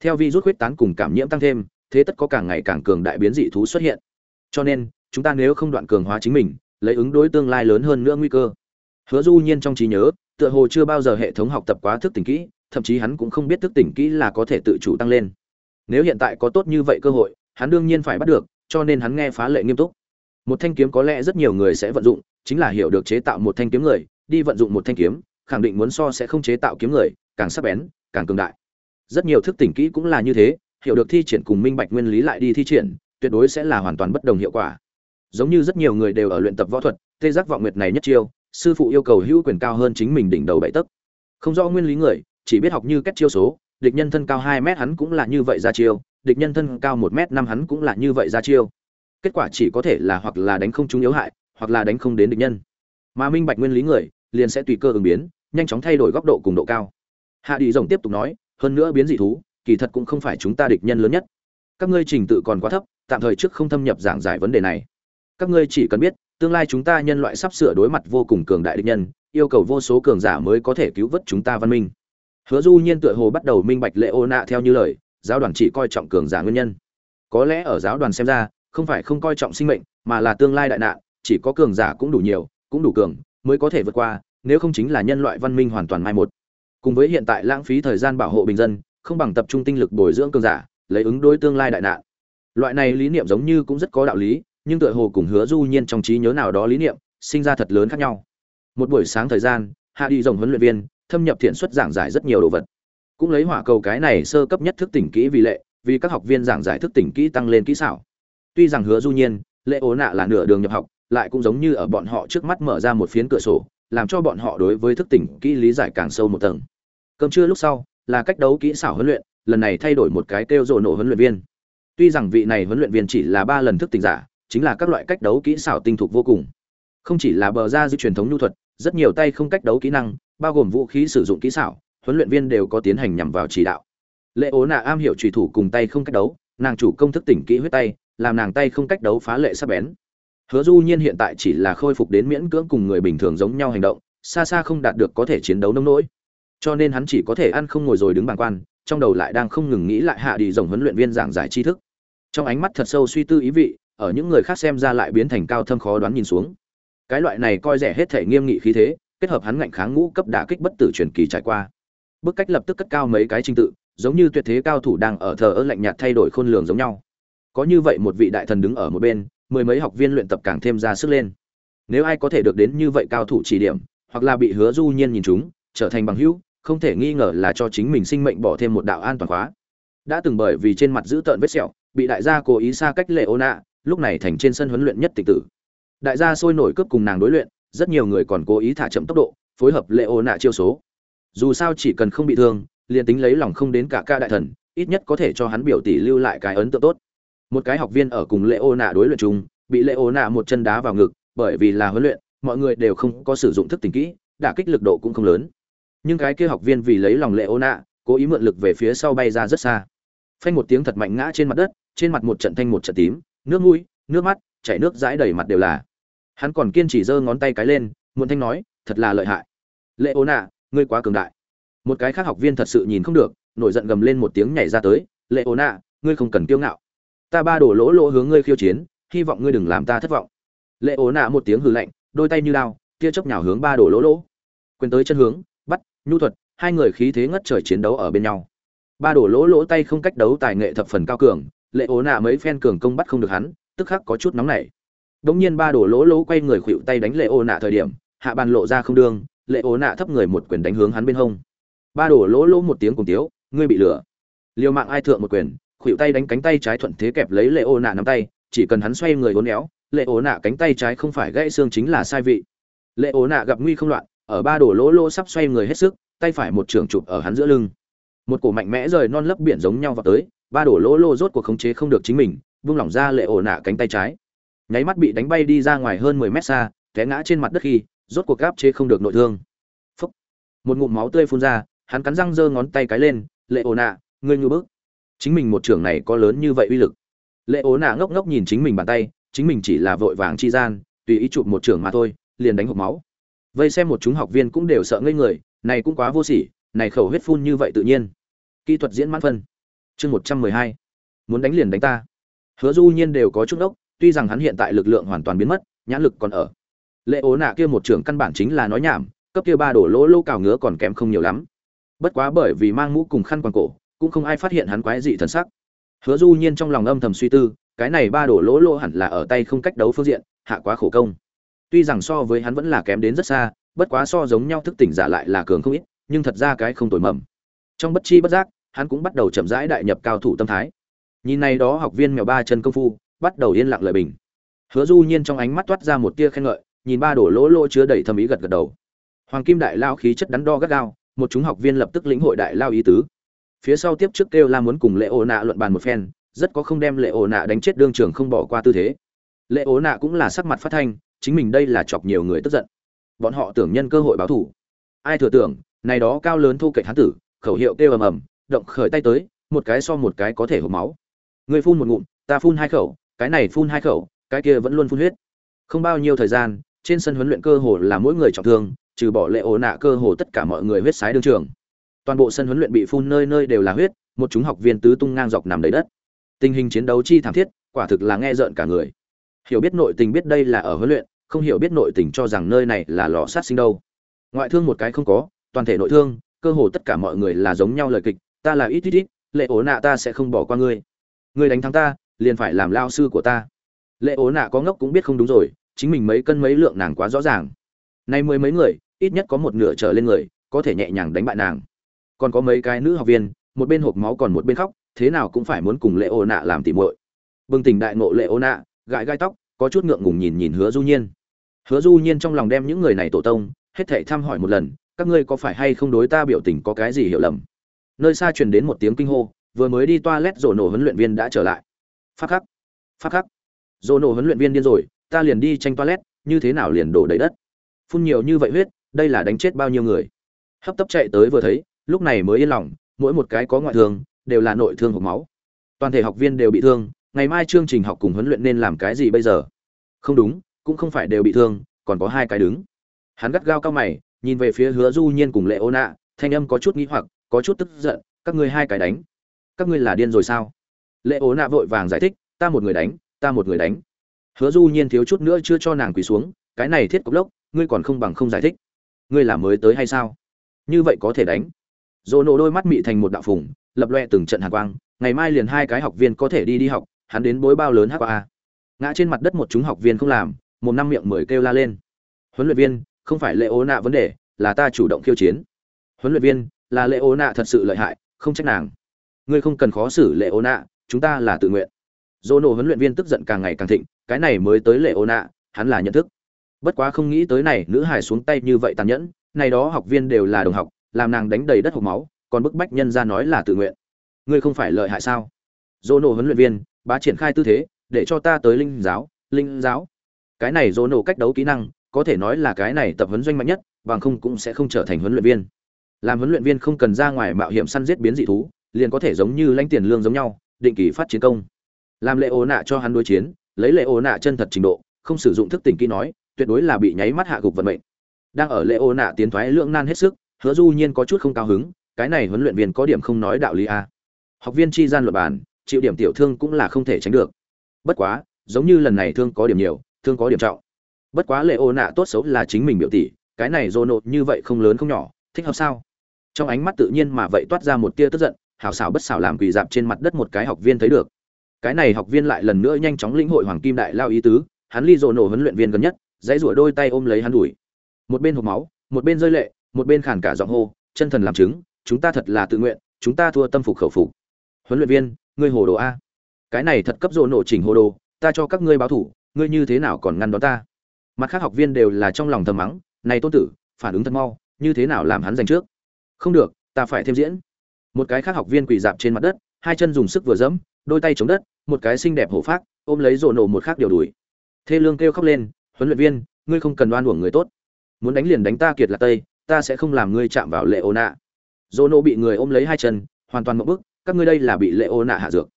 Theo Vi rút huyết tán cùng cảm nhiễm tăng thêm, thế tất có càng ngày càng cường đại biến dị thú xuất hiện. Cho nên, chúng ta nếu không đoạn cường hóa chính mình, lấy ứng đối tương lai lớn hơn nữa nguy cơ. Hứa du nhiên trong trí nhớ, tựa hồ chưa bao giờ hệ thống học tập quá thức tỉnh kỹ, thậm chí hắn cũng không biết thức tỉnh kỹ là có thể tự chủ tăng lên. Nếu hiện tại có tốt như vậy cơ hội, hắn đương nhiên phải bắt được, cho nên hắn nghe phá lệ nghiêm túc một thanh kiếm có lẽ rất nhiều người sẽ vận dụng, chính là hiểu được chế tạo một thanh kiếm người, đi vận dụng một thanh kiếm, khẳng định muốn so sẽ không chế tạo kiếm người, càng sắc bén, càng cường đại. Rất nhiều thức tỉnh kỹ cũng là như thế, hiểu được thi triển cùng minh bạch nguyên lý lại đi thi triển, tuyệt đối sẽ là hoàn toàn bất đồng hiệu quả. Giống như rất nhiều người đều ở luyện tập võ thuật, tê giác vọng nguyệt này nhất chiêu, sư phụ yêu cầu hữu quyền cao hơn chính mình đỉnh đầu bảy tấc. Không rõ nguyên lý người, chỉ biết học như cách chiêu số, địch nhân thân cao hai mét hắn cũng là như vậy ra chiêu, địch nhân thân cao một mét năm hắn cũng là như vậy ra chiêu kết quả chỉ có thể là hoặc là đánh không trúng yếu hại, hoặc là đánh không đến địch nhân. Mà minh bạch nguyên lý người, liền sẽ tùy cơ ứng biến, nhanh chóng thay đổi góc độ cùng độ cao. Hạ đi rồng tiếp tục nói, hơn nữa biến dị thú, kỳ thật cũng không phải chúng ta địch nhân lớn nhất. Các ngươi trình tự còn quá thấp, tạm thời trước không thâm nhập giảng giải vấn đề này. Các ngươi chỉ cần biết, tương lai chúng ta nhân loại sắp sửa đối mặt vô cùng cường đại địch nhân, yêu cầu vô số cường giả mới có thể cứu vớt chúng ta văn minh. Hứa du nhiên tựa hồ bắt đầu minh bạch lệ ô nạ theo như lời, giáo đoàn chỉ coi trọng cường giả nguyên nhân. Có lẽ ở giáo đoàn xem ra không phải không coi trọng sinh mệnh, mà là tương lai đại nạn, chỉ có cường giả cũng đủ nhiều, cũng đủ cường, mới có thể vượt qua, nếu không chính là nhân loại văn minh hoàn toàn mai một. Cùng với hiện tại lãng phí thời gian bảo hộ bình dân, không bằng tập trung tinh lực bồi dưỡng cường giả, lấy ứng đối tương lai đại nạn. Loại này lý niệm giống như cũng rất có đạo lý, nhưng tựa hồ cùng hứa du nhiên trong trí nhớ nào đó lý niệm, sinh ra thật lớn khác nhau. Một buổi sáng thời gian, hạ đi rồng huấn luyện viên thâm nhập thiện xuất giảng giải rất nhiều đồ vật. Cũng lấy hỏa cầu cái này sơ cấp nhất thức tỉnh kỹ vì lệ, vì các học viên giảng giải thức tỉnh kỹ tăng lên kỹ xảo tuy rằng hứa du nhiên lệ ố nạ là nửa đường nhập học, lại cũng giống như ở bọn họ trước mắt mở ra một phiến cửa sổ, làm cho bọn họ đối với thức tỉnh kỹ lý giải càng sâu một tầng. Cơm trưa lúc sau, là cách đấu kỹ xảo huấn luyện, lần này thay đổi một cái kêu rộ nổ huấn luyện viên. Tuy rằng vị này huấn luyện viên chỉ là ba lần thức tỉnh giả, chính là các loại cách đấu kỹ xảo tinh thục vô cùng. Không chỉ là bờ ra di truyền thống nhu thuật, rất nhiều tay không cách đấu kỹ năng, bao gồm vũ khí sử dụng kỹ xảo, huấn luyện viên đều có tiến hành nhằm vào chỉ đạo. Lệ ố nạ am hiểu trùy thủ cùng tay không cách đấu, nàng chủ công thức tỉnh kỹ huyết tay làm nàng tay không cách đấu phá lệ sắc bén. Hứa du nhiên hiện tại chỉ là khôi phục đến miễn cưỡng cùng người bình thường giống nhau hành động, xa xa không đạt được có thể chiến đấu nông nỗi. Cho nên hắn chỉ có thể ăn không ngồi rồi đứng bàn quan, trong đầu lại đang không ngừng nghĩ lại hạ đi dòng huấn luyện viên giảng giải tri thức. Trong ánh mắt thật sâu suy tư ý vị, ở những người khác xem ra lại biến thành cao thâm khó đoán nhìn xuống. Cái loại này coi rẻ hết thể nghiêm nghị khí thế, kết hợp hắn ngạnh kháng ngũ cấp đả kích bất tử truyền kỳ trải qua. Bức cách lập tức cất cao mấy cái trình tự, giống như tuyệt thế cao thủ đang ở thờ ơ lạnh nhạt thay đổi khôn lường giống nhau có như vậy một vị đại thần đứng ở một bên, mười mấy học viên luyện tập càng thêm ra sức lên. Nếu ai có thể được đến như vậy cao thủ chỉ điểm, hoặc là bị hứa du nhiên nhìn chúng trở thành bằng hữu, không thể nghi ngờ là cho chính mình sinh mệnh bỏ thêm một đạo an toàn khóa. Đã từng bởi vì trên mặt giữ tợn vết sẹo, bị đại gia cố ý xa cách lệ ô nạ lúc này thành trên sân huấn luyện nhất tịch tử. Đại gia sôi nổi cướp cùng nàng đối luyện, rất nhiều người còn cố ý thả chậm tốc độ, phối hợp lệ ô nạ chiêu số. Dù sao chỉ cần không bị thương, liền tính lấy lòng không đến cả ca đại thần, ít nhất có thể cho hắn biểu tỷ lưu lại cái ấn tượng tốt một cái học viên ở cùng lệ ô nạ đối luyện chung, bị lệ ô nạ một chân đá vào ngực, bởi vì là huấn luyện, mọi người đều không có sử dụng thức tình kỹ, đả kích lực độ cũng không lớn. Nhưng cái kia học viên vì lấy lòng lệ ô nạ cố ý mượn lực về phía sau bay ra rất xa. Phanh một tiếng thật mạnh ngã trên mặt đất, trên mặt một trận thanh một trận tím, nước mũi, nước mắt, chảy nước dãi đầy mặt đều là. Hắn còn kiên trì giơ ngón tay cái lên, muộn thanh nói, thật là lợi hại. Lệ ô nạ ngươi quá cường đại. Một cái khác học viên thật sự nhìn không được, nổi giận gầm lên một tiếng nhảy ra tới lệ ô nạ ngươi không cần kiêu ngạo ta ba đổ lỗ lỗ hướng ngươi khiêu chiến, hy vọng ngươi đừng làm ta thất vọng. Lệ ố nạ một tiếng hừ lạnh, đôi tay như lao tia chớp nhào hướng ba đổ lỗ lỗ. Quyền tới chân hướng, bắt, nhu thuật, hai người khí thế ngất trời chiến đấu ở bên nhau. Ba đổ lỗ lỗ tay không cách đấu tài nghệ thập phần cao cường, lệ ố nạ mấy phen cường công bắt không được hắn, tức khắc có chút nóng nảy. Đống nhiên ba đổ lỗ lỗ quay người khuỵu tay đánh lệ ố nạ thời điểm, hạ bàn lộ ra không đương lệ ố nạ thấp người một quyền đánh hướng hắn bên hông. Ba đổ lỗ lỗ một tiếng cùng tiếu, ngươi bị lửa liều mạng ai thượng một quyền khuỷu tay đánh cánh tay trái thuận thế kẹp lấy lệ ô nạ nắm tay, chỉ cần hắn xoay người uốn éo, lệ Ô nạ cánh tay trái không phải gãy xương chính là sai vị. Lệ Ô nạ gặp nguy không loạn, ở ba đổ lỗ lỗ sắp xoay người hết sức, tay phải một trường chụp ở hắn giữa lưng. Một cổ mạnh mẽ rời non lấp biển giống nhau vào tới, ba đổ lỗ lỗ rốt cuộc khống chế không được chính mình, vung lỏng ra lệ ổ nạ cánh tay trái. Nháy mắt bị đánh bay đi ra ngoài hơn mười mét xa, té ngã trên mặt đất khi, rốt cuộc gáp chế không được nội thương. Phúc. một ngụm máu tươi phun ra, hắn cắn răng giơ ngón tay cái lên, lệ ổ nạ, ngươi ngư bức chính mình một trưởng này có lớn như vậy uy lực. Lệ ố nạ ngốc ngốc nhìn chính mình bàn tay, chính mình chỉ là vội vàng chi gian, tùy ý chụp một trưởng mà thôi, liền đánh hộp máu. Vây xem một chúng học viên cũng đều sợ ngây người, này cũng quá vô sỉ, này khẩu huyết phun như vậy tự nhiên. Kỹ thuật diễn mãn phân. Chương một trăm mười hai. Muốn đánh liền đánh ta. Hứa du nhiên đều có chút ốc tuy rằng hắn hiện tại lực lượng hoàn toàn biến mất, nhãn lực còn ở. Lệ ố nạ kia một trưởng căn bản chính là nói nhảm, cấp kia ba đổ lỗ lô cào ngứa còn kém không nhiều lắm. Bất quá bởi vì mang mũ cùng khăn quàng cổ cũng không ai phát hiện hắn quái dị thần sắc. Hứa du nhiên trong lòng âm thầm suy tư, cái này ba đổ lỗ lỗ hẳn là ở tay không cách đấu phương diện, hạ quá khổ công. Tuy rằng so với hắn vẫn là kém đến rất xa, bất quá so giống nhau thức tỉnh giả lại là cường không ít, nhưng thật ra cái không tồi mầm. Trong bất chi bất giác, hắn cũng bắt đầu chậm rãi đại nhập cao thủ tâm thái. Nhìn này đó học viên mèo ba chân công phu, bắt đầu yên lặng lời bình. Hứa du nhiên trong ánh mắt toát ra một tia khen ngợi, nhìn ba đổ lỗ lỗ chứa đầy thâm ý gật gật đầu. Hoàng kim đại lao khí chất đắn đo gắt gao, một chúng học viên lập tức lĩnh hội đại lao ý tứ phía sau tiếp trước kêu la muốn cùng lệ ổ nạ luận bàn một phen, rất có không đem lệ ổ nạ đánh chết đương trường không bỏ qua tư thế. Lệ ổ nạ cũng là sắc mặt phát thanh, chính mình đây là chọc nhiều người tức giận. Bọn họ tưởng nhân cơ hội báo thủ ai thừa tưởng, này đó cao lớn thu kệch hán tử, khẩu hiệu kêu ầm ầm, động khởi tay tới, một cái so một cái có thể hộp máu. Người phun một ngụm, ta phun hai khẩu, cái này phun hai khẩu, cái kia vẫn luôn phun huyết. Không bao nhiêu thời gian, trên sân huấn luyện cơ hồ là mỗi người trọng thương, trừ bỏ lệ ổ nạ cơ hồ tất cả mọi người huyết sái đương trường toàn bộ sân huấn luyện bị phun nơi nơi đều là huyết, một chúng học viên tứ tung ngang dọc nằm đầy đất. Tình hình chiến đấu chi thảm thiết, quả thực là nghe rợn cả người. Hiểu biết nội tình biết đây là ở huấn luyện, không hiểu biết nội tình cho rằng nơi này là lò sát sinh đâu. Ngoại thương một cái không có, toàn thể nội thương, cơ hồ tất cả mọi người là giống nhau lời kịch, ta là ít ít ít, lệ ố nạ ta sẽ không bỏ qua ngươi. Ngươi đánh thắng ta, liền phải làm lao sư của ta. Lệ ố nạ có ngốc cũng biết không đúng rồi, chính mình mấy cân mấy lượng nàng quá rõ ràng. Nay mười mấy người, ít nhất có một nửa trở lên người, có thể nhẹ nhàng đánh bại nàng còn có mấy cái nữ học viên, một bên hộp máu còn một bên khóc, thế nào cũng phải muốn cùng lệ ô nạ làm tỉ muội. Bừng tỉnh đại ngộ lệ ô nạ gãi gai tóc, có chút ngượng ngùng nhìn nhìn hứa du nhiên. Hứa du nhiên trong lòng đem những người này tổ tông, hết thảy thăm hỏi một lần, các ngươi có phải hay không đối ta biểu tình có cái gì hiểu lầm? Nơi xa truyền đến một tiếng kinh hô, vừa mới đi toilet rổ nổ huấn luyện viên đã trở lại. Phát khắc phát khắc. Rổ nổ huấn luyện viên điên rồi, ta liền đi tranh toilet, như thế nào liền đổ đầy đất? Phun nhiều như vậy huyết, đây là đánh chết bao nhiêu người? Hấp tấp chạy tới vừa thấy lúc này mới yên lòng, mỗi một cái có ngoại thương, đều là nội thương hộp máu. Toàn thể học viên đều bị thương, ngày mai chương trình học cùng huấn luyện nên làm cái gì bây giờ? Không đúng, cũng không phải đều bị thương, còn có hai cái đứng. Hắn gắt gao cao mày, nhìn về phía hứa du nhiên cùng lệ ô nạ thanh âm có chút nghĩ hoặc, có chút tức giận, các ngươi hai cái đánh. Các ngươi là điên rồi sao? Lệ ô nạ vội vàng giải thích, ta một người đánh, ta một người đánh. Hứa du nhiên thiếu chút nữa chưa cho nàng quỳ xuống, cái này thiết cốc lốc, ngươi còn không bằng không giải thích. Ngươi là mới tới hay sao? Như vậy có thể đánh dồ nổ đôi mắt mị thành một đạo phùng, lập loe từng trận hàn quang, ngày mai liền hai cái học viên có thể đi đi học, hắn đến bối bao lớn hắc qua ngã trên mặt đất một chúng học viên không làm, một năm miệng mười kêu la lên. Huấn luyện viên, không phải lệ ố nạ vấn đề, là ta chủ động khiêu chiến. Huấn luyện viên, là lệ ố nạ thật sự lợi hại, không trách nàng. Ngươi không cần khó xử lệ ố nạ, chúng ta là tự nguyện. Dồ nổ huấn luyện viên tức giận càng ngày càng thịnh, cái này mới tới lệ ố nạ, hắn là nhận thức. Bất quá không nghĩ tới này, nữ hải xuống tay như vậy tàn nhẫn, này đó học viên đều là đồng học làm nàng đánh đầy đất hộc máu, còn bức bách nhân ra nói là tự nguyện. Ngươi không phải lợi hại sao? Dỗ nổ huấn luyện viên, bá triển khai tư thế, để cho ta tới linh giáo linh giáo. Cái này dỗ nổ cách đấu kỹ năng, có thể nói là cái này tập huấn doanh mạnh nhất, bằng không cũng sẽ không trở thành huấn luyện viên. Làm huấn luyện viên không cần ra ngoài mạo hiểm săn giết biến dị thú, liền có thể giống như lãnh tiền lương giống nhau, định kỳ phát chiến công. Làm lệ ố nạ cho hắn đối chiến, lấy lệ ố nạ chân thật trình độ, không sử dụng thức tỉnh kỹ nói, tuyệt đối là bị nháy mắt hạ gục vận mệnh. Đang ở lệ ố nạ tiến thoái lưỡng nan hết sức hứa du nhiên có chút không cao hứng, cái này huấn luyện viên có điểm không nói đạo lý a học viên chi gian luật bản chịu điểm tiểu thương cũng là không thể tránh được. Bất quá, giống như lần này thương có điểm nhiều, thương có điểm trọng. Bất quá lệ ô nạ tốt xấu là chính mình biểu tỷ, cái này dô nộp như vậy không lớn không nhỏ, thích hợp sao? Trong ánh mắt tự nhiên mà vậy toát ra một tia tức giận, hảo xảo bất xảo làm quỳ dạp trên mặt đất một cái học viên thấy được. Cái này học viên lại lần nữa nhanh chóng lĩnh hội hoàng kim đại lao ý tứ, hắn ly dồ nổ huấn luyện viên gần nhất, dãy rủa đôi tay ôm lấy hắn đuổi. Một bên hộp máu, một bên rơi lệ một bên khàn cả giọng hô, chân thần làm chứng, chúng ta thật là tự nguyện, chúng ta thua tâm phục khẩu phục. Huấn luyện viên, ngươi hồ đồ a? Cái này thật cấp rộ nổ chỉnh hồ đồ, ta cho các ngươi báo thủ, ngươi như thế nào còn ngăn đón ta? Mặt khác học viên đều là trong lòng thầm mắng, này tôn tử, phản ứng thật mau, như thế nào làm hắn giành trước? Không được, ta phải thêm diễn. Một cái khác học viên quỳ dạp trên mặt đất, hai chân dùng sức vừa dẫm, đôi tay chống đất, một cái xinh đẹp hổ phát ôm lấy rộ nổ một khác điều đuổi. Thê lương kêu khóc lên, huấn luyện viên, ngươi không cần đoan uổng người tốt. Muốn đánh liền đánh ta kiệt là tây ta sẽ không làm ngươi chạm vào lệ ô nạ dỗ nộ bị người ôm lấy hai chân, hoàn toàn một bức, các ngươi đây là bị lệ ô nạ hạ dược.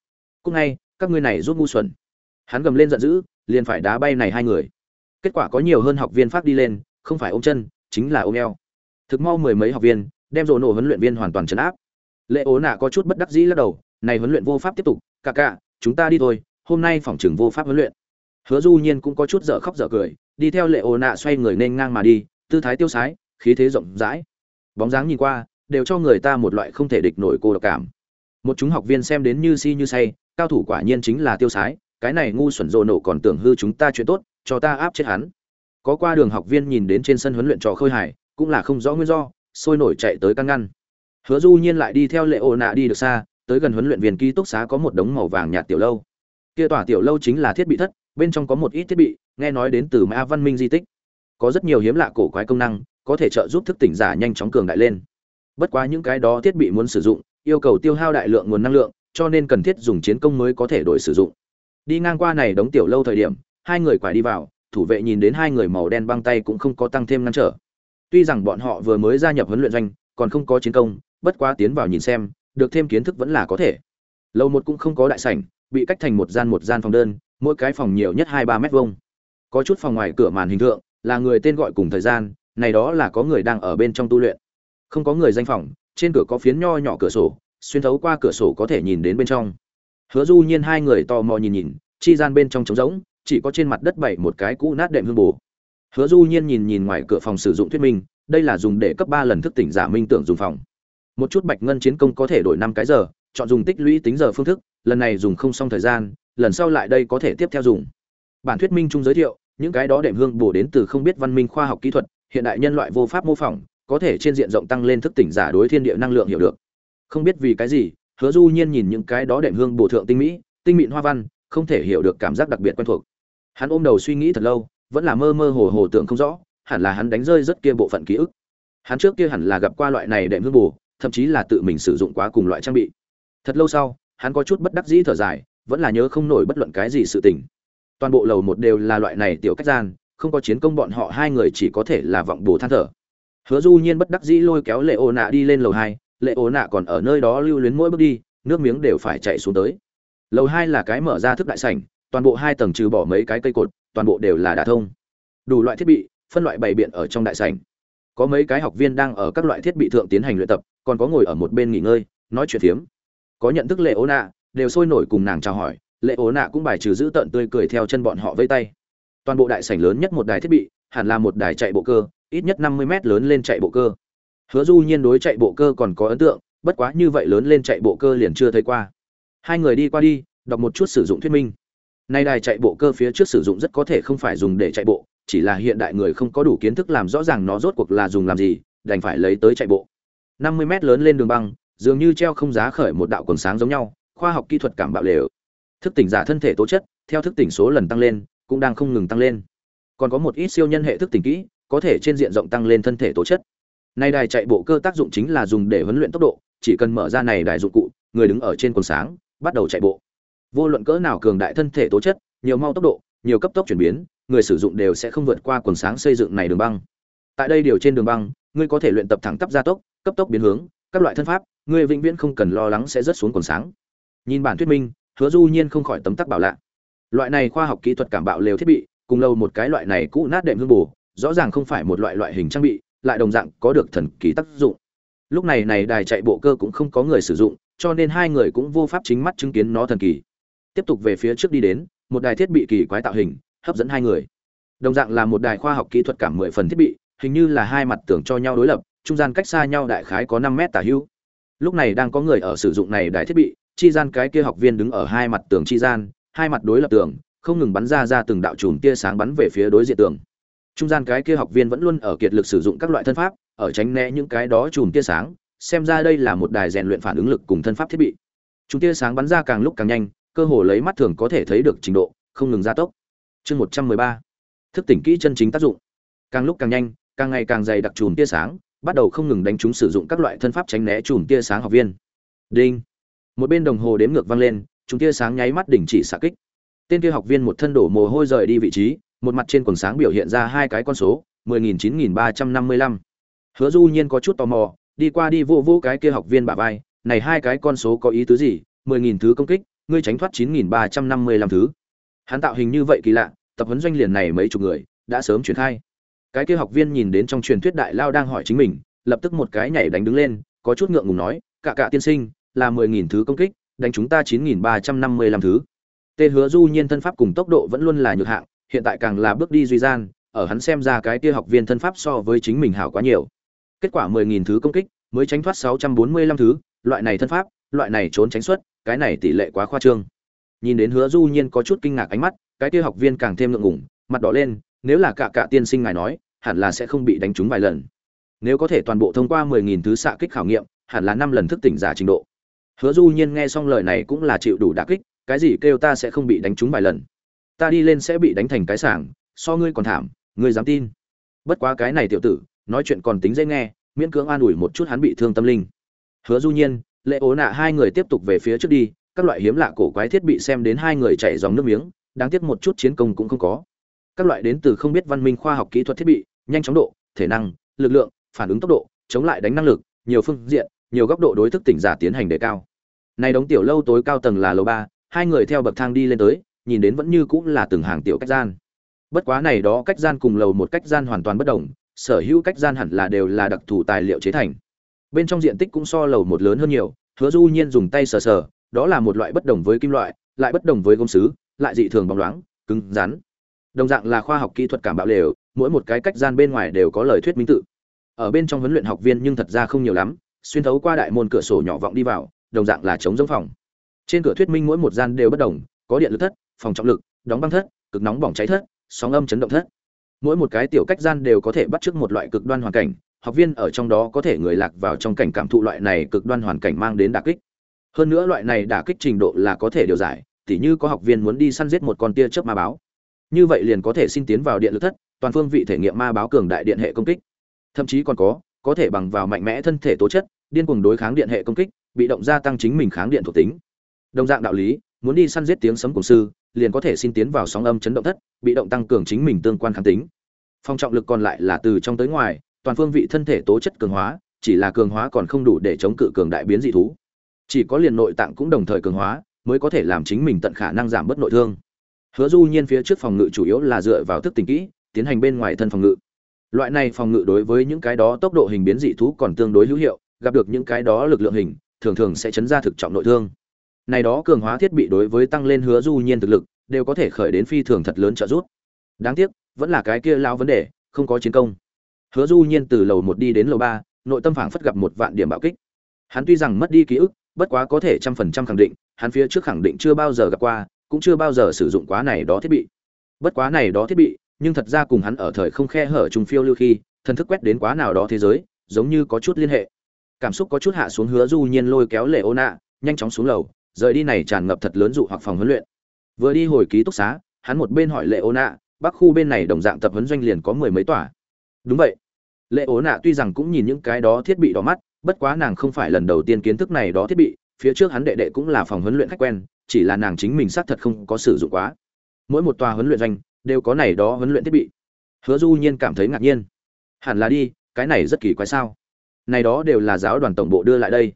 Cúc ngay, các ngươi này rút ngu xuẩn. Hắn gầm lên giận dữ, liền phải đá bay này hai người. Kết quả có nhiều hơn học viên phát đi lên, không phải ôm chân, chính là ôm eo. Thực mau mười mấy học viên, đem dỗ nổ huấn luyện viên hoàn toàn chấn áp. Lệ ố nạ có chút bất đắc dĩ lắc đầu, này huấn luyện vô pháp tiếp tục cả cả chúng ta đi thôi, hôm nay phòng trường vô pháp huấn luyện. Hứa du nhiên cũng có chút dở khóc dở cười, đi theo lệ ố nạ xoay người nên ngang mà đi, tư thái tiêu sái khí thế rộng rãi. Bóng dáng nhìn qua, đều cho người ta một loại không thể địch nổi cô độc cảm. Một chúng học viên xem đến như si như say, cao thủ quả nhiên chính là tiêu sái, cái này ngu xuẩn rồ nổ còn tưởng hư chúng ta chuyện tốt, cho ta áp chết hắn. Có qua đường học viên nhìn đến trên sân huấn luyện trò khơi hải, cũng là không rõ nguyên do, sôi nổi chạy tới căn ngăn. Hứa du nhiên lại đi theo lệ ô nạ đi được xa, tới gần huấn luyện viên ký túc xá có một đống màu vàng nhạt tiểu lâu. Kia tòa tiểu lâu chính là thiết bị thất, bên trong có một ít thiết bị, nghe nói đến từ ma văn minh di tích có rất nhiều hiếm lạ cổ quái công năng, có thể trợ giúp thức tỉnh giả nhanh chóng cường đại lên. Bất quá những cái đó thiết bị muốn sử dụng, yêu cầu tiêu hao đại lượng nguồn năng lượng, cho nên cần thiết dùng chiến công mới có thể đổi sử dụng. Đi ngang qua này đóng tiểu lâu thời điểm, hai người quải đi vào, thủ vệ nhìn đến hai người màu đen băng tay cũng không có tăng thêm ngăn trở. Tuy rằng bọn họ vừa mới gia nhập huấn luyện doanh, còn không có chiến công, bất quá tiến vào nhìn xem, được thêm kiến thức vẫn là có thể. Lâu một cũng không có đại sảnh, bị cách thành một gian một gian phòng đơn, mỗi cái phòng nhiều nhất hai ba mét vuông. Có chút phòng ngoài cửa màn hình tượng là người tên gọi cùng thời gian, này đó là có người đang ở bên trong tu luyện. Không có người danh phòng, trên cửa có phiến nho nhỏ cửa sổ, xuyên thấu qua cửa sổ có thể nhìn đến bên trong. Hứa du nhiên hai người tò mò nhìn nhìn, chi gian bên trong trống rỗng, chỉ có trên mặt đất bảy một cái cũ nát đệm hương bù hứa du nhiên nhìn nhìn ngoài cửa phòng sử dụng thuyết minh, đây là dùng để cấp ba lần thức tỉnh giả minh tưởng dùng phòng. Một chút bạch ngân chiến công có thể đổi năm cái giờ, chọn dùng tích lũy tính giờ phương thức, lần này dùng không xong thời gian, lần sau lại đây có thể tiếp theo dùng. Bản thuyết minh chung giới thiệu những cái đó đệm hương bổ đến từ không biết văn minh khoa học kỹ thuật, hiện đại nhân loại vô pháp mô phỏng, có thể trên diện rộng tăng lên thức tỉnh giả đối thiên địa năng lượng hiểu được. Không biết vì cái gì, hứa du nhiên nhìn những cái đó đệm hương bổ thượng tinh mỹ, tinh mịn hoa văn, không thể hiểu được cảm giác đặc biệt quen thuộc. Hắn ôm đầu suy nghĩ thật lâu, vẫn là mơ mơ hồ hồ tưởng không rõ, hẳn là hắn đánh rơi rất kia bộ phận ký ức. Hắn trước kia hẳn là gặp qua loại này đệm hương bổ, thậm chí là tự mình sử dụng quá cùng loại trang bị. Thật lâu sau, hắn có chút bất đắc dĩ thở dài, vẫn là nhớ không nổi bất luận cái gì sự tình toàn bộ lầu một đều là loại này tiểu cách gian, không có chiến công bọn họ, hai người chỉ có thể là vọng bồ than thở. Hứa du nhiên bất đắc dĩ lôi kéo lệ ô nạ đi lên lầu hai, lệ ô nạ còn ở nơi đó lưu luyến mỗi bước đi, nước miếng đều phải chạy xuống tới. Lầu hai là cái mở ra thức đại sảnh, toàn bộ hai tầng trừ bỏ mấy cái cây cột, toàn bộ đều là đả thông. Đủ loại thiết bị, phân loại bày biện ở trong đại sảnh. Có mấy cái học viên đang ở các loại thiết bị thượng tiến hành luyện tập, còn có ngồi ở một bên nghỉ ngơi, nói chuyện phiếm. Có nhận thức lệ ô nạ, đều sôi nổi cùng nàng chào hỏi lệ ố nạ cũng bài trừ giữ tận tươi cười theo chân bọn họ vây tay. Toàn bộ đại sảnh lớn nhất một đài thiết bị, hẳn là một đài chạy bộ cơ, ít nhất năm mươi mét lớn lên chạy bộ cơ. Hứa du nhiên đối chạy bộ cơ còn có ấn tượng, bất quá như vậy lớn lên chạy bộ cơ liền chưa thấy qua. Hai người đi qua đi, đọc một chút sử dụng thuyết minh. Nay đài chạy bộ cơ phía trước sử dụng rất có thể không phải dùng để chạy bộ, chỉ là hiện đại người không có đủ kiến thức làm rõ ràng nó rốt cuộc là dùng làm gì, đành phải lấy tới chạy bộ. năm mươi mét lớn lên đường băng, dường như treo không giá khởi một đạo quần sáng giống nhau, khoa học kỹ thuật cảm bạo lều thức tỉnh giả thân thể tố chất, theo thức tỉnh số lần tăng lên, cũng đang không ngừng tăng lên. Còn có một ít siêu nhân hệ thức tỉnh kỹ, có thể trên diện rộng tăng lên thân thể tố chất. Nay đài chạy bộ cơ tác dụng chính là dùng để huấn luyện tốc độ, chỉ cần mở ra này đài dụng cụ, người đứng ở trên quần sáng, bắt đầu chạy bộ. Vô luận cỡ nào cường đại thân thể tố chất, nhiều mau tốc độ, nhiều cấp tốc chuyển biến, người sử dụng đều sẽ không vượt qua quần sáng xây dựng này đường băng. Tại đây điều trên đường băng, ngươi có thể luyện tập thẳng tắp gia tốc, cấp tốc biến hướng, các loại thân pháp, ngươi vĩnh viễn không cần lo lắng sẽ rớt xuống quần sáng. Nhìn bản thuyết minh hứa du nhiên không khỏi tấm tắc bảo lạ. Loại này khoa học kỹ thuật cảm bạo lều thiết bị, cùng lâu một cái loại này cũ nát đệm hương bù, rõ ràng không phải một loại loại hình trang bị, lại đồng dạng có được thần kỳ tác dụng. Lúc này này đài chạy bộ cơ cũng không có người sử dụng, cho nên hai người cũng vô pháp chính mắt chứng kiến nó thần kỳ. Tiếp tục về phía trước đi đến, một đài thiết bị kỳ quái tạo hình, hấp dẫn hai người. Đồng dạng là một đài khoa học kỹ thuật cảm mười phần thiết bị, hình như là hai mặt tưởng cho nhau đối lập, trung gian cách xa nhau đại khái có năm mét tả hữu. Lúc này đang có người ở sử dụng này đài thiết bị chi gian cái kia học viên đứng ở hai mặt tường chi gian, hai mặt đối lập tường, không ngừng bắn ra ra từng đạo chùm tia sáng bắn về phía đối diện tường. Trung gian cái kia học viên vẫn luôn ở kiệt lực sử dụng các loại thân pháp, ở tránh né những cái đó chùm tia sáng, xem ra đây là một đài rèn luyện phản ứng lực cùng thân pháp thiết bị. Chúng tia sáng bắn ra càng lúc càng nhanh, cơ hồ lấy mắt thường có thể thấy được trình độ, không ngừng gia tốc. Chương một trăm mười ba, thức tỉnh kỹ chân chính tác dụng. Càng lúc càng nhanh, càng ngày càng dày đặc chùm tia sáng, bắt đầu không ngừng đánh chúng sử dụng các loại thân pháp tránh né chùm tia sáng học viên. Đinh một bên đồng hồ đếm ngược vang lên, chúng tia sáng nháy mắt đình chỉ xạ kích. Tên kia học viên một thân đổ mồ hôi rời đi vị trí, một mặt trên quần sáng biểu hiện ra hai cái con số, mười nghìn chín nghìn ba trăm năm mươi lăm. Hứa du nhiên có chút tò mò, đi qua đi vô vô cái kia học viên bả vai, này hai cái con số có ý tứ gì? mười nghìn thứ công kích, ngươi tránh thoát chín nghìn ba trăm năm mươi lăm thứ. Hắn tạo hình như vậy kỳ lạ, tập huấn doanh liền này mấy chục người, đã sớm triển khai. Cái kia học viên nhìn đến trong truyền thuyết đại lao đang hỏi chính mình, lập tức một cái nhảy đánh đứng lên, có chút ngượng ngùng nói, cả cả tiên sinh là mười nghìn thứ công kích, đánh chúng ta chín nghìn ba trăm năm mươi lăm thứ. Tê hứa du nhiên thân pháp cùng tốc độ vẫn luôn là nhược hạng, hiện tại càng là bước đi duy gian, ở hắn xem ra cái kia học viên thân pháp so với chính mình hảo quá nhiều. Kết quả mười nghìn thứ công kích, mới tránh thoát sáu trăm bốn mươi lăm thứ, loại này thân pháp, loại này trốn tránh xuất, cái này tỷ lệ quá khoa trương. Nhìn đến hứa du nhiên có chút kinh ngạc ánh mắt, cái kia học viên càng thêm ngượng ngùng, mặt đỏ lên, nếu là cả cả tiên sinh ngài nói, hẳn là sẽ không bị đánh trúng vài lần. Nếu có thể toàn bộ thông qua 10.000 thứ xạ kích khảo nghiệm, hẳn là năm lần thức tỉnh giả trình độ hứa du nhiên nghe xong lời này cũng là chịu đủ đả kích, cái gì kêu ta sẽ không bị đánh trúng vài lần. Ta đi lên sẽ bị đánh thành cái sảng, so ngươi còn thảm, ngươi dám tin. Bất quá cái này tiểu tử, nói chuyện còn tính dễ nghe, miễn cưỡng an ủi một chút hắn bị thương tâm linh. Hứa du nhiên, lệ ố nạ hai người tiếp tục về phía trước đi, các loại hiếm lạ cổ quái thiết bị xem đến hai người chảy dòng nước miếng, đáng tiếc một chút chiến công cũng không có. Các loại đến từ không biết văn minh khoa học kỹ thuật thiết bị, nhanh chóng độ, thể năng, lực lượng, phản ứng tốc độ, chống lại đánh năng lực, nhiều phương diện nhiều góc độ đối thức tỉnh giả tiến hành đề cao. Này đóng tiểu lâu tối cao tầng là lầu ba, hai người theo bậc thang đi lên tới, nhìn đến vẫn như cũng là từng hàng tiểu cách gian. Bất quá này đó cách gian cùng lầu một cách gian hoàn toàn bất đồng, sở hữu cách gian hẳn là đều là đặc thù tài liệu chế thành. Bên trong diện tích cũng so lầu một lớn hơn nhiều, hứa du nhiên dùng tay sờ sờ, đó là một loại bất đồng với kim loại, lại bất đồng với gốm sứ, lại dị thường bóng loáng, cứng rắn. Đồng dạng là khoa học kỹ thuật cảm bạo lều, mỗi một cái cách gian bên ngoài đều có lời thuyết minh tự. Ở bên trong huấn luyện học viên nhưng thật ra không nhiều lắm xuyên thấu qua đại môn cửa sổ nhỏ vọng đi vào, đồng dạng là chống giống phòng. Trên cửa thuyết minh mỗi một gian đều bất đồng, có điện lực thất, phòng trọng lực, đóng băng thất, cực nóng bỏng cháy thất, sóng âm chấn động thất. Mỗi một cái tiểu cách gian đều có thể bắt chước một loại cực đoan hoàn cảnh, học viên ở trong đó có thể người lạc vào trong cảnh cảm thụ loại này cực đoan hoàn cảnh mang đến đả kích. Hơn nữa loại này đả kích trình độ là có thể điều giải, tỉ như có học viên muốn đi săn giết một con tia chớp ma báo. Như vậy liền có thể xin tiến vào điện lực thất, toàn phương vị thể nghiệm ma báo cường đại điện hệ công kích. Thậm chí còn có có thể bằng vào mạnh mẽ thân thể tố chất, điên cuồng đối kháng điện hệ công kích, bị động gia tăng chính mình kháng điện thuộc tính. Đồng dạng đạo lý, muốn đi săn giết tiếng sấm cùng sư, liền có thể xin tiến vào sóng âm chấn động thất, bị động tăng cường chính mình tương quan kháng tính. Phong trọng lực còn lại là từ trong tới ngoài, toàn phương vị thân thể tố chất cường hóa, chỉ là cường hóa còn không đủ để chống cự cường đại biến dị thú. Chỉ có liền nội tạng cũng đồng thời cường hóa, mới có thể làm chính mình tận khả năng giảm bớt nội thương. Hứa du nhiên phía trước phòng ngự chủ yếu là dựa vào thức tỉnh kỹ, tiến hành bên ngoài thân phòng ngự loại này phòng ngự đối với những cái đó tốc độ hình biến dị thú còn tương đối hữu hiệu, gặp được những cái đó lực lượng hình, thường thường sẽ chấn ra thực trọng nội thương. Này đó cường hóa thiết bị đối với tăng lên hứa du nhiên thực lực, đều có thể khởi đến phi thường thật lớn trợ giúp. Đáng tiếc, vẫn là cái kia lao vấn đề, không có chiến công. Hứa du nhiên từ lầu một đi đến lầu ba, nội tâm phảng phất gặp một vạn điểm bạo kích. Hắn tuy rằng mất đi ký ức, bất quá có thể trăm phần trăm khẳng định, hắn phía trước khẳng định chưa bao giờ gặp qua, cũng chưa bao giờ sử dụng quá này đó thiết bị. Bất quá này đó thiết bị nhưng thật ra cùng hắn ở thời không khe hở trùng phiêu lưu khi, thần thức quét đến quá nào đó thế giới, giống như có chút liên hệ. Cảm xúc có chút hạ xuống hứa du nhiên lôi kéo lệ ô nạ, nhanh chóng xuống lầu, rời đi này tràn ngập thật lớn dụ hoặc phòng huấn luyện. Vừa đi hồi ký túc xá, hắn một bên hỏi lệ ô nạ, bắc khu bên này đồng dạng tập huấn doanh liền có mười mấy tòa? Đúng vậy. Lệ ố nạ tuy rằng cũng nhìn những cái đó thiết bị đỏ mắt, bất quá nàng không phải lần đầu tiên kiến thức này đó thiết bị, phía trước hắn đệ đệ cũng là phòng huấn luyện khách quen, chỉ là nàng chính mình xác thật không có sử dụng quá. Mỗi một tòa huấn luyện doanh đều có này đó huấn luyện thiết bị. Hứa du nhiên cảm thấy ngạc nhiên. Hẳn là đi, cái này rất kỳ quái sao? Này đó đều là giáo đoàn tổng bộ đưa lại đây.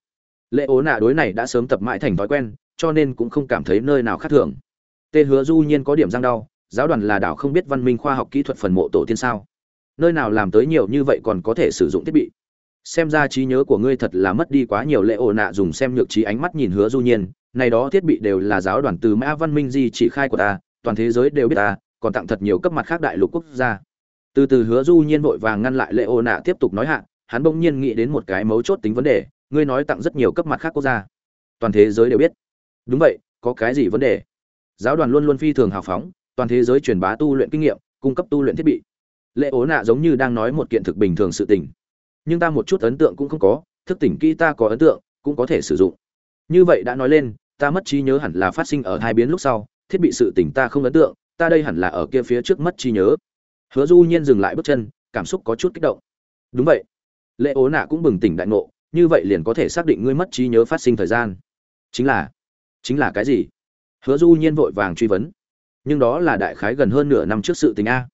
Lệ ố nạ đối này đã sớm tập mãi thành thói quen, cho nên cũng không cảm thấy nơi nào khác thường. Tê hứa du nhiên có điểm răng đau, giáo đoàn là đảo không biết văn minh khoa học kỹ thuật phần mộ tổ tiên sao? Nơi nào làm tới nhiều như vậy còn có thể sử dụng thiết bị? Xem ra trí nhớ của ngươi thật là mất đi quá nhiều, lệ ổ nạ dùng xem nhược trí ánh mắt nhìn hứa du nhiên, này đó thiết bị đều là giáo đoàn từ mã văn minh di chỉ khai của ta, toàn thế giới đều biết ta còn tặng thật nhiều cấp mặt khác đại lục quốc gia. Từ từ hứa du nhiên vội vàng ngăn lại lệ ô nạ tiếp tục nói hạ, hắn bỗng nhiên nghĩ đến một cái mấu chốt tính vấn đề, ngươi nói tặng rất nhiều cấp mặt khác quốc gia. Toàn thế giới đều biết. Đúng vậy, có cái gì vấn đề? Giáo đoàn luôn luôn phi thường hào phóng, toàn thế giới truyền bá tu luyện kinh nghiệm, cung cấp tu luyện thiết bị. Lệ ố nạ giống như đang nói một kiện thực bình thường sự tình. Nhưng ta một chút ấn tượng cũng không có, thức tỉnh kỹ ta có ấn tượng, cũng có thể sử dụng. Như vậy đã nói lên, ta mất trí nhớ hẳn là phát sinh ở hai biến lúc sau, thiết bị sự tỉnh ta không ấn tượng ta đây hẳn là ở kia phía trước mất trí nhớ. Hứa du nhiên dừng lại bước chân, cảm xúc có chút kích động. Đúng vậy. Lệ ố nạ cũng bừng tỉnh đại ngộ, như vậy liền có thể xác định ngươi mất trí nhớ phát sinh thời gian. Chính là chính là cái gì? Hứa du nhiên vội vàng truy vấn. Nhưng đó là đại khái gần hơn nửa năm trước sự tình a.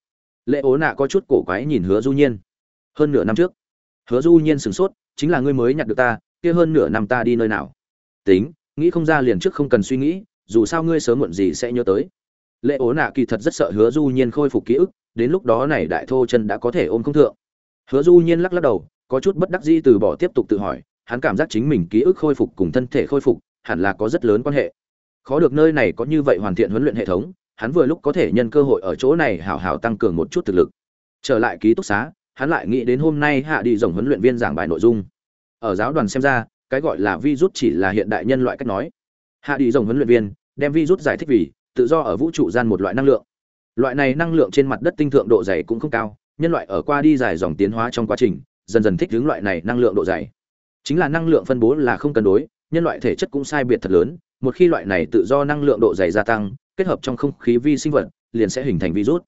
Lệ ố nạ có chút cổ quái nhìn hứa du nhiên. Hơn nửa năm trước. Hứa du nhiên sửng sốt, chính là ngươi mới nhặt được ta, kia hơn nửa năm ta đi nơi nào? Tính, nghĩ không ra liền trước không cần suy nghĩ, dù sao ngươi sớm muộn gì sẽ nhớ tới lệ ố nạ kỳ thật rất sợ hứa du nhiên khôi phục ký ức đến lúc đó này đại thô chân đã có thể ôm không thượng hứa du nhiên lắc lắc đầu có chút bất đắc dĩ từ bỏ tiếp tục tự hỏi hắn cảm giác chính mình ký ức khôi phục cùng thân thể khôi phục hẳn là có rất lớn quan hệ khó được nơi này có như vậy hoàn thiện huấn luyện hệ thống hắn vừa lúc có thể nhân cơ hội ở chỗ này hảo hảo tăng cường một chút thực lực. Trở lại ký túc xá, hắn lại nghĩ đến hôm nay hạ đi rồng huấn luyện viên giảng bài nội dung. Ở giáo đoàn xem ra, cái gọi là virus chỉ là hiện đại nhân loại cách nói. Hạ đi rồng huấn luyện viên đem virus giải thích vì tự do ở vũ trụ gian một loại năng lượng. Loại này năng lượng trên mặt đất tinh thượng độ dày cũng không cao, nhân loại ở qua đi dài dòng tiến hóa trong quá trình, dần dần thích ứng loại này năng lượng độ dày. Chính là năng lượng phân bố là không cân đối, nhân loại thể chất cũng sai biệt thật lớn, một khi loại này tự do năng lượng độ dày gia tăng kết hợp trong không khí vi sinh vật liền sẽ hình thành virus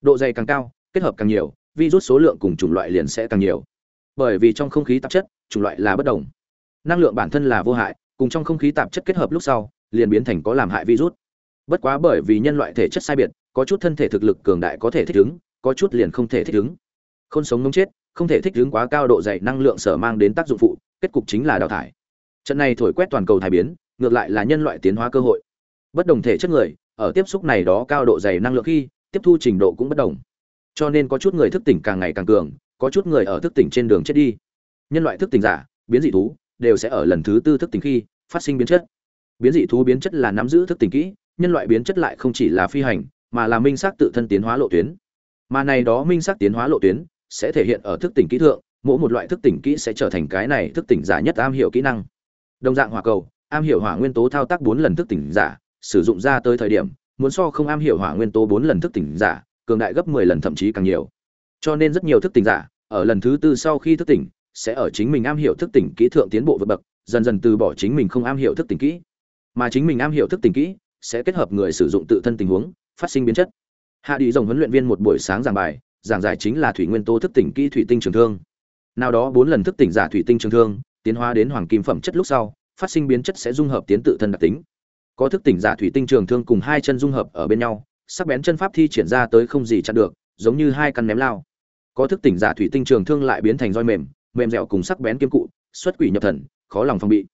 độ dày càng cao kết hợp càng nhiều virus số lượng cùng chủng loại liền sẽ càng nhiều bởi vì trong không khí tạp chất chủng loại là bất đồng năng lượng bản thân là vô hại cùng trong không khí tạp chất kết hợp lúc sau liền biến thành có làm hại virus bất quá bởi vì nhân loại thể chất sai biệt, có chút thân thể thực lực cường đại có thể thích ứng, có chút liền không thể thích ứng. Không sống ngống chết, không thể thích ứng quá cao độ dày năng lượng sở mang đến tác dụng phụ, kết cục chính là đào thải. Trận này thổi quét toàn cầu thải biến, ngược lại là nhân loại tiến hóa cơ hội. Bất đồng thể chất người, ở tiếp xúc này đó cao độ dày năng lượng khi, tiếp thu trình độ cũng bất đồng. Cho nên có chút người thức tỉnh càng ngày càng cường, có chút người ở thức tỉnh trên đường chết đi. Nhân loại thức tỉnh giả, biến dị thú, đều sẽ ở lần thứ tư thức tỉnh khi phát sinh biến chất. Biến dị thú biến chất là nắm giữ thức tỉnh kỹ nhân loại biến chất lại không chỉ là phi hành, mà là minh xác tự thân tiến hóa lộ tuyến. Mà này đó minh xác tiến hóa lộ tuyến sẽ thể hiện ở thức tỉnh kỹ thượng, mỗi một loại thức tỉnh kỹ sẽ trở thành cái này thức tỉnh giả nhất am hiểu kỹ năng. Đồng dạng hỏa cầu, am hiểu hỏa nguyên tố thao tác bốn lần thức tỉnh giả, sử dụng ra tới thời điểm, muốn so không am hiểu hỏa nguyên tố bốn lần thức tỉnh giả, cường đại gấp mười lần thậm chí càng nhiều. Cho nên rất nhiều thức tỉnh giả, ở lần thứ tư sau khi thức tỉnh, sẽ ở chính mình am hiểu thức tỉnh kỹ thượng tiến bộ vượt bậc, dần dần từ bỏ chính mình không am hiểu thức tỉnh kỹ. Mà chính mình am hiểu thức tỉnh kỹ sẽ kết hợp người sử dụng tự thân tình huống, phát sinh biến chất. Hạ đi dòng huấn luyện viên một buổi sáng giảng bài, giảng giải chính là thủy nguyên tố thức tỉnh kỹ thủy tinh trường thương. Nào đó bốn lần thức tỉnh giả thủy tinh trường thương, tiến hóa đến hoàng kim phẩm chất lúc sau, phát sinh biến chất sẽ dung hợp tiến tự thân đặc tính. Có thức tỉnh giả thủy tinh trường thương cùng hai chân dung hợp ở bên nhau, sắc bén chân pháp thi triển ra tới không gì chặn được, giống như hai căn ném lao. Có thức tỉnh giả thủy tinh trường thương lại biến thành roi mềm mềm dẻo cùng sắc bén kiếm cụ, xuất quỷ nhập thần, khó lòng phòng bị.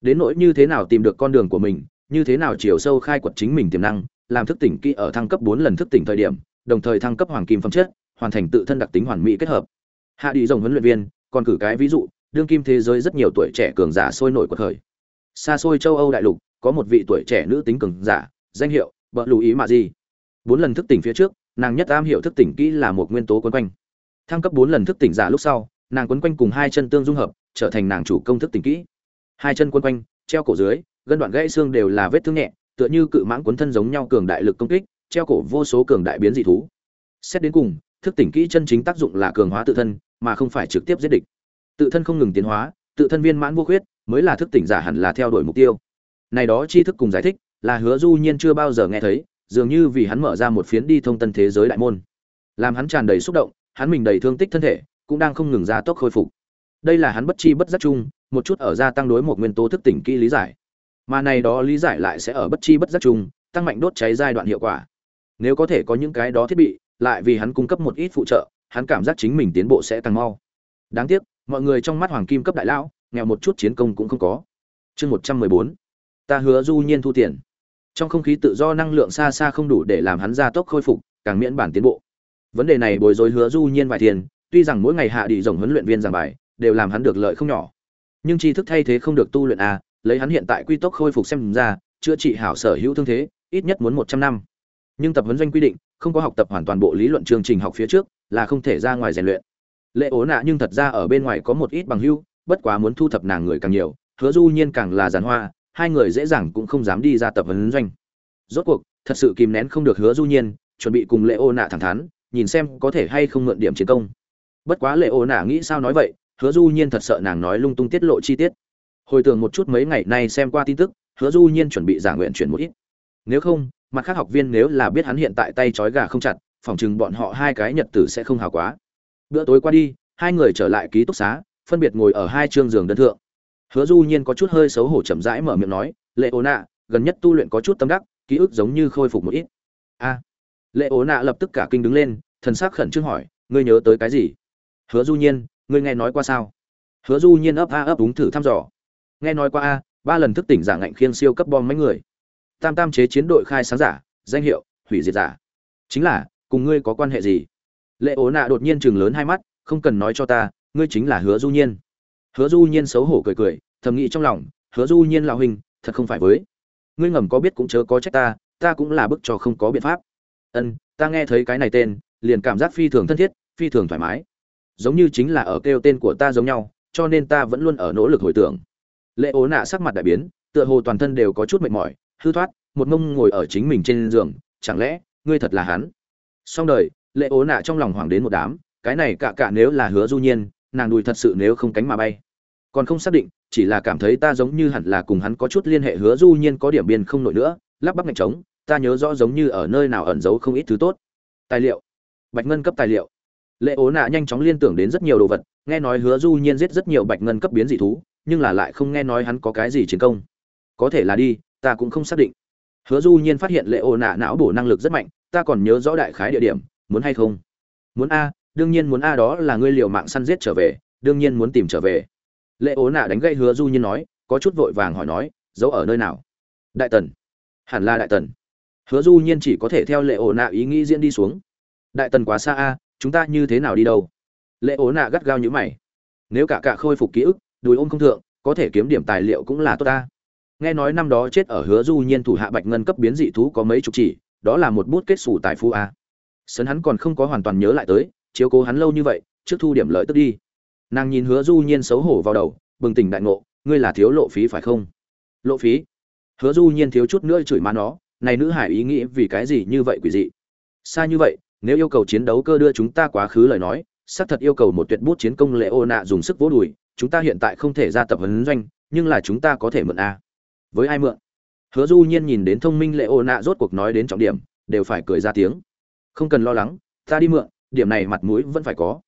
Đến nỗi như thế nào tìm được con đường của mình như thế nào chiều sâu khai quật chính mình tiềm năng, làm thức tỉnh kỹ ở thăng cấp bốn lần thức tỉnh thời điểm, đồng thời thăng cấp hoàng kim phẩm chất, hoàn thành tự thân đặc tính hoàn mỹ kết hợp. Hạ đi rồng huấn luyện viên, còn cử cái ví dụ, đương kim thế giới rất nhiều tuổi trẻ cường giả sôi nổi của thời xa xôi châu âu đại lục, có một vị tuổi trẻ nữ tính cường giả, danh hiệu Bợ lưu ý mà gì bốn lần thức tỉnh phía trước, nàng nhất am hiểu thức tỉnh kỹ là một nguyên tố quấn quanh. Thăng cấp bốn lần thức tỉnh giả lúc sau, nàng quấn quanh cùng hai chân tương dung hợp, trở thành nàng chủ công thức tỉnh kỹ. Hai chân quấn quanh, treo cổ dưới gân đoạn gãy xương đều là vết thương nhẹ, tựa như cự mãng cuốn thân giống nhau cường đại lực công kích, treo cổ vô số cường đại biến dị thú. Xét đến cùng, thức tỉnh kỹ chân chính tác dụng là cường hóa tự thân, mà không phải trực tiếp giết địch. Tự thân không ngừng tiến hóa, tự thân viên mãn vô khuyết, mới là thức tỉnh giả hẳn là theo đuổi mục tiêu. Này đó tri thức cùng giải thích, là hứa du nhiên chưa bao giờ nghe thấy, dường như vì hắn mở ra một phiến đi thông tân thế giới đại môn. Làm hắn tràn đầy xúc động, hắn mình đầy thương tích thân thể, cũng đang không ngừng ra tốc khôi phục. Đây là hắn bất chi bất giác chung, một chút ở gia tăng đối một nguyên tố thức tỉnh kỹ lý giải mà này đó lý giải lại sẽ ở bất chi bất giác chung, tăng mạnh đốt cháy giai đoạn hiệu quả. Nếu có thể có những cái đó thiết bị, lại vì hắn cung cấp một ít phụ trợ, hắn cảm giác chính mình tiến bộ sẽ tăng mau. Đáng tiếc, mọi người trong mắt hoàng kim cấp đại lão, nghèo một chút chiến công cũng không có. Chương một trăm mười bốn. Ta hứa du nhiên thu tiền. Trong không khí tự do năng lượng xa xa không đủ để làm hắn gia tốc khôi phục, càng miễn bản tiến bộ. Vấn đề này bồi dối hứa du nhiên vài tiền, tuy rằng mỗi ngày hạ đi rồng huấn luyện viên giảng bài, đều làm hắn được lợi không nhỏ. Nhưng tri thức thay thế không được tu luyện a lấy hắn hiện tại quy tốc khôi phục xem ra, chữa trị hảo sở hữu thương thế, ít nhất muốn một trăm năm. Nhưng tập huấn doanh quy định, không có học tập hoàn toàn bộ lý luận chương trình học phía trước, là không thể ra ngoài rèn luyện. Lệ ố nạ nhưng thật ra ở bên ngoài có một ít bằng hưu bất quá muốn thu thập nàng người càng nhiều, hứa du nhiên càng là giàn hoa, hai người dễ dàng cũng không dám đi ra tập huấn doanh. Rốt cuộc, thật sự kìm nén không được hứa du nhiên, chuẩn bị cùng lệ ô nạ thẳng thắn, nhìn xem có thể hay không mượn điểm chiến công. Bất quá lệ ô nạ nghĩ sao nói vậy, hứa du nhiên thật sợ nàng nói lung tung tiết lộ chi tiết hồi tưởng một chút mấy ngày nay xem qua tin tức, hứa du nhiên chuẩn bị giả nguyện chuyển một ít. Nếu không, mặt khác học viên nếu là biết hắn hiện tại tay trói gà không chặt, phỏng chừng bọn họ hai cái nhật tử sẽ không hào quá. Bữa tối qua đi, hai người trở lại ký túc xá, phân biệt ngồi ở hai chương giường đơn thượng. Hứa du nhiên có chút hơi xấu hổ chậm rãi mở miệng nói lệ ố nạ gần nhất tu luyện có chút tâm đắc, ký ức giống như khôi phục một ít. A. Lệ ố nạ lập tức cả kinh đứng lên, thần sắc khẩn trương hỏi, ngươi nhớ tới cái gì? Hứa du nhiên, ngươi nghe nói qua sao? Hứa du nhiên ấp a ấp đúng thử thăm dò nghe nói qua a, ba lần thức tỉnh giả ngạnh khiêng siêu cấp bom mấy người. Tam tam chế chiến đội khai sáng giả, danh hiệu, hủy diệt giả. Chính là, cùng ngươi có quan hệ gì? Lệ ố nạ đột nhiên chừng lớn hai mắt, không cần nói cho ta, ngươi chính là hứa du nhiên. Hứa du nhiên xấu hổ cười cười, thầm nghĩ trong lòng, hứa du nhiên lão huynh, thật không phải với. Ngươi ngầm có biết cũng chớ có trách ta ta cũng là bức cho không có biện pháp. Ân, ta nghe thấy cái này tên, liền cảm giác phi thường thân thiết, phi thường thoải mái. Giống như chính là ở kêu tên của ta giống nhau, cho nên ta vẫn luôn ở nỗ lực hồi tưởng lệ ố nạ sắc mặt đại biến, tựa hồ toàn thân đều có chút mệt mỏi, hư thoát, một mông ngồi ở chính mình trên giường, chẳng lẽ, ngươi thật là hắn? Xong đời, lệ ố nạ trong lòng hoảng đến một đám, cái này cạ cạ nếu là hứa du nhiên, nàng đùi thật sự nếu không cánh mà bay. Còn không xác định, chỉ là cảm thấy ta giống như hẳn là cùng hắn có chút liên hệ, hứa du nhiên có điểm biên không nổi nữa, lắp bắp ngạch trống, ta nhớ rõ giống như ở nơi nào ẩn giấu không ít thứ tốt. Tài liệu. Bạch ngân cấp tài liệu. Lệ ố nạ nhanh chóng liên tưởng đến rất nhiều đồ vật, nghe nói hứa du nhiên giết rất nhiều bạch ngân cấp biến dị thú nhưng là lại không nghe nói hắn có cái gì chiến công. Có thể là đi, ta cũng không xác định. Hứa du nhiên phát hiện lệ ô nạ não bổ năng lực rất mạnh, ta còn nhớ rõ đại khái địa điểm, muốn hay không? Muốn a, đương nhiên muốn a đó là ngươi liều mạng săn giết trở về, đương nhiên muốn tìm trở về. Lệ ố nạ đánh gây hứa du nhiên nói, có chút vội vàng hỏi nói, giấu ở nơi nào? Đại tần. Hẳn là đại tần. Hứa du nhiên chỉ có thể theo lệ ố nạ ý nghĩ diễn đi xuống. Đại tần quá xa a, chúng ta như thế nào đi đâu? Lệ ố nạ gắt gao như mày. Nếu cả cả khôi phục ký ức đùi ôm không thượng, có thể kiếm điểm tài liệu cũng là tốt ta. Nghe nói năm đó chết ở hứa du nhiên thủ hạ bạch ngân cấp biến dị thú có mấy chục chỉ, đó là một bút kết xù tài phú a. Sấn hắn còn không có hoàn toàn nhớ lại tới, chiếu cố hắn lâu như vậy, trước thu điểm lợi tức đi. Nàng nhìn hứa du nhiên xấu hổ vào đầu, bừng tỉnh đại ngộ, ngươi là thiếu lộ phí phải không? Lộ phí? Hứa du nhiên thiếu chút nữa chửi má nó, này nữ hải ý nghĩ vì cái gì như vậy quỷ dị? Xa như vậy, nếu yêu cầu chiến đấu cơ đưa chúng ta quá khứ lời nói, xác thật yêu cầu một tuyệt bút chiến công lệ ô nạ dùng sức vỗ đùi chúng ta hiện tại không thể ra tập huấn doanh, nhưng là chúng ta có thể mượn a. Với ai mượn? Hứa du nhiên nhìn đến thông minh lệ ô nạ rốt cuộc nói đến trọng điểm, đều phải cười ra tiếng. Không cần lo lắng, ta đi mượn, điểm này mặt mũi vẫn phải có.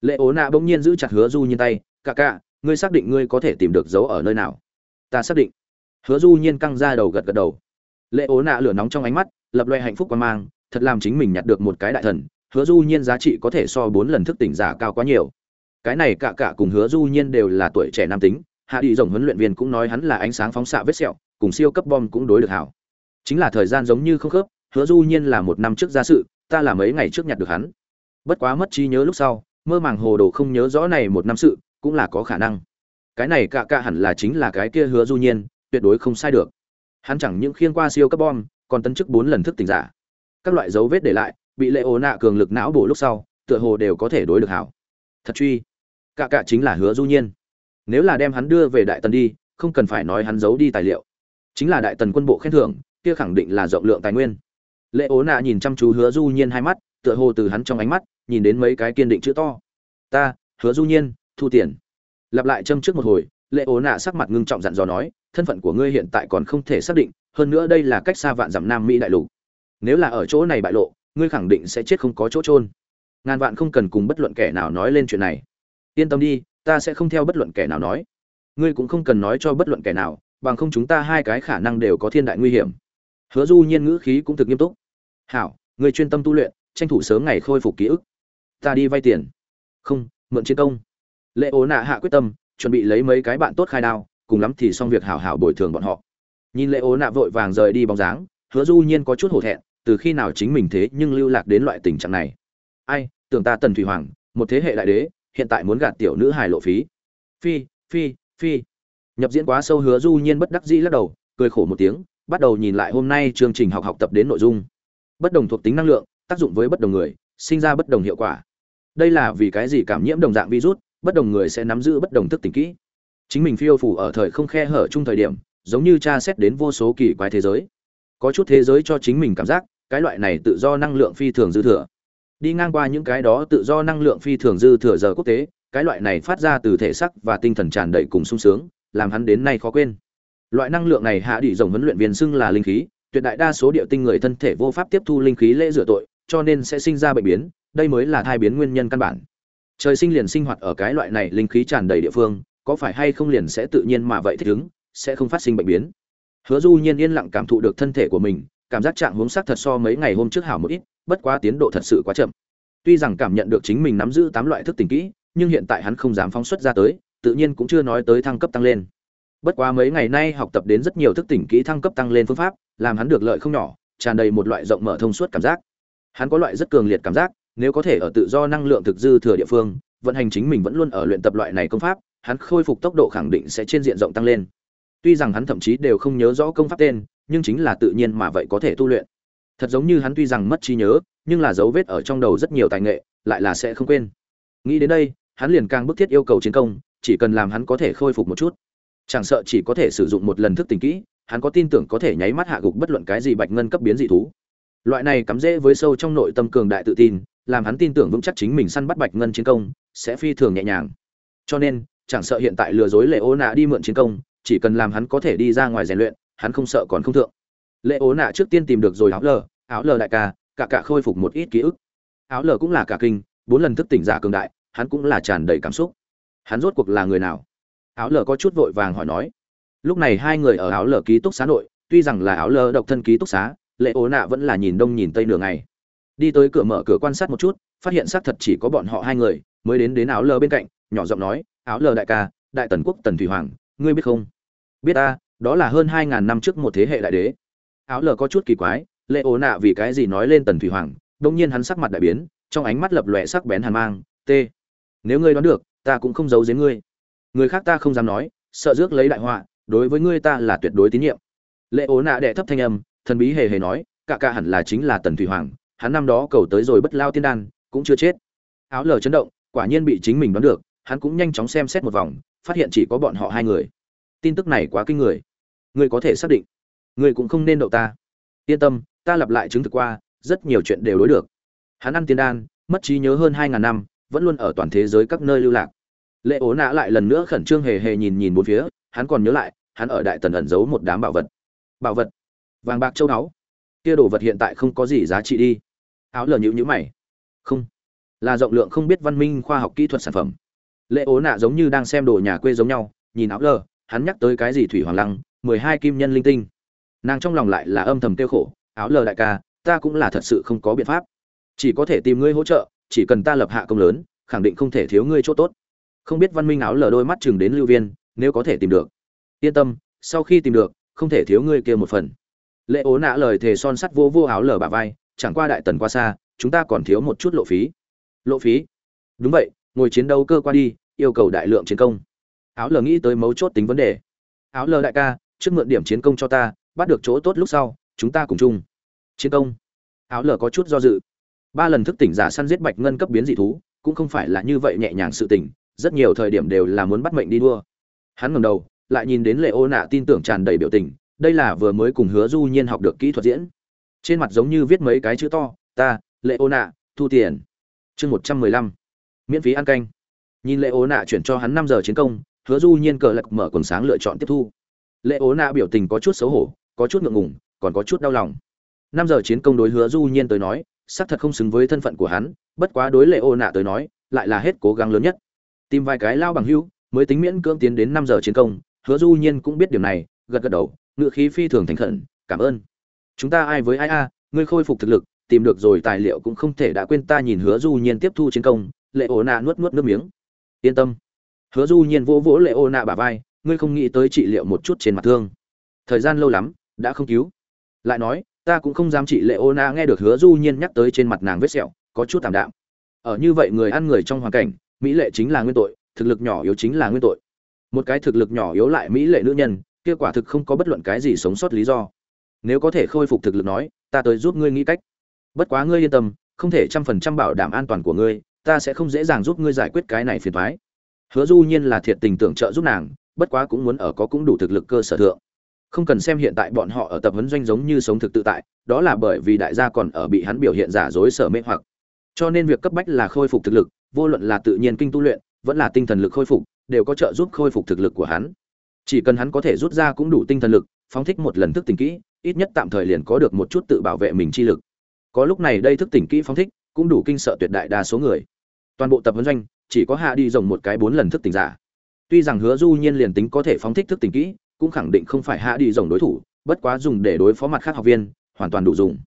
Lệ ố nạ bỗng nhiên giữ chặt hứa du nhiên tay cả cả ngươi xác định ngươi có thể tìm được dấu ở nơi nào? Ta xác định. Hứa du nhiên căng ra đầu gật gật đầu. Lệ ố nạ lửa nóng trong ánh mắt, lập loe hạnh phúc quan mang, thật làm chính mình nhặt được một cái đại thần. Hứa du nhiên giá trị có thể so bốn lần thức tỉnh giả cao quá nhiều cái này cả cả cùng hứa du nhiên đều là tuổi trẻ nam tính, hạ đi rồng huấn luyện viên cũng nói hắn là ánh sáng phóng xạ vết sẹo, cùng siêu cấp bom cũng đối được hảo. Chính là thời gian giống như không khớp, hứa du nhiên là một năm trước ra sự, ta là mấy ngày trước nhặt được hắn. Bất quá mất trí nhớ lúc sau, mơ màng hồ đồ không nhớ rõ này một năm sự, cũng là có khả năng. Cái này cả cả hẳn là chính là cái kia hứa du nhiên, tuyệt đối không sai được. Hắn chẳng những khiêng qua siêu cấp bom, còn tấn chức bốn lần thức tỉnh giả. Các loại dấu vết để lại, bị lệ ồ nạ cường lực não bổ lúc sau, tựa hồ đều có thể đối được hảo. Thật truy. Cả cạ chính là hứa du nhiên. Nếu là đem hắn đưa về đại tần đi, không cần phải nói hắn giấu đi tài liệu. Chính là đại tần quân bộ khen thưởng, kia khẳng định là rộng lượng tài nguyên. Lệ ố nạ nhìn chăm chú hứa du nhiên hai mắt, tựa hồ từ hắn trong ánh mắt, nhìn đến mấy cái kiên định chữ to. Ta, hứa du nhiên, thu tiền. Lặp lại châm trước một hồi, lệ ố nạ sắc mặt ngưng trọng dặn dò nói, thân phận của ngươi hiện tại còn không thể xác định, hơn nữa đây là cách xa vạn dặm nam mỹ đại lục. Nếu là ở chỗ này bại lộ, ngươi khẳng định sẽ chết không có chỗ trôn ngàn vạn không cần cùng bất luận kẻ nào nói lên chuyện này yên tâm đi, ta sẽ không theo bất luận kẻ nào nói. Ngươi cũng không cần nói cho bất luận kẻ nào, bằng không chúng ta hai cái khả năng đều có thiên đại nguy hiểm. Hứa du nhiên ngữ khí cũng thực nghiêm túc. Hảo, ngươi chuyên tâm tu luyện, tranh thủ sớm ngày khôi phục ký ức. Ta đi vay tiền. Không, mượn chiến công. Lệ ố nạ hạ quyết tâm, chuẩn bị lấy mấy cái bạn tốt khai đao, cùng lắm thì xong việc hảo hảo bồi thường bọn họ. Nhìn lệ ố nạ vội vàng rời đi bóng dáng, hứa du nhiên có chút hổ thẹn, từ khi nào chính mình thế nhưng lưu lạc đến loại tình trạng này? Ai, tưởng ta tần thủy hoàng, một thế hệ đại đế hiện tại muốn gạt tiểu nữ hài lộ phí. Phi phi phi. Nhập diễn quá sâu hứa du nhiên bất đắc dĩ lắc đầu, cười khổ một tiếng, bắt đầu nhìn lại hôm nay chương trình học học tập đến nội dung. Bất đồng thuộc tính năng lượng, tác dụng với bất đồng người, sinh ra bất đồng hiệu quả. Đây là vì cái gì cảm nhiễm đồng dạng virus, bất đồng người sẽ nắm giữ bất đồng thức tỉnh kỹ. Chính mình phiêu phủ ở thời không khe hở chung thời điểm, giống như tra xét đến vô số kỳ quái thế giới. Có chút thế giới cho chính mình cảm giác, cái loại này tự do năng lượng phi thường dư thừa đi ngang qua những cái đó tự do năng lượng phi thường dư thừa giờ quốc tế, cái loại này phát ra từ thể sắc và tinh thần tràn đầy cùng sung sướng, làm hắn đến nay khó quên. Loại năng lượng này hạ đi rồng huấn luyện viên xưng là linh khí, tuyệt đại đa số địa tinh người thân thể vô pháp tiếp thu linh khí lễ rửa tội, cho nên sẽ sinh ra bệnh biến, đây mới là thai biến nguyên nhân căn bản. Trời sinh liền sinh hoạt ở cái loại này linh khí tràn đầy địa phương, có phải hay không liền sẽ tự nhiên mà vậy thích ứng, sẽ không phát sinh bệnh biến. Hứa du nhiên yên lặng cảm thụ được thân thể của mình, cảm giác trạng huống sắc thật so mấy ngày hôm trước hảo một ít bất quá tiến độ thật sự quá chậm. Tuy rằng cảm nhận được chính mình nắm giữ tám loại thức tỉnh kỹ, nhưng hiện tại hắn không dám phóng xuất ra tới, tự nhiên cũng chưa nói tới thăng cấp tăng lên. Bất quá mấy ngày nay học tập đến rất nhiều thức tỉnh kỹ thăng cấp tăng lên phương pháp, làm hắn được lợi không nhỏ, tràn đầy một loại rộng mở thông suốt cảm giác. Hắn có loại rất cường liệt cảm giác, nếu có thể ở tự do năng lượng thực dư thừa địa phương, vận hành chính mình vẫn luôn ở luyện tập loại này công pháp, hắn khôi phục tốc độ khẳng định sẽ trên diện rộng tăng lên. Tuy rằng hắn thậm chí đều không nhớ rõ công pháp tên, nhưng chính là tự nhiên mà vậy có thể tu luyện thật giống như hắn tuy rằng mất trí nhớ, nhưng là dấu vết ở trong đầu rất nhiều tài nghệ, lại là sẽ không quên. Nghĩ đến đây, hắn liền càng bức thiết yêu cầu chiến công, chỉ cần làm hắn có thể khôi phục một chút. Chẳng sợ chỉ có thể sử dụng một lần thức tình kỹ, hắn có tin tưởng có thể nháy mắt hạ gục bất luận cái gì bạch ngân cấp biến dị thú. Loại này cắm rễ với sâu trong nội tâm cường đại tự tin, làm hắn tin tưởng vững chắc chính mình săn bắt bạch ngân chiến công, sẽ phi thường nhẹ nhàng. Cho nên, chẳng sợ hiện tại lừa dối lệ ô nạ đi mượn chiến công, chỉ cần làm hắn có thể đi ra ngoài rèn luyện, hắn không sợ còn không thượng lệ ố nạ trước tiên tìm được rồi áo lờ áo lờ đại ca, cả cả khôi phục một ít ký ức. Áo lờ cũng là cả kinh, bốn lần thức tỉnh giả cường đại, hắn cũng là tràn đầy cảm xúc. Hắn rốt cuộc là người nào? Áo lờ có chút vội vàng hỏi nói. Lúc này hai người ở áo lờ ký túc xá nội, tuy rằng là áo lờ độc thân ký túc xá, lệ ố nạ vẫn là nhìn đông nhìn tây nửa ngày. Đi tới cửa mở cửa quan sát một chút, phát hiện xác thật chỉ có bọn họ hai người, mới đến đến áo lờ bên cạnh, nhỏ giọng nói, áo lờ đại ca, đại tần quốc tần thủy hoàng, ngươi biết không? Biết ta, đó là hơn hai ngàn năm trước một thế hệ đại đế áo lờ có chút kỳ quái, lệ ố nạ vì cái gì nói lên tần thủy hoàng đông nhiên hắn sắc mặt đại biến, trong ánh mắt lập lòe sắc bén hàn mang, t, nếu ngươi đoán được, ta cũng không giấu giếm ngươi. Người khác ta không dám nói, sợ rước lấy đại họa, đối với ngươi ta là tuyệt đối tín nhiệm. Lệ ố nạ đệ thấp thanh âm, thần bí hề hề nói, cả cả hẳn là chính là tần thủy hoàng, hắn năm đó cầu tới rồi bất lao tiên đan, cũng chưa chết. Áo lờ chấn động, quả nhiên bị chính mình đoán được, hắn cũng nhanh chóng xem xét một vòng, phát hiện chỉ có bọn họ hai người. Tin tức này quá kinh người. Ngươi có thể xác định ngươi cũng không nên đậu ta. Yên tâm, ta lặp lại chứng thực qua, rất nhiều chuyện đều đối được. Hắn ăn tiên đan, mất trí nhớ hơn hai ngàn năm, vẫn luôn ở toàn thế giới các nơi lưu lạc. Lệ ố nã lại lần nữa khẩn trương hề hề nhìn nhìn bốn phía, hắn còn nhớ lại, hắn ở đại tần ẩn giấu một đám bảo vật. Bảo vật? Vàng bạc châu báu. Kia đồ vật hiện tại không có gì giá trị đi. Áo lờ nhữ nhữ mày. Không. Là rộng lượng không biết văn minh khoa học kỹ thuật sản phẩm. Lệ ố nạ giống như đang xem đồ nhà quê giống nhau, nhìn áo lờ, hắn nhắc tới cái gì thủy hoàng lăng, mười hai kim nhân linh tinh nàng trong lòng lại là âm thầm tiêu khổ, áo lờ đại ca, ta cũng là thật sự không có biện pháp. Chỉ có thể tìm ngươi hỗ trợ, chỉ cần ta lập hạ công lớn, khẳng định không thể thiếu ngươi chỗ tốt. Không biết văn minh áo lờ đôi mắt chừng đến lưu viên, nếu có thể tìm được. Yên tâm, sau khi tìm được, không thể thiếu ngươi kia một phần. Lệ ố nạ lời thề son sắt vô vô áo lờ bà vai, chẳng qua đại tần qua xa, chúng ta còn thiếu một chút lộ phí. Lộ phí? Đúng vậy, ngồi chiến đấu cơ qua đi, yêu cầu đại lượng chiến công. Áo lờ nghĩ tới mấu chốt tính vấn đề. Áo lờ đại ca, trước mượn điểm chiến công cho ta bắt được chỗ tốt lúc sau, chúng ta cùng chung. Chiến công. Áo lờ có chút do dự. Ba lần thức tỉnh giả săn giết bạch ngân cấp biến dị thú, cũng không phải là như vậy nhẹ nhàng sự tỉnh rất nhiều thời điểm đều là muốn bắt mệnh đi đua. Hắn ngầm đầu, lại nhìn đến lệ ô nạ tin tưởng tràn đầy biểu tình, đây là vừa mới cùng hứa du nhiên học được kỹ thuật diễn. Trên mặt giống như viết mấy cái chữ to, ta, lệ ô nạ, thu tiền. Chương một trăm mười lăm. Miễn phí ăn canh. Nhìn lệ ô nạ chuyển cho hắn năm giờ chiến công, hứa du nhiên cờ lạc mở quần sáng lựa chọn tiếp thu. Lệ ố nạ biểu tình có chút xấu hổ có chút ngượng ngùng, còn có chút đau lòng. Năm giờ chiến công đối hứa du nhiên tới nói, xác thật không xứng với thân phận của hắn, bất quá đối lệ ô nạ tới nói, lại là hết cố gắng lớn nhất. Tìm vài cái lao bằng hữu, mới tính miễn cưỡng tiến đến năm giờ chiến công, hứa du nhiên cũng biết điều này, gật gật đầu ngựa khí phi thường thành khẩn, cảm ơn. Chúng ta ai với ai a? Ngươi khôi phục thực lực, tìm được rồi tài liệu cũng không thể đã quên ta nhìn hứa du nhiên tiếp thu chiến công, lệ ô nạ nuốt nuốt nước miếng. Yên tâm. Hứa du nhiên vỗ vỗ lệ ô nạ bả vai, ngươi không nghĩ tới trị liệu một chút trên mặt thương. Thời gian lâu lắm đã không cứu. Lại nói, ta cũng không dám trị lệ ô na nghe được hứa du nhiên nhắc tới trên mặt nàng vết sẹo, có chút tạm đạm. Ở như vậy người ăn người trong hoàn cảnh, mỹ lệ chính là nguyên tội, thực lực nhỏ yếu chính là nguyên tội. Một cái thực lực nhỏ yếu lại mỹ lệ nữ nhân, kia quả thực không có bất luận cái gì sống sót lý do. Nếu có thể khôi phục thực lực nói, ta tới giúp ngươi nghĩ cách. Bất quá ngươi yên tâm, không thể trăm phần trăm bảo đảm an toàn của ngươi, ta sẽ không dễ dàng giúp ngươi giải quyết cái này phiền thoái hứa du nhiên là thiệt tình tưởng trợ giúp nàng, bất quá cũng muốn ở có cũng đủ thực lực cơ sở thượng không cần xem hiện tại bọn họ ở tập huấn doanh giống như sống thực tự tại, đó là bởi vì đại gia còn ở bị hắn biểu hiện giả dối sở mê hoặc. Cho nên việc cấp bách là khôi phục thực lực, vô luận là tự nhiên kinh tu luyện, vẫn là tinh thần lực khôi phục, đều có trợ giúp khôi phục thực lực của hắn. Chỉ cần hắn có thể rút ra cũng đủ tinh thần lực, phóng thích một lần thức tỉnh kỹ, ít nhất tạm thời liền có được một chút tự bảo vệ mình chi lực. Có lúc này đây thức tỉnh kỹ phóng thích, cũng đủ kinh sợ tuyệt đại đa số người. Toàn bộ tập huấn doanh, chỉ có hạ đi rồng một cái bốn lần thức tỉnh giả. Tuy rằng hứa du nhiên liền tính có thể phóng thích thức tỉnh kỹ cũng khẳng định không phải hạ đi rồng đối thủ, bất quá dùng để đối phó mặt khác học viên, hoàn toàn đủ dùng.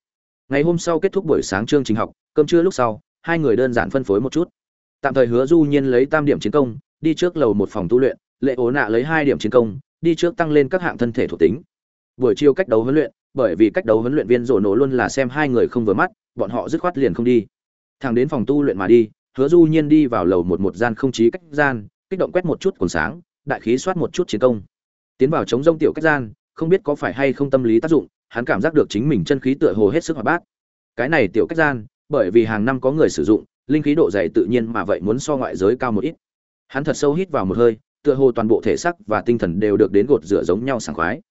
Ngày hôm sau kết thúc buổi sáng chương trình học, cơm trưa lúc sau, hai người đơn giản phân phối một chút. Tạm thời hứa du nhiên lấy tam điểm chiến công, đi trước lầu một phòng tu luyện, lệ ố nạ lấy hai điểm chiến công, đi trước tăng lên các hạng thân thể thuộc tính. Buổi chiều cách đấu huấn luyện, bởi vì cách đấu huấn luyện viên rổ nổ luôn là xem hai người không vừa mắt, bọn họ dứt khoát liền không đi. Thằng đến phòng tu luyện mà đi, hứa du nhiên đi vào lầu một một gian không chí cách gian, kích động quét một chút quần sáng, đại khí soát một chút chiến công tiến vào chống rông tiểu cách gian, không biết có phải hay không tâm lý tác dụng, hắn cảm giác được chính mình chân khí tựa hồ hết sức hoạt bát. Cái này tiểu cách gian, bởi vì hàng năm có người sử dụng, linh khí độ dày tự nhiên mà vậy muốn so ngoại giới cao một ít. Hắn thật sâu hít vào một hơi, tựa hồ toàn bộ thể xác và tinh thần đều được đến gột rửa giống nhau sảng khoái.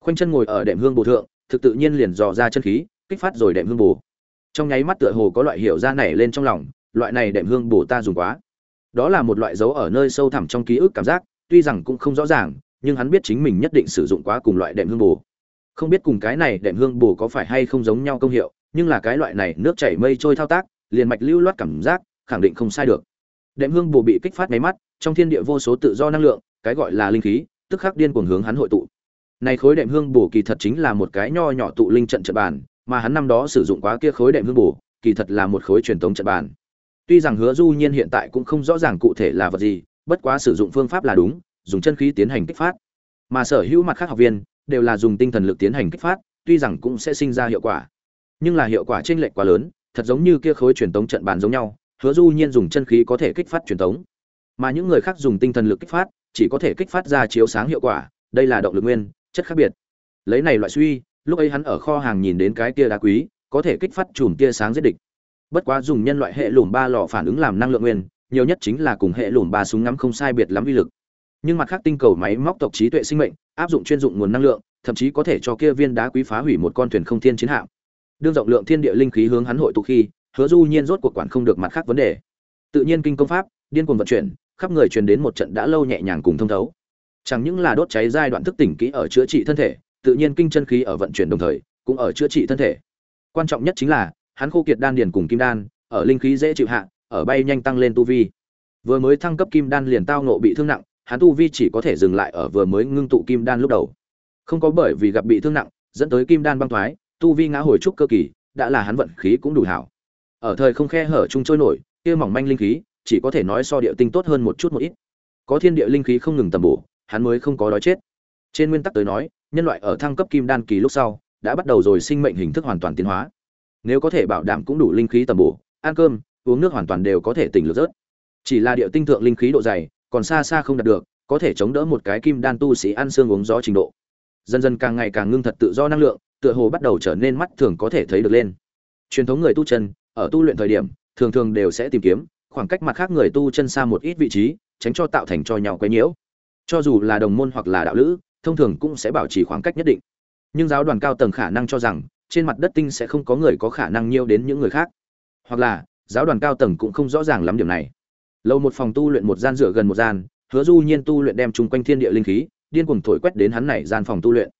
Khoanh chân ngồi ở đệm hương bồ thượng, thực tự nhiên liền dò ra chân khí, kích phát rồi đệm hương bồ. Trong nháy mắt tựa hồ có loại hiểu ra nảy lên trong lòng, loại này đệm hương bổ ta dùng quá. Đó là một loại dấu ở nơi sâu thẳm trong ký ức cảm giác, tuy rằng cũng không rõ ràng nhưng hắn biết chính mình nhất định sử dụng quá cùng loại đệm hương bù. Không biết cùng cái này đệm hương bù có phải hay không giống nhau công hiệu, nhưng là cái loại này nước chảy mây trôi thao tác, liền mạch lưu loát cảm giác, khẳng định không sai được. Đệm hương bù bị kích phát máy mắt, trong thiên địa vô số tự do năng lượng, cái gọi là linh khí, tức khắc điên cuồng hướng hắn hội tụ. Này khối đệm hương bù kỳ thật chính là một cái nho nhỏ tụ linh trận trận bàn, mà hắn năm đó sử dụng quá kia khối đệm hương bù, kỳ thật là một khối truyền thống trận bàn. Tuy rằng hứa du nhiên hiện tại cũng không rõ ràng cụ thể là vật gì, bất quá sử dụng phương pháp là đúng dùng chân khí tiến hành kích phát. Mà sở hữu mặt khác học viên đều là dùng tinh thần lực tiến hành kích phát, tuy rằng cũng sẽ sinh ra hiệu quả. Nhưng là hiệu quả chênh lệch quá lớn, thật giống như kia khối truyền tống trận bàn giống nhau, hứa du nhiên dùng chân khí có thể kích phát truyền tống. Mà những người khác dùng tinh thần lực kích phát, chỉ có thể kích phát ra chiếu sáng hiệu quả, đây là động lực nguyên, chất khác biệt. Lấy này loại suy, lúc ấy hắn ở kho hàng nhìn đến cái kia đá quý, có thể kích phát chùm tia sáng giết địch. Bất quá dùng nhân loại hệ lùm ba lò phản ứng làm năng lượng nguyên, nhiều nhất chính là cùng hệ lùm ba súng ngắm không sai biệt lắm uy lực nhưng mặt khác tinh cầu máy móc tộc trí tuệ sinh mệnh, áp dụng chuyên dụng nguồn năng lượng, thậm chí có thể cho kia viên đá quý phá hủy một con thuyền không thiên chiến hạm. Đương rộng lượng thiên địa linh khí hướng hắn hội tụ khi, hứa du nhiên rốt cuộc quản không được mặt khác vấn đề. Tự nhiên kinh công pháp, điên cuồng vận chuyển, khắp người truyền đến một trận đã lâu nhẹ nhàng cùng thông thấu. Chẳng những là đốt cháy giai đoạn thức tỉnh kỹ ở chữa trị thân thể, tự nhiên kinh chân khí ở vận chuyển đồng thời, cũng ở chữa trị thân thể. Quan trọng nhất chính là, hắn khô kiệt đan điền cùng kim đan, ở linh khí dễ chịu hạ, ở bay nhanh tăng lên tu vi. Vừa mới thăng cấp kim đan liền tao nộ bị thương nặng hắn tu vi chỉ có thể dừng lại ở vừa mới ngưng tụ kim đan lúc đầu. Không có bởi vì gặp bị thương nặng, dẫn tới kim đan băng thoái, tu vi ngã hồi trúc cơ kỳ, đã là hắn vận khí cũng đủ hảo. Ở thời không khe hở chung trôi nổi, kia mỏng manh linh khí, chỉ có thể nói so địa tinh tốt hơn một chút một ít. Có thiên địa linh khí không ngừng tầm bổ, hắn mới không có đói chết. Trên nguyên tắc tới nói, nhân loại ở thăng cấp kim đan kỳ lúc sau, đã bắt đầu rồi sinh mệnh hình thức hoàn toàn tiến hóa. Nếu có thể bảo đảm cũng đủ linh khí tầm bổ, ăn cơm, uống nước hoàn toàn đều có thể tỉnh lược rớt. Chỉ là địa tinh thượng linh khí độ dày còn xa xa không đạt được, có thể chống đỡ một cái kim đan tu sĩ ăn xương uống gió trình độ. Dần dần càng ngày càng ngưng thật tự do năng lượng, tựa hồ bắt đầu trở nên mắt thường có thể thấy được lên. Truyền thống người tu chân, ở tu luyện thời điểm, thường thường đều sẽ tìm kiếm, khoảng cách mặt khác người tu chân xa một ít vị trí, tránh cho tạo thành cho nhau quấy nhiễu. Cho dù là đồng môn hoặc là đạo lữ, thông thường cũng sẽ bảo trì khoảng cách nhất định. Nhưng giáo đoàn cao tầng khả năng cho rằng, trên mặt đất tinh sẽ không có người có khả năng nhiêu đến những người khác. Hoặc là, giáo đoàn cao tầng cũng không rõ ràng lắm điểm này lâu một phòng tu luyện một gian rửa gần một gian, hứa du nhiên tu luyện đem chung quanh thiên địa linh khí, điên cuồng thổi quét đến hắn này gian phòng tu luyện.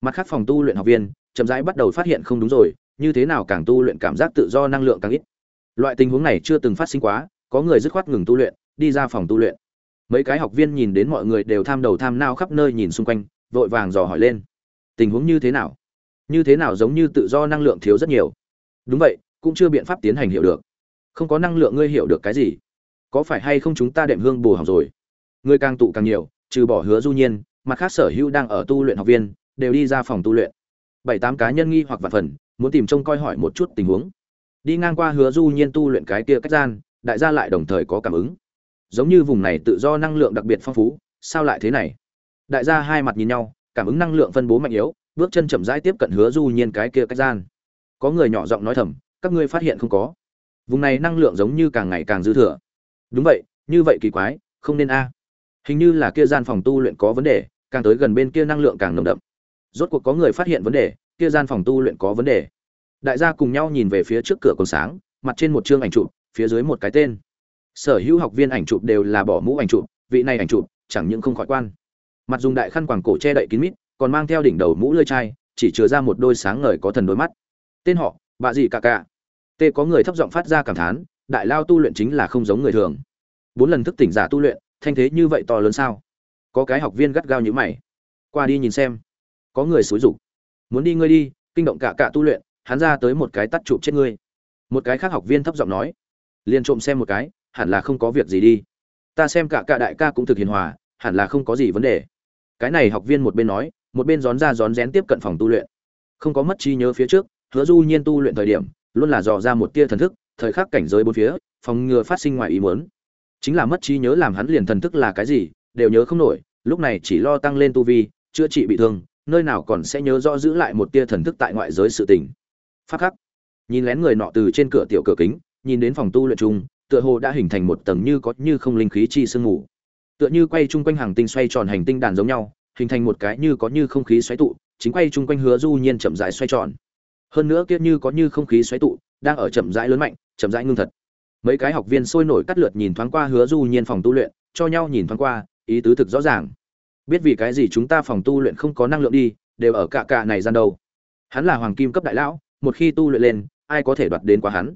Mặt khác phòng tu luyện học viên, chậm rãi bắt đầu phát hiện không đúng rồi, như thế nào càng tu luyện cảm giác tự do năng lượng càng ít. Loại tình huống này chưa từng phát sinh quá, có người dứt khoát ngừng tu luyện, đi ra phòng tu luyện. Mấy cái học viên nhìn đến mọi người đều tham đầu tham nao khắp nơi nhìn xung quanh, vội vàng dò hỏi lên. Tình huống như thế nào? Như thế nào giống như tự do năng lượng thiếu rất nhiều. Đúng vậy, cũng chưa biện pháp tiến hành hiểu được. Không có năng lượng ngươi hiểu được cái gì có phải hay không chúng ta đệm hương bù học rồi? Người càng tụ càng nhiều, trừ bỏ hứa du nhiên, mặt khác sở hữu đang ở tu luyện học viên, đều đi ra phòng tu luyện. Bảy tám cá nhân nghi hoặc vặt phần, muốn tìm trông coi hỏi một chút tình huống. Đi ngang qua hứa du nhiên tu luyện cái kia cách gian, đại gia lại đồng thời có cảm ứng. Giống như vùng này tự do năng lượng đặc biệt phong phú, sao lại thế này? Đại gia hai mặt nhìn nhau, cảm ứng năng lượng phân bố mạnh yếu, bước chân chậm rãi tiếp cận hứa du nhiên cái kia cách gian. Có người nhỏ giọng nói thầm, các ngươi phát hiện không có. Vùng này năng lượng giống như càng ngày càng dư thừa đúng vậy, như vậy kỳ quái, không nên a. Hình như là kia gian phòng tu luyện có vấn đề, càng tới gần bên kia năng lượng càng nồng đậm. Rốt cuộc có người phát hiện vấn đề, kia gian phòng tu luyện có vấn đề. Đại gia cùng nhau nhìn về phía trước cửa còn sáng, mặt trên một chương ảnh chụp, phía dưới một cái tên. Sở hữu học viên ảnh chụp đều là bỏ mũ ảnh chụp, vị này ảnh chụp, chẳng những không khỏi quan. Mặt dùng đại khăn quàng cổ che đậy kín mít, còn mang theo đỉnh đầu mũ lơi chai, chỉ chứa ra một đôi sáng ngời có thần đôi mắt. Tên họ bà gì cả cả tê có người thấp giọng phát ra cảm thán đại lao tu luyện chính là không giống người thường. Bốn lần thức tỉnh giả tu luyện, thanh thế như vậy to lớn sao? Có cái học viên gắt gao như mày. Qua đi nhìn xem. Có người xúi rục muốn đi ngươi đi, kinh động cả cả tu luyện, hắn ra tới một cái tắt chụp chết ngươi. Một cái khác học viên thấp giọng nói. Liền trộm xem một cái, hẳn là không có việc gì đi. Ta xem cả cả đại ca cũng thực hiền hòa, hẳn là không có gì vấn đề. Cái này học viên một bên nói, một bên rón ra rón rén tiếp cận phòng tu luyện. Không có mất trí nhớ phía trước, hứa du nhiên tu luyện thời điểm, luôn là dò ra một tia thần thức thời khắc cảnh giới bốn phía, phòng ngừa phát sinh ngoài ý muốn. Chính là mất trí nhớ làm hắn liền thần thức là cái gì, đều nhớ không nổi, lúc này chỉ lo tăng lên tu vi, chữa trị bị thương, nơi nào còn sẽ nhớ rõ giữ lại một tia thần thức tại ngoại giới sự tình. Phát khắc. Nhìn lén người nọ từ trên cửa tiểu cửa kính, nhìn đến phòng tu luyện chung, tựa hồ đã hình thành một tầng như có như không linh khí chi sương mù. Tựa như quay chung quanh hàng tinh xoay tròn hành tinh đàn giống nhau, hình thành một cái như có như không khí xoáy tụ, chính quay chung quanh hứa du nhiên chậm rãi xoay tròn. Hơn nữa kia như có như không khí xoáy tụ đang ở chậm rãi lớn mạnh, chậm rãi ngưng thật. Mấy cái học viên sôi nổi cắt lượt nhìn thoáng qua hứa du nhiên phòng tu luyện, cho nhau nhìn thoáng qua, ý tứ thực rõ ràng. Biết vì cái gì chúng ta phòng tu luyện không có năng lượng đi, đều ở cạ cạ này gian đầu. hắn là hoàng kim cấp đại lão, một khi tu luyện lên, ai có thể đoạt đến qua hắn.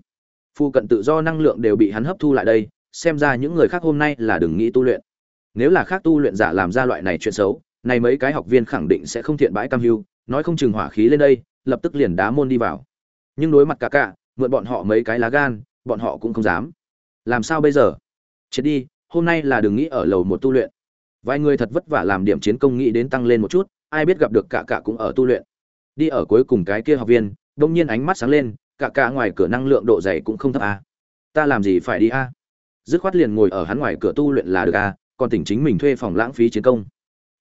Phu cận tự do năng lượng đều bị hắn hấp thu lại đây, xem ra những người khác hôm nay là đừng nghĩ tu luyện. Nếu là khác tu luyện giả làm ra loại này chuyện xấu, này mấy cái học viên khẳng định sẽ không thiện bãi cam hưu, nói không chừng hỏa khí lên đây, lập tức liền đá môn đi vào. Nhưng đối mặt cả cả mượn bọn họ mấy cái lá gan bọn họ cũng không dám. Làm sao bây giờ? Chết đi hôm nay là đừng nghĩ ở lầu một tu luyện. Vài người thật vất vả làm điểm chiến công nghĩ đến tăng lên một chút ai biết gặp được cả cả cũng ở tu luyện. Đi ở cuối cùng cái kia học viên đông nhiên ánh mắt sáng lên cả cả ngoài cửa năng lượng độ dày cũng không thấp à. ta làm gì phải đi a? À? dứt khoát liền ngồi ở hắn ngoài cửa tu luyện là được à, còn tỉnh chính mình thuê phòng lãng phí chiến công.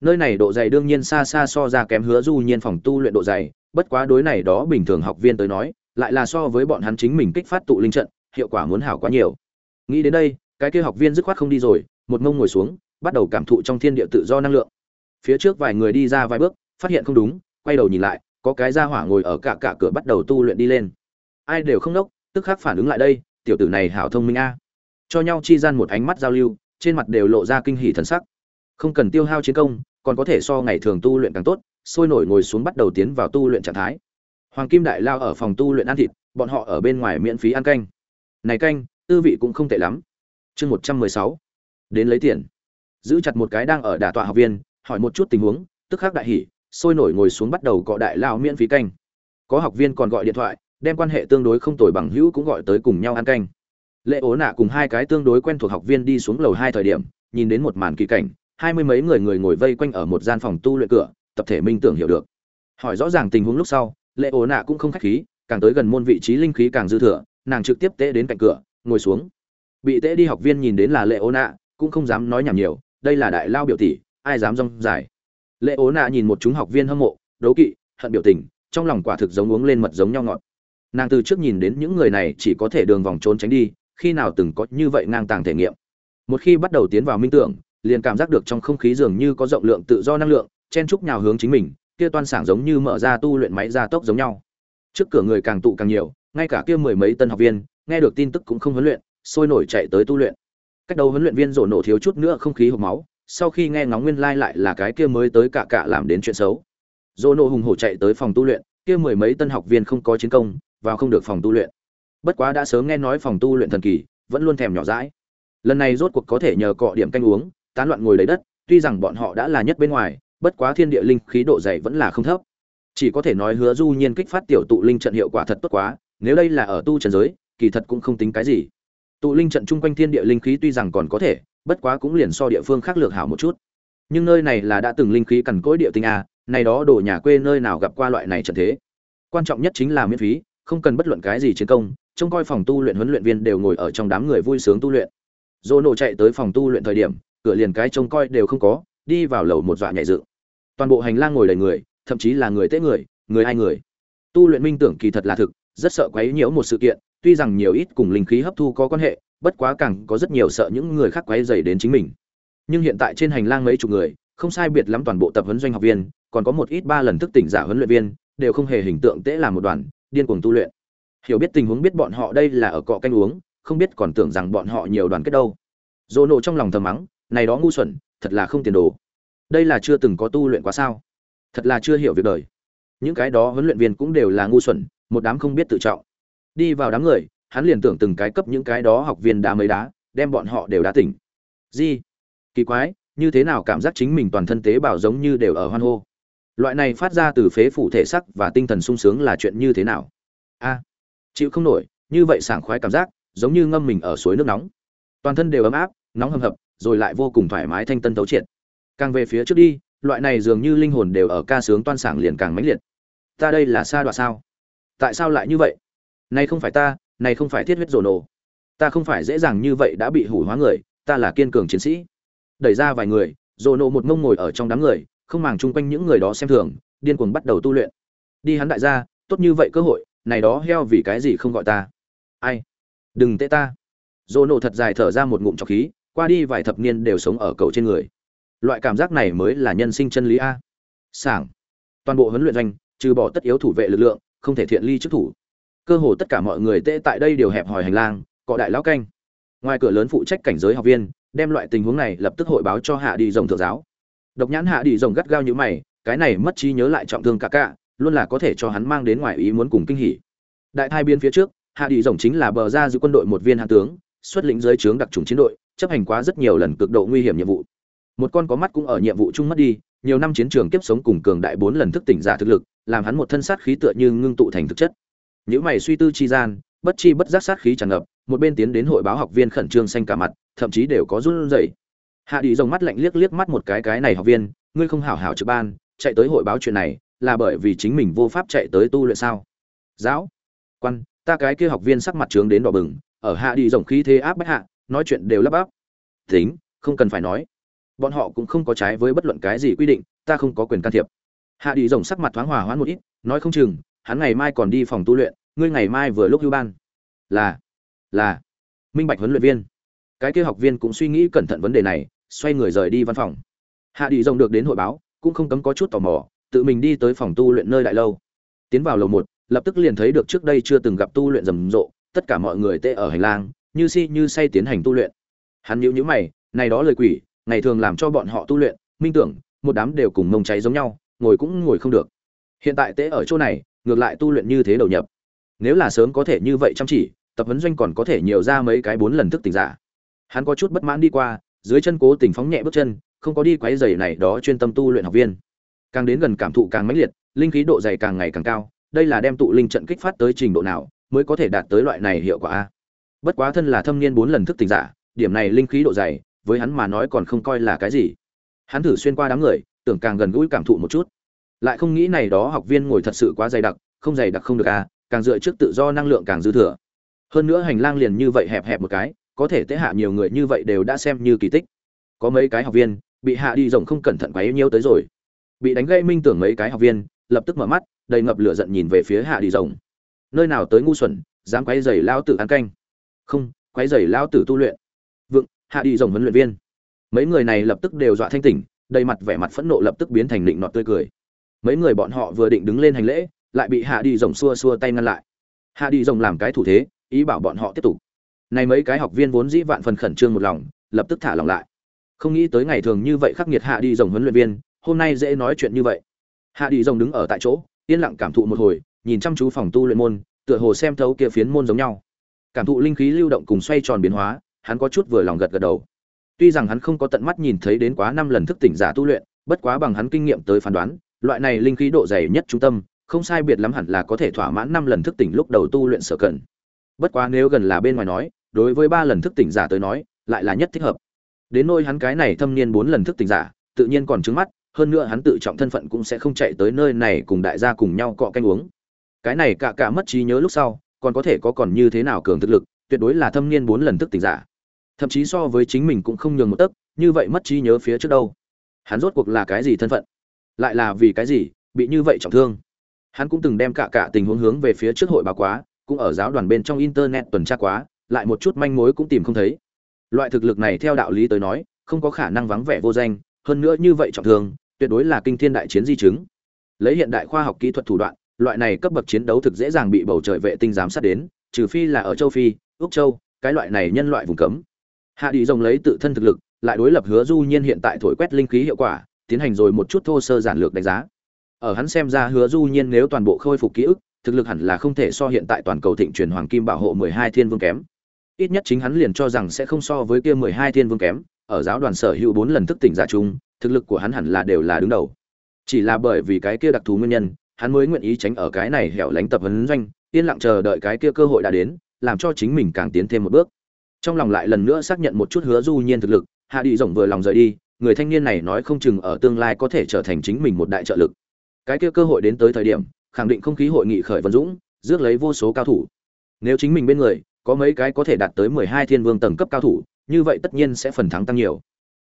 Nơi này độ dày đương nhiên xa xa so ra kém hứa du nhiên phòng tu luyện độ dày bất quá đối này đó bình thường học viên tới nói lại là so với bọn hắn chính mình kích phát tụ linh trận hiệu quả muốn hảo quá nhiều. Nghĩ đến đây cái kia học viên dứt khoát không đi rồi một ngông ngồi xuống bắt đầu cảm thụ trong thiên địa tự do năng lượng. Phía trước vài người đi ra vài bước phát hiện không đúng quay đầu nhìn lại có cái gia hỏa ngồi ở cả cả cửa bắt đầu tu luyện đi lên. Ai đều không đốc, tức khắc phản ứng lại đây tiểu tử này hảo thông minh a. Cho nhau chi gian một ánh mắt giao lưu trên mặt đều lộ ra kinh hỉ thần sắc. Không cần tiêu hao chiến công còn có thể so ngày thường tu luyện càng tốt sôi nổi ngồi xuống bắt đầu tiến vào tu luyện trạng thái hoàng kim đại lao ở phòng tu luyện ăn thịt, bọn họ ở bên ngoài miễn phí ăn canh. Này canh, tư vị cũng không tệ lắm. Chương một trăm mười sáu. Đến lấy tiền. Giữ chặt một cái đang ở đả tọa học viên, hỏi một chút tình huống, tức khắc đại hỉ, sôi nổi ngồi xuống bắt đầu gọi đại lao miễn phí canh. Có học viên còn gọi điện thoại, đem quan hệ tương đối không tồi bằng hữu cũng gọi tới cùng nhau ăn canh. Lệ ố nạ cùng hai cái tương đối quen thuộc học viên đi xuống lầu hai thời điểm, nhìn đến một màn kỳ cảnh, hai mươi mấy người người ngồi vây quanh ở một gian phòng tu luyện cửa, tập thể minh tưởng hiểu được. Hỏi rõ ràng tình huống lúc sau lệ ố nạ cũng không khách khí, càng tới gần môn vị trí linh khí càng dư thừa, nàng trực tiếp tễ đến cạnh cửa, ngồi xuống. Bị tễ đi học viên nhìn đến là lệ ố nạ, cũng không dám nói nhảm nhiều, đây là đại lao biểu tỷ, ai dám rong dài. Lệ ố nạ nhìn một chúng học viên hâm mộ, đấu kỵ, hận biểu tình, trong lòng quả thực giống uống lên mật giống nhau ngọt. Nàng từ trước nhìn đến những người này chỉ có thể đường vòng trốn tránh đi, khi nào từng có như vậy ngang tàng thể nghiệm. Một khi bắt đầu tiến vào minh tưởng, liền cảm giác được trong không khí dường như có rộng lượng tự do năng lượng, chen trúc nhào hướng chính mình kia toan sảng giống như mở ra tu luyện máy gia tốc giống nhau. Trước cửa người càng tụ càng nhiều, ngay cả kia mười mấy tân học viên, nghe được tin tức cũng không huấn luyện, sôi nổi chạy tới tu luyện. Cách đầu huấn luyện viên rổ nổ thiếu chút nữa không khí hộp máu, sau khi nghe ngóng nguyên lai like lại là cái kia mới tới cả cả làm đến chuyện xấu. Rổ nổ hùng hổ chạy tới phòng tu luyện, kia mười mấy tân học viên không có chiến công, vào không được phòng tu luyện. Bất quá đã sớm nghe nói phòng tu luyện thần kỳ, vẫn luôn thèm nhỏ dãi. Lần này rốt cuộc có thể nhờ cọ điểm canh uống, tán loạn ngồi lấy đất, tuy rằng bọn họ đã là nhất bên ngoài bất quá thiên địa linh khí độ dày vẫn là không thấp. Chỉ có thể nói hứa du nhiên kích phát tiểu tụ linh trận hiệu quả thật tốt quá, nếu đây là ở tu trần giới, kỳ thật cũng không tính cái gì. Tụ linh trận chung quanh thiên địa linh khí tuy rằng còn có thể, bất quá cũng liền so địa phương khác lược hảo một chút. Nhưng nơi này là đã từng linh khí cằn cỗi địa tinh a, này đó đổ nhà quê nơi nào gặp qua loại này trận thế? Quan trọng nhất chính là miễn phí, không cần bất luận cái gì chiến công, trông coi phòng tu luyện huấn luyện viên đều ngồi ở trong đám người vui sướng tu luyện. Dỗ nổ chạy tới phòng tu luyện thời điểm, cửa liền cái trông coi đều không có đi vào lầu một dọa nhảy dựng. Toàn bộ hành lang ngồi đầy người, thậm chí là người tế người người hai người. Tu luyện minh tưởng kỳ thật là thực, rất sợ quấy nhiễu một sự kiện, tuy rằng nhiều ít cùng linh khí hấp thu có quan hệ, bất quá càng có rất nhiều sợ những người khác quấy dày đến chính mình. Nhưng hiện tại trên hành lang mấy chục người, không sai biệt lắm toàn bộ tập huấn doanh học viên, còn có một ít ba lần thức tỉnh giả huấn luyện viên, đều không hề hình tượng tễ làm một đoàn, điên cuồng tu luyện. Hiểu biết tình huống biết bọn họ đây là ở cọ canh uống, không biết còn tưởng rằng bọn họ nhiều đoàn kết đâu. Dỗ nộ trong lòng thầm mắng, này đó ngu xuẩn thật là không tiền đồ. Đây là chưa từng có tu luyện quá sao? Thật là chưa hiểu việc đời. Những cái đó huấn luyện viên cũng đều là ngu xuẩn, một đám không biết tự trọng. Đi vào đám người, hắn liền tưởng từng cái cấp những cái đó học viên đá mấy đá, đem bọn họ đều đá tỉnh. Gì kỳ quái, như thế nào cảm giác chính mình toàn thân tế bào giống như đều ở hoan hô? Loại này phát ra từ phế phủ thể sắc và tinh thần sung sướng là chuyện như thế nào? A, chịu không nổi, như vậy sảng khoái cảm giác, giống như ngâm mình ở suối nước nóng. Toàn thân đều ấm áp, nóng hầm hập rồi lại vô cùng thoải mái thanh tân tấu triệt. Càng về phía trước đi, loại này dường như linh hồn đều ở ca sướng toan sảng liền càng mãnh liệt. Ta đây là sa đoạn sao? Tại sao lại như vậy? Này không phải ta, này không phải thiết huyết rồ nổ. Ta không phải dễ dàng như vậy đã bị hủ hóa người, ta là kiên cường chiến sĩ. Đẩy ra vài người, rồ nổ một mông ngồi ở trong đám người, không màng chung quanh những người đó xem thường, điên cuồng bắt đầu tu luyện. Đi hắn đại gia, tốt như vậy cơ hội, này đó heo vì cái gì không gọi ta? Ai? Đừng tệ ta. Dồ nổ thật dài thở ra một ngụm trọc khí qua đi vài thập niên đều sống ở cầu trên người. Loại cảm giác này mới là nhân sinh chân lý a. Sảng. Toàn bộ huấn luyện doanh, trừ bỏ tất yếu thủ vệ lực lượng, không thể thiện ly chức thủ. Cơ hồ tất cả mọi người tê tại đây đều hẹp hòi hành lang, cọ đại lão canh. Ngoài cửa lớn phụ trách cảnh giới học viên, đem loại tình huống này lập tức hội báo cho hạ đi rồng thượng giáo. Độc nhãn hạ đi rồng gắt gao như mày, cái này mất trí nhớ lại trọng thương cả cả, luôn là có thể cho hắn mang đến ngoài ý muốn cùng kinh hỉ. Đại thai biên phía trước, hạ đi rồng chính là bờ ra giữ quân đội một viên hạ tướng, xuất lĩnh giới trướng đặc trùng chiến đội chấp hành quá rất nhiều lần cực độ nguy hiểm nhiệm vụ. Một con có mắt cũng ở nhiệm vụ chung mất đi, nhiều năm chiến trường kiếp sống cùng cường đại bốn lần thức tỉnh giả thực lực, làm hắn một thân sát khí tựa như ngưng tụ thành thực chất. Những mày suy tư chi gian, bất chi bất giác sát khí tràn ngập, một bên tiến đến hội báo học viên khẩn trương xanh cả mặt, thậm chí đều có run rẩy. Hạ đi rồng mắt lạnh liếc liếc mắt một cái cái này học viên, ngươi không hảo hảo trực ban, chạy tới hội báo chuyện này, là bởi vì chính mình vô pháp chạy tới tu luyện sao? Giáo, quan, ta cái kia học viên sắc mặt trướng đến đỏ bừng, ở hạ đi rồng khí thế áp bách hạ nói chuyện đều lắp bắp. Tính, không cần phải nói. Bọn họ cũng không có trái với bất luận cái gì quy định, ta không có quyền can thiệp. Hạ đi rồng sắc mặt thoáng hòa hoãn một ít, nói không chừng, hắn ngày mai còn đi phòng tu luyện, ngươi ngày mai vừa lúc hưu ban. Là là, minh bạch huấn luyện viên. Cái kia học viên cũng suy nghĩ cẩn thận vấn đề này, xoay người rời đi văn phòng. Hạ đi rồng được đến hội báo, cũng không cấm có chút tò mò, tự mình đi tới phòng tu luyện nơi đại lâu. Tiến vào lầu một, lập tức liền thấy được trước đây chưa từng gặp tu luyện rầm rộ, tất cả mọi người tê ở hành lang như si như say tiến hành tu luyện. Hắn nhíu nhíu mày, này đó lời quỷ, ngày thường làm cho bọn họ tu luyện, minh tưởng, một đám đều cùng mông cháy giống nhau, ngồi cũng ngồi không được. Hiện tại tê ở chỗ này, ngược lại tu luyện như thế đầu nhập. Nếu là sớm có thể như vậy chăm chỉ, tập huấn doanh còn có thể nhiều ra mấy cái bốn lần thức tỉnh giả. Hắn có chút bất mãn đi qua, dưới chân cố tình phóng nhẹ bước chân, không có đi quấy giày này đó chuyên tâm tu luyện học viên. Càng đến gần cảm thụ càng mãnh liệt, linh khí độ dày càng ngày càng cao, đây là đem tụ linh trận kích phát tới trình độ nào, mới có thể đạt tới loại này hiệu quả a? Bất quá thân là thâm niên bốn lần thức tỉnh giả, điểm này linh khí độ dày, với hắn mà nói còn không coi là cái gì. Hắn thử xuyên qua đám người, tưởng càng gần gũi cảm thụ một chút. Lại không nghĩ này đó học viên ngồi thật sự quá dày đặc, không dày đặc không được à càng dựa trước tự do năng lượng càng dư thừa. Hơn nữa hành lang liền như vậy hẹp hẹp một cái, có thể tế hạ nhiều người như vậy đều đã xem như kỳ tích. Có mấy cái học viên, bị hạ đi rộng không cẩn thận quá yêu nhiêu tới rồi. Bị đánh gây minh tưởng mấy cái học viên, lập tức mở mắt, đầy ngập lửa giận nhìn về phía hạ đi rộng. Nơi nào tới ngu xuẩn, dám quấy giày lao tử ăn canh không, quấy dày lao tử tu luyện. Vượng, hạ đi rộng huấn luyện viên. Mấy người này lập tức đều dọa thanh tỉnh, đầy mặt vẻ mặt phẫn nộ lập tức biến thành định nọt tươi cười. Mấy người bọn họ vừa định đứng lên hành lễ, lại bị hạ đi rộng xua xua tay ngăn lại. Hạ đi rộng làm cái thủ thế, ý bảo bọn họ tiếp tục. Này mấy cái học viên vốn dĩ vạn phần khẩn trương một lòng, lập tức thả lòng lại. Không nghĩ tới ngày thường như vậy khắc nghiệt hạ đi rồng huấn luyện viên, hôm nay dễ nói chuyện như vậy. Hạ đi rồng đứng ở tại chỗ, yên lặng cảm thụ một hồi, nhìn chăm chú phòng tu luyện môn, tựa hồ xem thấu kia phiến môn giống nhau cảm thụ linh khí lưu động cùng xoay tròn biến hóa, hắn có chút vừa lòng gật gật đầu. Tuy rằng hắn không có tận mắt nhìn thấy đến quá năm lần thức tỉnh giả tu luyện, bất quá bằng hắn kinh nghiệm tới phán đoán, loại này linh khí độ dày nhất trung tâm, không sai biệt lắm hẳn là có thể thỏa mãn năm lần thức tỉnh lúc đầu tu luyện sở cần. Bất quá nếu gần là bên ngoài nói, đối với ba lần thức tỉnh giả tới nói, lại là nhất thích hợp. Đến nôi hắn cái này thâm niên bốn lần thức tỉnh giả, tự nhiên còn trứng mắt, hơn nữa hắn tự trọng thân phận cũng sẽ không chạy tới nơi này cùng đại gia cùng nhau cọ canh uống. Cái này cả cả mất trí nhớ lúc sau còn có thể có còn như thế nào cường thực lực, tuyệt đối là thâm niên bốn lần thức tỉnh giả. Thậm chí so với chính mình cũng không nhường một tấc, như vậy mất trí nhớ phía trước đâu. Hắn rốt cuộc là cái gì thân phận? Lại là vì cái gì bị như vậy trọng thương? Hắn cũng từng đem cả cả tình huống hướng về phía trước hội báo quá, cũng ở giáo đoàn bên trong internet tuần tra quá, lại một chút manh mối cũng tìm không thấy. Loại thực lực này theo đạo lý tới nói, không có khả năng vắng vẻ vô danh, hơn nữa như vậy trọng thương, tuyệt đối là kinh thiên đại chiến di chứng. Lấy hiện đại khoa học kỹ thuật thủ đoạn loại này cấp bậc chiến đấu thực dễ dàng bị bầu trời vệ tinh giám sát đến trừ phi là ở châu phi úc châu cái loại này nhân loại vùng cấm hạ đi rồng lấy tự thân thực lực lại đối lập hứa du nhiên hiện tại thổi quét linh khí hiệu quả tiến hành rồi một chút thô sơ giản lược đánh giá ở hắn xem ra hứa du nhiên nếu toàn bộ khôi phục ký ức thực lực hẳn là không thể so hiện tại toàn cầu thịnh truyền hoàng kim bảo hộ 12 thiên vương kém. Ít nhất chính hắn liền cho rằng sẽ không so với kia 12 thiên vương kém, ở giáo đoàn sở hữu 4 lần thức tỉnh giả chung, thực lực của hắn hẳn là đều là đứng đầu. Chỉ là bởi vì cái kia đặc thù nguyên nhân, hắn mới nguyện ý tránh ở cái này hẻo lánh tập huấn doanh, yên lặng chờ đợi cái kia cơ hội đã đến, làm cho chính mình càng tiến thêm một bước. Trong lòng lại lần nữa xác nhận một chút hứa du nhiên thực lực, Hạ Đi rộng vừa lòng rời đi, người thanh niên này nói không chừng ở tương lai có thể trở thành chính mình một đại trợ lực. Cái kia cơ hội đến tới thời điểm, khẳng định không khí hội nghị khởi vân dũng rước lấy vô số cao thủ nếu chính mình bên người có mấy cái có thể đạt tới mười hai thiên vương tầng cấp cao thủ như vậy tất nhiên sẽ phần thắng tăng nhiều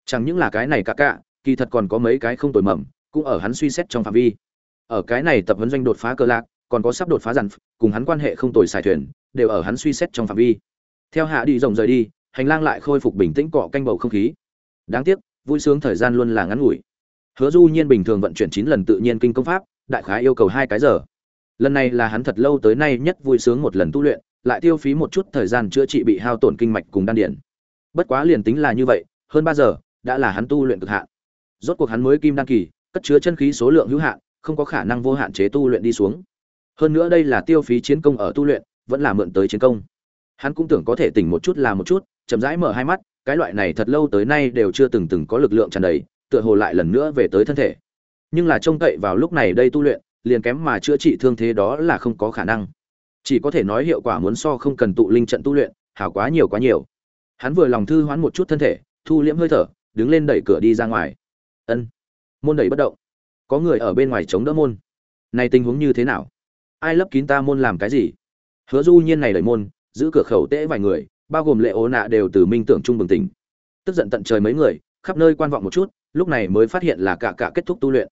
chẳng những là cái này cả cả kỳ thật còn có mấy cái không tồi mầm cũng ở hắn suy xét trong phạm vi ở cái này tập huấn doanh đột phá cơ lạc, còn có sắp đột phá dặn cùng hắn quan hệ không tồi xài thuyền, đều ở hắn suy xét trong phạm vi. Theo hạ đi rộng rời đi, hành lang lại khôi phục bình tĩnh cọ canh bầu không khí. Đáng tiếc, vui sướng thời gian luôn là ngắn ngủi. Hứa du nhiên bình thường vận chuyển chín lần tự nhiên kinh công pháp, đại khái yêu cầu hai cái giờ. Lần này là hắn thật lâu tới nay nhất vui sướng một lần tu luyện, lại tiêu phí một chút thời gian chữa trị bị hao tổn kinh mạch cùng đan điển. Bất quá liền tính là như vậy, hơn ba giờ, đã là hắn tu luyện cực hạn. Rốt cuộc hắn mới kim đan kỳ, cất chứa chân khí số lượng hữu hạn không có khả năng vô hạn chế tu luyện đi xuống. Hơn nữa đây là tiêu phí chiến công ở tu luyện, vẫn là mượn tới chiến công. Hắn cũng tưởng có thể tỉnh một chút là một chút, chậm rãi mở hai mắt, cái loại này thật lâu tới nay đều chưa từng từng có lực lượng tràn đầy, tựa hồ lại lần nữa về tới thân thể. Nhưng là trông cậy vào lúc này đây tu luyện, liền kém mà chữa trị thương thế đó là không có khả năng. Chỉ có thể nói hiệu quả muốn so không cần tụ linh trận tu luyện, hảo quá nhiều quá nhiều. Hắn vừa lòng thư hoán một chút thân thể, thu liễm hơi thở, đứng lên đẩy cửa đi ra ngoài. Ân. Môn đẩy bất động có người ở bên ngoài chống đỡ môn. Này tình huống như thế nào? Ai lấp kín ta môn làm cái gì? Hứa du nhiên này đẩy môn, giữ cửa khẩu tễ vài người, bao gồm lệ ố nạ đều từ minh tưởng trung bừng tỉnh. Tức giận tận trời mấy người, khắp nơi quan vọng một chút, lúc này mới phát hiện là cả cả kết thúc tu luyện.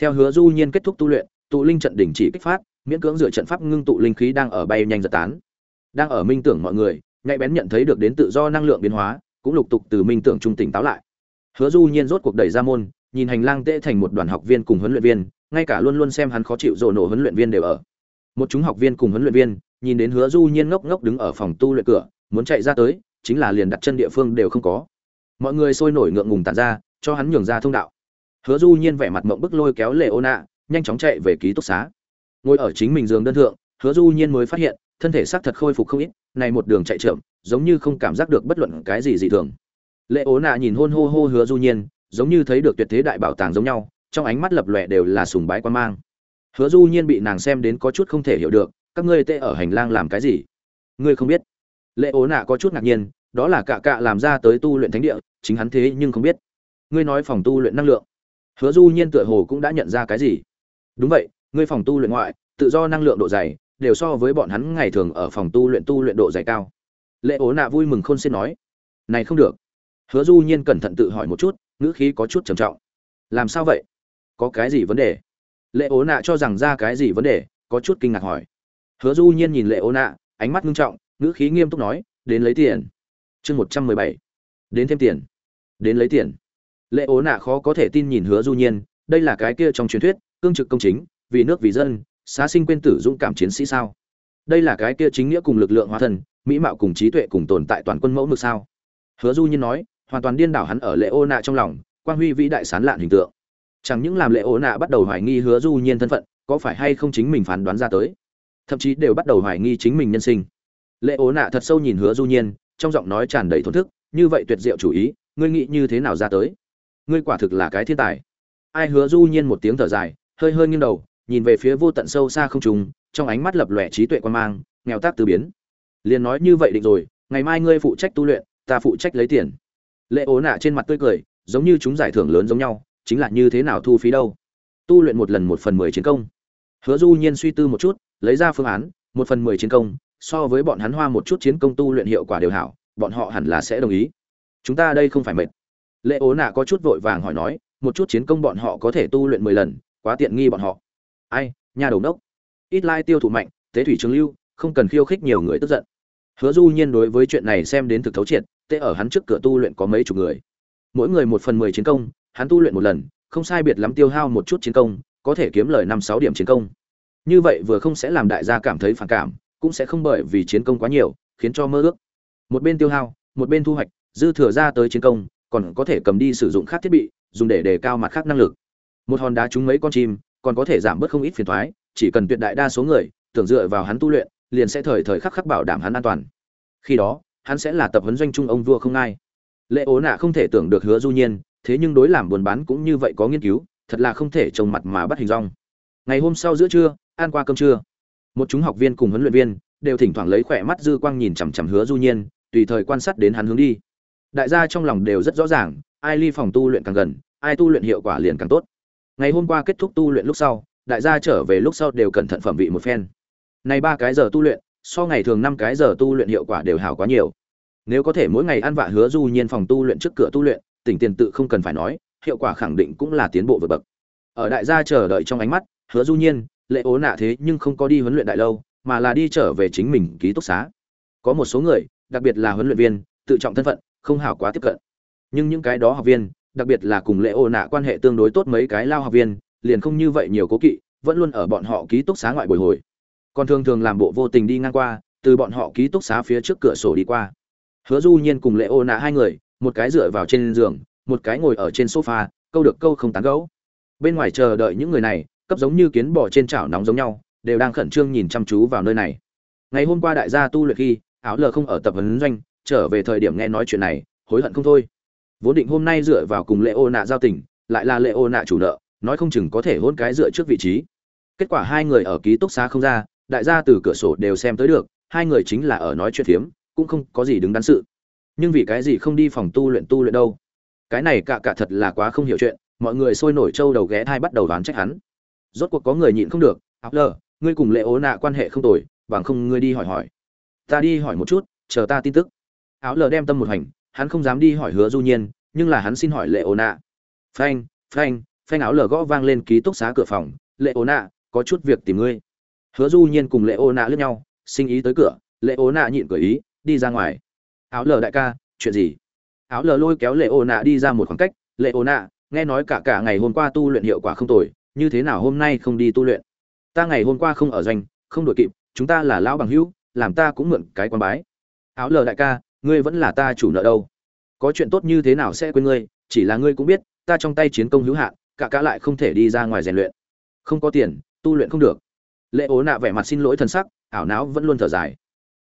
Theo hứa du nhiên kết thúc tu luyện, tụ linh trận đỉnh chỉ kích phát, miễn cưỡng dựa trận pháp ngưng tụ linh khí đang ở bay nhanh giật tán. Đang ở minh tưởng mọi người, nhạy bén nhận thấy được đến tự do năng lượng biến hóa, cũng lục tục từ minh tưởng trung tỉnh táo lại. Hứa du nhiên rốt cuộc đẩy ra môn nhìn hành lang tệ thành một đoàn học viên cùng huấn luyện viên, ngay cả luôn luôn xem hắn khó chịu rồ nổ huấn luyện viên đều ở. Một chúng học viên cùng huấn luyện viên, nhìn đến hứa du nhiên ngốc ngốc đứng ở phòng tu luyện cửa, muốn chạy ra tới, chính là liền đặt chân địa phương đều không có. Mọi người sôi nổi ngượng ngùng tản ra, cho hắn nhường ra thông đạo. Hứa du nhiên vẻ mặt mộng bức lôi kéo lệ ô nạ nhanh chóng chạy về ký túc xá. Ngồi ở chính mình giường đơn thượng, hứa du nhiên mới phát hiện, thân thể xác thật khôi phục không ít, này một đường chạy chậm, giống như không cảm giác được bất luận cái gì dị thường. Lệ ố nạ nhìn hôn hô hô hứa du nhiên giống như thấy được tuyệt thế đại bảo tàng giống nhau, trong ánh mắt lập lòe đều là sùng bái quan mang. Hứa du nhiên bị nàng xem đến có chút không thể hiểu được, các ngươi tệ ở hành lang làm cái gì? Ngươi không biết. Lệ ố nạ có chút ngạc nhiên, đó là cạ cạ làm ra tới tu luyện thánh địa, chính hắn thế nhưng không biết. Ngươi nói phòng tu luyện năng lượng. Hứa du nhiên tựa hồ cũng đã nhận ra cái gì. Đúng vậy, ngươi phòng tu luyện ngoại, tự do năng lượng độ dày, đều so với bọn hắn ngày thường ở phòng tu luyện tu luyện độ dày cao. Lệ ố nạ vui mừng khôn xiết nói, này không được. Hứa du nhiên cẩn thận tự hỏi một chút ngữ khí có chút trầm trọng. Làm sao vậy? Có cái gì vấn đề? Lệ ố nạ cho rằng ra cái gì vấn đề, có chút kinh ngạc hỏi. Hứa du nhiên nhìn lệ ố nạ, ánh mắt ngưng trọng, ngữ khí nghiêm túc nói, đến lấy tiền. Chương một trăm mười bảy. Đến thêm tiền. Đến lấy tiền. Lệ ố nạ khó có thể tin nhìn hứa du nhiên, đây là cái kia trong truyền thuyết, cương trực công chính, vì nước vì dân, xá sinh quên tử dũng cảm chiến sĩ sao? Đây là cái kia chính nghĩa cùng lực lượng hóa thần, mỹ mạo cùng trí tuệ cùng tồn tại toàn quân mẫu mực sao? Hứa du nhiên nói hoàn toàn điên đảo hắn ở lệ ô nạ trong lòng, quang huy vĩ đại sán lạn hình tượng. Chẳng những làm lệ ô nạ bắt đầu hoài nghi hứa du nhiên thân phận, có phải hay không chính mình phán đoán ra tới? Thậm chí đều bắt đầu hoài nghi chính mình nhân sinh. Lệ ô nạ thật sâu nhìn hứa du nhiên, trong giọng nói tràn đầy thổn thức, như vậy tuyệt diệu chủ ý, ngươi nghĩ như thế nào ra tới? Ngươi quả thực là cái thiên tài. Ai hứa du nhiên một tiếng thở dài, hơi hơi nghiêng đầu, nhìn về phía vô tận sâu xa không trùng trong ánh mắt lập lòe trí tuệ quan mang, nghèo tác từ biến. Liền nói như vậy định rồi, ngày mai ngươi phụ trách tu luyện, ta phụ trách lấy tiền lệ ố nạ trên mặt tươi cười, giống như chúng giải thưởng lớn giống nhau, chính là như thế nào thu phí đâu? Tu luyện một lần một phần mười chiến công. Hứa du nhiên suy tư một chút, lấy ra phương án, một phần mười chiến công, so với bọn hắn hoa một chút chiến công tu luyện hiệu quả đều hảo, bọn họ hẳn là sẽ đồng ý. Chúng ta đây không phải mệt. Lệ ố nạ có chút vội vàng hỏi nói, một chút chiến công bọn họ có thể tu luyện mười lần, quá tiện nghi bọn họ. Ai, nhà đầu đốc. Ít lai tiêu thụ mạnh, tế thủy trường lưu, không cần khiêu khích nhiều người tức giận. Hứa du nhiên đối với chuyện này xem đến thực thấu triệt tê ở hắn trước cửa tu luyện có mấy chục người. Mỗi người một phần mười chiến công, hắn tu luyện một lần, không sai biệt lắm tiêu hao một chút chiến công, có thể kiếm lời năm sáu điểm chiến công. Như vậy vừa không sẽ làm đại gia cảm thấy phản cảm, cũng sẽ không bởi vì chiến công quá nhiều, khiến cho mơ ước. Một bên tiêu hao, một bên thu hoạch, dư thừa ra tới chiến công, còn có thể cầm đi sử dụng khác thiết bị, dùng để đề cao mặt khác năng lực. Một hòn đá trúng mấy con chim, còn có thể giảm bớt không ít phiền toái, chỉ cần tuyệt đại đa số người, tưởng dựa vào hắn tu luyện, liền sẽ thời thời khắc khắc bảo đảm hắn an toàn. Khi đó hắn sẽ là tập huấn doanh trung ông vua không ai. Lệ ố nạ không thể tưởng được hứa du nhiên, thế nhưng đối làm buôn bán cũng như vậy có nghiên cứu, thật là không thể trông mặt mà bắt hình rong. Ngày hôm sau giữa trưa, ăn qua cơm trưa, một chúng học viên cùng huấn luyện viên đều thỉnh thoảng lấy khỏe mắt dư quang nhìn chằm chằm hứa du nhiên, tùy thời quan sát đến hắn hướng đi. Đại gia trong lòng đều rất rõ ràng, ai ly phòng tu luyện càng gần, ai tu luyện hiệu quả liền càng tốt. Ngày hôm qua kết thúc tu luyện lúc sau, đại gia trở về lúc sau đều cẩn thận phẩm vị một phen. Này ba cái giờ tu luyện, so ngày thường năm cái giờ tu luyện hiệu quả đều hảo quá nhiều nếu có thể mỗi ngày ăn vạ hứa du nhiên phòng tu luyện trước cửa tu luyện, tỉnh tiền tự không cần phải nói, hiệu quả khẳng định cũng là tiến bộ vượt bậc. Ở đại gia chờ đợi trong ánh mắt, hứa du nhiên, lệ ố nạ thế nhưng không có đi huấn luyện đại lâu, mà là đi trở về chính mình ký túc xá. Có một số người, đặc biệt là huấn luyện viên, tự trọng thân phận, không hảo quá tiếp cận. Nhưng những cái đó học viên, đặc biệt là cùng lệ ố nạ quan hệ tương đối tốt mấy cái lao học viên, liền không như vậy nhiều cố kỵ, vẫn luôn ở bọn họ ký túc xá ngoại bồi hồi. Còn thường thường làm bộ vô tình đi ngang qua, từ bọn họ ký túc xá phía trước cửa sổ đi qua hứa du nhiên cùng lệ ô nạ hai người, một cái dựa vào trên giường, một cái ngồi ở trên sofa, câu được câu không tán gẫu. Bên ngoài chờ đợi những người này, cấp giống như kiến bò trên chảo nóng giống nhau, đều đang khẩn trương nhìn chăm chú vào nơi này. Ngày hôm qua đại gia tu luyện khi, áo lờ không ở tập huấn doanh, trở về thời điểm nghe nói chuyện này, hối hận không thôi. Vốn định hôm nay dựa vào cùng lệ ô nạ giao tình, lại là lệ ô nạ chủ nợ, nói không chừng có thể hôn cái dựa trước vị trí. Kết quả hai người ở ký túc xá không ra, đại gia từ cửa sổ đều xem tới được, hai người chính là ở nói chuyện phiếm cũng không có gì đứng đắn sự. Nhưng vì cái gì không đi phòng tu luyện tu luyện đâu? Cái này cả cả thật là quá không hiểu chuyện, mọi người sôi nổi trâu đầu ghé thai bắt đầu đoán trách hắn. Rốt cuộc có người nhịn không được, áo lờ, ngươi cùng lệ ố nạ quan hệ không tồi, bằng không ngươi đi hỏi hỏi. Ta đi hỏi một chút, chờ ta tin tức. Áo lờ đem tâm một hành, hắn không dám đi hỏi hứa du nhiên, nhưng là hắn xin hỏi lệ ố nạ. Phanh phanh phanh áo lờ gõ vang lên ký túc xá cửa phòng, lệ ố nạ, có chút việc tìm ngươi. Hứa du nhiên cùng lệ ố nạ lướt nhau, sinh ý tới cửa, lệ ố nạ nhịn cửa ý đi ra ngoài. Áo lờ đại ca, chuyện gì? Áo lờ lôi kéo lệ ô nạ đi ra một khoảng cách. Lệ ô nạ, nghe nói cả cả ngày hôm qua tu luyện hiệu quả không tồi, như thế nào hôm nay không đi tu luyện? Ta ngày hôm qua không ở doanh, không đội kịp, chúng ta là lão bằng hữu, làm ta cũng mượn cái quan bái. Áo lờ đại ca, ngươi vẫn là ta chủ nợ đâu? Có chuyện tốt như thế nào sẽ quên ngươi, chỉ là ngươi cũng biết, ta trong tay chiến công hữu hạn, cả cả lại không thể đi ra ngoài rèn luyện. Không có tiền, tu luyện không được. Lệ ố nạ vẻ mặt xin lỗi thân sắc, ảo não vẫn luôn thở dài.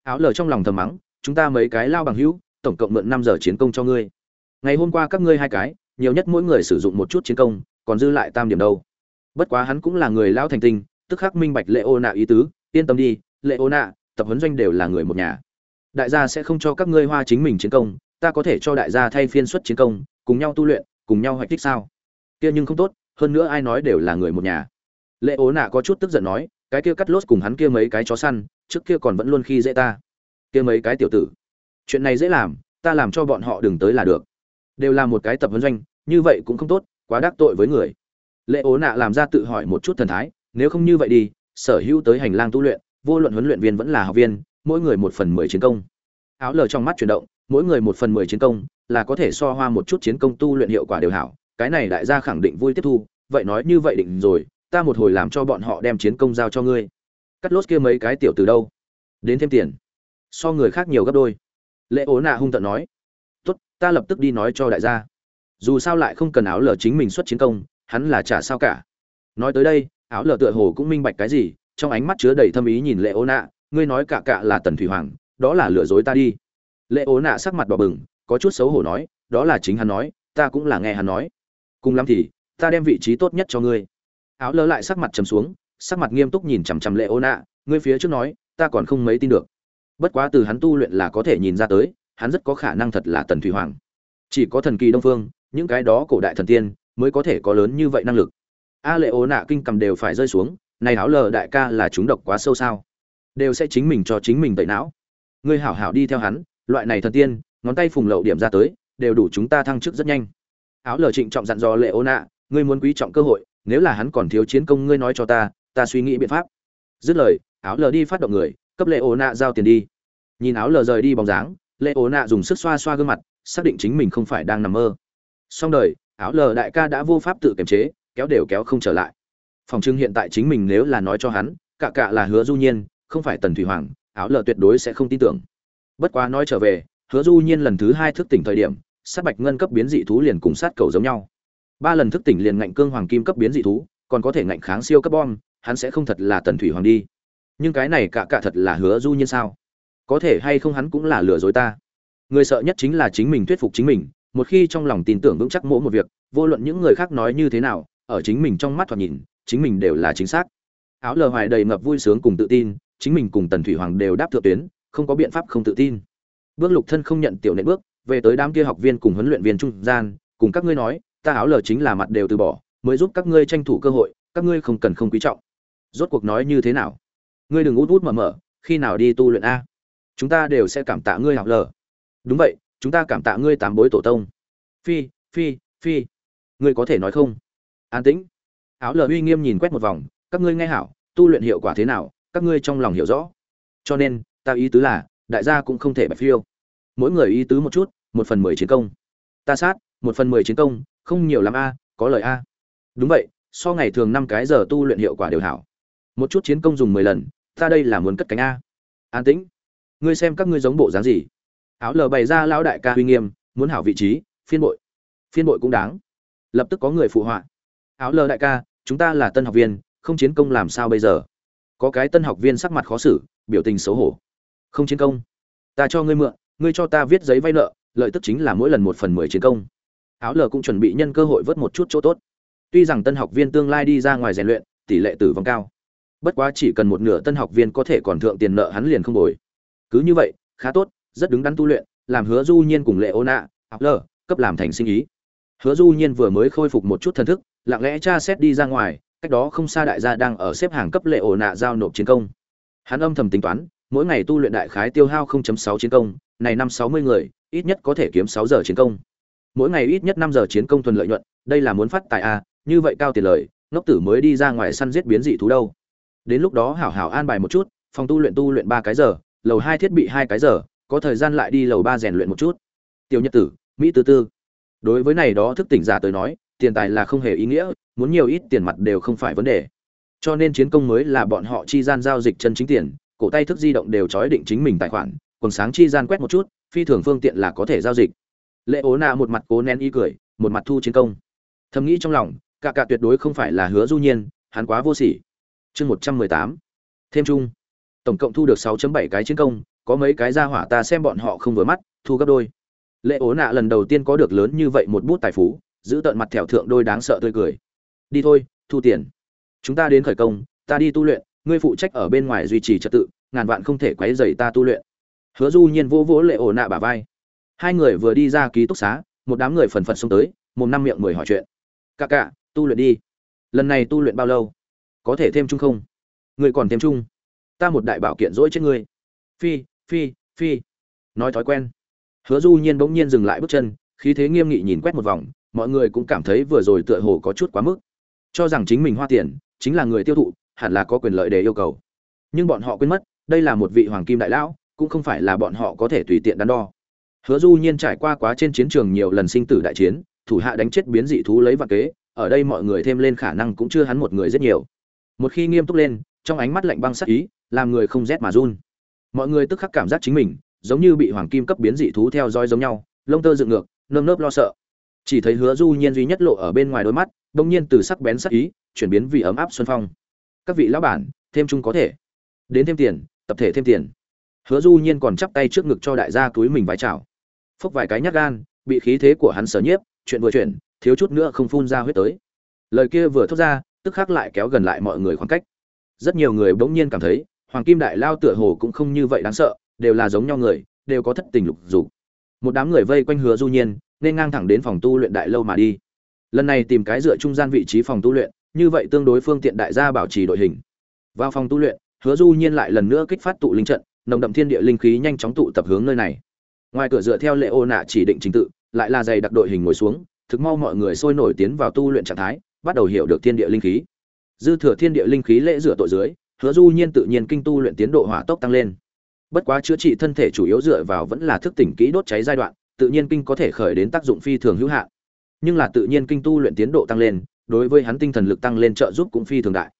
Áo lờ trong lòng thầm mắng chúng ta mấy cái lao bằng hữu, tổng cộng mượn năm giờ chiến công cho ngươi. Ngày hôm qua các ngươi hai cái, nhiều nhất mỗi người sử dụng một chút chiến công, còn dư lại tam điểm đâu. Bất quá hắn cũng là người lao thành tinh, tức khắc minh bạch lệ ô nạ ý tứ, yên tâm đi lệ ô nạ tập huấn doanh đều là người một nhà. Đại gia sẽ không cho các ngươi hoa chính mình chiến công, ta có thể cho đại gia thay phiên xuất chiến công, cùng nhau tu luyện, cùng nhau hoạch tích sao. Kia nhưng không tốt, hơn nữa ai nói đều là người một nhà. Lệ ố nạ có chút tức giận nói, cái kia cắt lốt cùng hắn kia mấy cái chó săn, trước kia còn vẫn luôn khi dễ ta kia mấy cái tiểu tử. Chuyện này dễ làm, ta làm cho bọn họ đừng tới là được. Đều là một cái tập huấn doanh, như vậy cũng không tốt, quá đắc tội với người. Lệ ố nạ làm ra tự hỏi một chút thần thái, nếu không như vậy đi, sở hữu tới hành lang tu luyện, vô luận huấn luyện viên vẫn là học viên, mỗi người một phần mười chiến công. Áo lờ trong mắt chuyển động, mỗi người một phần mười chiến công, là có thể so hoa một chút chiến công tu luyện hiệu quả đều hảo, cái này đại gia khẳng định vui tiếp thu, vậy nói như vậy định rồi, ta một hồi làm cho bọn họ đem chiến công giao cho ngươi. Cắt lốt kia mấy cái tiểu từ đâu? Đến thêm tiền so người khác nhiều gấp đôi. Lệ ố nạ hung tận nói, tốt, ta lập tức đi nói cho đại gia. Dù sao lại không cần áo lờ chính mình xuất chiến công, hắn là chả sao cả. Nói tới đây, áo lờ tựa hồ cũng minh bạch cái gì, trong ánh mắt chứa đầy thâm ý nhìn lệ ố nạ, ngươi nói cả cả là tần thủy hoàng, đó là lừa dối ta đi. Lệ ố nạ sắc mặt đỏ bừng, có chút xấu hổ nói, đó là chính hắn nói, ta cũng là nghe hắn nói. Cùng lắm thì, ta đem vị trí tốt nhất cho ngươi. Áo lơ lại sắc mặt trầm xuống, sắc mặt nghiêm túc nhìn chằm chằm lệ ố nạ, ngươi phía trước nói, ta còn không mấy tin được bất quá từ hắn tu luyện là có thể nhìn ra tới, hắn rất có khả năng thật là tần thủy hoàng. Chỉ có thần kỳ đông phương, những cái đó cổ đại thần tiên mới có thể có lớn như vậy năng lực. A lệ ố nạ kinh cầm đều phải rơi xuống, này áo lờ đại ca là chúng độc quá sâu sao? Đều sẽ chính mình cho chính mình tẩy não. Ngươi hảo hảo đi theo hắn, loại này thần tiên, ngón tay phùng lậu điểm ra tới, đều đủ chúng ta thăng chức rất nhanh. Áo lờ trịnh trọng dặn dò lệ ố nạ, ngươi muốn quý trọng cơ hội, nếu là hắn còn thiếu chiến công ngươi nói cho ta ta suy nghĩ biện pháp. Dứt lời, áo lờ đi phát động người cấp lệ ố nạ giao tiền đi. Nhìn áo lờ rời đi bóng dáng, lệ ố nạ dùng sức xoa xoa gương mặt, xác định chính mình không phải đang nằm mơ. Xong đời, áo lờ đại ca đã vô pháp tự kiềm chế, kéo đều kéo không trở lại. Phòng trưng hiện tại chính mình nếu là nói cho hắn, cả cả là hứa du nhiên, không phải tần thủy hoàng, áo lờ tuyệt đối sẽ không tin tưởng. Bất quá nói trở về, hứa du nhiên lần thứ hai thức tỉnh thời điểm, sát bạch ngân cấp biến dị thú liền cùng sát cầu giống nhau. Ba lần thức tỉnh liền ngạnh cương hoàng kim cấp biến dị thú, còn có thể ngạnh kháng siêu cấp bom, hắn sẽ không thật là tần thủy hoàng đi nhưng cái này cả cả thật là hứa du nhiên sao? Có thể hay không hắn cũng là lừa dối ta? Người sợ nhất chính là chính mình thuyết phục chính mình, một khi trong lòng tin tưởng vững chắc mỗi một việc, vô luận những người khác nói như thế nào, ở chính mình trong mắt thoạt nhìn, chính mình đều là chính xác. Áo lờ hoài đầy ngập vui sướng cùng tự tin, chính mình cùng tần thủy hoàng đều đáp thượng tuyến, không có biện pháp không tự tin. Bước lục thân không nhận tiểu nệ bước, về tới đám kia học viên cùng huấn luyện viên trung gian, cùng các ngươi nói, ta áo lờ chính là mặt đều từ bỏ, mới giúp các ngươi tranh thủ cơ hội, các ngươi không cần không quý trọng. Rốt cuộc nói như thế nào? Ngươi đừng út út mở mở, khi nào đi tu luyện a? Chúng ta đều sẽ cảm tạ ngươi học lờ. Đúng vậy, chúng ta cảm tạ ngươi tám bối tổ tông. Phi phi phi. Ngươi có thể nói không? An tĩnh. Áo lờ uy nghiêm nhìn quét một vòng, các ngươi nghe hảo, tu luyện hiệu quả thế nào, các ngươi trong lòng hiểu rõ. Cho nên, ta ý tứ là, đại gia cũng không thể bạch phiêu. Mỗi người ý tứ một chút, một phần mười chiến công. Ta sát, một phần mười chiến công, không nhiều lắm a, có lời a. Đúng vậy, so ngày thường năm cái giờ tu luyện hiệu quả đều hảo. Một chút chiến công dùng mười lần ta đây là muốn cất cánh a. An tĩnh. Ngươi xem các ngươi giống bộ dáng gì? Áo lờ bày ra lão đại ca uy nghiêm, muốn hảo vị trí, phiên bội. Phiên bội cũng đáng. Lập tức có người phụ họa. Áo lờ đại ca, chúng ta là tân học viên, không chiến công làm sao bây giờ? Có cái tân học viên sắc mặt khó xử, biểu tình xấu hổ. Không chiến công. Ta cho ngươi mượn, ngươi cho ta viết giấy vay nợ, lợi tức chính là mỗi lần một phần mười chiến công. Áo lờ cũng chuẩn bị nhân cơ hội vớt một chút chỗ tốt. Tuy rằng tân học viên tương lai đi ra ngoài rèn luyện, tỷ lệ tử vong cao bất quá chỉ cần một nửa tân học viên có thể còn thượng tiền nợ hắn liền không bồi. Cứ như vậy, khá tốt, rất đứng đắn tu luyện, làm hứa du nhiên cùng lệ ô nạ áo lờ cấp làm thành sinh ý. Hứa du nhiên vừa mới khôi phục một chút thần thức, lặng lẽ tra xét đi ra ngoài, cách đó không xa đại gia đang ở xếp hàng cấp lệ ổ nạ giao nộp chiến công. Hắn âm thầm tính toán, mỗi ngày tu luyện đại khái tiêu hao 0.6 chiến công, này năm 60 người, ít nhất có thể kiếm 6 giờ chiến công. Mỗi ngày ít nhất 5 giờ chiến công thuần lợi nhuận, đây là muốn phát tài a như vậy cao tiền lợi ngốc tử mới đi ra ngoài săn giết biến dị thú đâu đến lúc đó hảo hảo an bài một chút, phòng tu luyện tu luyện ba cái giờ, lầu hai thiết bị hai cái giờ, có thời gian lại đi lầu ba rèn luyện một chút. Tiểu nhật tử, mỹ tư tư. Đối với này đó thức tỉnh giả tới nói, tiền tài là không hề ý nghĩa, muốn nhiều ít tiền mặt đều không phải vấn đề. Cho nên chiến công mới là bọn họ chi gian giao dịch chân chính tiền, cổ tay thức di động đều trói định chính mình tài khoản, quần sáng chi gian quét một chút, phi thường phương tiện là có thể giao dịch. Lệ ố nạ một mặt cố nén y cười, một mặt thu chiến công. Thầm nghĩ trong lòng, cả cả tuyệt đối không phải là hứa du nhiên, hắn quá vô sỉ chương một trăm mười tám. Thêm chung. Tổng cộng thu được 6.7 cái chiến công, có mấy cái ra hỏa ta xem bọn họ không vừa mắt, thu gấp đôi. Lệ ố nạ lần đầu tiên có được lớn như vậy một bút tài phú, giữ tận mặt thẻo thượng đôi đáng sợ tươi cười. Đi thôi, thu tiền. Chúng ta đến khởi công, ta đi tu luyện, ngươi phụ trách ở bên ngoài duy trì trật tự, ngàn vạn không thể quấy rầy ta tu luyện. Hứa du nhiên vỗ vỗ lệ ổ nạ bả vai. Hai người vừa đi ra ký túc xá, một đám người phần phật xông tới, một năm miệng mười hỏi chuyện. Cả cả tu luyện đi. Lần này tu luyện bao lâu? Có thể thêm chung không? Người còn thêm chung? Ta một đại bảo kiện dỗi trên ngươi. Phi phi phi. Nói thói quen. Hứa du nhiên bỗng nhiên dừng lại bước chân, khí thế nghiêm nghị nhìn quét một vòng, mọi người cũng cảm thấy vừa rồi tựa hồ có chút quá mức. Cho rằng chính mình hoa tiền, chính là người tiêu thụ, hẳn là có quyền lợi để yêu cầu. Nhưng bọn họ quên mất, đây là một vị hoàng kim đại lão, cũng không phải là bọn họ có thể tùy tiện đắn đo. Hứa du nhiên trải qua quá trên chiến trường nhiều lần sinh tử đại chiến, thủ hạ đánh chết biến dị thú lấy vạn kế, ở đây mọi người thêm lên khả năng cũng chưa hắn một người rất nhiều một khi nghiêm túc lên, trong ánh mắt lạnh băng sắc ý, làm người không rét mà run. Mọi người tức khắc cảm giác chính mình, giống như bị hoàng kim cấp biến dị thú theo dõi giống nhau, lông tơ dựng ngược, nơm nớp lo sợ. Chỉ thấy hứa du nhiên duy nhất lộ ở bên ngoài đôi mắt đông nhiên từ sắc bén sắc ý, chuyển biến vì ấm áp xuân phong. Các vị lão bản, thêm chung có thể. Đến thêm tiền, tập thể thêm tiền. Hứa du nhiên còn chắp tay trước ngực cho đại gia túi mình vái chào. Phốc vài cái nhát gan, bị khí thế của hắn sở nhiếp, chuyện vừa chuyển, thiếu chút nữa không phun ra huyết tới. Lời kia vừa thốt ra tức khắc lại kéo gần lại mọi người khoảng cách. Rất nhiều người bỗng nhiên cảm thấy, hoàng kim đại lao tựa hồ cũng không như vậy đáng sợ, đều là giống nhau người, đều có thất tình lục dục. Một đám người vây quanh hứa du nhiên, nên ngang thẳng đến phòng tu luyện đại lâu mà đi. Lần này tìm cái dựa trung gian vị trí phòng tu luyện, như vậy tương đối phương tiện đại gia bảo trì đội hình. Vào phòng tu luyện, hứa du nhiên lại lần nữa kích phát tụ linh trận, nồng đậm thiên địa linh khí nhanh chóng tụ tập hướng nơi này. Ngoài cửa dựa theo lệ ô nạ chỉ định trình tự, lại là dày đặc đội hình ngồi xuống, thực mau mọi người sôi nổi tiến vào tu luyện trạng thái bắt đầu hiểu được thiên địa linh khí. Dư thừa thiên địa linh khí lễ rửa tội dưới, hứa du nhiên tự nhiên kinh tu luyện tiến độ hỏa tốc tăng lên. Bất quá chữa trị thân thể chủ yếu dựa vào vẫn là thức tỉnh kỹ đốt cháy giai đoạn, tự nhiên kinh có thể khởi đến tác dụng phi thường hữu hạn. Nhưng là tự nhiên kinh tu luyện tiến độ tăng lên, đối với hắn tinh thần lực tăng lên trợ giúp cũng phi thường đại.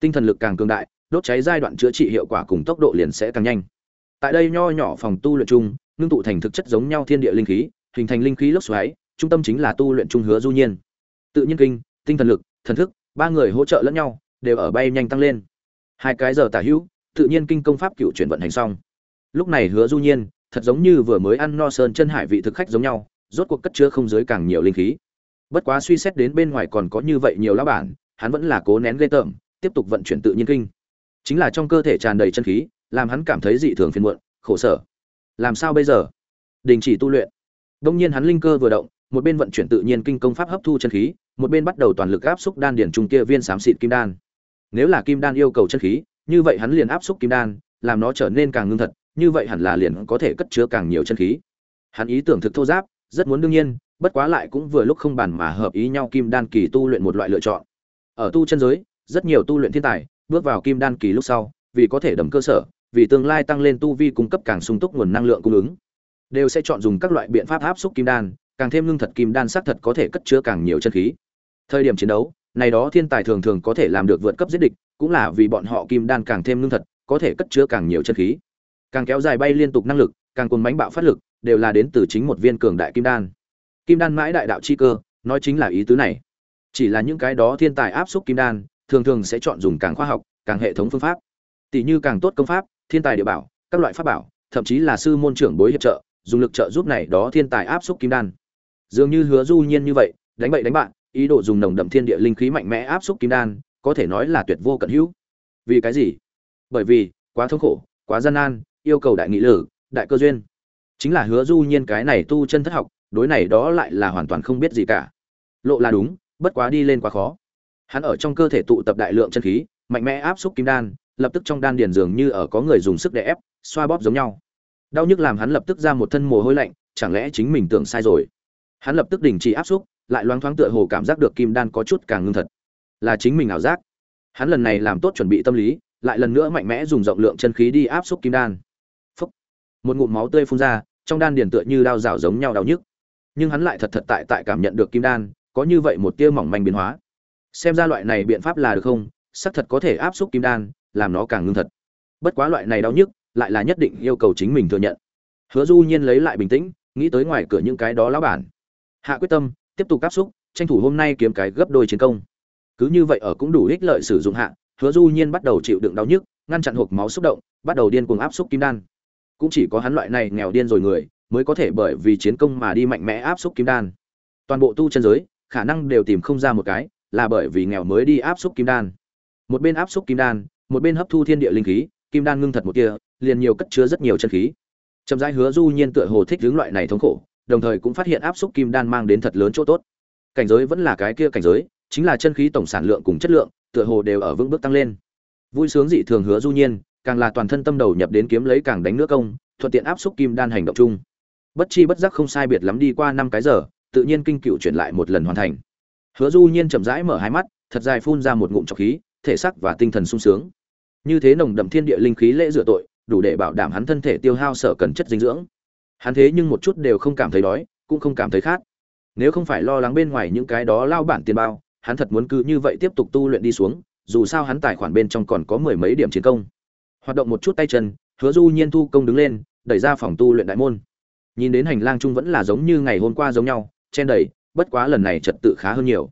Tinh thần lực càng cường đại, đốt cháy giai đoạn chữa trị hiệu quả cùng tốc độ liền sẽ càng nhanh. Tại đây nho nhỏ phòng tu luyện chung, ngưng tụ thành thực chất giống nhau thiên địa linh khí, hình thành linh khí lốc xoáy, trung tâm chính là tu luyện trung hứa du nhiên. Tự nhiên kinh tinh thần lực, thần thức, ba người hỗ trợ lẫn nhau, đều ở bay nhanh tăng lên. Hai cái giờ tả hữu, tự nhiên kinh công pháp cựu chuyển vận hành xong. Lúc này hứa du nhiên, thật giống như vừa mới ăn no sơn chân hải vị thực khách giống nhau, rốt cuộc cất chứa không giới càng nhiều linh khí. Bất quá suy xét đến bên ngoài còn có như vậy nhiều lá bản, hắn vẫn là cố nén ghê tởm, tiếp tục vận chuyển tự nhiên kinh. Chính là trong cơ thể tràn đầy chân khí, làm hắn cảm thấy dị thường phiền muộn, khổ sở. Làm sao bây giờ? Đình chỉ tu luyện. Đông nhiên hắn linh cơ vừa động, một bên vận chuyển tự nhiên kinh công pháp hấp thu chân khí một bên bắt đầu toàn lực áp xúc đan điển trung kia viên xám xịt kim đan. Nếu là kim đan yêu cầu chân khí, như vậy hắn liền áp xúc kim đan, làm nó trở nên càng ngưng thật, như vậy hẳn là liền có thể cất chứa càng nhiều chân khí. Hắn ý tưởng thực thô giáp, rất muốn đương nhiên, bất quá lại cũng vừa lúc không bàn mà hợp ý nhau kim đan kỳ tu luyện một loại lựa chọn. Ở tu chân giới, rất nhiều tu luyện thiên tài, bước vào kim đan kỳ lúc sau, vì có thể đầm cơ sở, vì tương lai tăng lên tu vi cung cấp càng sung túc nguồn năng lượng cung ứng, đều sẽ chọn dùng các loại biện pháp áp xúc kim đan càng thêm lương thật kim đan sắc thật có thể cất chứa càng nhiều chân khí. Thời điểm chiến đấu, này đó thiên tài thường thường có thể làm được vượt cấp giết địch, cũng là vì bọn họ kim đan càng thêm lương thật, có thể cất chứa càng nhiều chân khí. Càng kéo dài bay liên tục năng lực, càng cuồng bánh bạo phát lực, đều là đến từ chính một viên cường đại kim đan. Kim đan mãi đại đạo chi cơ, nói chính là ý tứ này. Chỉ là những cái đó thiên tài áp xúc kim đan, thường thường sẽ chọn dùng càng khoa học, càng hệ thống phương pháp. Tỷ như càng tốt công pháp, thiên tài địa bảo, các loại pháp bảo, thậm chí là sư môn trưởng bối hiệp trợ, dùng lực trợ giúp này đó thiên tài áp xúc kim đan dường như hứa du nhiên như vậy, đánh bậy đánh bạn, ý đồ dùng nồng đậm thiên địa linh khí mạnh mẽ áp xúc kim đan, có thể nói là tuyệt vô cận hữu. Vì cái gì? Bởi vì, quá thống khổ, quá gian nan, yêu cầu đại nghị lử, đại cơ duyên. Chính là hứa du nhiên cái này tu chân thất học, đối này đó lại là hoàn toàn không biết gì cả. Lộ là đúng, bất quá đi lên quá khó. Hắn ở trong cơ thể tụ tập đại lượng chân khí, mạnh mẽ áp xúc kim đan, lập tức trong đan điền dường như ở có người dùng sức để ép, xoa bóp giống nhau. Đau nhức làm hắn lập tức ra một thân mồ hôi lạnh, chẳng lẽ chính mình tưởng sai rồi? Hắn lập tức đình chỉ áp xúc, lại loáng thoáng tựa hồ cảm giác được kim đan có chút càng ngưng thật. Là chính mình ảo giác. Hắn lần này làm tốt chuẩn bị tâm lý, lại lần nữa mạnh mẽ dùng rộng lượng chân khí đi áp xúc kim đan. Phúc. một ngụm máu tươi phun ra, trong đan điền tựa như đao rào giống nhau đau nhức. Nhưng hắn lại thật thật tại tại cảm nhận được kim đan, có như vậy một tia mỏng manh biến hóa. Xem ra loại này biện pháp là được không? Xác thật có thể áp xúc kim đan, làm nó càng ngưng thật. Bất quá loại này đau nhức, lại là nhất định yêu cầu chính mình thừa nhận. Hứa du nhiên lấy lại bình tĩnh, nghĩ tới ngoài cửa những cái đó lão bản hạ quyết tâm, tiếp tục áp xúc, tranh thủ hôm nay kiếm cái gấp đôi chiến công. Cứ như vậy ở cũng đủ ích lợi sử dụng hạ, hứa du nhiên bắt đầu chịu đựng đau nhức, ngăn chặn hộp máu xúc động, bắt đầu điên cuồng áp xúc kim đan. Cũng chỉ có hắn loại này nghèo điên rồi người, mới có thể bởi vì chiến công mà đi mạnh mẽ áp xúc kim đan. Toàn bộ tu chân giới, khả năng đều tìm không ra một cái, là bởi vì nghèo mới đi áp xúc kim đan. Một bên áp xúc kim đan, một bên hấp thu thiên địa linh khí, kim đan ngưng thật một kia liền nhiều cất chứa rất nhiều chân khí. Chậm rãi hứa du nhiên tựa hồ thích hướng loại này thống khổ đồng thời cũng phát hiện áp xúc kim đan mang đến thật lớn chỗ tốt. Cảnh giới vẫn là cái kia cảnh giới, chính là chân khí tổng sản lượng cùng chất lượng, tựa hồ đều ở vững bước tăng lên. Vui sướng dị thường hứa du nhiên, càng là toàn thân tâm đầu nhập đến kiếm lấy càng đánh nước công, thuận tiện áp xúc kim đan hành động chung. Bất chi bất giác không sai biệt lắm đi qua năm cái giờ, tự nhiên kinh cựu chuyển lại một lần hoàn thành. Hứa du nhiên chậm rãi mở hai mắt, thật dài phun ra một ngụm trọc khí, thể xác và tinh thần sung sướng. Như thế nồng đậm thiên địa linh khí lễ rửa tội, đủ để bảo đảm hắn thân thể tiêu hao sở cần chất dinh dưỡng hắn thế nhưng một chút đều không cảm thấy đói, cũng không cảm thấy khát. Nếu không phải lo lắng bên ngoài những cái đó lao bản tiền bao, hắn thật muốn cứ như vậy tiếp tục tu luyện đi xuống, dù sao hắn tài khoản bên trong còn có mười mấy điểm chiến công. Hoạt động một chút tay chân, hứa du nhiên thu công đứng lên, đẩy ra phòng tu luyện đại môn. Nhìn đến hành lang chung vẫn là giống như ngày hôm qua giống nhau, chen đầy, bất quá lần này trật tự khá hơn nhiều.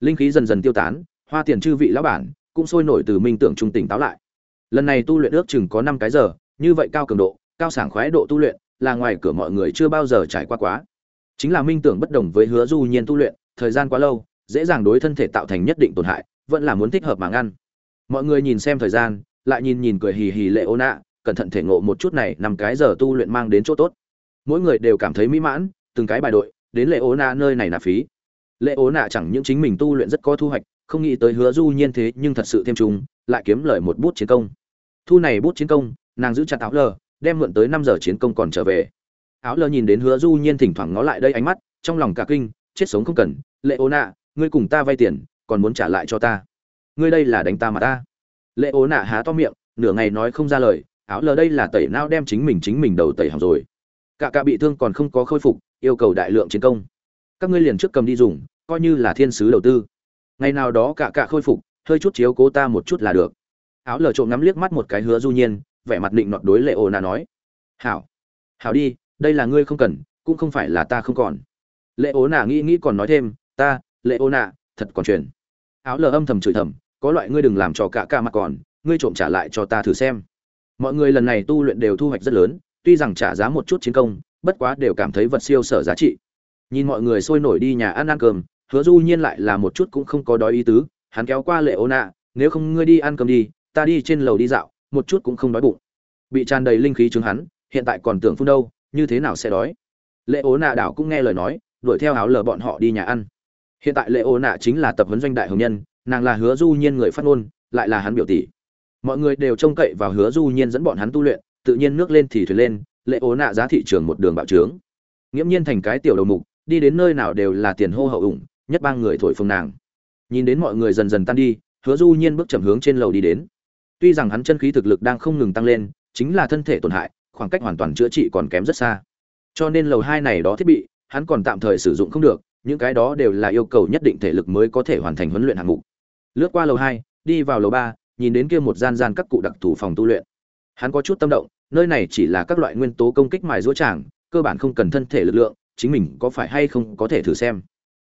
Linh khí dần dần tiêu tán, hoa tiền chư vị lão bản cũng sôi nổi từ minh tưởng trung tỉnh táo lại. Lần này tu luyện ước chừng có năm cái giờ, như vậy cao cường độ, cao sảng khoái độ tu luyện là ngoài cửa mọi người chưa bao giờ trải qua quá. Chính là minh tưởng bất đồng với hứa du nhiên tu luyện, thời gian quá lâu, dễ dàng đối thân thể tạo thành nhất định tổn hại, vẫn là muốn thích hợp mà ngăn. Mọi người nhìn xem thời gian, lại nhìn nhìn cười hì hì lệ ô nạ, cẩn thận thể ngộ một chút này, năm cái giờ tu luyện mang đến chỗ tốt. Mỗi người đều cảm thấy mỹ mãn, từng cái bài đội, đến lệ ô nạ nơi này là phí. Lệ ố nạ chẳng những chính mình tu luyện rất có thu hoạch, không nghĩ tới hứa du nhiên thế nhưng thật sự thêm trùng, lại kiếm lời một bút chiến công. Thu này bút chiến công, nàng giữ chặt áo lờ đem mượn tới năm giờ chiến công còn trở về. Áo lơ nhìn đến hứa du nhiên thỉnh thoảng ngó lại đây ánh mắt, trong lòng cả kinh, chết sống không cần. Lệ ố nạ ngươi cùng ta vay tiền, còn muốn trả lại cho ta. Ngươi đây là đánh ta mà ta. Lệ ố nạ há to miệng, nửa ngày nói không ra lời, áo lờ đây là tẩy não đem chính mình chính mình đầu tẩy hỏng rồi. Cả cả bị thương còn không có khôi phục, yêu cầu đại lượng chiến công. Các ngươi liền trước cầm đi dùng, coi như là thiên sứ đầu tư. Ngày nào đó cả cả khôi phục, hơi chút chiếu cố ta một chút là được. Áo lờ trộm ngắm liếc mắt một cái hứa du nhiên vẻ mặt định nọt đối lệ ồ nà nói. Hảo. Hảo đi, đây là ngươi không cần, cũng không phải là ta không còn. Lệ ố nà nghĩ nghĩ còn nói thêm, ta, lệ ố nà, thật còn truyền. Áo lờ âm thầm chửi thầm, có loại ngươi đừng làm cho cả ca mặt còn, ngươi trộm trả lại cho ta thử xem. Mọi người lần này tu luyện đều thu hoạch rất lớn, tuy rằng trả giá một chút chiến công, bất quá đều cảm thấy vật siêu sở giá trị. Nhìn mọi người sôi nổi đi nhà ăn ăn cơm, hứa du nhiên lại là một chút cũng không có đói ý tứ, hắn kéo qua lệ ô nạ nếu không ngươi đi ăn cơm đi, ta đi trên lầu đi dạo một chút cũng không đói bụng. Bị tràn đầy linh khí chứng hắn, hiện tại còn tưởng phun đâu, như thế nào sẽ đói? Lệ ố nạ đảo cũng nghe lời nói, đuổi theo áo lờ bọn họ đi nhà ăn. Hiện tại lệ ố nạ chính là tập huấn doanh đại hồng nhân, nàng là hứa du nhiên người phát ngôn, lại là hắn biểu tỷ. Mọi người đều trông cậy vào hứa du nhiên dẫn bọn hắn tu luyện, tự nhiên nước lên thì thuyền lên, lệ ố nạ giá thị trường một đường bạo trướng. Nghiễm nhiên thành cái tiểu đầu mục, đi đến nơi nào đều là tiền hô hậu ủng, nhất ba người thổi phồng nàng. Nhìn đến mọi người dần dần tan đi, hứa du nhiên bước chậm hướng trên lầu đi đến tuy rằng hắn chân khí thực lực đang không ngừng tăng lên, chính là thân thể tổn hại, khoảng cách hoàn toàn chữa trị còn kém rất xa. Cho nên lầu hai này đó thiết bị, hắn còn tạm thời sử dụng không được, những cái đó đều là yêu cầu nhất định thể lực mới có thể hoàn thành huấn luyện hạng mục. Lướt qua lầu hai, đi vào lầu ba, nhìn đến kia một gian gian các cụ đặc thủ phòng tu luyện. Hắn có chút tâm động, nơi này chỉ là các loại nguyên tố công kích mài giũa chàng cơ bản không cần thân thể lực lượng, chính mình có phải hay không có thể thử xem.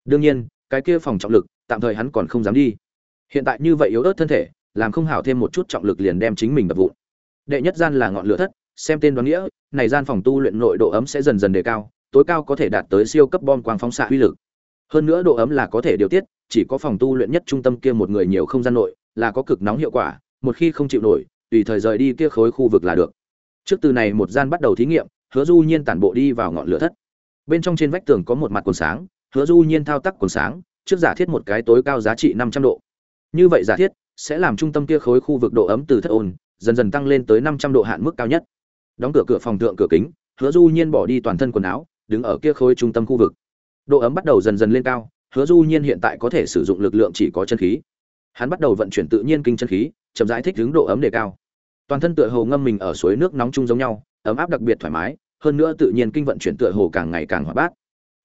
Đương nhiên, cái kia phòng trọng lực, tạm thời hắn còn không dám đi. Hiện tại như vậy yếu ớt thân thể làm không hảo thêm một chút trọng lực liền đem chính mình đập vụn. Đệ nhất gian là ngọn lửa thất, xem tên đoán nghĩa, này gian phòng tu luyện nội độ ấm sẽ dần dần đề cao, tối cao có thể đạt tới siêu cấp bom quang phóng xạ uy lực. Hơn nữa độ ấm là có thể điều tiết, chỉ có phòng tu luyện nhất trung tâm kia một người nhiều không gian nội, là có cực nóng hiệu quả, một khi không chịu nổi, tùy thời rời đi kia khối khu vực là được. Trước từ này một gian bắt đầu thí nghiệm, hứa du nhiên tản bộ đi vào ngọn lửa thất. Bên trong trên vách tường có một mặt quần sáng, hứa du nhiên thao tác quần sáng, trước giả thiết một cái tối cao giá trị 500 độ. Như vậy giả thiết sẽ làm trung tâm kia khối khu vực độ ấm từ thất ôn dần dần tăng lên tới 500 độ hạn mức cao nhất. Đóng cửa cửa phòng thượng cửa kính, hứa du nhiên bỏ đi toàn thân quần áo, đứng ở kia khối trung tâm khu vực. Độ ấm bắt đầu dần dần lên cao, hứa du nhiên hiện tại có thể sử dụng lực lượng chỉ có chân khí. Hắn bắt đầu vận chuyển tự nhiên kinh chân khí, chậm rãi thích ứng độ ấm đề cao. Toàn thân tựa hồ ngâm mình ở suối nước nóng chung giống nhau, ấm áp đặc biệt thoải mái, hơn nữa tự nhiên kinh vận chuyển tựa hồ càng ngày càng hoạt bát.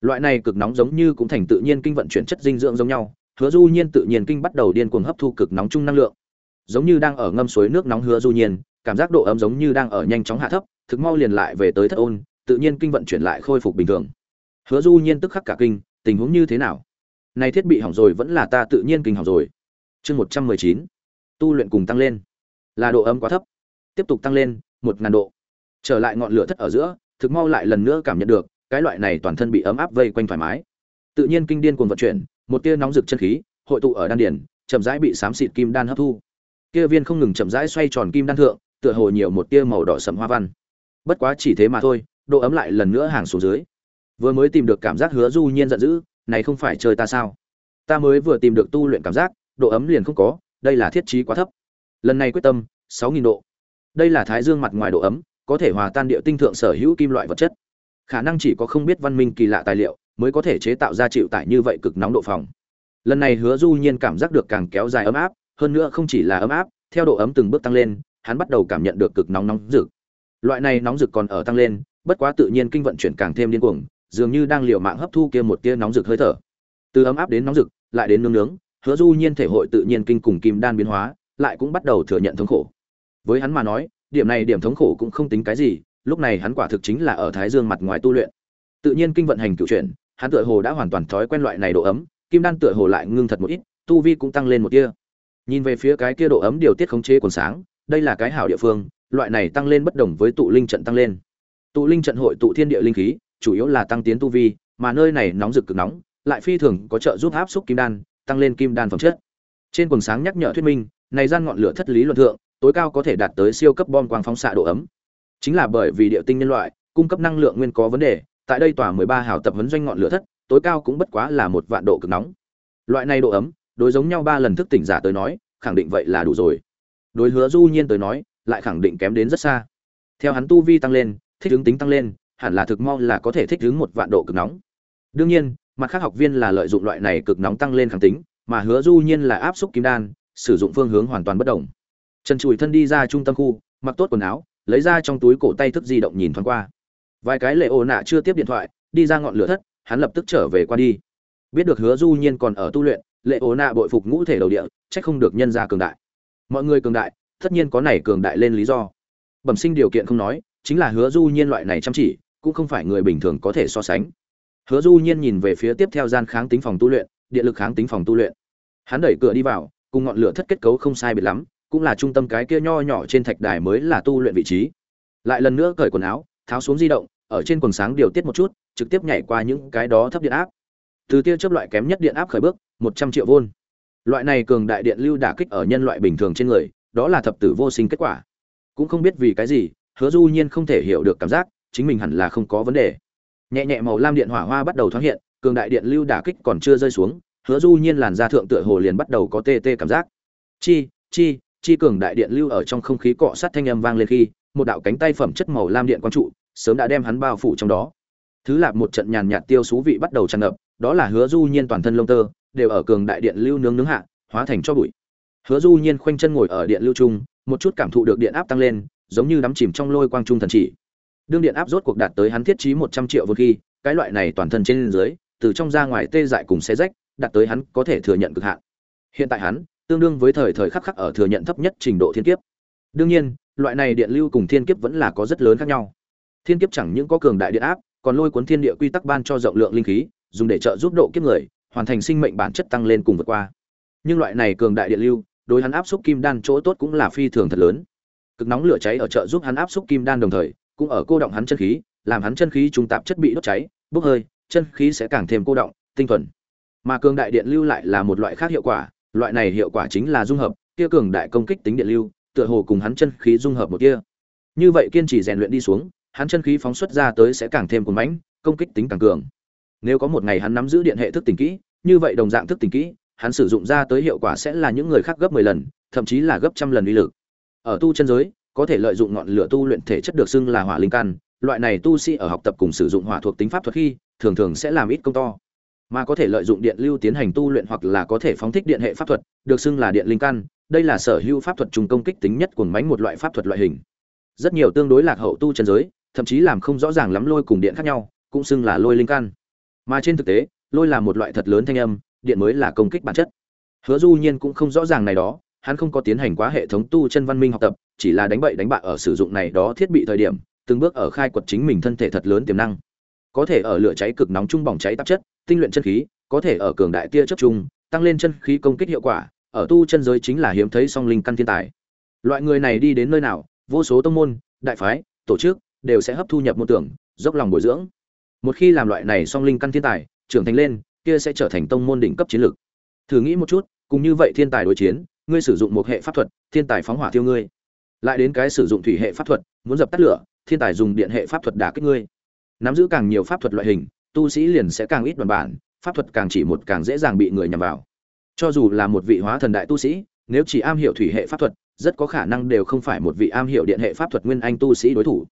Loại này cực nóng giống như cũng thành tự nhiên kinh vận chuyển chất dinh dưỡng giống nhau hứa du nhiên tự nhiên kinh bắt đầu điên cuồng hấp thu cực nóng chung năng lượng. Giống như đang ở ngâm suối nước nóng hứa du nhiên, cảm giác độ ấm giống như đang ở nhanh chóng hạ thấp, thực mau liền lại về tới thất ôn, tự nhiên kinh vận chuyển lại khôi phục bình thường. Hứa du nhiên tức khắc cả kinh, tình huống như thế nào? Này thiết bị hỏng rồi vẫn là ta tự nhiên kinh hỏng rồi. Chương một trăm mười chín, tu luyện cùng tăng lên. Là độ ấm quá thấp. Tiếp tục tăng lên, một ngàn độ. Trở lại ngọn lửa thất ở giữa, thực mau lại lần nữa cảm nhận được, cái loại này toàn thân bị ấm áp vây quanh thoải mái. Tự nhiên kinh điên cuồng vận chuyển một tia nóng rực chân khí, hội tụ ở đan điền, chậm rãi bị xám xịt kim đan hấp thu. Kia viên không ngừng chậm rãi xoay tròn kim đan thượng, tựa hồ nhiều một tia màu đỏ sẫm hoa văn. Bất quá chỉ thế mà thôi, độ ấm lại lần nữa hàng xuống dưới. Vừa mới tìm được cảm giác hứa du nhiên giận dữ, này không phải chơi ta sao? Ta mới vừa tìm được tu luyện cảm giác, độ ấm liền không có, đây là thiết trí quá thấp. Lần này quyết tâm, sáu nghìn độ. Đây là thái dương mặt ngoài độ ấm, có thể hòa tan địa tinh thượng sở hữu kim loại vật chất. Khả năng chỉ có không biết văn minh kỳ lạ tài liệu mới có thể chế tạo ra chịu tải như vậy cực nóng độ phòng. Lần này hứa du nhiên cảm giác được càng kéo dài ấm áp, hơn nữa không chỉ là ấm áp, theo độ ấm từng bước tăng lên, hắn bắt đầu cảm nhận được cực nóng nóng rực. Loại này nóng rực còn ở tăng lên, bất quá tự nhiên kinh vận chuyển càng thêm điên cuồng, dường như đang liều mạng hấp thu kia một tia nóng rực hơi thở. Từ ấm áp đến nóng rực, lại đến nướng nướng, hứa du nhiên thể hội tự nhiên kinh cùng kim đan biến hóa, lại cũng bắt đầu thừa nhận thống khổ. Với hắn mà nói, điểm này điểm thống khổ cũng không tính cái gì, lúc này hắn quả thực chính là ở thái dương mặt ngoài tu luyện. Tự nhiên kinh vận hành cựu chuyển hắn tựa hồ đã hoàn toàn thói quen loại này độ ấm, kim đan tựa hồ lại ngưng thật một ít, tu vi cũng tăng lên một tia. Nhìn về phía cái kia độ ấm điều tiết khống chế quần sáng, đây là cái hảo địa phương, loại này tăng lên bất đồng với tụ linh trận tăng lên. Tụ linh trận hội tụ thiên địa linh khí, chủ yếu là tăng tiến tu vi, mà nơi này nóng rực cực nóng, lại phi thường có trợ giúp áp xúc kim đan, tăng lên kim đan phẩm chất. Trên quần sáng nhắc nhở thuyết minh, này gian ngọn lửa thất lý luận thượng, tối cao có thể đạt tới siêu cấp bom quang phóng xạ độ ấm. Chính là bởi vì địa tinh nhân loại, cung cấp năng lượng nguyên có vấn đề tại đây tòa 13 hào tập huấn doanh ngọn lửa thất, tối cao cũng bất quá là một vạn độ cực nóng. Loại này độ ấm, đối giống nhau ba lần thức tỉnh giả tới nói, khẳng định vậy là đủ rồi. Đối hứa du nhiên tới nói, lại khẳng định kém đến rất xa. Theo hắn tu vi tăng lên, thích ứng tính tăng lên, hẳn là thực mau là có thể thích ứng một vạn độ cực nóng. Đương nhiên, mặt khác học viên là lợi dụng loại này cực nóng tăng lên kháng tính, mà hứa du nhiên là áp xúc kim đan, sử dụng phương hướng hoàn toàn bất động trần Chùi thân đi ra trung tâm khu, mặc tốt quần áo, lấy ra trong túi cổ tay thức di động nhìn thoáng qua vài cái lệ ô nạ chưa tiếp điện thoại, đi ra ngọn lửa thất, hắn lập tức trở về qua đi. Biết được hứa du nhiên còn ở tu luyện, lệ ô nạ bội phục ngũ thể đầu địa trách không được nhân ra cường đại. Mọi người cường đại, tất nhiên có này cường đại lên lý do. Bẩm sinh điều kiện không nói, chính là hứa du nhiên loại này chăm chỉ, cũng không phải người bình thường có thể so sánh. Hứa du nhiên nhìn về phía tiếp theo gian kháng tính phòng tu luyện điện lực kháng tính phòng tu luyện. Hắn đẩy cửa đi vào, cùng ngọn lửa thất kết cấu không sai biệt lắm, cũng là trung tâm cái kia nho nhỏ trên thạch đài mới là tu luyện vị trí. Lại lần nữa cởi quần áo tháo xuống di động, ở trên quần sáng điều tiết một chút, trực tiếp nhảy qua những cái đó thấp điện áp. Từ tia chớp loại kém nhất điện áp khởi bước, một trăm triệu vôn. Loại này cường đại điện lưu đả kích ở nhân loại bình thường trên người, đó là thập tử vô sinh kết quả. Cũng không biết vì cái gì, hứa du nhiên không thể hiểu được cảm giác, chính mình hẳn là không có vấn đề. Nhẹ nhẹ màu lam điện hỏa hoa bắt đầu thoáng hiện, cường đại điện lưu đả kích còn chưa rơi xuống, hứa du nhiên làn da thượng tựa hồ liền bắt đầu có tê tê cảm giác. Chi chi chi cường đại điện lưu ở trong không khí cọ sát thanh âm vang lên khi một đạo cánh tay phẩm chất màu lam điện quang trụ, sớm đã đem hắn bao phủ trong đó. Thứ lạp một trận nhàn nhạt tiêu xú vị bắt đầu tràn ngập, đó là hứa du nhiên toàn thân lông tơ, đều ở cường đại điện lưu nướng nướng hạ, hóa thành cho bụi. Hứa du nhiên khoanh chân ngồi ở điện lưu trung, một chút cảm thụ được điện áp tăng lên, giống như đắm chìm trong lôi quang trung thần chỉ. Đương điện áp rốt cuộc đạt tới hắn thiết trí một trăm triệu vượt khi, cái loại này toàn thân trên dưới, từ trong ra ngoài tê dại cùng xe rách, đạt tới hắn có thể thừa nhận cực hạn. Hiện tại hắn, tương đương với thời thời khắc khắc ở thừa nhận thấp nhất trình độ thiên kiếp. Đương nhiên loại này điện lưu cùng thiên kiếp vẫn là có rất lớn khác nhau. Thiên kiếp chẳng những có cường đại điện áp, còn lôi cuốn thiên địa quy tắc ban cho rộng lượng linh khí, dùng để trợ giúp độ kiếp người, hoàn thành sinh mệnh bản chất tăng lên cùng vượt qua. Nhưng loại này cường đại điện lưu, đối hắn áp xúc kim đan chỗ tốt cũng là phi thường thật lớn. Cực nóng lửa cháy ở trợ giúp hắn áp xúc kim đan đồng thời, cũng ở cô động hắn chân khí, làm hắn chân khí trung tạp chất bị đốt cháy, bốc hơi, chân khí sẽ càng thêm cô động, tinh thuần. Mà cường đại điện lưu lại là một loại khác hiệu quả, loại này hiệu quả chính là dung hợp, kia cường đại công kích tính điện lưu tựa hồ cùng hắn chân khí dung hợp một kia như vậy kiên trì rèn luyện đi xuống, hắn chân khí phóng xuất ra tới sẽ càng thêm cuồng mãnh, công kích tính càng cường. Nếu có một ngày hắn nắm giữ điện hệ thức tỉnh kỹ, như vậy đồng dạng thức tỉnh kỹ, hắn sử dụng ra tới hiệu quả sẽ là những người khác gấp 10 lần, thậm chí là gấp trăm lần uy lực. Ở tu chân giới, có thể lợi dụng ngọn lửa tu luyện thể chất được xưng là hỏa linh căn, loại này tu sĩ ở học tập cùng sử dụng hỏa thuộc tính pháp thuật khi, thường thường sẽ làm ít công to. Mà có thể lợi dụng điện lưu tiến hành tu luyện hoặc là có thể phóng thích điện hệ pháp thuật, được xưng là điện linh căn đây là sở hữu pháp thuật trùng công kích tính nhất của mánh một loại pháp thuật loại hình. Rất nhiều tương đối lạc hậu tu chân giới, thậm chí làm không rõ ràng lắm lôi cùng điện khác nhau, cũng xưng là lôi linh căn. Mà trên thực tế, lôi là một loại thật lớn thanh âm, điện mới là công kích bản chất. Hứa du nhiên cũng không rõ ràng này đó, hắn không có tiến hành quá hệ thống tu chân văn minh học tập, chỉ là đánh bậy đánh bạ ở sử dụng này đó thiết bị thời điểm, từng bước ở khai quật chính mình thân thể thật lớn tiềm năng. Có thể ở lửa cháy cực nóng trung bỏng cháy tạp chất, tinh luyện chân khí, có thể ở cường đại tia chất trung, tăng lên chân khí công kích hiệu quả ở tu chân giới chính là hiếm thấy song linh căn thiên tài. Loại người này đi đến nơi nào, vô số tông môn, đại phái, tổ chức đều sẽ hấp thu nhập môn tưởng, dốc lòng bồi dưỡng. Một khi làm loại này song linh căn thiên tài, trưởng thành lên, kia sẽ trở thành tông môn đỉnh cấp chiến lược. Thử nghĩ một chút, cùng như vậy thiên tài đối chiến, ngươi sử dụng một hệ pháp thuật, thiên tài phóng hỏa tiêu ngươi. Lại đến cái sử dụng thủy hệ pháp thuật, muốn dập tắt lửa, thiên tài dùng điện hệ pháp thuật đả kích ngươi. Nắm giữ càng nhiều pháp thuật loại hình, tu sĩ liền sẽ càng ít đoàn bản, pháp thuật càng chỉ một càng dễ dàng bị người nhằm vào cho dù là một vị hóa thần đại tu sĩ, nếu chỉ am hiểu thủy hệ pháp thuật, rất có khả năng đều không phải một vị am hiểu điện hệ pháp thuật nguyên anh tu sĩ đối thủ.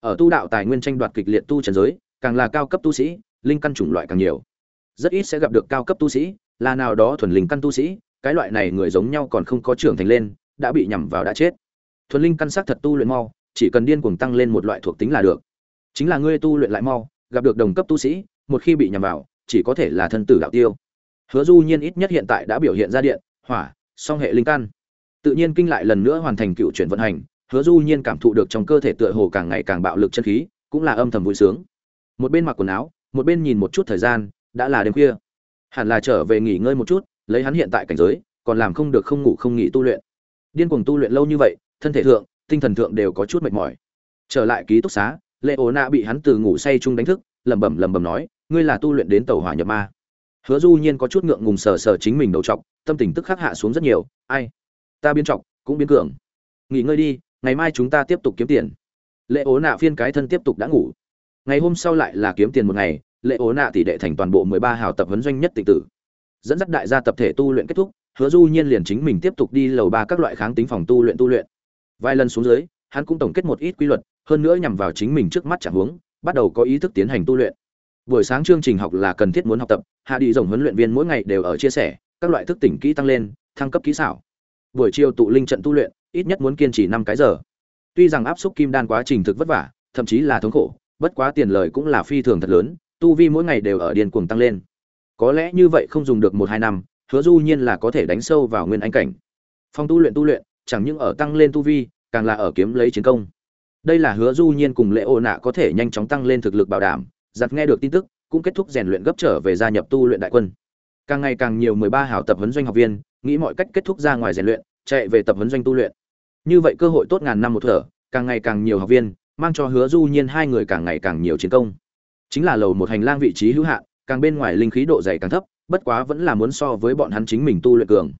Ở tu đạo tài nguyên tranh đoạt kịch liệt tu trần giới, càng là cao cấp tu sĩ, linh căn chủng loại càng nhiều. Rất ít sẽ gặp được cao cấp tu sĩ, là nào đó thuần linh căn tu sĩ, cái loại này người giống nhau còn không có trưởng thành lên, đã bị nhằm vào đã chết. Thuần linh căn sắc thật tu luyện mau, chỉ cần điên cuồng tăng lên một loại thuộc tính là được. Chính là ngươi tu luyện lại mau, gặp được đồng cấp tu sĩ, một khi bị nhằm vào, chỉ có thể là thân tử đạo tiêu hứa du nhiên ít nhất hiện tại đã biểu hiện ra điện, hỏa, song hệ linh căn. Tự nhiên kinh lại lần nữa hoàn thành cựu chuyển vận hành, hứa du nhiên cảm thụ được trong cơ thể tựa hồ càng ngày càng bạo lực chân khí, cũng là âm thầm vui sướng. Một bên mặc quần áo, một bên nhìn một chút thời gian, đã là đêm khuya. Hẳn là trở về nghỉ ngơi một chút, lấy hắn hiện tại cảnh giới, còn làm không được không ngủ không nghỉ tu luyện. Điên cuồng tu luyện lâu như vậy, thân thể thượng, tinh thần thượng đều có chút mệt mỏi. Trở lại ký túc xá, lệ ố nạ bị hắn từ ngủ say chung đánh thức, lẩm bẩm lẩm bẩm nói, ngươi là tu luyện đến tàu hỏa nhập ma hứa du nhiên có chút ngượng ngùng sờ sờ chính mình đầu trọc tâm tình tức khắc hạ xuống rất nhiều. Ai? Ta biến trọc cũng biến cường. Nghỉ ngơi đi, ngày mai chúng ta tiếp tục kiếm tiền. Lệ ố nạ phiên cái thân tiếp tục đã ngủ. Ngày hôm sau lại là kiếm tiền một ngày, lệ ố nạ tỷ đệ thành toàn bộ mười ba hào tập huấn doanh nhất tịch tử. Dẫn dắt đại gia tập thể tu luyện kết thúc, hứa du nhiên liền chính mình tiếp tục đi lầu ba các loại kháng tính phòng tu luyện tu luyện. Vài lần xuống dưới, hắn cũng tổng kết một ít quy luật, hơn nữa nhằm vào chính mình trước mắt chẳng hướng bắt đầu có ý thức tiến hành tu luyện buổi sáng chương trình học là cần thiết muốn học tập, hạ đi rồng huấn luyện viên mỗi ngày đều ở chia sẻ, các loại thức tỉnh kỹ tăng lên, thăng cấp kỹ xảo. Buổi chiều tụ linh trận tu luyện, ít nhất muốn kiên trì năm cái giờ. Tuy rằng áp suất kim đan quá trình thực vất vả, thậm chí là thống khổ, bất quá tiền lời cũng là phi thường thật lớn, tu vi mỗi ngày đều ở điên cuồng tăng lên. Có lẽ như vậy không dùng được một hai năm, hứa du nhiên là có thể đánh sâu vào nguyên anh cảnh. Phong tu luyện tu luyện, chẳng những ở tăng lên tu vi, càng là ở kiếm lấy chiến công. Đây là hứa du nhiên cùng lễ ô nạ có thể nhanh chóng tăng lên thực lực bảo đảm giặt nghe được tin tức, cũng kết thúc rèn luyện gấp trở về gia nhập tu luyện đại quân. Càng ngày càng nhiều 13 hảo tập huấn doanh học viên, nghĩ mọi cách kết thúc ra ngoài rèn luyện, chạy về tập huấn doanh tu luyện. Như vậy cơ hội tốt ngàn năm một thở, càng ngày càng nhiều học viên, mang cho hứa du nhiên hai người càng ngày càng nhiều chiến công. Chính là lầu một hành lang vị trí hữu hạn, càng bên ngoài linh khí độ dày càng thấp, bất quá vẫn là muốn so với bọn hắn chính mình tu luyện cường.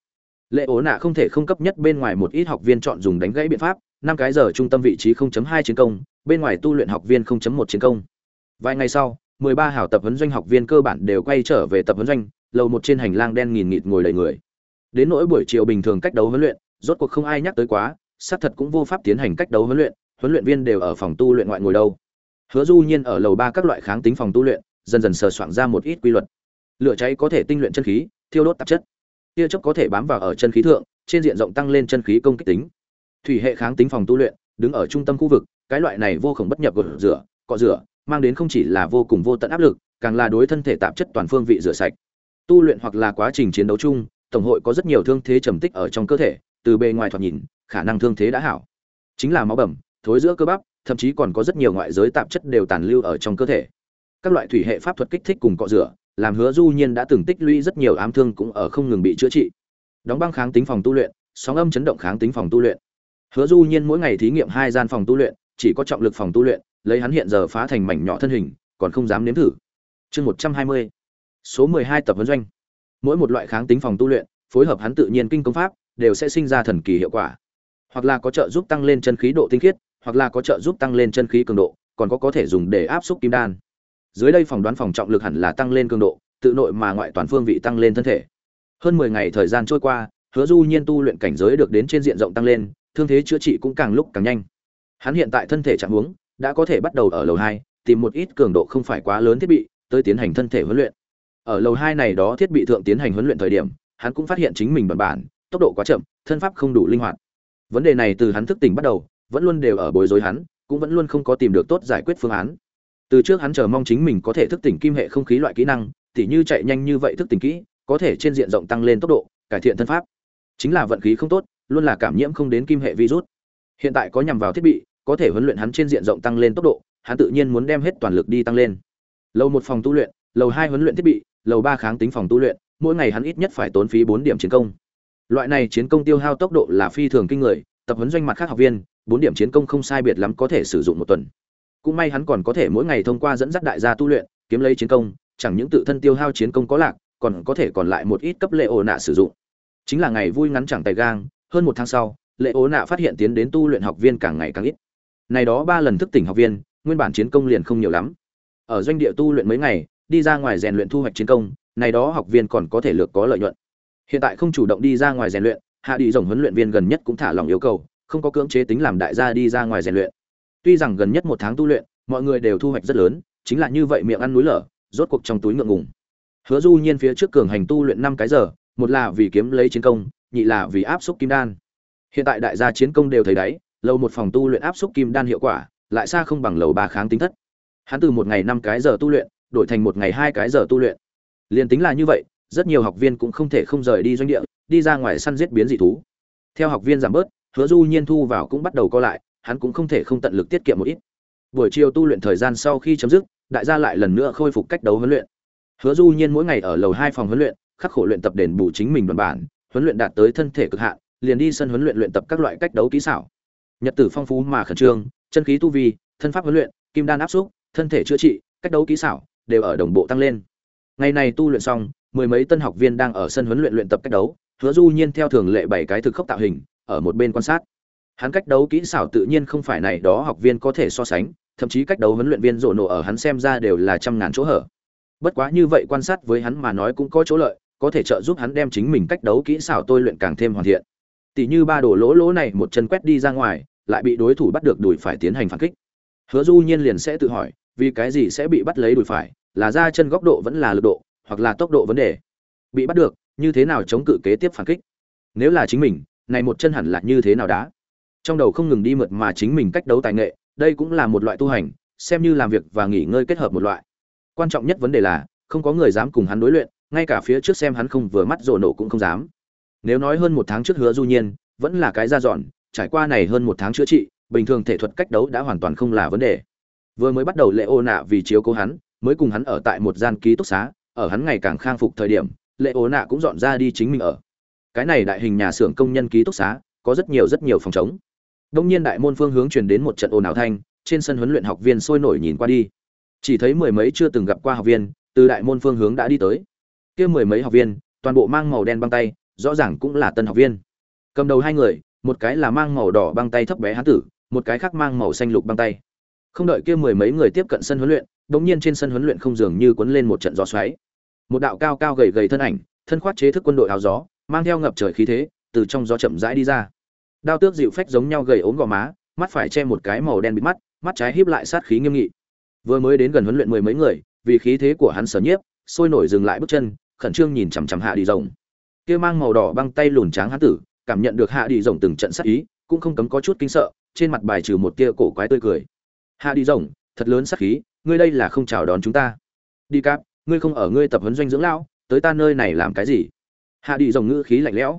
Lệ ố nạ không thể không cấp nhất bên ngoài một ít học viên chọn dùng đánh gãy biện pháp, năm cái giờ trung tâm vị trí 0.2 chiến công, bên ngoài tu luyện học viên 0.1 chiến công vài ngày sau 13 hảo tập huấn doanh học viên cơ bản đều quay trở về tập huấn doanh, lầu một trên hành lang đen nghìn nghịt ngồi đầy người. Đến nỗi buổi chiều bình thường cách đấu huấn luyện, rốt cuộc không ai nhắc tới quá Sát thật cũng vô pháp tiến hành cách đấu huấn luyện huấn luyện viên đều ở phòng tu luyện ngoại ngồi đâu. Hứa du nhiên ở lầu ba các loại kháng tính phòng tu luyện, dần dần sờ soạn ra một ít quy luật. Lửa cháy có thể tinh luyện chân khí, thiêu đốt tạp chất. Tia chớp có thể bám vào ở chân khí thượng, trên diện rộng tăng lên chân khí công kích tính. Thủy hệ kháng tính phòng tu luyện, đứng ở trung tâm khu vực, cái loại này vô cùng bất nhập gột rửa, cọ rửa mang đến không chỉ là vô cùng vô tận áp lực, càng là đối thân thể tạp chất toàn phương vị rửa sạch. Tu luyện hoặc là quá trình chiến đấu chung, tổng hội có rất nhiều thương thế trầm tích ở trong cơ thể, từ bề ngoài thoạt nhìn, khả năng thương thế đã hảo. Chính là máu bầm, thối giữa cơ bắp, thậm chí còn có rất nhiều ngoại giới tạp chất đều tàn lưu ở trong cơ thể. Các loại thủy hệ pháp thuật kích thích cùng cọ rửa, làm hứa du nhiên đã từng tích lũy rất nhiều ám thương cũng ở không ngừng bị chữa trị. Đóng băng kháng tính phòng tu luyện, sóng âm chấn động kháng tính phòng tu luyện. Hứa du nhiên mỗi ngày thí nghiệm hai gian phòng tu luyện, chỉ có trọng lực phòng tu luyện lấy hắn hiện giờ phá thành mảnh nhỏ thân hình, còn không dám nếm thử. Chương một trăm hai mươi, số mười hai tập vấn doanh. Mỗi một loại kháng tính phòng tu luyện, phối hợp hắn tự nhiên kinh công pháp, đều sẽ sinh ra thần kỳ hiệu quả. Hoặc là có trợ giúp tăng lên chân khí độ tinh khiết, hoặc là có trợ giúp tăng lên chân khí cường độ, còn có có thể dùng để áp xúc kim đan. Dưới đây phòng đoán phòng trọng lực hẳn là tăng lên cường độ, tự nội mà ngoại toàn phương vị tăng lên thân thể. Hơn mười ngày thời gian trôi qua, hứa du nhiên tu luyện cảnh giới được đến trên diện rộng tăng lên, thương thế chữa trị cũng càng lúc càng nhanh. Hắn hiện tại thân thể trạng huống đã có thể bắt đầu ở lầu hai, tìm một ít cường độ không phải quá lớn thiết bị tới tiến hành thân thể huấn luyện. Ở lầu hai này đó thiết bị thượng tiến hành huấn luyện thời điểm, hắn cũng phát hiện chính mình bản bản tốc độ quá chậm, thân pháp không đủ linh hoạt. Vấn đề này từ hắn thức tỉnh bắt đầu, vẫn luôn đều ở bối rối hắn, cũng vẫn luôn không có tìm được tốt giải quyết phương án. Từ trước hắn chờ mong chính mình có thể thức tỉnh kim hệ không khí loại kỹ năng, tỉ như chạy nhanh như vậy thức tỉnh kỹ, có thể trên diện rộng tăng lên tốc độ, cải thiện thân pháp. Chính là vận khí không tốt, luôn là cảm nhiễm không đến kim hệ virus. Hiện tại có nhằm vào thiết bị có thể huấn luyện hắn trên diện rộng tăng lên tốc độ, hắn tự nhiên muốn đem hết toàn lực đi tăng lên. Lầu một phòng tu luyện, lầu hai huấn luyện thiết bị, lầu ba kháng tính phòng tu luyện, mỗi ngày hắn ít nhất phải tốn phí bốn điểm chiến công. Loại này chiến công tiêu hao tốc độ là phi thường kinh người, tập huấn doanh mặt khác học viên, bốn điểm chiến công không sai biệt lắm có thể sử dụng một tuần. Cũng may hắn còn có thể mỗi ngày thông qua dẫn dắt đại gia tu luyện, kiếm lấy chiến công, chẳng những tự thân tiêu hao chiến công có lạc, còn có thể còn lại một ít cấp lệ ổ nạ sử dụng. Chính là ngày vui ngắn chẳng tay gang, hơn một tháng sau, lệ ố nạ phát hiện tiến đến tu luyện học viên càng ngày càng ít này đó ba lần thức tỉnh học viên, nguyên bản chiến công liền không nhiều lắm. Ở doanh địa tu luyện mấy ngày, đi ra ngoài rèn luyện thu hoạch chiến công, này đó học viên còn có thể lược có lợi nhuận. Hiện tại không chủ động đi ra ngoài rèn luyện, hạ đi rồng huấn luyện viên gần nhất cũng thả lòng yêu cầu, không có cưỡng chế tính làm đại gia đi ra ngoài rèn luyện. Tuy rằng gần nhất một tháng tu luyện, mọi người đều thu hoạch rất lớn, chính là như vậy miệng ăn núi lở, rốt cuộc trong túi ngượng ngùng. Hứa du nhiên phía trước cường hành tu luyện năm cái giờ, một là vì kiếm lấy chiến công, nhị là vì áp xúc kim đan. Hiện tại đại gia chiến công đều thấy đấy lầu một phòng tu luyện áp xúc kim đan hiệu quả, lại xa không bằng lầu ba kháng tính thất. Hắn từ một ngày năm cái giờ tu luyện, đổi thành một ngày hai cái giờ tu luyện. Liền tính là như vậy, rất nhiều học viên cũng không thể không rời đi doanh địa, đi ra ngoài săn giết biến dị thú. Theo học viên giảm bớt, hứa du nhiên thu vào cũng bắt đầu co lại, hắn cũng không thể không tận lực tiết kiệm một ít. Buổi chiều tu luyện thời gian sau khi chấm dứt, đại gia lại lần nữa khôi phục cách đấu huấn luyện. Hứa du nhiên mỗi ngày ở lầu hai phòng huấn luyện, khắc khổ luyện tập đền bù chính mình đoàn bản, huấn luyện đạt tới thân thể cực hạn, liền đi sân huấn luyện luyện tập các loại cách đấu kỹ xảo nhật tử phong phú mà khẩn trương, chân khí tu vi, thân pháp huấn luyện, kim đan áp xúc, thân thể chữa trị, cách đấu kỹ xảo đều ở đồng bộ tăng lên. Ngày này tu luyện xong, mười mấy tân học viên đang ở sân huấn luyện luyện tập cách đấu, hứa du nhiên theo thường lệ bảy cái thực khốc tạo hình, ở một bên quan sát. Hắn cách đấu kỹ xảo tự nhiên không phải này đó học viên có thể so sánh, thậm chí cách đấu huấn luyện viên rộ nổ ở hắn xem ra đều là trăm ngàn chỗ hở. Bất quá như vậy quan sát với hắn mà nói cũng có chỗ lợi, có thể trợ giúp hắn đem chính mình cách đấu kỹ xảo tôi luyện càng thêm hoàn thiện. Tỷ như ba đồ lỗ lỗ này, một chân quét đi ra ngoài lại bị đối thủ bắt được đùi phải tiến hành phản kích. Hứa du nhiên liền sẽ tự hỏi, vì cái gì sẽ bị bắt lấy đùi phải, là ra chân góc độ vẫn là lực độ, hoặc là tốc độ vấn đề. Bị bắt được, như thế nào chống cự kế tiếp phản kích? Nếu là chính mình, này một chân hẳn là như thế nào đã. trong đầu không ngừng đi mượt mà chính mình cách đấu tài nghệ, đây cũng là một loại tu hành, xem như làm việc và nghỉ ngơi kết hợp một loại. Quan trọng nhất vấn đề là, không có người dám cùng hắn đối luyện, ngay cả phía trước xem hắn không vừa mắt rồ nổ cũng không dám. Nếu nói hơn một tháng trước hứa du nhiên, vẫn là cái ra dọn trải qua này hơn một tháng chữa trị, bình thường thể thuật cách đấu đã hoàn toàn không là vấn đề. Vừa mới bắt đầu lệ ô nạ vì chiếu cố hắn, mới cùng hắn ở tại một gian ký túc xá, ở hắn ngày càng khang phục thời điểm, lệ ô nạ cũng dọn ra đi chính mình ở. Cái này đại hình nhà xưởng công nhân ký túc xá, có rất nhiều rất nhiều phòng chống đông nhiên đại môn phương hướng truyền đến một trận ồn ào thanh, trên sân huấn luyện học viên sôi nổi nhìn qua đi. Chỉ thấy mười mấy chưa từng gặp qua học viên, từ đại môn phương hướng đã đi tới. Kia mười mấy học viên, toàn bộ mang màu đen băng tay, rõ ràng cũng là tân học viên. Cầm đầu hai người một cái là mang màu đỏ băng tay thấp bé hán tử, một cái khác mang màu xanh lục băng tay. Không đợi kia mười mấy người tiếp cận sân huấn luyện đống nhiên trên sân huấn luyện không dường như cuốn lên một trận gió xoáy. Một đạo cao cao gầy gầy thân ảnh, thân khoát chế thức quân đội áo gió, mang theo ngập trời khí thế, từ trong gió chậm rãi đi ra. Đao tước dịu phách giống nhau gầy ốm gò má, mắt phải che một cái màu đen bịt mắt mắt trái híp lại sát khí nghiêm nghị. Vừa mới đến gần huấn luyện mười mấy người, vì khí thế của hắn sở nhiếp, sôi nổi dừng lại bước chân, khẩn trương nhìn chằm chằm hạ đi rồng. Kia mang màu đỏ băng tay lùn tráng hán tử cảm nhận được hạ đi rồng từng trận sát ý, cũng không cấm có chút kinh sợ, trên mặt bài trừ một tia cổ quái tươi cười. Hạ đi rồng, thật lớn sát khí, ngươi đây là không chào đón chúng ta. Đi cáp, ngươi không ở ngươi tập huấn doanh dưỡng lão, tới ta nơi này làm cái gì? Hạ đi rồng ngữ khí lạnh lẽo.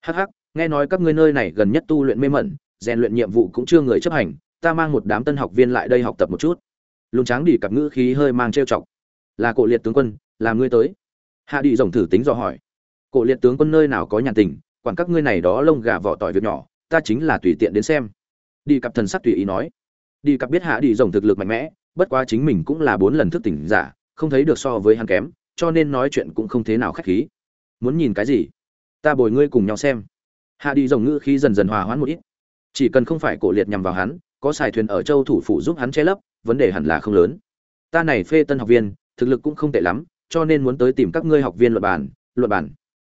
Hắc hắc, nghe nói các ngươi nơi này gần nhất tu luyện mê mẩn, rèn luyện nhiệm vụ cũng chưa người chấp hành, ta mang một đám tân học viên lại đây học tập một chút. Lùn tráng đi cặp ngữ khí hơi mang trêu chọc. Là cổ liệt tướng quân, làm ngươi tới. Hạ đi rồng thử tính dò hỏi. Cổ liệt tướng quân nơi nào có nhàn tình quản các ngươi này đó lông gà vỏ tỏi việc nhỏ, ta chính là tùy tiện đến xem. Đi cặp thần sắc tùy ý nói. Đi cặp biết hạ đi rồng thực lực mạnh mẽ, bất quá chính mình cũng là bốn lần thức tỉnh giả, không thấy được so với hắn kém, cho nên nói chuyện cũng không thế nào khách khí. Muốn nhìn cái gì? Ta bồi ngươi cùng nhau xem. Hạ đi rồng ngữ khí dần dần hòa hoãn một ít. Chỉ cần không phải cổ liệt nhằm vào hắn, có xài thuyền ở châu thủ phủ giúp hắn che lấp, vấn đề hẳn là không lớn. Ta này phê tân học viên, thực lực cũng không tệ lắm, cho nên muốn tới tìm các ngươi học viên luận bản luận bản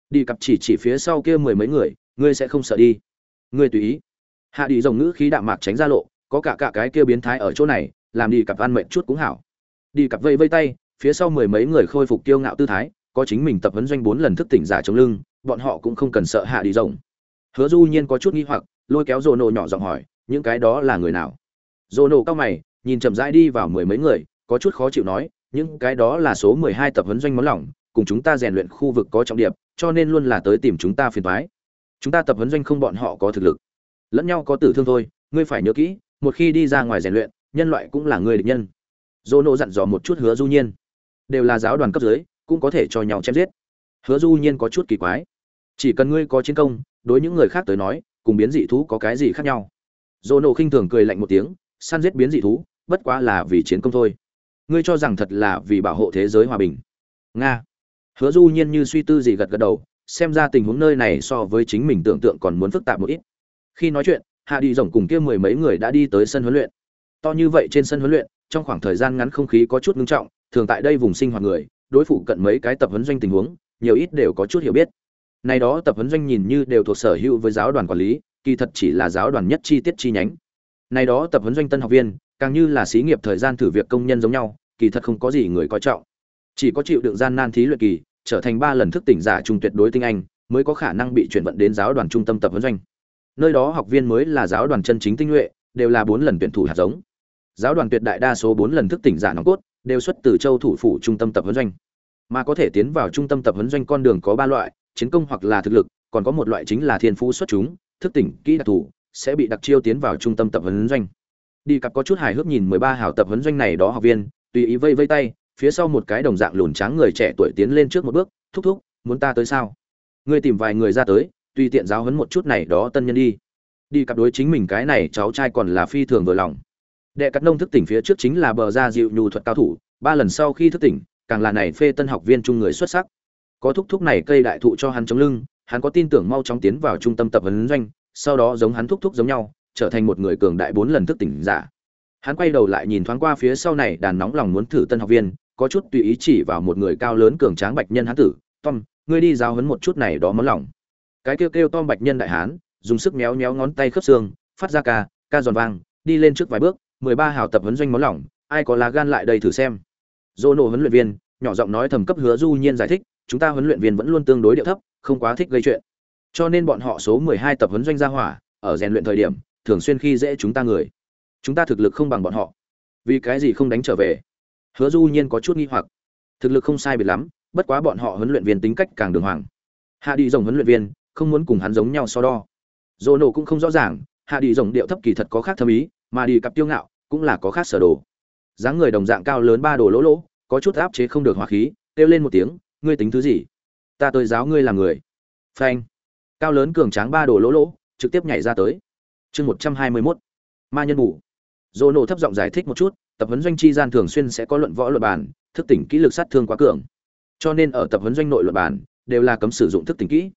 đi cặp chỉ chỉ phía sau kia mười mấy người, ngươi sẽ không sợ đi. Ngươi tùy ý. Hạ đi dòng ngữ khí đạm mạc tránh ra lộ, có cả cả cái kia biến thái ở chỗ này, làm đi cặp ăn mệnh chút cũng hảo. Đi cặp vây vây tay, phía sau mười mấy người khôi phục tiêu ngạo tư thái, có chính mình tập huấn doanh bốn lần thức tỉnh giả chống lưng, bọn họ cũng không cần sợ hạ đi rồng. Hứa du nhiên có chút nghi hoặc, lôi kéo rồ nổ nhỏ giọng hỏi, những cái đó là người nào? Rồ nổ cao mày, nhìn chậm rãi đi vào mười mấy người, có chút khó chịu nói, những cái đó là số mười hai tập huấn doanh món lỏng, cùng chúng ta rèn luyện khu vực có trọng điểm cho nên luôn là tới tìm chúng ta phiền toái. Chúng ta tập huấn doanh không bọn họ có thực lực. Lẫn nhau có tử thương thôi, ngươi phải nhớ kỹ, một khi đi ra ngoài rèn luyện, nhân loại cũng là người địch nhân. Dô nộ dặn dò một chút hứa du nhiên. Đều là giáo đoàn cấp dưới, cũng có thể cho nhau chém giết. Hứa du nhiên có chút kỳ quái. Chỉ cần ngươi có chiến công, đối những người khác tới nói, cùng biến dị thú có cái gì khác nhau? Dô nộ khinh thường cười lạnh một tiếng, săn giết biến dị thú, bất quá là vì chiến công thôi. Ngươi cho rằng thật là vì bảo hộ thế giới hòa bình. Nga hứa du nhiên như suy tư gì gật gật đầu, xem ra tình huống nơi này so với chính mình tưởng tượng còn muốn phức tạp một ít. Khi nói chuyện, hạ đi rồng cùng kia mười mấy người đã đi tới sân huấn luyện. To như vậy trên sân huấn luyện, trong khoảng thời gian ngắn không khí có chút ngưng trọng, thường tại đây vùng sinh hoạt người, đối phụ cận mấy cái tập huấn doanh tình huống, nhiều ít đều có chút hiểu biết. Nay đó tập huấn doanh nhìn như đều thuộc sở hữu với giáo đoàn quản lý, kỳ thật chỉ là giáo đoàn nhất chi tiết chi nhánh. Nay đó tập huấn doanh tân học viên, càng như là xí nghiệp thời gian thử việc công nhân giống nhau, kỳ thật không có gì người coi trọng. Chỉ có chịu đựng gian nan thí luyện kỳ trở thành ba lần thức tỉnh giả trung tuyệt đối tinh anh, mới có khả năng bị chuyển vận đến giáo đoàn trung tâm tập huấn doanh. Nơi đó học viên mới là giáo đoàn chân chính tinh nhuệ, đều là bốn lần tuyển thủ hạt giống. Giáo đoàn tuyệt đại đa số bốn lần thức tỉnh giả nòng cốt, đều xuất từ châu thủ phủ trung tâm tập huấn doanh. Mà có thể tiến vào trung tâm tập huấn doanh con đường có ba loại, chiến công hoặc là thực lực, còn có một loại chính là thiên phú xuất chúng, thức tỉnh, kỹ đặc thù sẽ bị đặc chiêu tiến vào trung tâm tập huấn doanh. Đi cặp có chút hài hước nhìn mười ba hảo tập huấn doanh này đó học viên, tùy ý vây vây tay phía sau một cái đồng dạng lùn tráng người trẻ tuổi tiến lên trước một bước, thúc thúc, muốn ta tới sao? Ngươi tìm vài người ra tới, tùy tiện giáo huấn một chút này đó tân nhân đi. Đi cặp đối chính mình cái này cháu trai còn là phi thường vừa lòng. Đệ cắt nông thức tỉnh phía trước chính là bờ ra dịu nhu thuật cao thủ, ba lần sau khi thức tỉnh, càng là này phê tân học viên trung người xuất sắc. Có thúc thúc này cây đại thụ cho hắn chống lưng, hắn có tin tưởng mau chóng tiến vào trung tâm tập huấn doanh, sau đó giống hắn thúc thúc giống nhau, trở thành một người cường đại bốn lần thức tỉnh giả. Hắn quay đầu lại nhìn thoáng qua phía sau này đàn nóng lòng muốn thử tân học viên có chút tùy ý chỉ vào một người cao lớn cường tráng bạch nhân hán tử, tom, ngươi đi giao hấn một chút này đó món lòng. Cái kêu kêu tom bạch nhân đại hán, dùng sức méo méo ngón tay khớp xương, phát ra ca ca giòn vang, đi lên trước vài bước, mười ba hào tập huấn doanh món lỏng ai có lá gan lại đây thử xem. Dô nổ huấn luyện viên, nhỏ giọng nói thầm cấp hứa du nhiên giải thích, chúng ta huấn luyện viên vẫn luôn tương đối điệu thấp, không quá thích gây chuyện. Cho nên bọn họ số mười hai tập huấn doanh gia hỏa, ở rèn luyện thời điểm, thường xuyên khi dễ chúng ta người. Chúng ta thực lực không bằng bọn họ. Vì cái gì không đánh trở về? Hứa du nhiên có chút nghi hoặc. Thực lực không sai biệt lắm, bất quá bọn họ huấn luyện viên tính cách càng đường hoàng. Hạ đi rồng huấn luyện viên, không muốn cùng hắn giống nhau so đo. Dồ nổ cũng không rõ ràng, hạ đi rồng điệu thấp kỳ thật có khác thâm ý, mà đi cặp tiêu ngạo cũng là có khác sở đồ. Dáng người đồng dạng cao lớn ba đồ lỗ lỗ, có chút áp chế không được hỏa khí, kêu lên một tiếng, ngươi tính thứ gì? Ta tới giáo ngươi làm người. Phanh. Cao lớn cường tráng ba đồ lỗ lỗ, trực tiếp nhảy ra tới. Chương một trăm hai mươi mốt. Ma nhân ngủ dồ nổ thấp giọng giải thích một chút tập huấn doanh chi gian thường xuyên sẽ có luận võ luận bản thức tỉnh kỹ lực sát thương quá cường. Cho nên ở tập huấn doanh nội luận bản đều là cấm sử dụng thức tỉnh kỹ.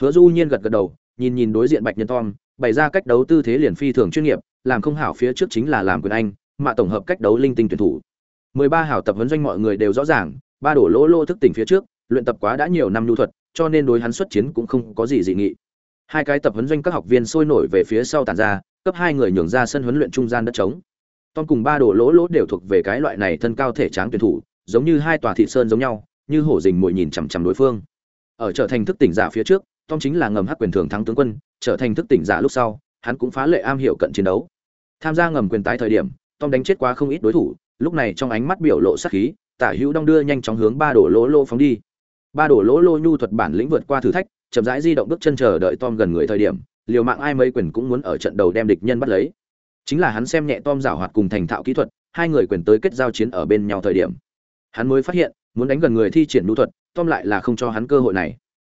Hứa du nhiên gật gật đầu, nhìn nhìn đối diện bạch nhân tom, bày ra cách đấu tư thế liền phi thường chuyên nghiệp, làm không hảo phía trước chính là làm quyền anh, mà tổng hợp cách đấu linh tinh tuyển thủ. 13 hảo tập huấn doanh mọi người đều rõ ràng, ba đổ lỗ lô thức tỉnh phía trước, luyện tập quá đã nhiều năm nhu thuật, cho nên đối hắn xuất chiến cũng không có gì dị nghị. Hai cái tập huấn doanh các học viên sôi nổi về phía sau tản ra, cấp hai người nhường ra sân huấn luyện trung gian đất trống tom cùng ba đồ lỗ lỗ đều thuộc về cái loại này thân cao thể tráng tuyển thủ, giống như hai tòa thị sơn giống nhau, như hổ dình mồi nhìn chằm chằm đối phương. Ở trở thành thức tỉnh giả phía trước, tom chính là ngầm hắc quyền thường thắng tướng quân, trở thành thức tỉnh giả lúc sau, hắn cũng phá lệ am hiểu cận chiến đấu. Tham gia ngầm quyền tái thời điểm, tom đánh chết quá không ít đối thủ, lúc này trong ánh mắt biểu lộ sát khí, tả hữu đong đưa nhanh chóng hướng ba đổ lỗ lô phóng đi. Ba đổ lỗ lô nhu thuật bản lĩnh vượt qua thử thách, chậm rãi di động bước chân chờ đợi tom gần người thời điểm, liều mạng ai mấy quyền cũng muốn ở trận đầu đem địch nhân bắt lấy chính là hắn xem nhẹ tom giảo hoạt cùng thành thạo kỹ thuật, hai người quyền tới kết giao chiến ở bên nhau thời điểm. Hắn mới phát hiện, muốn đánh gần người thi triển đu thuật, tom lại là không cho hắn cơ hội này.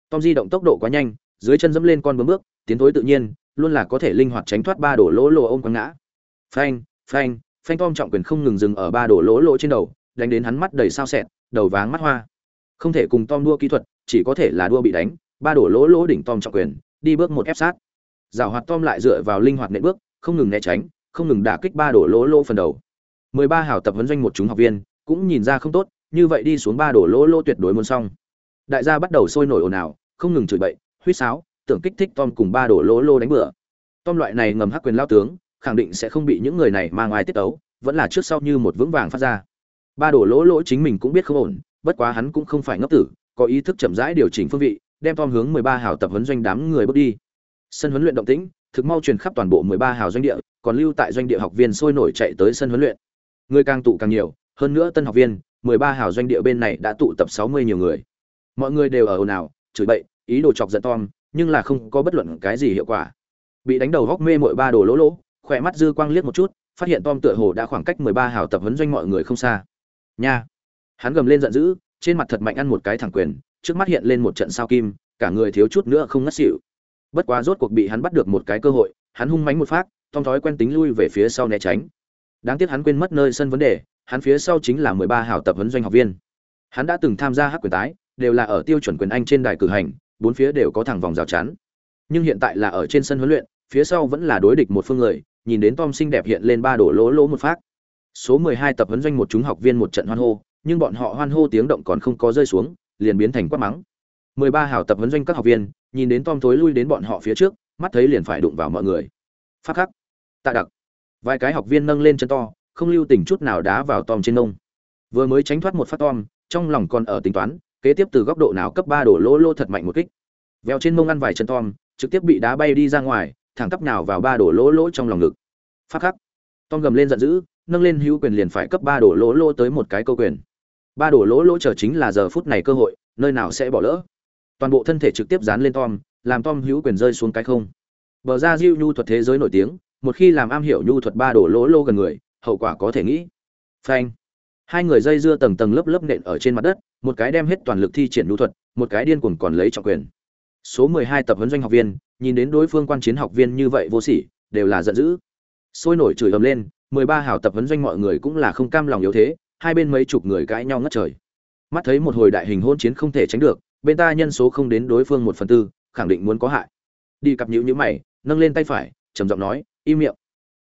Tom di động tốc độ quá nhanh, dưới chân dẫm lên con bướm bước, tiến thối tự nhiên, luôn là có thể linh hoạt tránh thoát ba đổ lỗ lỗ ôm quăng ngã. Phanh phanh phanh tom trọng quyền không ngừng dừng ở ba đổ lỗ lỗ trên đầu, đánh đến hắn mắt đầy sao sẹn đầu váng mắt hoa. Không thể cùng tom đua kỹ thuật, chỉ có thể là đua bị đánh, ba đổ lỗ lỗ đỉnh tom trọng quyền, đi bước một ép sát. Giảo hoạt tom lại dựa vào linh hoạt nện bước, không ngừng né tránh không ngừng đả kích ba đổ lỗ lỗ phần đầu. Mười ba hảo tập huấn doanh một chúng học viên, cũng nhìn ra không tốt, như vậy đi xuống ba đổ lỗ lỗ tuyệt đối muốn xong. Đại gia bắt đầu sôi nổi ồn ào, không ngừng chửi bậy, huýt sáo, tưởng kích thích tom cùng ba đổ lỗ lỗ đánh bừa. Tom loại này ngầm hắc quyền lao tướng, khẳng định sẽ không bị những người này mang ngoài tiết tấu, vẫn là trước sau như một vững vàng phát ra. Ba đổ lỗ lỗ chính mình cũng biết không ổn, bất quá hắn cũng không phải ngốc tử, có ý thức chậm rãi điều chỉnh phương vị, đem tom hướng mười ba tập huấn doanh đám người bước đi. Sân huấn luyện động tĩnh thực mau truyền khắp toàn bộ mười ba hào doanh địa, còn lưu tại doanh địa học viên sôi nổi chạy tới sân huấn luyện. Người càng tụ càng nhiều, hơn nữa tân học viên, mười ba hào doanh địa bên này đã tụ tập sáu mươi nhiều người. Mọi người đều ở ồn ào, chửi bậy, ý đồ chọc giận tom, nhưng là không có bất luận cái gì hiệu quả. Bị đánh đầu góc mê mội ba đồ lỗ lỗ, khỏe mắt dư quang liếc một chút, phát hiện tom tựa hồ đã khoảng cách mười ba hào tập huấn doanh mọi người không xa. Nha! Hắn gầm lên giận dữ, trên mặt thật mạnh ăn một cái thẳng quyền, trước mắt hiện lên một trận sao kim, cả người thiếu chút nữa không ngất xỉu bất quá rốt cuộc bị hắn bắt được một cái cơ hội, hắn hung mánh một phát tom thói quen tính lui về phía sau né tránh. Đáng tiếc hắn quên mất nơi sân vấn đề, hắn phía sau chính là mười ba hảo tập huấn doanh học viên. Hắn đã từng tham gia hát quyền tái, đều là ở tiêu chuẩn quyền anh trên đài cử hành, bốn phía đều có thẳng vòng rào chắn. Nhưng hiện tại là ở trên sân huấn luyện, phía sau vẫn là đối địch một phương người, nhìn đến tom xinh đẹp hiện lên ba đổ lỗ lỗ một phát. Số mười hai tập huấn doanh một chúng học viên một trận hoan hô, nhưng bọn họ hoan hô tiếng động còn không có rơi xuống, liền biến thành quát mắng. mười ba hảo tập huấn doanh các học viên nhìn đến tom thối lui đến bọn họ phía trước, mắt thấy liền phải đụng vào mọi người. Phát khắc. Tạ đặc. Vài cái học viên nâng lên chân to, không lưu tình chút nào đá vào tom trên nông vừa mới tránh thoát một phát tom, trong lòng còn ở tính toán, kế tiếp từ góc độ nào cấp ba đổ lỗ lỗ thật mạnh một kích. Veo trên mông ăn vài chân tom, trực tiếp bị đá bay đi ra ngoài, thẳng tắp nào vào ba đổ lỗ lỗ trong lòng ngực. Phát khắc. Tom gầm lên giận dữ, nâng lên hữu quyền liền phải cấp ba đổ lỗ lỗ tới một cái câu quyền. Ba đổ lỗ lỗ chờ chính là giờ phút này cơ hội, nơi nào sẽ bỏ lỡ? Toàn bộ thân thể trực tiếp dán lên tom, làm tom hữu quyền rơi xuống cái không. Bờ ra Diu nhu thuật thế giới nổi tiếng, một khi làm am hiểu nhu thuật ba đổ lỗ lô gần người, hậu quả có thể nghĩ. Phanh. Hai người dây dưa tầng tầng lớp lớp nện ở trên mặt đất, một cái đem hết toàn lực thi triển nhu thuật, một cái điên cuồng còn lấy trọng quyền. Số mười hai tập huấn doanh học viên, nhìn đến đối phương quan chiến học viên như vậy vô sỉ, đều là giận dữ. Sôi nổi chửi ầm lên, mười ba hảo tập huấn doanh mọi người cũng là không cam lòng yếu thế, hai bên mấy chục người cãi nhau ngất trời. Mắt thấy một hồi đại hình hôn chiến không thể tránh được bên ta nhân số không đến đối phương một phần tư, khẳng định muốn có hại. Đi cặp nhữ nhữ mày, nâng lên tay phải, trầm giọng nói, im miệng.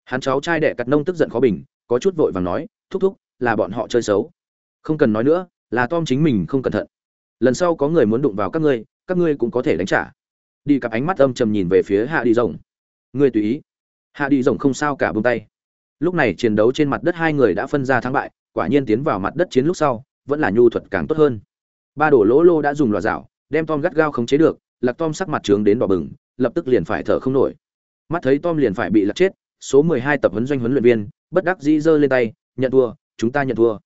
Hắn cháu trai đệ cặt nông tức giận khó bình, có chút vội vàng nói, thúc thúc, là bọn họ chơi xấu. Không cần nói nữa, là tom chính mình không cẩn thận. Lần sau có người muốn đụng vào các ngươi các ngươi cũng có thể đánh trả. Đi cặp ánh mắt âm trầm nhìn về phía hạ đi rồng. Ngươi tùy ý. Hạ đi rồng không sao cả buông tay. Lúc này chiến đấu trên mặt đất hai người đã phân ra thắng bại, quả nhiên tiến vào mặt đất chiến lúc sau, vẫn là nhu thuật càng tốt hơn ba đổ lỗ lô đã dùng loạt rảo, đem tom gắt gao khống chế được, lạc tom sắc mặt trướng đến đỏ bừng, lập tức liền phải thở không nổi. Mắt thấy tom liền phải bị lật chết, số mười hai tập huấn doanh huấn luyện viên, bất đắc dĩ giơ lên tay, nhận thua, chúng ta nhận thua.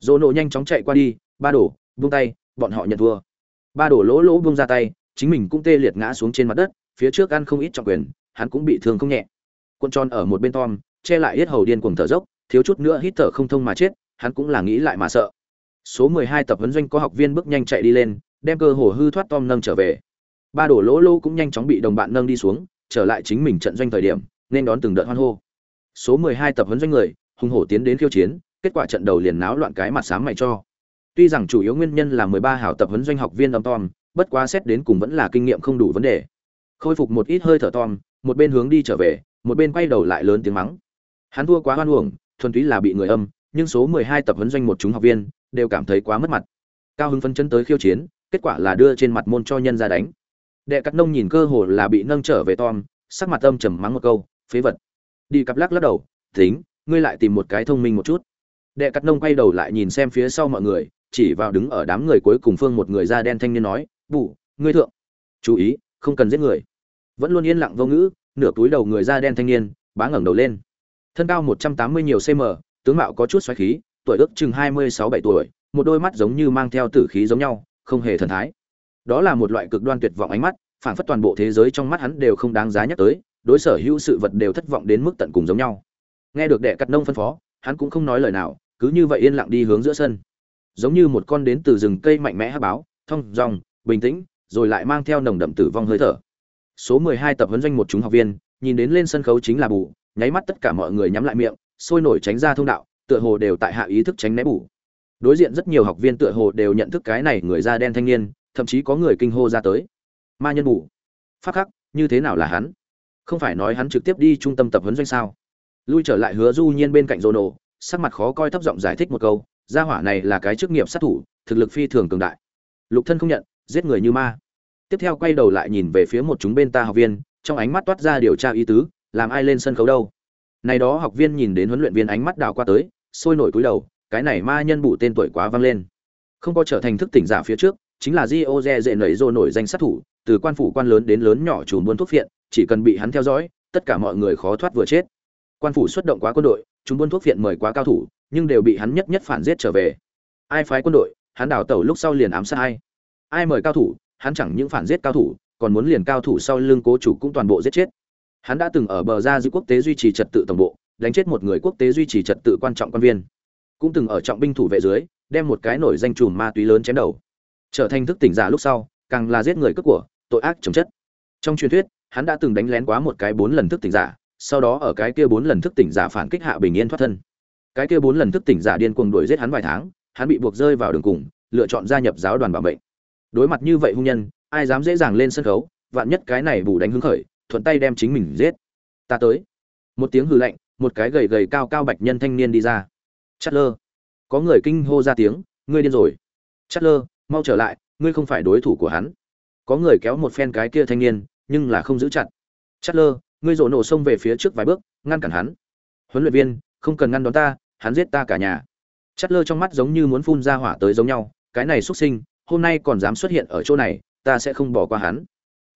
Dỗ nộ nhanh chóng chạy qua đi, ba đổ buông tay, bọn họ nhận thua. Ba đổ lỗ lỗ buông ra tay, chính mình cũng tê liệt ngã xuống trên mặt đất, phía trước ăn không ít trọng quyền, hắn cũng bị thương không nhẹ. Quân tròn ở một bên tom, che lại hết hầu điên cuồng thở dốc, thiếu chút nữa hít thở không thông mà chết, hắn cũng là nghĩ lại mà sợ số 12 tập huấn doanh có học viên bước nhanh chạy đi lên, đem cơ hồ hư thoát tom nâng trở về. Ba đổ lỗ lô cũng nhanh chóng bị đồng bạn nâng đi xuống, trở lại chính mình trận doanh thời điểm, nên đón từng đợt hoan hô. Số 12 tập huấn doanh người, hùng hổ tiến đến khiêu chiến, kết quả trận đầu liền náo loạn cái mặt sáng mày cho. Tuy rằng chủ yếu nguyên nhân là 13 hảo tập huấn doanh học viên âm tom, bất quá xét đến cùng vẫn là kinh nghiệm không đủ vấn đề. Khôi phục một ít hơi thở tom, một bên hướng đi trở về, một bên quay đầu lại lớn tiếng mắng. Hắn thua quá hoan uổng, thuần túy là bị người âm, nhưng số 12 tập huấn doanh một chúng học viên đều cảm thấy quá mất mặt. Cao hứng phấn chấn tới khiêu chiến, kết quả là đưa trên mặt môn cho nhân ra đánh. Đệ Cát Nông nhìn cơ hồ là bị nâng trở về Tom, sắc mặt âm trầm mắng một câu, phế vật. Đi cặp lắc lắc đầu, tính, ngươi lại tìm một cái thông minh một chút. Đệ Cát Nông quay đầu lại nhìn xem phía sau mọi người, chỉ vào đứng ở đám người cuối cùng phương một người da đen thanh niên nói, "Bù, ngươi thượng, chú ý, không cần giết người." Vẫn luôn yên lặng vô ngữ, nửa túi đầu người da đen thanh niên, bá ngẩng đầu lên. Thân cao 180 nhiều cm, tướng mạo có chút xoáy khí, tuổi ước chừng hai mươi sáu bảy tuổi, một đôi mắt giống như mang theo tử khí giống nhau, không hề thần thái. Đó là một loại cực đoan tuyệt vọng ánh mắt, phản phất toàn bộ thế giới trong mắt hắn đều không đáng giá nhắc tới đối sở hữu sự vật đều thất vọng đến mức tận cùng giống nhau. Nghe được đệ cắt nông phân phó hắn cũng không nói lời nào cứ như vậy yên lặng đi hướng giữa sân. Giống như một con đến từ rừng cây mạnh mẽ hắc báo thông dòng bình tĩnh rồi lại mang theo nồng đậm tử vong hơi thở. Số mười hai tập huấn doanh một chúng học viên nhìn đến lên sân khấu chính là bù nháy mắt tất cả mọi người nhắm lại miệng sôi nổi tránh ra thông đạo tựa hồ đều tại hạ ý thức tránh né bù. Đối diện rất nhiều học viên tựa hồ đều nhận thức cái này người da đen thanh niên, thậm chí có người kinh hô ra tới. Ma nhân bù. Phát khắc, như thế nào là hắn? Không phải nói hắn trực tiếp đi trung tâm tập huấn doanh sao? Lui trở lại hứa du nhiên bên cạnh rô nổ, sắc mặt khó coi thấp giọng giải thích một câu, gia hỏa này là cái chức nghiệp sát thủ, thực lực phi thường cường đại. Lục thân không nhận, giết người như ma. Tiếp theo quay đầu lại nhìn về phía một chúng bên ta học viên, trong ánh mắt toát ra điều tra ý tứ, làm ai lên sân khấu đâu? Này đó học viên nhìn đến huấn luyện viên ánh mắt đào qua tới sôi nổi cúi đầu cái này ma nhân bù tên tuổi quá vang lên không có trở thành thức tỉnh giả phía trước chính là Dio dễ nảy rồ nổi danh sát thủ, từ quan phủ quan lớn đến lớn nhỏ chủ buôn thuốc phiện, chỉ cần bị hắn theo dõi, tất cả mọi người khó thoát vừa chết. Quan phủ xuất động quá quân đội, chúng buôn thuốc phiện mời quá cao thủ, nhưng đều bị hắn nhất nhất phản giết trở về. Ai phái quân đội, hắn đào tẩu lúc sau liền ám sát ai. Ai mời cao thủ, hắn chẳng những phản giết cao thủ, còn muốn liền cao thủ sau lưng cố chủ cũng toàn bộ giết chết. Hắn đã từng ở bờ ra giữ quốc tế duy trì trật tự tổng bộ, đánh chết một người quốc tế duy trì trật tự quan trọng quan viên. Cũng từng ở trọng binh thủ vệ dưới, đem một cái nổi danh chùm ma túy lớn chém đầu. Trở thành thức tỉnh giả lúc sau càng là giết người cướp của tội ác chồng chất. Trong truyền thuyết hắn đã từng đánh lén quá một cái bốn lần thức tỉnh giả sau đó ở cái kia bốn lần thức tỉnh giả phản kích hạ bình yên thoát thân. Cái kia bốn lần thức tỉnh giả điên cuồng đuổi giết hắn vài tháng hắn bị buộc rơi vào đường cùng lựa chọn gia nhập giáo đoàn bảo mệnh. Đối mặt như vậy hung nhân ai dám dễ dàng lên sân khấu vạn nhất cái này bù đánh hứng khởi thuận tay đem chính mình giết. Ta tới. Một tiếng hư lạnh, một cái gầy gầy cao cao bạch nhân thanh niên đi ra. Chát lơ có người kinh hô ra tiếng, ngươi điên rồi. Chát lơ mau trở lại, ngươi không phải đối thủ của hắn. Có người kéo một phen cái kia thanh niên, nhưng là không giữ chặt. Chát lơ ngươi rộ nổ xông về phía trước vài bước, ngăn cản hắn. Huấn luyện viên, không cần ngăn đón ta, hắn giết ta cả nhà. Chát lơ trong mắt giống như muốn phun ra hỏa tới giống nhau, cái này xuất sinh, hôm nay còn dám xuất hiện ở chỗ này, ta sẽ không bỏ qua hắn.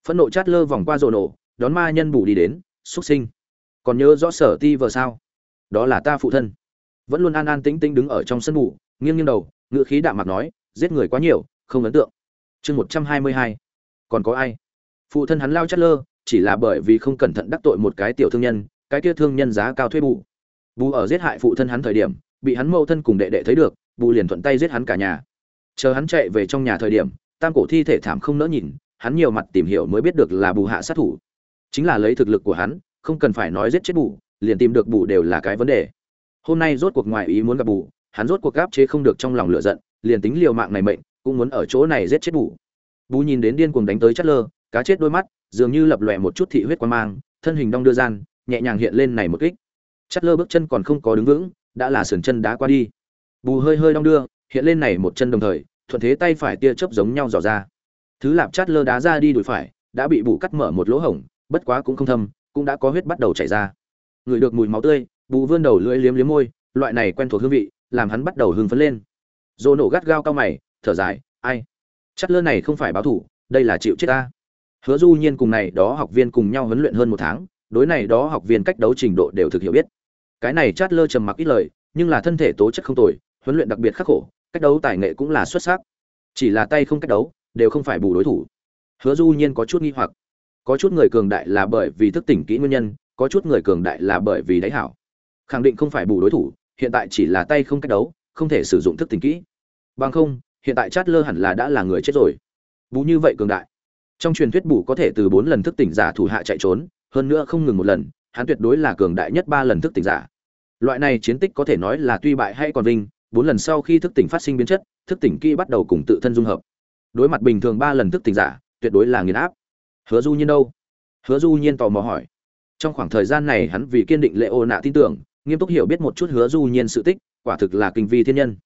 Phẫn nộ chát lơ vòng qua rộ nổ đón ma nhân bù đi đến xuất sinh. Còn nhớ rõ sở ti vợ sao? Đó là ta phụ thân. Vẫn luôn an an tĩnh tĩnh đứng ở trong sân ngủ, nghiêng nghiêng đầu ngựa khí đạm mặt nói giết người quá nhiều không ấn tượng. Chương một trăm hai mươi hai. Còn có ai? Phụ thân hắn lao chất lơ chỉ là bởi vì không cẩn thận đắc tội một cái tiểu thương nhân cái kia thương nhân giá cao thuê bù. Bù ở giết hại phụ thân hắn thời điểm bị hắn mâu thân cùng đệ đệ thấy được bù liền thuận tay giết hắn cả nhà. Chờ hắn chạy về trong nhà thời điểm tam cổ thi thể thảm không nỡ nhìn hắn nhiều mặt tìm hiểu mới biết được là bù hạ sát thủ chính là lấy thực lực của hắn, không cần phải nói giết chết bù, liền tìm được bù đều là cái vấn đề. Hôm nay rốt cuộc ngoài ý muốn gặp bù, hắn rốt cuộc gáp chế không được trong lòng lửa giận, liền tính liều mạng này mệnh, cũng muốn ở chỗ này giết chết bù. Bù nhìn đến điên cuồng đánh tới chất lơ, cá chết đôi mắt, dường như lập lòe một chút thị huyết quan mang, thân hình đong đưa gian, nhẹ nhàng hiện lên này một kích. Chất lơ bước chân còn không có đứng vững, đã là sườn chân đá qua đi. Bù hơi hơi đong đưa, hiện lên này một chân đồng thời, thuận thế tay phải tia chớp giống nhau dò ra. Thứ lạp chát lơ đá ra đi đùi phải, đã bị bù cắt mở một lỗ hổng bất quá cũng không thâm, cũng đã có huyết bắt đầu chảy ra. Người được mùi máu tươi, bù vươn đầu lưỡi liếm liếm môi, loại này quen thuộc hương vị, làm hắn bắt đầu hưng phấn lên. Dồ nổ gắt gao cao mày, thở dài, ai? Chất lơ này không phải báo thủ, đây là chịu chết ta. Hứa du nhiên cùng này đó học viên cùng nhau huấn luyện hơn một tháng, đối này đó học viên cách đấu trình độ đều thực hiểu biết. Cái này chát lơ trầm mặc ít lời, nhưng là thân thể tố chất không tồi, huấn luyện đặc biệt khắc khổ, cách đấu tài nghệ cũng là xuất sắc. Chỉ là tay không cách đấu, đều không phải bù đối thủ. Hứa du nhiên có chút nghi hoặc có chút người cường đại là bởi vì thức tỉnh kỹ nguyên nhân, có chút người cường đại là bởi vì đáy hảo. Khẳng định không phải bù đối thủ, hiện tại chỉ là tay không cách đấu, không thể sử dụng thức tỉnh kỹ. Bằng không, hiện tại chát lơ hẳn là đã là người chết rồi. Bú như vậy cường đại. Trong truyền thuyết bù có thể từ bốn lần thức tỉnh giả thủ hạ chạy trốn, hơn nữa không ngừng một lần, hắn tuyệt đối là cường đại nhất ba lần thức tỉnh giả. Loại này chiến tích có thể nói là tuy bại hay còn vinh, bốn lần sau khi thức tỉnh phát sinh biến chất, thức tỉnh kỹ bắt đầu cùng tự thân dung hợp. Đối mặt bình thường ba lần thức tỉnh giả, tuyệt đối là nghiền áp hứa du nhiên đâu? Hứa du nhiên tò mò hỏi. Trong khoảng thời gian này hắn vì kiên định lệ ô nạ tin tưởng, nghiêm túc hiểu biết một chút hứa du nhiên sự tích, quả thực là kinh vi thiên nhân.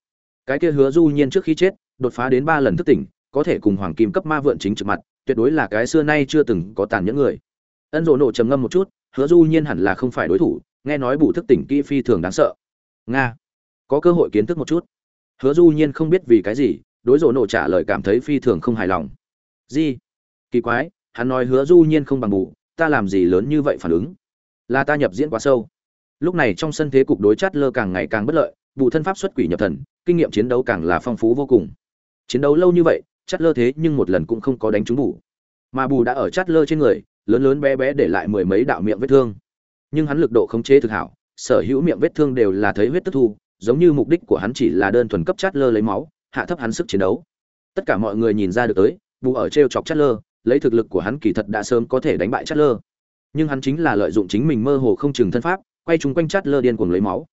Cái kia hứa du nhiên trước khi chết, đột phá đến ba lần thức tỉnh, có thể cùng hoàng kim cấp ma vượn chính trực mặt, tuyệt đối là cái xưa nay chưa từng có tàn những người. Ân rộ nộ trầm ngâm một chút, hứa du nhiên hẳn là không phải đối thủ, nghe nói bù thức tỉnh kỹ phi thường đáng sợ. Nga, có cơ hội kiến thức một chút. Hứa du nhiên không biết vì cái gì, đối rộ nộ trả lời cảm thấy phi thường không hài lòng. Gì? Kỳ quái hắn nói hứa du nhiên không bằng bù, ta làm gì lớn như vậy phản ứng? Là ta nhập diễn quá sâu. Lúc này trong sân thế cục đối chát lơ càng ngày càng bất lợi, bù thân pháp xuất quỷ nhập thần, kinh nghiệm chiến đấu càng là phong phú vô cùng. Chiến đấu lâu như vậy, chát lơ thế nhưng một lần cũng không có đánh trúng bù. Mà bù đã ở chát lơ trên người, lớn lớn bé bé để lại mười mấy đạo miệng vết thương. Nhưng hắn lực độ khống chế thực hảo, sở hữu miệng vết thương đều là thấy huyết tức thu, giống như mục đích của hắn chỉ là đơn thuần cấp chát lơ lấy máu, hạ thấp hắn sức chiến đấu. Tất cả mọi người nhìn ra được tới, bù ở t r e o chọc chát lơ lấy thực lực của hắn kỳ thật đã sớm có thể đánh bại chát lơ nhưng hắn chính là lợi dụng chính mình mơ hồ không chừng thân pháp, quay chung quanh chát lơ điên cuồng lấy máu.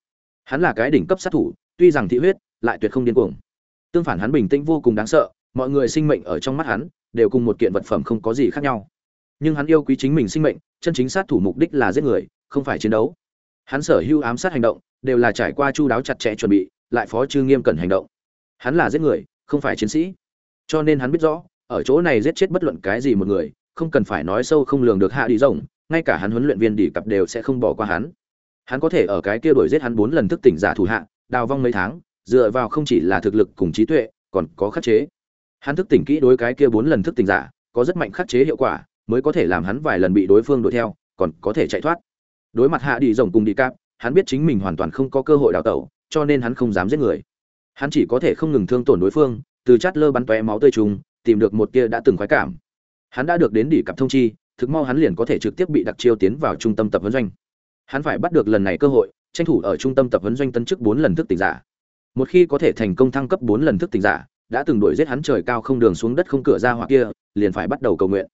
Hắn là cái đỉnh cấp sát thủ, tuy rằng thị huyết, lại tuyệt không điên cuồng. Tương phản hắn bình tĩnh vô cùng đáng sợ, mọi người sinh mệnh ở trong mắt hắn đều cùng một kiện vật phẩm không có gì khác nhau. Nhưng hắn yêu quý chính mình sinh mệnh, chân chính sát thủ mục đích là giết người, không phải chiến đấu. Hắn sở hữu ám sát hành động đều là trải qua chu đáo chặt chẽ chuẩn bị, lại phó chư nghiêm cẩn hành động. Hắn là giết người, không phải chiến sĩ. Cho nên hắn biết rõ ở chỗ này giết chết bất luận cái gì một người, không cần phải nói sâu không lường được hạ đi rồng, ngay cả hắn huấn luyện viên đỉ cặp đều sẽ không bỏ qua hắn. Hắn có thể ở cái kia đuổi giết hắn bốn lần thức tỉnh giả thủ hạ, đào vong mấy tháng, dựa vào không chỉ là thực lực cùng trí tuệ, còn có khắc chế. Hắn thức tỉnh kỹ đối cái kia bốn lần thức tỉnh giả, có rất mạnh khắc chế hiệu quả, mới có thể làm hắn vài lần bị đối phương đuổi theo, còn có thể chạy thoát. Đối mặt hạ đi rồng cùng đi cặp, hắn biết chính mình hoàn toàn không có cơ hội đào tẩu, cho nên hắn không dám giết người. Hắn chỉ có thể không ngừng thương tổn đối phương, từ chát lơ bắn tóe máu tươi trùng tìm được một kia đã từng khoái cảm. Hắn đã được đến đỉ cặp thông chi, thực mau hắn liền có thể trực tiếp bị đặc chiêu tiến vào trung tâm tập huấn doanh. Hắn phải bắt được lần này cơ hội, tranh thủ ở trung tâm tập huấn doanh tân chức bốn lần thức tỉnh giả. Một khi có thể thành công thăng cấp bốn lần thức tỉnh giả, đã từng đuổi giết hắn trời cao không đường xuống đất không cửa ra hoặc kia, liền phải bắt đầu cầu nguyện.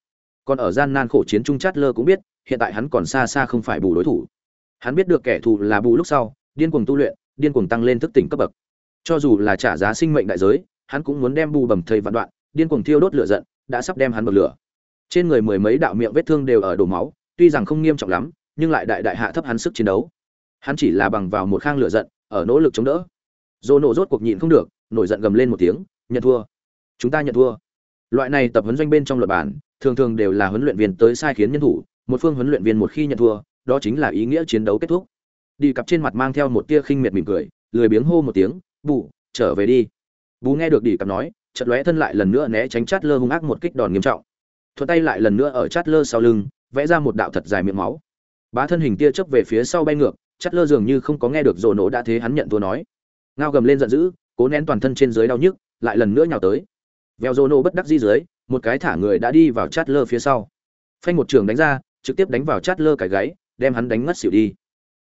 Còn ở gian nan khổ chiến trung chát lơ cũng biết, hiện tại hắn còn xa xa không phải bù đối thủ. Hắn biết được kẻ thù là bù lúc sau, điên cuồng tu luyện, điên cuồng tăng lên thức tỉnh cấp bậc. Cho dù là trả giá sinh mệnh đại giới, hắn cũng muốn đem bù bầm thầy vạn đoạn điên cuồng thiêu đốt lửa giận, đã sắp đem hắn bật lửa. Trên người mười mấy đạo miệng vết thương đều ở đổ máu, tuy rằng không nghiêm trọng lắm, nhưng lại đại đại hạ thấp hắn sức chiến đấu. Hắn chỉ là bằng vào một khang lửa giận, ở nỗ lực chống đỡ. Dỗ nổ rốt cuộc nhịn không được, nổi giận gầm lên một tiếng, nhận thua. Chúng ta nhận thua. Loại này tập huấn doanh bên trong luật bản, thường thường đều là huấn luyện viên tới sai khiến nhân thủ, một phương huấn luyện viên một khi nhận thua, đó chính là ý nghĩa chiến đấu kết thúc. Đi cặp trên mặt mang theo một tia khinh miệt mỉm cười, lười biếng hô một tiếng, bù, trở về đi. Bù nghe được đi cặp nói chợt lóe thân lại lần nữa né tránh chát lơ hung ác một kích đòn nghiêm trọng. Thuận tay lại lần nữa ở chát lơ sau lưng, vẽ ra một đạo thật dài miệng máu. Bá thân hình tia chớp về phía sau bay ngược chát lơ dường như không có nghe được rồ nổ đã thế hắn nhận thua nói. Ngao gầm lên giận dữ, cố nén toàn thân trên dưới đau nhức, lại lần nữa nhào tới. Veo rồ nổ bất đắc dĩ dưới, một cái thả người đã đi vào chát lơ phía sau. Phanh một trường đánh ra, trực tiếp đánh vào chát lơ cái gáy, đem hắn đánh ngất xỉu đi.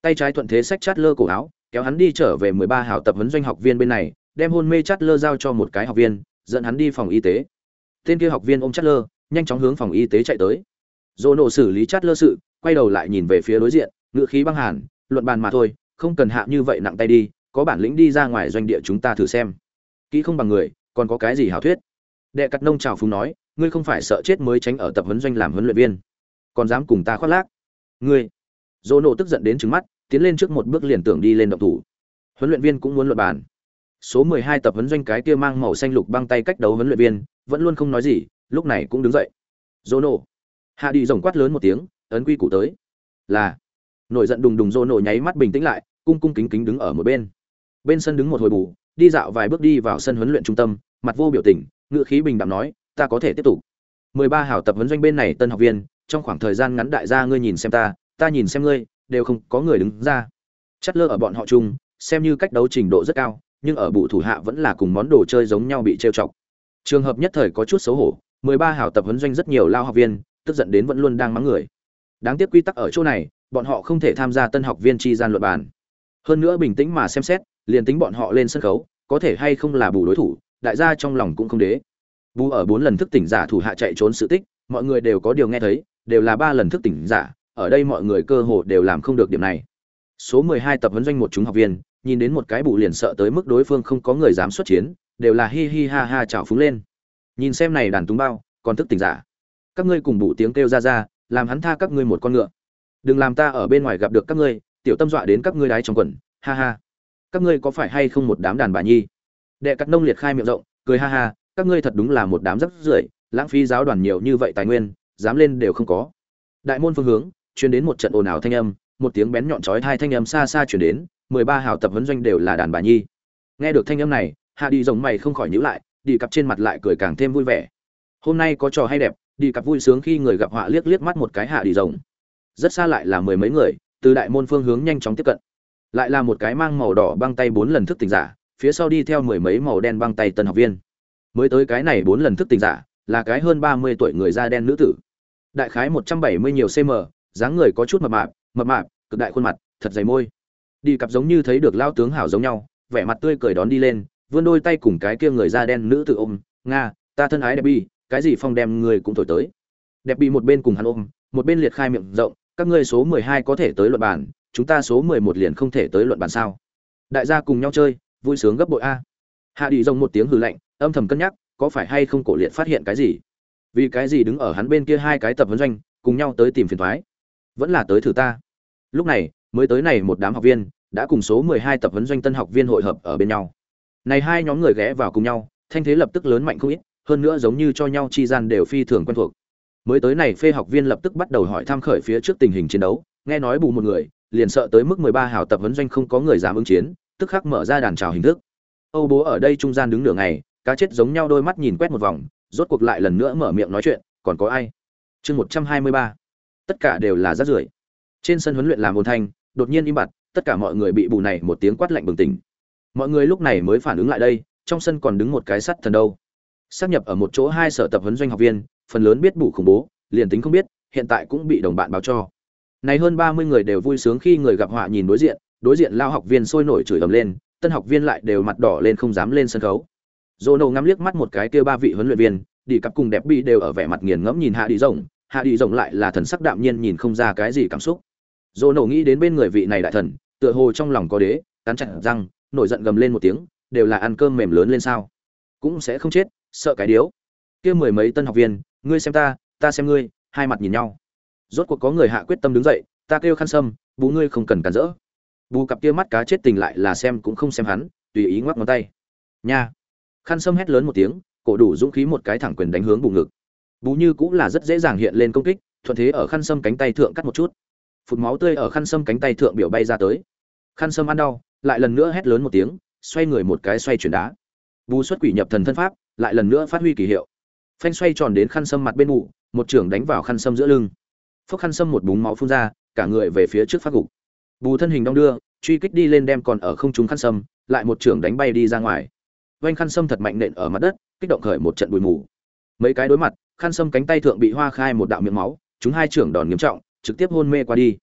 Tay trái thuận thế sách chát lơ cổ áo, kéo hắn đi trở về mười ba hảo tập huấn doanh học viên bên này, đem hôn mê chát lơ giao cho một cái học viên dẫn hắn đi phòng y tế. Tên kia học viên ôm chát lơ nhanh chóng hướng phòng y tế chạy tới. Dỗ nổ xử lý chát lơ sự, quay đầu lại nhìn về phía đối diện, ngựa khí băng hàn, luận bàn mà thôi, không cần hạ như vậy nặng tay đi, có bản lĩnh đi ra ngoài doanh địa chúng ta thử xem. Kỹ không bằng người, còn có cái gì hảo thuyết? Đệ cắt nông trào phúng nói, ngươi không phải sợ chết mới tránh ở tập huấn doanh làm huấn luyện viên. Còn dám cùng ta khoác lác? Ngươi! Dỗ nổ tức giận đến trứng mắt, tiến lên trước một bước liền tưởng đi lên động thủ. Huấn luyện viên cũng muốn luận bàn số mười hai tập huấn doanh cái kia mang màu xanh lục băng tay cách đấu huấn luyện viên, vẫn luôn không nói gì, lúc này cũng đứng dậy. Zono. nổ hạ đi rồng quát lớn một tiếng, ấn quy củ tới. Là. Nổi giận đùng đùng Zono nổ nháy mắt bình tĩnh lại, cung cung kính kính đứng ở một bên. Bên sân đứng một hồi bù, đi dạo vài bước đi vào sân huấn luyện trung tâm, mặt vô biểu tình ngựa khí bình đạm nói, ta có thể tiếp tục. mười ba hảo tập huấn doanh bên này tân học viên, trong khoảng thời gian ngắn đại gia ngươi nhìn xem ta ta nhìn xem ngươi, đều không có người đứng ra. Chất lơ ở bọn họ chung, xem như cách đấu trình độ rất cao nhưng ở bụ thủ hạ vẫn là cùng món đồ chơi giống nhau bị trêu chọc. Trường hợp nhất thời có chút xấu hổ, mười ba hảo tập huấn doanh rất nhiều lao học viên, tức giận đến vẫn luôn đang mắng người. Đáng tiếc quy tắc ở chỗ này, bọn họ không thể tham gia tân học viên tri gian luật bàn. Hơn nữa bình tĩnh mà xem xét, liền tính bọn họ lên sân khấu, có thể hay không là bù đối thủ, đại gia trong lòng cũng không đế. Bù ở bốn lần thức tỉnh giả thủ hạ chạy trốn sự tích, mọi người đều có điều nghe thấy, đều là ba lần thức tỉnh giả, ở đây mọi người cơ hồ đều làm không được điểm này. Số mười hai tập huấn doanh một chúng học viên nhìn đến một cái bù liền sợ tới mức đối phương không có người dám xuất chiến, đều là hi hi ha ha chảo phúng lên. Nhìn xem này đàn túng bao, còn thức tỉnh giả. Các ngươi cùng bụ tiếng kêu ra ra, làm hắn tha các ngươi một con ngựa. Đừng làm ta ở bên ngoài gặp được các ngươi, tiểu tâm dọa đến các ngươi đái trong quần, ha ha. Các ngươi có phải hay không một đám đàn bà nhi? Đệ cắt nông liệt khai miệng rộng, cười ha ha, các ngươi thật đúng là một đám rất rưởi, lãng phí giáo đoàn nhiều như vậy tài nguyên, dám lên đều không có. Đại môn phương hướng chuyên đến một trận ồn ào thanh âm, một tiếng bén nhọn chói hai thanh âm xa xa chuyển đến mười ba hào tập huấn doanh đều là đàn bà nhi. Nghe được thanh âm này, hạ đi rồng mày không khỏi nhíu lại, đi cặp trên mặt lại cười càng thêm vui vẻ. Hôm nay có trò hay đẹp, đi cặp vui sướng khi người gặp họa liếc liếc mắt một cái hạ đi rồng rất xa lại là mười mấy người, từ đại môn phương hướng nhanh chóng tiếp cận. Lại là một cái mang màu đỏ băng tay bốn lần thức tỉnh giả, phía sau đi theo mười mấy màu đen băng tay tân học viên. Mới tới cái này bốn lần thức tỉnh giả, là cái hơn ba mươi tuổi người da đen nữ tử. Đại khái một trăm bảy mươi nhiều cm dáng người có chút mập mạp mập mạp, cực đại khuôn mặt, thật dày môi đi cặp giống như thấy được lao tướng hảo giống nhau, vẻ mặt tươi cười đón đi lên, vươn đôi tay cùng cái kia người da đen nữ tử ôm, nga, ta thân ái đẹp bi cái gì phong đem người cũng thổi tới. Đẹp bị một bên cùng hắn ôm, một bên liệt khai miệng rộng, các ngươi số mười hai có thể tới luận bàn, chúng ta số mười một liền không thể tới luận bàn sao? Đại gia cùng nhau chơi, vui sướng gấp bội a. Hạ đi rồng một tiếng hừ lạnh, âm thầm cân nhắc, có phải hay không cổ liệt phát hiện cái gì? Vì cái gì đứng ở hắn bên kia hai cái tập huấn doanh, cùng nhau tới tìm phiền thoái vẫn là tới thử ta. Lúc này mới tới này một đám học viên, đã cùng số mười hai tập huấn doanh tân học viên hội hợp ở bên nhau. Này hai nhóm người ghé vào cùng nhau, thanh thế lập tức lớn mạnh không ít, hơn nữa giống như cho nhau chi gian đều phi thường quen thuộc. Mới tới này phê học viên lập tức bắt đầu hỏi thăm khởi phía trước tình hình chiến đấu, nghe nói bù một người, liền sợ tới mức mười ba hào tập huấn doanh không có người dám ứng chiến, tức khắc mở ra đàn chào hình thức. Âu bố ở đây trung gian đứng nửa ngày, cá chết giống nhau đôi mắt nhìn quét một vòng, rốt cuộc lại lần nữa mở miệng nói chuyện, còn có ai? Chương một trăm hai mươi ba. Tất cả đều là rác rưởi. Trên sân huấn luyện làm ồn thanh đột nhiên im bặt, tất cả mọi người bị bù này một tiếng quát lạnh bừng tỉnh. Mọi người lúc này mới phản ứng lại đây, trong sân còn đứng một cái sắt thần đâu. Sắp nhập ở một chỗ hai sở tập huấn doanh học viên, phần lớn biết bù khủng bố, liền tính không biết, hiện tại cũng bị đồng bạn báo cho. Này hơn ba mươi người đều vui sướng khi người gặp họa nhìn đối diện đối diện lao học viên sôi nổi chửi ầm lên, tân học viên lại đều mặt đỏ lên không dám lên sân khấu. Dỗ nổ ngắm liếc mắt một cái kia ba vị huấn luyện viên, đi cặp cùng đẹp bị đều ở vẻ mặt nghiền ngẫm nhìn hạ đi rồng, hạ đi rồng lại là thần sắc đạm nhiên nhìn không ra cái gì cảm xúc dồ nổ nghĩ đến bên người vị này đại thần, tựa hồ trong lòng có đế, cắn chặt răng, nổi giận gầm lên một tiếng, đều là ăn cơm mềm lớn lên sao? Cũng sẽ không chết, sợ cái điếu. Kia mười mấy tân học viên, ngươi xem ta ta xem ngươi, hai mặt nhìn nhau. Rốt cuộc có người hạ quyết tâm đứng dậy, ta kêu khăn sâm bú ngươi không cần cản rỡ. Bù cặp kia mắt cá chết tình lại là xem cũng không xem hắn, tùy ý ngoắc ngón tay. Nha. Khăn sâm hét lớn một tiếng, cổ đủ dũng khí một cái thẳng quyền đánh hướng bù ngực. Bú như cũng là rất dễ dàng hiện lên công kích, thuận thế ở khăn sâm cánh tay thượng cắt một chút phụt máu tươi ở khăn sâm cánh tay thượng biểu bay ra tới. Khăn sâm ăn đau, lại lần nữa hét lớn một tiếng, xoay người một cái xoay chuyển đá. Bù xuất quỷ nhập thần thân pháp, lại lần nữa phát huy kỳ hiệu. Phanh xoay tròn đến khăn sâm mặt bên mụ một trưởng đánh vào khăn sâm giữa lưng. Phốc khăn sâm một búng máu phun ra, cả người về phía trước phát gục. Bù thân hình đong đưa, truy kích đi lên đem còn ở không trung khăn sâm, lại một trưởng đánh bay đi ra ngoài. Vanh khăn sâm thật mạnh nện ở mặt đất, kích động khởi một trận bụi mù. Mấy cái đối mặt, khăn sâm cánh tay thượng bị hoa khai một đạo miệng máu, chúng hai trưởng đòn nghiêm trọng trực tiếp hôn mê qua đi.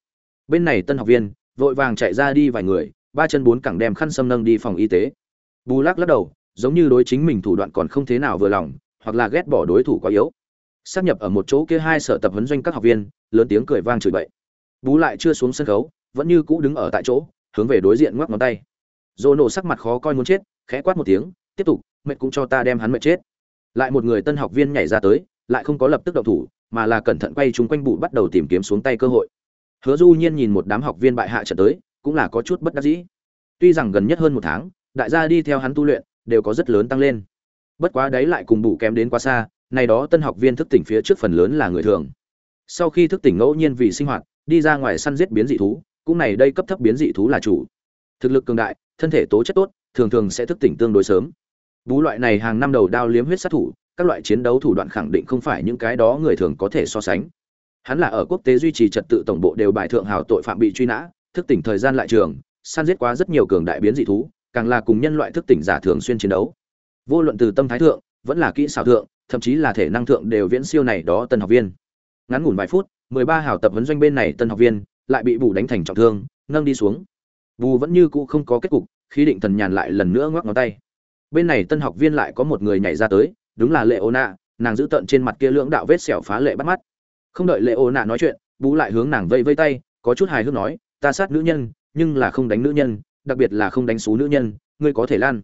Bên này tân học viên, vội vàng chạy ra đi vài người, ba chân bốn cẳng đem khăn sâm nâng đi phòng y tế. Bù lắc lắc đầu, giống như đối chính mình thủ đoạn còn không thế nào vừa lòng, hoặc là ghét bỏ đối thủ quá yếu. Sắp nhập ở một chỗ kia hai sở tập huấn doanh các học viên, lớn tiếng cười vang chửi bậy. Bú lại chưa xuống sân khấu, vẫn như cũ đứng ở tại chỗ, hướng về đối diện ngoắc ngón tay. Dồ nổ sắc mặt khó coi muốn chết, khẽ quát một tiếng, tiếp tục mệt cũng cho ta đem hắn mệt chết. Lại một người tân học viên nhảy ra tới, lại không có lập tức động thủ mà là cẩn thận quay chúng quanh bụi bắt đầu tìm kiếm xuống tay cơ hội. Hứa du nhiên nhìn một đám học viên bại hạ trận tới, cũng là có chút bất đắc dĩ. Tuy rằng gần nhất hơn một tháng, đại gia đi theo hắn tu luyện đều có rất lớn tăng lên. Bất quá đấy lại cùng bù kém đến quá xa, này đó tân học viên thức tỉnh phía trước phần lớn là người thường. Sau khi thức tỉnh ngẫu nhiên vì sinh hoạt, đi ra ngoài săn giết biến dị thú, cũng này đây cấp thấp biến dị thú là chủ. Thực lực cường đại, thân thể tố chất tốt, thường thường sẽ thức tỉnh tương đối sớm. Bú loại này hàng năm đầu đao liếm huyết sát thủ các loại chiến đấu thủ đoạn khẳng định không phải những cái đó người thường có thể so sánh. Hắn là ở quốc tế duy trì trật tự tổng bộ đều bài thượng hào tội phạm bị truy nã, thức tỉnh thời gian lại trường, săn giết quá rất nhiều cường đại biến dị thú, càng là cùng nhân loại thức tỉnh giả thường xuyên chiến đấu. Vô luận từ tâm thái thượng, vẫn là kỹ xảo thượng, thậm chí là thể năng thượng đều viễn siêu này đó tân học viên. Ngắn ngủn vài phút, mười ba hào tập huấn doanh bên này tân học viên lại bị bù đánh thành trọng thương, nâng đi xuống. Bù vẫn như cũ không có kết cục, khí định thần nhàn lại lần nữa ngoắc ngón tay. Bên này tân học viên lại có một người nhảy ra tới đúng là lệ ô nạ nàng giữ tận trên mặt kia lưỡng đạo vết sẹo phá lệ bắt mắt. Không đợi lệ ô nạ nói chuyện, bú lại hướng nàng vây vây tay, có chút hài hước nói, ta sát nữ nhân, nhưng là không đánh nữ nhân, đặc biệt là không đánh xú nữ nhân, ngươi có thể lan.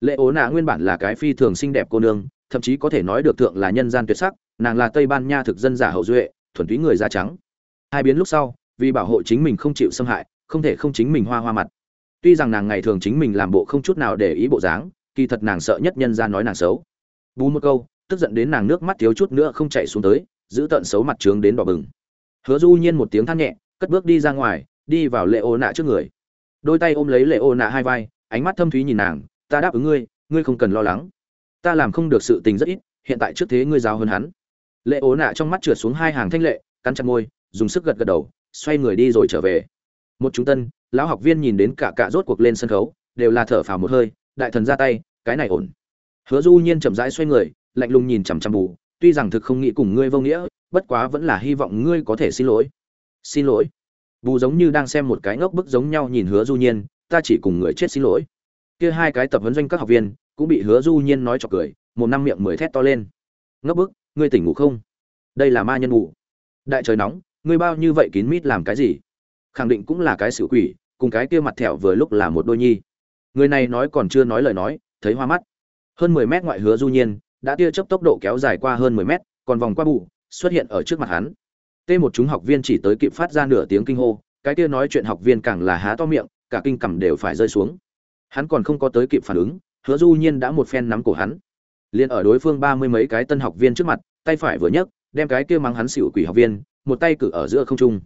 Lệ ố nạ nguyên bản là cái phi thường xinh đẹp cô nương, thậm chí có thể nói được thượng là nhân gian tuyệt sắc, nàng là tây ban nha thực dân giả hậu duệ, thuần túy người da trắng. Hai biến lúc sau, vì bảo hộ chính mình không chịu xâm hại, không thể không chính mình hoa hoa mặt. Tuy rằng nàng ngày thường chính mình làm bộ không chút nào để ý bộ dáng, kỳ thật nàng sợ nhất nhân ra nói nàng xấu bú một câu, tức giận đến nàng nước mắt thiếu chút nữa không chạy xuống tới, giữ tận xấu mặt trướng đến đỏ bừng. Hứa du nhiên một tiếng than nhẹ, cất bước đi ra ngoài, đi vào lệ ô nạ trước người. Đôi tay ôm lấy lệ ô nạ hai vai, ánh mắt thâm thúy nhìn nàng, ta đáp ứng ngươi ngươi không cần lo lắng. Ta làm không được sự tình rất ít, hiện tại trước thế ngươi giáo hơn hắn. Lệ ố nạ trong mắt trượt xuống hai hàng thanh lệ, cắn chặt môi, dùng sức gật gật đầu, xoay người đi rồi trở về. Một trung tân, lão học viên nhìn đến cả cạ rốt cuộc lên sân khấu, đều là thở phào một hơi, đại thần ra tay, cái này ổn hứa du nhiên chậm rãi xoay người, lạnh lùng nhìn chằm chằm bù, tuy rằng thực không nghĩ cùng ngươi vô nghĩa, bất quá vẫn là hy vọng ngươi có thể xin lỗi. Xin lỗi. Bù giống như đang xem một cái ngốc bức giống nhau nhìn hứa du nhiên, ta chỉ cùng người chết xin lỗi. Kia hai cái tập huấn doanh các học viên, cũng bị hứa du nhiên nói chọc cười, một năm miệng mười thét to lên. Ngốc bức, ngươi tỉnh ngủ không? Đây là ma nhân ngủ đại trời nóng, ngươi bao như vậy kín mít làm cái gì? Khẳng định cũng là cái sự quỷ, cùng cái kia mặt thẹo vừa lúc là một đôi nhi. Người này nói còn chưa nói lời nói, thấy hoa mắt hơn mười mét ngoại hứa du nhiên, đã tia chớp tốc độ kéo dài qua hơn mười mét, còn vòng qua bụ xuất hiện ở trước mặt hắn. T một chúng học viên chỉ tới kịp phát ra nửa tiếng kinh hô, cái kia nói chuyện học viên càng là há to miệng, cả kinh cầm đều phải rơi xuống. Hắn còn không có tới kịp phản ứng, hứa du nhiên đã một phen nắm cổ hắn. Liền ở đối phương ba mươi mấy cái tân học viên trước mặt, tay phải vừa nhấc, đem cái kia mắng hắn xỉu quỷ học viên, một tay cử ở giữa không trung.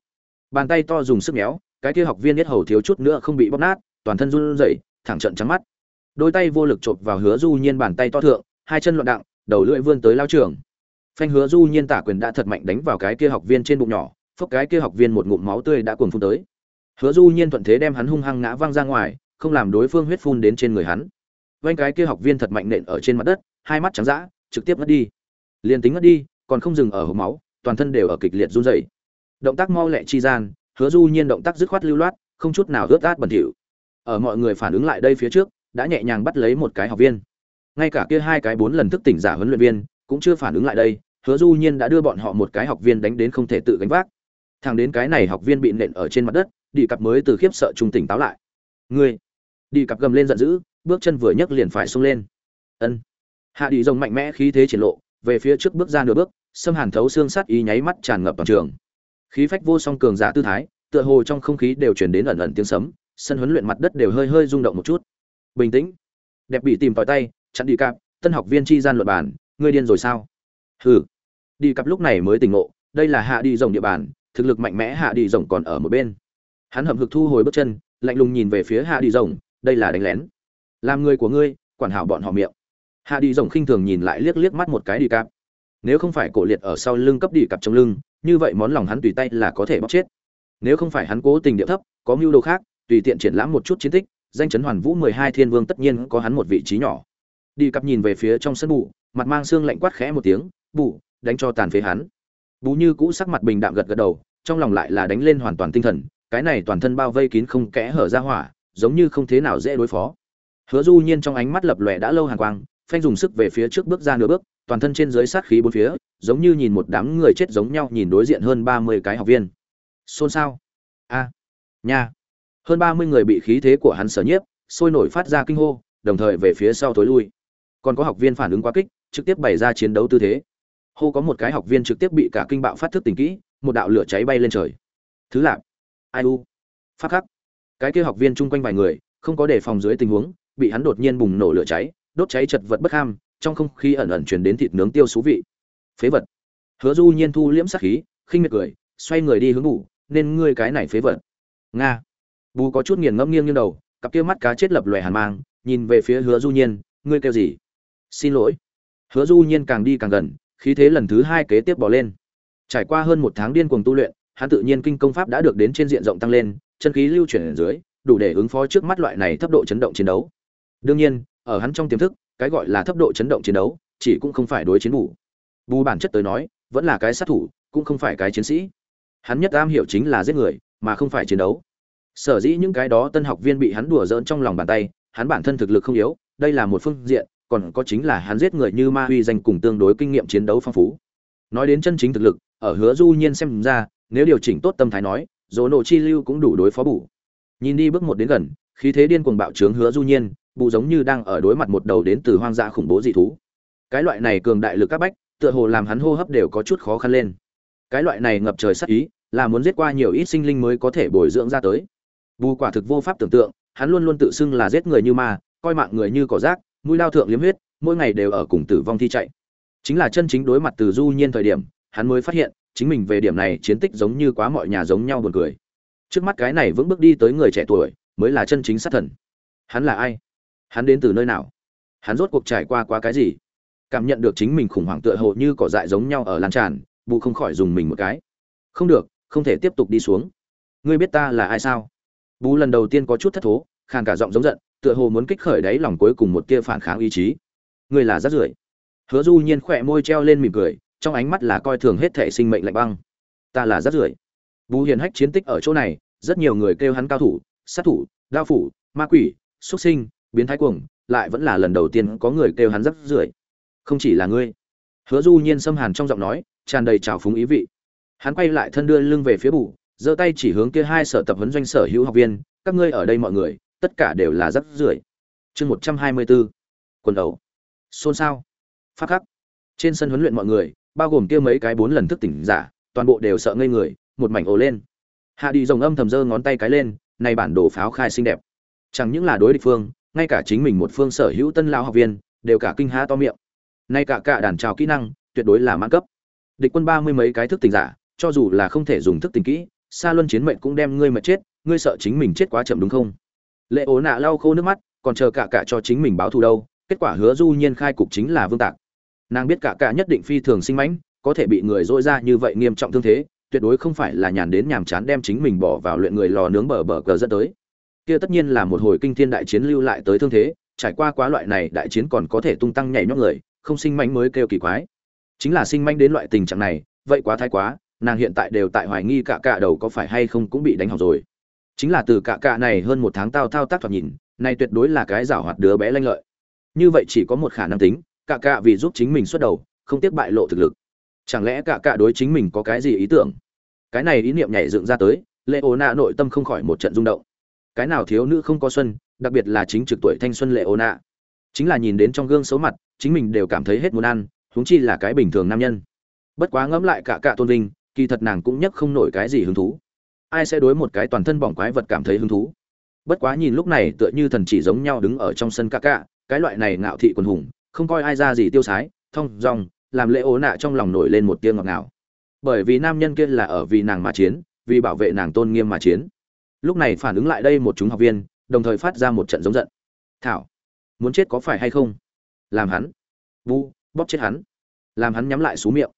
Bàn tay to dùng sức méo, cái kia học viên biết hầu thiếu chút nữa không bị bóp nát, toàn thân run rẩy, thẳng trận trắng mắt đôi tay vô lực chộp vào hứa du nhiên bàn tay to thượng, hai chân loạn đặng đầu lưỡi vươn tới lao trường. Phanh hứa du nhiên tả quyền đã thật mạnh đánh vào cái kia học viên trên bụng nhỏ, phốc cái kia học viên một ngụm máu tươi đã cuồn phun tới. Hứa du nhiên thuận thế đem hắn hung hăng ngã văng ra ngoài, không làm đối phương huyết phun đến trên người hắn. Vanh cái kia học viên thật mạnh nện ở trên mặt đất, hai mắt trắng dã, trực tiếp ngất đi. Liền tính ngất đi, còn không dừng ở hố máu, toàn thân đều ở kịch liệt run rẩy. Động tác mau lẹ chi gian, hứa du nhiên động tác dứt khoát lưu loát, không chút nào ướt át bẩn thỉu. Ở mọi người phản ứng lại đây phía trước đã nhẹ nhàng bắt lấy một cái học viên. Ngay cả kia hai cái bốn lần thức tỉnh giả huấn luyện viên cũng chưa phản ứng lại đây, hứa du nhiên đã đưa bọn họ một cái học viên đánh đến không thể tự gánh vác. Thằng đến cái này học viên bị nện ở trên mặt đất, đi cặp mới từ khiếp sợ trung tỉnh táo lại. Ngươi. Đi cặp gầm lên giận dữ, bước chân vừa nhấc liền phải xông lên. Ân. Hạ đi rồng mạnh mẽ khí thế triển lộ, về phía trước bước ra nửa bước, xâm hàn thấu xương sắt ý nháy mắt tràn ngập toàn trường. Khí phách vô song cường giả tư thái, tựa hồ trong không khí đều chuyển đến ẩn ẩn tiếng sấm, sân huấn luyện mặt đất đều hơi hơi rung động một chút bình tĩnh. Đẹp bị tìm tòi tay, chặn đi cặp tân học viên chi gian luật bản ngươi điên rồi sao? Hừ. Đi cặp lúc này mới tỉnh ngộ, đây là hạ đi rồng địa bàn, thực lực mạnh mẽ hạ đi rồng còn ở một bên. Hắn hậm hực thu hồi bước chân, lạnh lùng nhìn về phía hạ đi rồng, đây là đánh lén. Làm người của ngươi, quản hảo bọn họ miệng. Hạ đi rồng khinh thường nhìn lại liếc liếc mắt một cái đi cặp nếu không phải cổ liệt ở sau lưng cấp đi cặp trong lưng, như vậy món lòng hắn tùy tay là có thể bóc chết. Nếu không phải hắn cố tình địa thấp, có mưu đồ khác, tùy tiện triển lãm một chút chiến tích danh chấn hoàn vũ mười hai thiên vương tất nhiên có hắn một vị trí nhỏ. Đi cặp nhìn về phía trong sân bù, mặt mang xương lạnh quát khẽ một tiếng, bù, đánh cho tàn phế hắn. Bú như cũ sắc mặt bình đạm gật gật đầu, trong lòng lại là đánh lên hoàn toàn tinh thần, cái này toàn thân bao vây kín không kẽ hở ra hỏa, giống như không thế nào dễ đối phó. Hứa du nhiên trong ánh mắt lập lòe đã lâu hàng quang, phanh dùng sức về phía trước bước ra nửa bước, toàn thân trên dưới sát khí bốn phía, giống như nhìn một đám người chết giống nhau nhìn đối diện hơn ba mươi cái học viên. Xôn xao. A, nha hơn ba mươi người bị khí thế của hắn sở nhiếp, sôi nổi phát ra kinh hô, đồng thời về phía sau tối lui. Còn có học viên phản ứng quá kích, trực tiếp bày ra chiến đấu tư thế. Hô có một cái học viên trực tiếp bị cả kinh bạo phát thức tình kỹ, một đạo lửa cháy bay lên trời. Thứ lạp ai u. Phát khắc. Cái kia học viên chung quanh vài người, không có đề phòng dưới tình huống, bị hắn đột nhiên bùng nổ lửa cháy, đốt cháy chật vật bất ham, trong không khí ẩn ẩn truyền đến thịt nướng tiêu xú vị. Phế vật. Hứa du nhiên thu liễm sát khí, khinh miệt cười, xoay người đi hướng ngủ, nên ngươi cái này phế vật. Nga bù có chút nghiền ngẫm nghiêng như đầu, cặp kia mắt cá chết lập lòe hàn mang, nhìn về phía hứa du nhiên, ngươi kêu gì? Xin lỗi. Hứa du nhiên càng đi càng gần, khí thế lần thứ hai kế tiếp bỏ lên. Trải qua hơn một tháng điên cuồng tu luyện, hắn tự nhiên kinh công pháp đã được đến trên diện rộng tăng lên, chân khí lưu chuyển ở dưới, đủ để ứng phó trước mắt loại này thấp độ chấn động chiến đấu. Đương nhiên, ở hắn trong tiềm thức, cái gọi là thấp độ chấn động chiến đấu, chỉ cũng không phải đối chiến bù. Bù bản chất tới nói, vẫn là cái sát thủ, cũng không phải cái chiến sĩ. Hắn nhất am hiểu chính là giết người, mà không phải chiến đấu sở dĩ những cái đó tân học viên bị hắn đùa dỡn trong lòng bàn tay, hắn bản thân thực lực không yếu, đây là một phương diện, còn có chính là hắn giết người như ma huy danh cùng tương đối kinh nghiệm chiến đấu phong phú. Nói đến chân chính thực lực, ở hứa du nhiên xem ra, nếu điều chỉnh tốt tâm thái nói, dỗ nộ chi lưu cũng đủ đối phó bù. Nhìn đi bước một đến gần, khí thế điên cuồng bạo trướng hứa du nhiên, bù giống như đang ở đối mặt một đầu đến từ hoang dã khủng bố dị thú. Cái loại này cường đại lực các bách, tựa hồ làm hắn hô hấp đều có chút khó khăn lên. Cái loại này ngập trời sắc ý, là muốn giết qua nhiều ít sinh linh mới có thể bồi dưỡng ra tới bù quả thực vô pháp tưởng tượng, hắn luôn luôn tự xưng là giết người như ma, coi mạng người như cỏ rác, mũi lao thượng liếm huyết, mỗi ngày đều ở cùng tử vong thi chạy. Chính là chân chính đối mặt từ du nhiên thời điểm, hắn mới phát hiện, chính mình về điểm này chiến tích giống như quá mọi nhà giống nhau buồn cười. Trước mắt cái này vững bước đi tới người trẻ tuổi, mới là chân chính sát thần. Hắn là ai? Hắn đến từ nơi nào? Hắn rốt cuộc trải qua qua cái gì? Cảm nhận được chính mình khủng hoảng tựa hồ như cỏ dại giống nhau ở lan tràn, bù không khỏi dùng mình một cái. Không được, không thể tiếp tục đi xuống. Ngươi biết ta là ai sao? Bú lần đầu tiên có chút thất thố, khàn cả giọng giống giận, tựa hồ muốn kích khởi đáy lòng cuối cùng một tia phản kháng ý chí. Ngươi là rát rưởi. Hứa du nhiên khỏe môi treo lên mỉm cười, trong ánh mắt là coi thường hết thể sinh mệnh lạnh băng. Ta là rất rưởi. Bú hiền hách chiến tích ở chỗ này, rất nhiều người kêu hắn cao thủ, sát thủ, đao phủ, ma quỷ xuất sinh, biến thái cuồng, lại vẫn là lần đầu tiên có người kêu hắn rất rưởi. Không chỉ là ngươi. Hứa du nhiên xâm hàn trong giọng nói, tràn đầy trào phúng ý vị. Hắn quay lại thân đưa lưng về phía bù giơ tay chỉ hướng kia hai sở tập huấn doanh sở hữu học viên, các ngươi ở đây mọi người, tất cả đều là rất rưởi. Chương một trăm hai mươi bốn. Quần đầu. Xôn xao. Phát khắc. Trên sân huấn luyện mọi người, bao gồm kia mấy cái bốn lần thức tỉnh giả, toàn bộ đều sợ ngây người, một mảnh ồ lên. Hạ đi rồng âm thầm giơ ngón tay cái lên, này bản đồ pháo khai xinh đẹp. Chẳng những là đối địch phương, ngay cả chính mình một phương sở hữu tân lao học viên, đều cả kinh há to miệng. Nay cả cả đàn trào kỹ năng, tuyệt đối là mãn cấp. Địch quân ba mươi mấy cái thức tỉnh giả, cho dù là không thể dùng thức tỉnh kỹ xa luân chiến mệnh cũng đem ngươi mà chết, ngươi sợ chính mình chết quá chậm đúng không? Lệ ố nạ lau khô nước mắt, còn chờ cả cả cho chính mình báo thù đâu, kết quả hứa du nhiên khai cục chính là vương tạc. Nàng biết cả cả nhất định phi thường sinh mãnh, có thể bị người dỗi ra như vậy nghiêm trọng thương thế, tuyệt đối không phải là nhàn đến nhàm chán đem chính mình bỏ vào luyện người lò nướng bờ bờ cờ dẫn tới. Kia tất nhiên là một hồi kinh thiên đại chiến lưu lại tới thương thế, trải qua quá loại này đại chiến còn có thể tung tăng nhảy nhót người, không sinh manh mới kêu kỳ quái. Chính là sinh manh đến loại tình trạng này, vậy quá thái quá nàng hiện tại đều tại hoài nghi cả cả đầu có phải hay không cũng bị đánh học rồi. Chính là từ cả cả này hơn một tháng tao thao tác thoạt nhìn, này tuyệt đối là cái giảo hoạt đứa bé lanh lợi. Như vậy chỉ có một khả năng tính, cả cả vì giúp chính mình xuất đầu, không tiếc bại lộ thực lực. Chẳng lẽ cả cả đối chính mình có cái gì ý tưởng? Cái này ý niệm nhảy dựng ra tới lệ ô nạ nội tâm không khỏi một trận rung động. Cái nào thiếu nữ không có xuân, đặc biệt là chính trực tuổi thanh xuân lệ ô nạ chính là nhìn đến trong gương xấu mặt, chính mình đều cảm thấy hết muốn ăn, huống chi là cái bình thường nam nhân. Bất quá ngẫm lại cả cả tôn vinh kỳ thật nàng cũng nhấc không nổi cái gì hứng thú. Ai sẽ đối một cái toàn thân bỏng quái vật cảm thấy hứng thú? Bất quá nhìn lúc này tựa như thần chỉ giống nhau đứng ở trong sân ca ca, cái loại này ngạo thị quần hùng, không coi ai ra gì tiêu sái thông dong, làm lễ ố nạ trong lòng nổi lên một tiếng ngọt ngào. Bởi vì nam nhân kia là ở vì nàng mà chiến, vì bảo vệ nàng tôn nghiêm mà chiến. Lúc này phản ứng lại đây một chúng học viên, đồng thời phát ra một trận giống giận. Thảo, muốn chết có phải hay không? Làm hắn. Vu bóp chết hắn. Làm hắn nhắm lại xú miệng.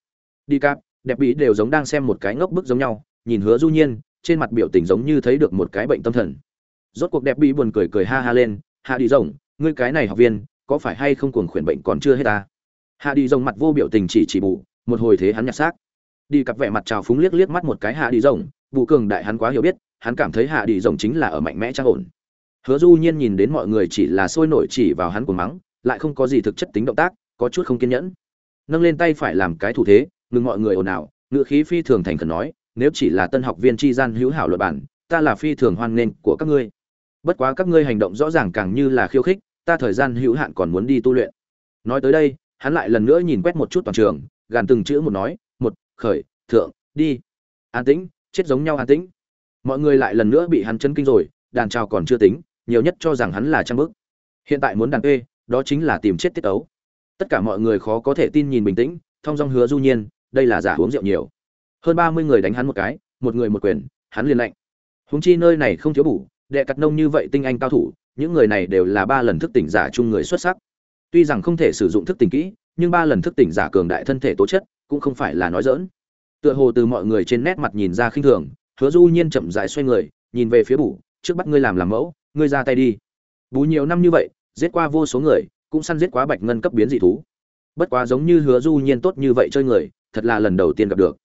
Đi cáp đẹp bí đều giống đang xem một cái ngốc bức giống nhau, nhìn hứa du nhiên, trên mặt biểu tình giống như thấy được một cái bệnh tâm thần. Rốt cuộc đẹp bí buồn cười cười ha ha lên, hạ đi rồng, ngươi cái này học viên, có phải hay không cuồng khuyển bệnh còn chưa hết ta? Hạ đi rồng mặt vô biểu tình chỉ chỉ bù, một hồi thế hắn nhặt xác. Đi cặp vẻ mặt trào phúng liếc liếc mắt một cái hạ đi rồng bụ cường đại hắn quá hiểu biết, hắn cảm thấy hạ đi rồng chính là ở mạnh mẽ trang ổn. Hứa du nhiên nhìn đến mọi người chỉ là sôi nổi chỉ vào hắn của mắng, lại không có gì thực chất tính động tác, có chút không kiên nhẫn. Nâng lên tay phải làm cái thủ thế ngừng mọi người ồn ào ngựa khí phi thường thành khẩn nói, nếu chỉ là tân học viên tri gian hữu hảo luật bản, ta là phi thường hoan nghênh của các ngươi. Bất quá các ngươi hành động rõ ràng càng như là khiêu khích, ta thời gian hữu hạn còn muốn đi tu luyện. Nói tới đây, hắn lại lần nữa nhìn quét một chút toàn trường, gàn từng chữ một nói, một, khởi, thượng, đi. An tĩnh, chết giống nhau an tĩnh. Mọi người lại lần nữa bị hắn chân kinh rồi, đàn trào còn chưa tính, nhiều nhất cho rằng hắn là trang bức. Hiện tại muốn đàn ê đó chính là tìm chết tiết tấu tất cả mọi người khó có thể tin nhìn bình tĩnh, thong dong hứa du nhiên đây là giả uống rượu nhiều. Hơn ba mươi người đánh hắn một cái, một người một quyền, hắn liền lạnh. Húng chi nơi này không thiếu bủ đệ cắt nông như vậy tinh anh cao thủ, những người này đều là ba lần thức tỉnh giả chung người xuất sắc. Tuy rằng không thể sử dụng thức tỉnh kỹ, nhưng ba lần thức tỉnh giả cường đại thân thể tố chất cũng không phải là nói dỡn tựa hồ từ mọi người trên nét mặt nhìn ra khinh thường, hứa du nhiên chậm rãi xoay người, nhìn về phía bù, trước bắt ngươi làm làm mẫu, ngươi ra tay đi. Bù nhiều năm như vậy, giết qua vô số người, cũng săn giết quá bạch ngân cấp biến dị thú. Bất quá giống như hứa du nhiên tốt như vậy chơi người thật là lần đầu tiên gặp được.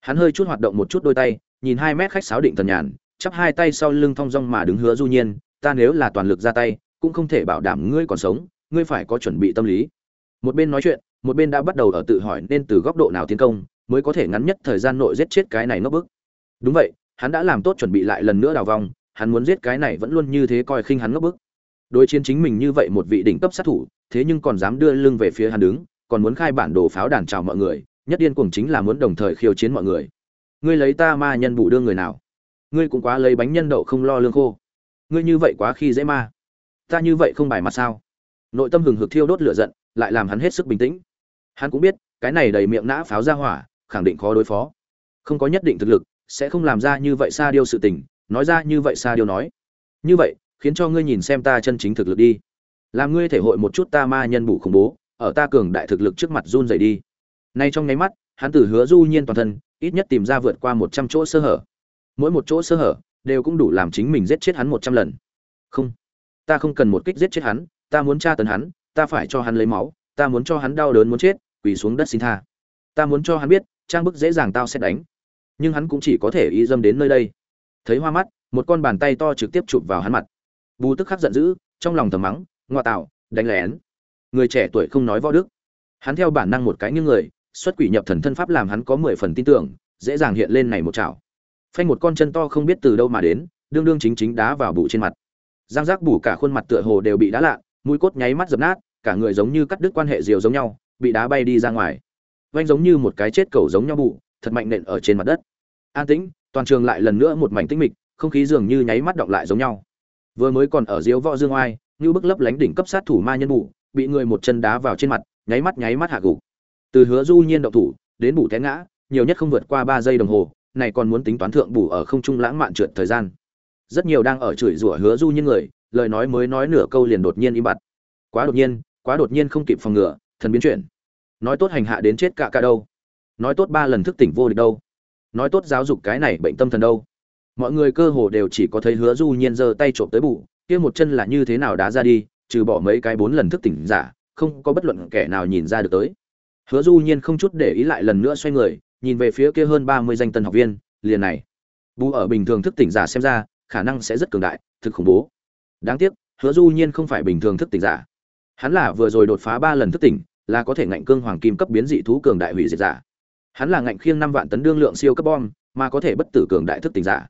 Hắn hơi chút hoạt động một chút đôi tay, nhìn hai mét khách sáo định thần nhàn, chắp hai tay sau lưng thong dong mà đứng hứa du nhiên, ta nếu là toàn lực ra tay, cũng không thể bảo đảm ngươi còn sống, ngươi phải có chuẩn bị tâm lý. Một bên nói chuyện, một bên đã bắt đầu ở tự hỏi nên từ góc độ nào tiến công, mới có thể ngắn nhất thời gian nội giết chết cái này ngốc bức. Đúng vậy, hắn đã làm tốt chuẩn bị lại lần nữa đào vòng, hắn muốn giết cái này vẫn luôn như thế coi khinh hắn ngốc bức. Đối chiến chính mình như vậy một vị đỉnh cấp sát thủ, thế nhưng còn dám đưa lưng về phía hắn đứng, còn muốn khai bản đồ pháo đàn chào mọi người nhất điên cuồng chính là muốn đồng thời khiêu chiến mọi người. Ngươi lấy ta ma nhân bù đương người nào? Ngươi cũng quá lấy bánh nhân đậu không lo lương khô. Ngươi như vậy quá khi dễ ma. Ta như vậy không bài mặt sao? Nội tâm hừng hực thiêu đốt lửa giận, lại làm hắn hết sức bình tĩnh. Hắn cũng biết, cái này đầy miệng nã pháo ra hỏa, khẳng định khó đối phó. Không có nhất định thực lực, sẽ không làm ra như vậy xa điêu sự tình, nói ra như vậy xa điêu nói. Như vậy, khiến cho ngươi nhìn xem ta chân chính thực lực đi. Làm ngươi thể hội một chút ta ma nhân bù khủng bố, ở ta cường đại thực lực trước mặt run dày đi nay trong nháy mắt, hắn từ hứa du nhiên toàn thân, ít nhất tìm ra vượt qua một trăm chỗ sơ hở. Mỗi một chỗ sơ hở đều cũng đủ làm chính mình giết chết hắn một trăm lần. Không, ta không cần một kích giết chết hắn, ta muốn tra tấn hắn, ta phải cho hắn lấy máu, ta muốn cho hắn đau đớn muốn chết, quỳ xuống đất xin tha. Ta muốn cho hắn biết, trang bức dễ dàng tao sẽ đánh. Nhưng hắn cũng chỉ có thể y dâm đến nơi đây. Thấy hoa mắt, một con bàn tay to trực tiếp chụp vào hắn mặt. Bù tức khắc giận dữ, trong lòng thầm mắng, ngoa tạo, đánh lén. Người trẻ tuổi không nói võ đức. Hắn theo bản năng một cái như người xuất quỷ nhập thần thân pháp làm hắn có mười phần tin tưởng, dễ dàng hiện lên này một chảo. Phanh một con chân to không biết từ đâu mà đến, đương đương chính chính đá vào bụ trên mặt. Giang giác bù cả khuôn mặt tựa hồ đều bị đá lạ, mũi cốt nháy mắt dập nát, cả người giống như cắt đứt quan hệ diều giống nhau, bị đá bay đi ra ngoài. Vành giống như một cái chết cầu giống nhau bụ thật mạnh nện ở trên mặt đất. An tĩnh, toàn trường lại lần nữa một mảnh tĩnh mịch, không khí dường như nháy mắt động lại giống nhau. Vừa mới còn ở diếu võ dương oai, như bức lấp lánh đỉnh cấp sát thủ ma nhân bụ bị người một chân đá vào trên mặt, nháy mắt nháy mắt hạ gục từ hứa du nhiên động thủ, đến bù té ngã, nhiều nhất không vượt qua ba giây đồng hồ, này còn muốn tính toán thượng bù ở không trung lãng mạn trượt thời gian. Rất nhiều đang ở chửi rủa hứa du nhiên người, lời nói mới nói nửa câu liền đột nhiên im bặt. Quá đột nhiên, quá đột nhiên không kịp phòng ngừa, thần biến chuyển. Nói tốt hành hạ đến chết cả cả đâu. Nói tốt ba lần thức tỉnh vô địch đâu. Nói tốt giáo dục cái này bệnh tâm thần đâu. Mọi người cơ hồ đều chỉ có thấy hứa du nhiên giơ tay trộm tới bù, kia một chân là như thế nào đá ra đi, trừ bỏ mấy cái bốn lần thức tỉnh giả, không có bất luận kẻ nào nhìn ra được tới hứa du nhiên không chút để ý lại lần nữa xoay người, nhìn về phía kia hơn ba mươi danh tân học viên, liền này. Bù ở bình thường thức tỉnh giả xem ra, khả năng sẽ rất cường đại, thực khủng bố. Đáng tiếc, hứa du nhiên không phải bình thường thức tỉnh giả. Hắn là vừa rồi đột phá ba lần thức tỉnh, là có thể ngạnh cương hoàng kim cấp biến dị thú cường đại hủy diệt giả. Hắn là ngạnh khiêng năm vạn tấn đương lượng siêu cấp bom, mà có thể bất tử cường đại thức tỉnh giả.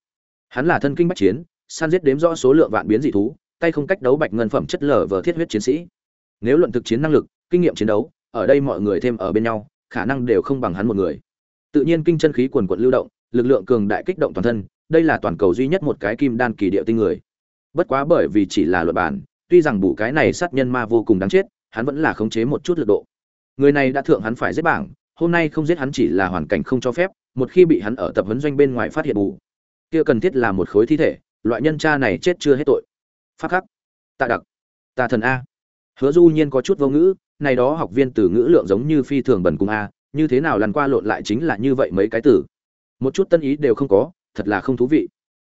Hắn là thân kinh bách chiến san giết đếm rõ số lượng vạn biến dị thú, tay không cách đấu bạch ngân phẩm chất lở vờ thiết huyết chiến sĩ. Nếu luận thực chiến năng lực, kinh nghiệm chiến đấu ở đây mọi người thêm ở bên nhau, khả năng đều không bằng hắn một người. Tự nhiên kinh chân khí quần quật lưu động, lực lượng cường đại kích động toàn thân, đây là toàn cầu duy nhất một cái kim đan kỳ điệu tinh người. Bất quá bởi vì chỉ là luật bản, tuy rằng bù cái này sát nhân ma vô cùng đáng chết, hắn vẫn là khống chế một chút lực độ. Người này đã thượng hắn phải giết bảng, hôm nay không giết hắn chỉ là hoàn cảnh không cho phép, một khi bị hắn ở tập huấn doanh bên ngoài phát hiện bù, kia cần thiết là một khối thi thể, loại nhân cha này chết chưa hết tội. Pháp khắc. Tạ đặc. Tạ thần a. Hứa du nhiên có chút vô ngữ này đó học viên từ ngữ lượng giống như phi thường bẩn cùng a, như thế nào lần qua lộn lại chính là như vậy mấy cái từ. Một chút tân ý đều không có, thật là không thú vị.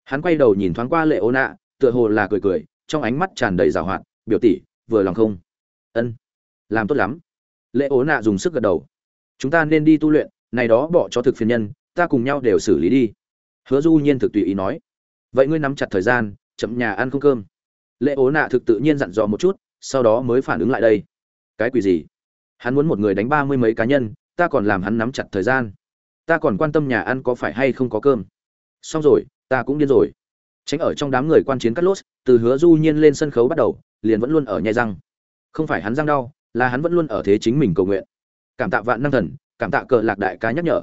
Hắn quay đầu nhìn thoáng qua lệ ô nạ tựa hồ là cười cười, trong ánh mắt tràn đầy rào hoạt, biểu tỷ, vừa lòng không? Ân, làm tốt lắm. Lệ ố nạ dùng sức gật đầu. Chúng ta nên đi tu luyện, này đó bỏ cho thực phiền nhân, ta cùng nhau đều xử lý đi. Hứa du nhiên thực tùy ý nói. Vậy ngươi nắm chặt thời gian, chậm nhà ăn không cơm. Lệ ố nạ thực tự nhiên dặn dò một chút, sau đó mới phản ứng lại đây cái quỷ gì? Hắn muốn một người đánh ba mươi mấy cá nhân, ta còn làm hắn nắm chặt thời gian. Ta còn quan tâm nhà ăn có phải hay không có cơm. Xong rồi, ta cũng điên rồi. Tránh ở trong đám người quan chiến cắt lốt, từ hứa du nhiên lên sân khấu bắt đầu, liền vẫn luôn ở nhai răng. Không phải hắn răng đau, là hắn vẫn luôn ở thế chính mình cầu nguyện. Cảm tạ vạn năng thần, cảm tạ cờ lạc đại cá nhắc nhở.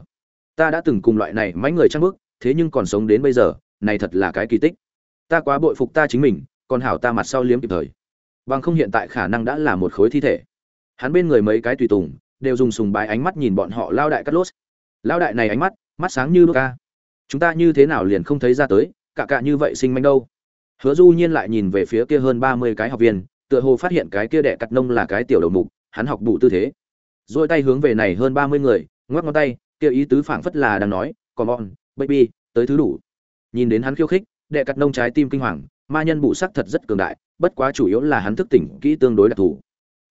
Ta đã từng cùng loại này mấy người trang bức thế nhưng còn sống đến bây giờ, này thật là cái kỳ tích. Ta quá bội phục ta chính mình, còn hảo ta mặt sau liếm kịp thời. Bằng không hiện tại khả năng đã là một khối thi thể hắn bên người mấy cái tùy tùng đều dùng sùng bái ánh mắt nhìn bọn họ lao đại cắt lốt lao đại này ánh mắt mắt sáng như đuốc ca. Chúng ta như thế nào liền không thấy ra tới, cả cả như vậy sinh manh đâu. Hứa du nhiên lại nhìn về phía kia hơn ba mươi cái học viên, tựa hồ phát hiện cái kia đệ cắt nông là cái tiểu đầu mục, hắn học đủ tư thế. Rồi tay hướng về này hơn ba mươi người, ngoắc ngón tay, kia ý tứ phảng phất là đang nói còn bọn baby, tới thứ đủ. Nhìn đến hắn khiêu khích đệ cắt nông trái tim kinh hoàng, ma nhân bụ sắc thật rất cường đại, bất quá chủ yếu là hắn thức tỉnh kỹ tương đối đặc thù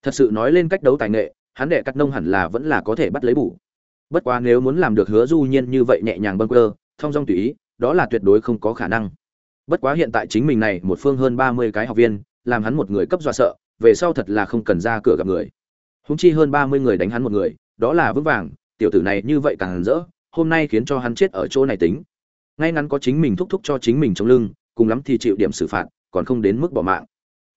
thật sự nói lên cách đấu tài nghệ, hắn đệ cắt nông hẳn là vẫn là có thể bắt lấy bù. bất quá nếu muốn làm được hứa du nhiên như vậy nhẹ nhàng bâng quơ, thông dong tùy ý, đó là tuyệt đối không có khả năng. Bất quá hiện tại chính mình này một phương hơn ba mươi cái học viên, làm hắn một người cấp dọa sợ, về sau thật là không cần ra cửa gặp người. Húng chi hơn ba mươi người đánh hắn một người, đó là vững vàng, tiểu tử này như vậy càng rỡ, hôm nay khiến cho hắn chết ở chỗ này tính. Ngay ngắn có chính mình thúc thúc cho chính mình trong lưng, cùng lắm thì chịu điểm xử phạt, còn không đến mức bỏ mạng.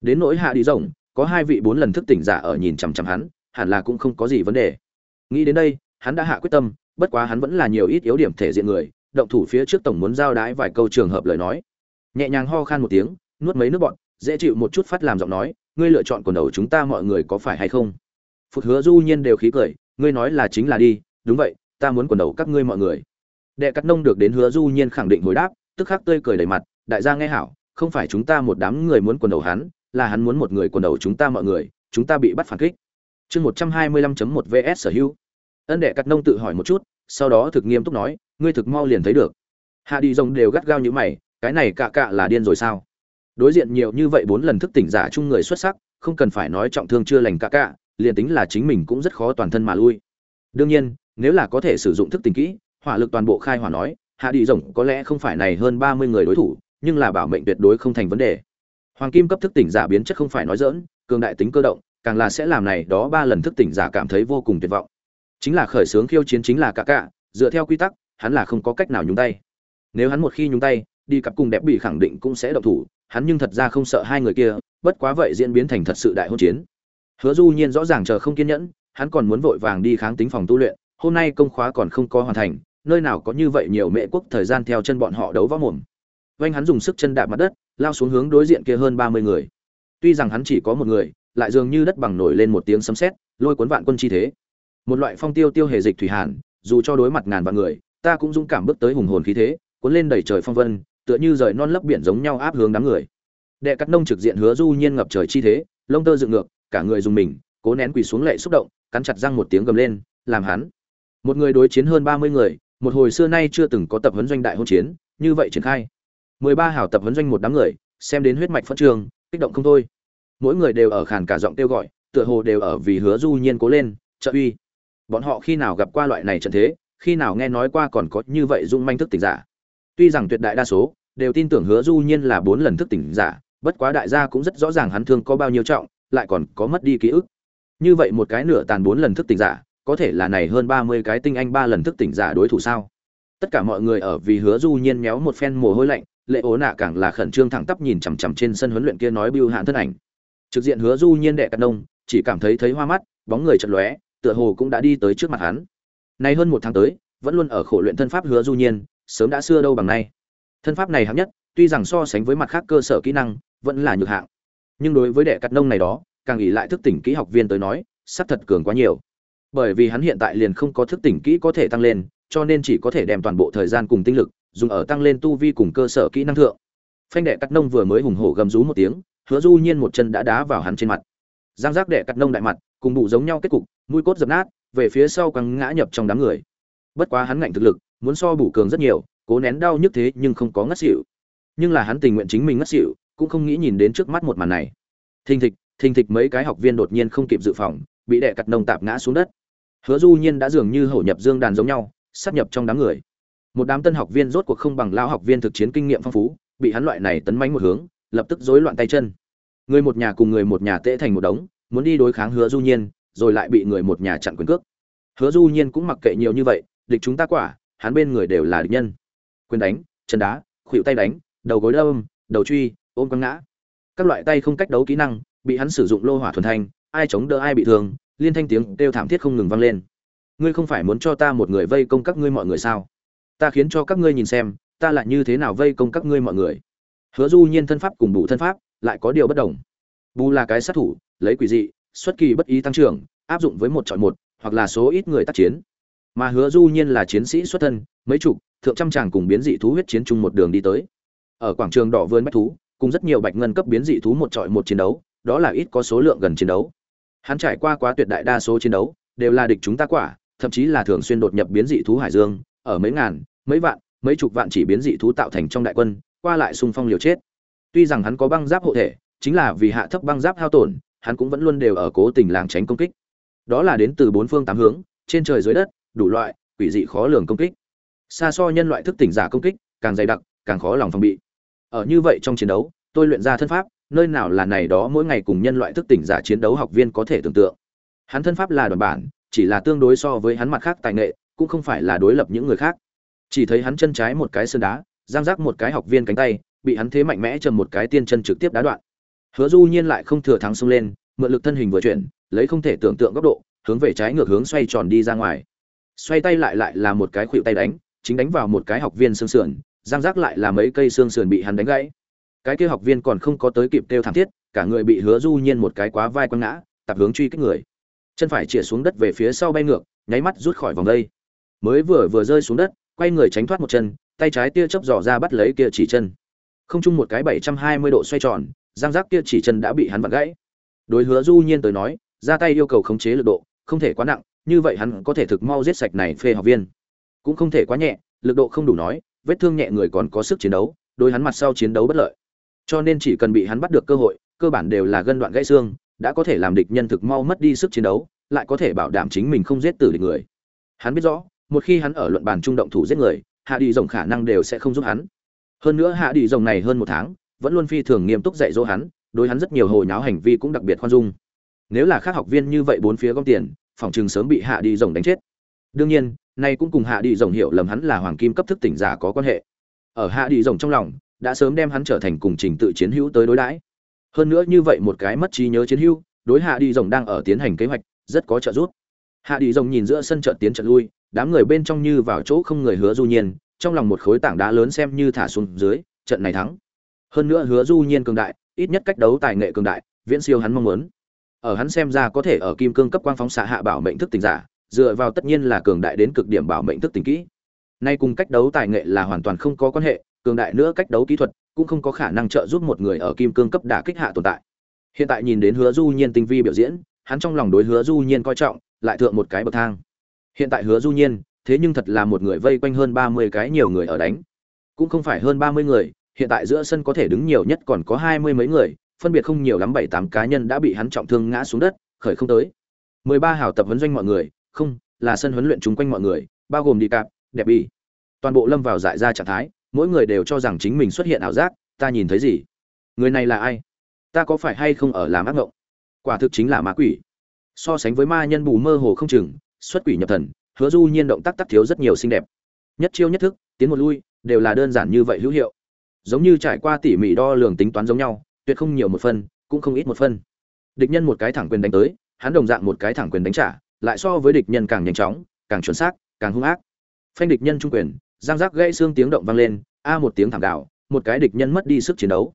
Đến nỗi hạ đi rồng có hai vị bốn lần thức tỉnh giả ở nhìn chằm chằm hắn, hẳn là cũng không có gì vấn đề. Nghĩ đến đây, hắn đã hạ quyết tâm, bất quá hắn vẫn là nhiều ít yếu điểm thể diện người, động thủ phía trước tổng muốn giao đái vài câu trường hợp lời nói. Nhẹ nhàng ho khan một tiếng, nuốt mấy nước bọn dễ chịu một chút phát làm giọng nói, ngươi lựa chọn quần đầu chúng ta mọi người có phải hay không? Phụt hứa du nhiên đều khí cười, ngươi nói là chính là đi, đúng vậy, ta muốn quần đầu các ngươi mọi người. Đệ cắt nông được đến hứa du nhiên khẳng định hồi đáp, tức khắc tươi cười đầy mặt, đại gia nghe hảo, không phải chúng ta một đám người muốn quần đầu hắn là hắn muốn một người quần đầu chúng ta mọi người, chúng ta bị bắt phản kích. Chương một trăm hai mươi lăm chấm một vs sở hữu. Ân đệ cắt nông tự hỏi một chút, sau đó thực nghiêm túc nói, ngươi thực mau liền thấy được. Hạ đi rồng đều gắt gao như mày, cái này cạ cạ là điên rồi sao? Đối diện nhiều như vậy bốn lần thức tỉnh giả chung người xuất sắc, không cần phải nói trọng thương chưa lành cạ cạ, liền tính là chính mình cũng rất khó toàn thân mà lui. Đương nhiên, nếu là có thể sử dụng thức tỉnh kỹ, hỏa lực toàn bộ khai hỏa nói, hạ đi rồng có lẽ không phải này hơn ba mươi người đối thủ, nhưng là bảo mệnh tuyệt đối không thành vấn đề hoàng kim cấp thức tỉnh giả biến chất không phải nói dỡn cường đại tính cơ động, càng là sẽ làm này đó ba lần thức tỉnh giả cảm thấy vô cùng tuyệt vọng. Chính là khởi sướng khiêu chiến chính là cả cả, dựa theo quy tắc, hắn là không có cách nào nhúng tay. Nếu hắn một khi nhúng tay, đi cặp cùng đẹp bị khẳng định cũng sẽ động thủ, hắn nhưng thật ra không sợ hai người kia, bất quá vậy diễn biến thành thật sự đại hôn chiến. Hứa du nhiên rõ ràng chờ không kiên nhẫn, hắn còn muốn vội vàng đi kháng tính phòng tu luyện, hôm nay công khóa còn không có hoàn thành, nơi nào có như vậy nhiều mẹ quốc thời gian theo chân bọn họ đấu võ mồm. Vanh hắn dùng sức chân đạp mặt đất lao xuống hướng đối diện kia hơn ba mươi người. Tuy rằng hắn chỉ có một người, lại dường như đất bằng nổi lên một tiếng sấm sét, lôi cuốn vạn quân chi thế. Một loại phong tiêu tiêu hề dịch thủy hàn, dù cho đối mặt ngàn vạn người, ta cũng dũng cảm bước tới hùng hồn khí thế, cuốn lên đầy trời phong vân, tựa như rời non lấp biển giống nhau áp hướng đám người. Đệ cắt nông trực diện hứa du nhiên ngập trời chi thế, lông tơ dựng ngược, cả người dùng mình, cố nén quỳ xuống lệ xúc động, cắn chặt răng một tiếng gầm lên, làm hắn. Một người đối chiến hơn ba mươi người, một hồi xưa nay chưa từng có tập huấn doanh đại hôn chiến, như vậy triển khai mười ba hảo tập huấn doanh một đám người, xem đến huyết mạch phân trường, kích động không thôi. Mỗi người đều ở khàn cả giọng kêu gọi, tựa hồ đều ở vì hứa du nhiên cố lên, trợ uy. Bọn họ khi nào gặp qua loại này trận thế, khi nào nghe nói qua còn có như vậy dung manh thức tỉnh giả. Tuy rằng tuyệt đại đa số đều tin tưởng hứa du nhiên là bốn lần thức tỉnh giả, bất quá đại gia cũng rất rõ ràng hắn thương có bao nhiêu trọng, lại còn có mất đi ký ức. Như vậy một cái nửa tàn bốn lần thức tỉnh giả, có thể là này hơn ba mươi cái tinh anh ba lần thức tỉnh giả đối thủ sao? Tất cả mọi người ở vì hứa du nhiên méo một phen mồ hôi lạnh lệ ố nạ càng là khẩn trương thẳng tắp nhìn chằm chằm trên sân huấn luyện kia nói bưu hạn thân ảnh. Trực diện hứa du nhiên đệ cắt nông chỉ cảm thấy thấy hoa mắt, bóng người chật lóe, tựa hồ cũng đã đi tới trước mặt hắn. Nay hơn một tháng tới, vẫn luôn ở khổ luyện thân pháp hứa du nhiên, sớm đã xưa đâu bằng nay. Thân pháp này hạng nhất, tuy rằng so sánh với mặt khác cơ sở kỹ năng, vẫn là nhược hạng. Nhưng đối với đệ cắt nông này đó, càng ỉ lại thức tỉnh kỹ học viên tới nói sắp thật cường quá nhiều. Bởi vì hắn hiện tại liền không có thức tỉnh kỹ có thể tăng lên, cho nên chỉ có thể đem toàn bộ thời gian cùng tinh lực dùng ở tăng lên tu vi cùng cơ sở kỹ năng thượng. Phanh đệ cắt nông vừa mới hùng hổ gầm rú một tiếng, hứa du nhiên một chân đã đá vào hắn trên mặt. Giang giác đệ cắt nông đại mặt, cùng đủ giống nhau kết cục, mũi cốt dập nát, về phía sau quăng ngã nhập trong đám người. Bất quá hắn ngạnh thực lực, muốn so bù cường rất nhiều, cố nén đau nhức thế nhưng không có ngất xỉu. Nhưng là hắn tình nguyện chính mình ngất xỉu, cũng không nghĩ nhìn đến trước mắt một màn này. Thình thịch thình thịch mấy cái học viên đột nhiên không kịp dự phòng, bị đệ cắt nông tạp ngã xuống đất. Hứa du nhiên đã dường như hổ nhập dương đàn giống nhau sát nhập trong đám người một đám tân học viên rốt cuộc không bằng lao học viên thực chiến kinh nghiệm phong phú, bị hắn loại này tấn mánh một hướng, lập tức rối loạn tay chân. Người một nhà cùng người một nhà tễ thành một đống, muốn đi đối kháng hứa du nhiên, rồi lại bị người một nhà chặn quyền cước. Hứa du nhiên cũng mặc kệ nhiều như vậy, địch chúng ta quả, hắn bên người đều là địch nhân. Quyền đánh, chân đá khuỵu tay đánh, đầu gối đâm, đầu truy, ôm quăng ngã. Các loại tay không cách đấu kỹ năng, bị hắn sử dụng lô hỏa thuần thanh, ai chống đỡ ai bị thương, liên thanh tiếng kêu thảm thiết không ngừng vang lên. Ngươi không phải muốn cho ta một người vây công các ngươi mọi người sao? Ta khiến cho các ngươi nhìn xem, ta lại như thế nào vây công các ngươi mọi người. Hứa du nhiên thân pháp cùng bù thân pháp lại có điều bất đồng. Bù là cái sát thủ, lấy quỷ dị, xuất kỳ bất ý tăng trưởng, áp dụng với một chọn một, hoặc là số ít người tác chiến. Mà hứa du nhiên là chiến sĩ xuất thân, mấy chục, thượng trăm tràng cùng biến dị thú huyết chiến chung một đường đi tới. Ở quảng trường đỏ vươn bách thú, cùng rất nhiều bạch ngân cấp biến dị thú một trọi một chiến đấu, đó là ít có số lượng gần chiến đấu. Hắn trải qua quá tuyệt đại đa số chiến đấu, đều là địch chúng ta quả, thậm chí là thường xuyên đột nhập biến dị thú hải dương ở mấy ngàn, mấy vạn, mấy chục vạn chỉ biến dị thú tạo thành trong đại quân, qua lại xung phong liều chết. Tuy rằng hắn có băng giáp hộ thể, chính là vì hạ thấp băng giáp hao tổn, hắn cũng vẫn luôn đều ở cố tình làng tránh công kích. Đó là đến từ bốn phương tám hướng, trên trời dưới đất, đủ loại, quỷ dị khó lường công kích. Xa so nhân loại thức tỉnh giả công kích, càng dày đặc, càng khó lòng phòng bị. Ở như vậy trong chiến đấu, tôi luyện ra thân pháp, nơi nào là này đó mỗi ngày cùng nhân loại thức tỉnh giả chiến đấu học viên có thể tưởng tượng. Hắn thân pháp là đoàn bản, chỉ là tương đối so với hắn mặt khác tài nghệ cũng không phải là đối lập những người khác. Chỉ thấy hắn chân trái một cái sơn đá, giang giác một cái học viên cánh tay, bị hắn thế mạnh mẽ trầm một cái tiên chân trực tiếp đá đoạn. Hứa du nhiên lại không thừa thắng xông lên, mượn lực thân hình vừa chuyển, lấy không thể tưởng tượng góc độ, hướng về trái ngược hướng xoay tròn đi ra ngoài. Xoay tay lại lại là một cái khuỵu tay đánh, chính đánh vào một cái học viên xương sườn, giang giác lại là mấy cây xương sườn bị hắn đánh gãy. Cái kia học viên còn không có tới kịp kêu thảm thiết, cả người bị hứa du nhiên một cái quá vai quăng ngã, tập hướng truy kích người. Chân phải chĩa xuống đất về phía sau bay ngược, nháy mắt rút khỏi vòng đây mới vừa vừa rơi xuống đất, quay người tránh thoát một chân, tay trái tia chớp dò ra bắt lấy kia chỉ chân. Không chung một cái bảy trăm hai mươi độ xoay tròn giang giác kia chỉ chân đã bị hắn vặn gãy. Đối hứa du nhiên tới nói, ra tay yêu cầu khống chế lực độ, không thể quá nặng, như vậy hắn có thể thực mau giết sạch này phê học viên. Cũng không thể quá nhẹ, lực độ không đủ nói, vết thương nhẹ người còn có sức chiến đấu, đối hắn mặt sau chiến đấu bất lợi. Cho nên chỉ cần bị hắn bắt được cơ hội, cơ bản đều là gân đoạn gãy xương, đã có thể làm địch nhân thực mau mất đi sức chiến đấu, lại có thể bảo đảm chính mình không giết tử địch người. Hắn biết rõ một khi hắn ở luận bàn trung động thủ giết người, hạ đi rồng khả năng đều sẽ không giúp hắn. Hơn nữa hạ đi rồng này hơn một tháng, vẫn luôn phi thường nghiêm túc dạy dỗ hắn, đối hắn rất nhiều hồi nháo hành vi cũng đặc biệt khoan dung. Nếu là khác học viên như vậy bốn phía gom tiền, phòng trường sớm bị hạ đi rồng đánh chết. Đương nhiên, nay cũng cùng hạ đi rồng hiểu lầm hắn là hoàng kim cấp thức tỉnh giả có quan hệ. Ở hạ đi rồng trong lòng, đã sớm đem hắn trở thành cùng trình tự chiến hữu tới đối đãi. Hơn nữa như vậy một cái mất trí nhớ chiến hữu, đối hạ đi rồng đang ở tiến hành kế hoạch, rất có trợ giúp. Hạ đi rồng nhìn giữa sân trận tiến trận lui đám người bên trong như vào chỗ không người hứa du nhiên, trong lòng một khối tảng đá lớn xem như thả xuống dưới, trận này thắng. Hơn nữa hứa du nhiên cường đại, ít nhất cách đấu tài nghệ cường đại, viễn siêu hắn mong muốn. Ở hắn xem ra có thể ở kim cương cấp quang phóng xạ hạ bảo mệnh thức tình giả, dựa vào tất nhiên là cường đại đến cực điểm bảo mệnh thức tình kỹ. Nay cùng cách đấu tài nghệ là hoàn toàn không có quan hệ, cường đại nữa cách đấu kỹ thuật, cũng không có khả năng trợ giúp một người ở kim cương cấp đả kích hạ tồn tại. Hiện tại nhìn đến hứa du nhiên tinh vi biểu diễn, hắn trong lòng đối hứa du nhiên coi trọng, lại thượng một cái bậc thang hiện tại hứa du nhiên, thế nhưng thật là một người vây quanh hơn ba mươi cái nhiều người ở đánh. Cũng không phải hơn ba mươi người, hiện tại giữa sân có thể đứng nhiều nhất còn có hai mươi mấy người, phân biệt không nhiều lắm bảy tám cá nhân đã bị hắn trọng thương ngã xuống đất, khởi không tới. mười ba hào tập huấn doanh mọi người, không, là sân huấn luyện chúng quanh mọi người, bao gồm đi cạp, đẹp bị. toàn bộ lâm vào dại ra trạng thái, mỗi người đều cho rằng chính mình xuất hiện ảo giác, ta nhìn thấy gì? Người này là ai? Ta có phải hay không ở làm ác ngộng? Quả thực chính là ma quỷ. So sánh với ma nhân bù mơ hồ không chừng xuất quỷ nhập thần, hứa du nhiên động tác tắc thiếu rất nhiều xinh đẹp. Nhất chiêu nhất thức, tiến một lui, đều là đơn giản như vậy hữu hiệu. Giống như trải qua tỉ mỉ đo lường tính toán giống nhau, tuyệt không nhiều một phân, cũng không ít một phân. Địch nhân một cái thẳng quyền đánh tới, hắn đồng dạng một cái thẳng quyền đánh trả, lại so với địch nhân càng nhanh chóng, càng chuẩn xác, càng hung ác. Phanh địch nhân trung quyền giang giác gãy xương tiếng động vang lên, a một tiếng thảm đạo một cái địch nhân mất đi sức chiến đấu.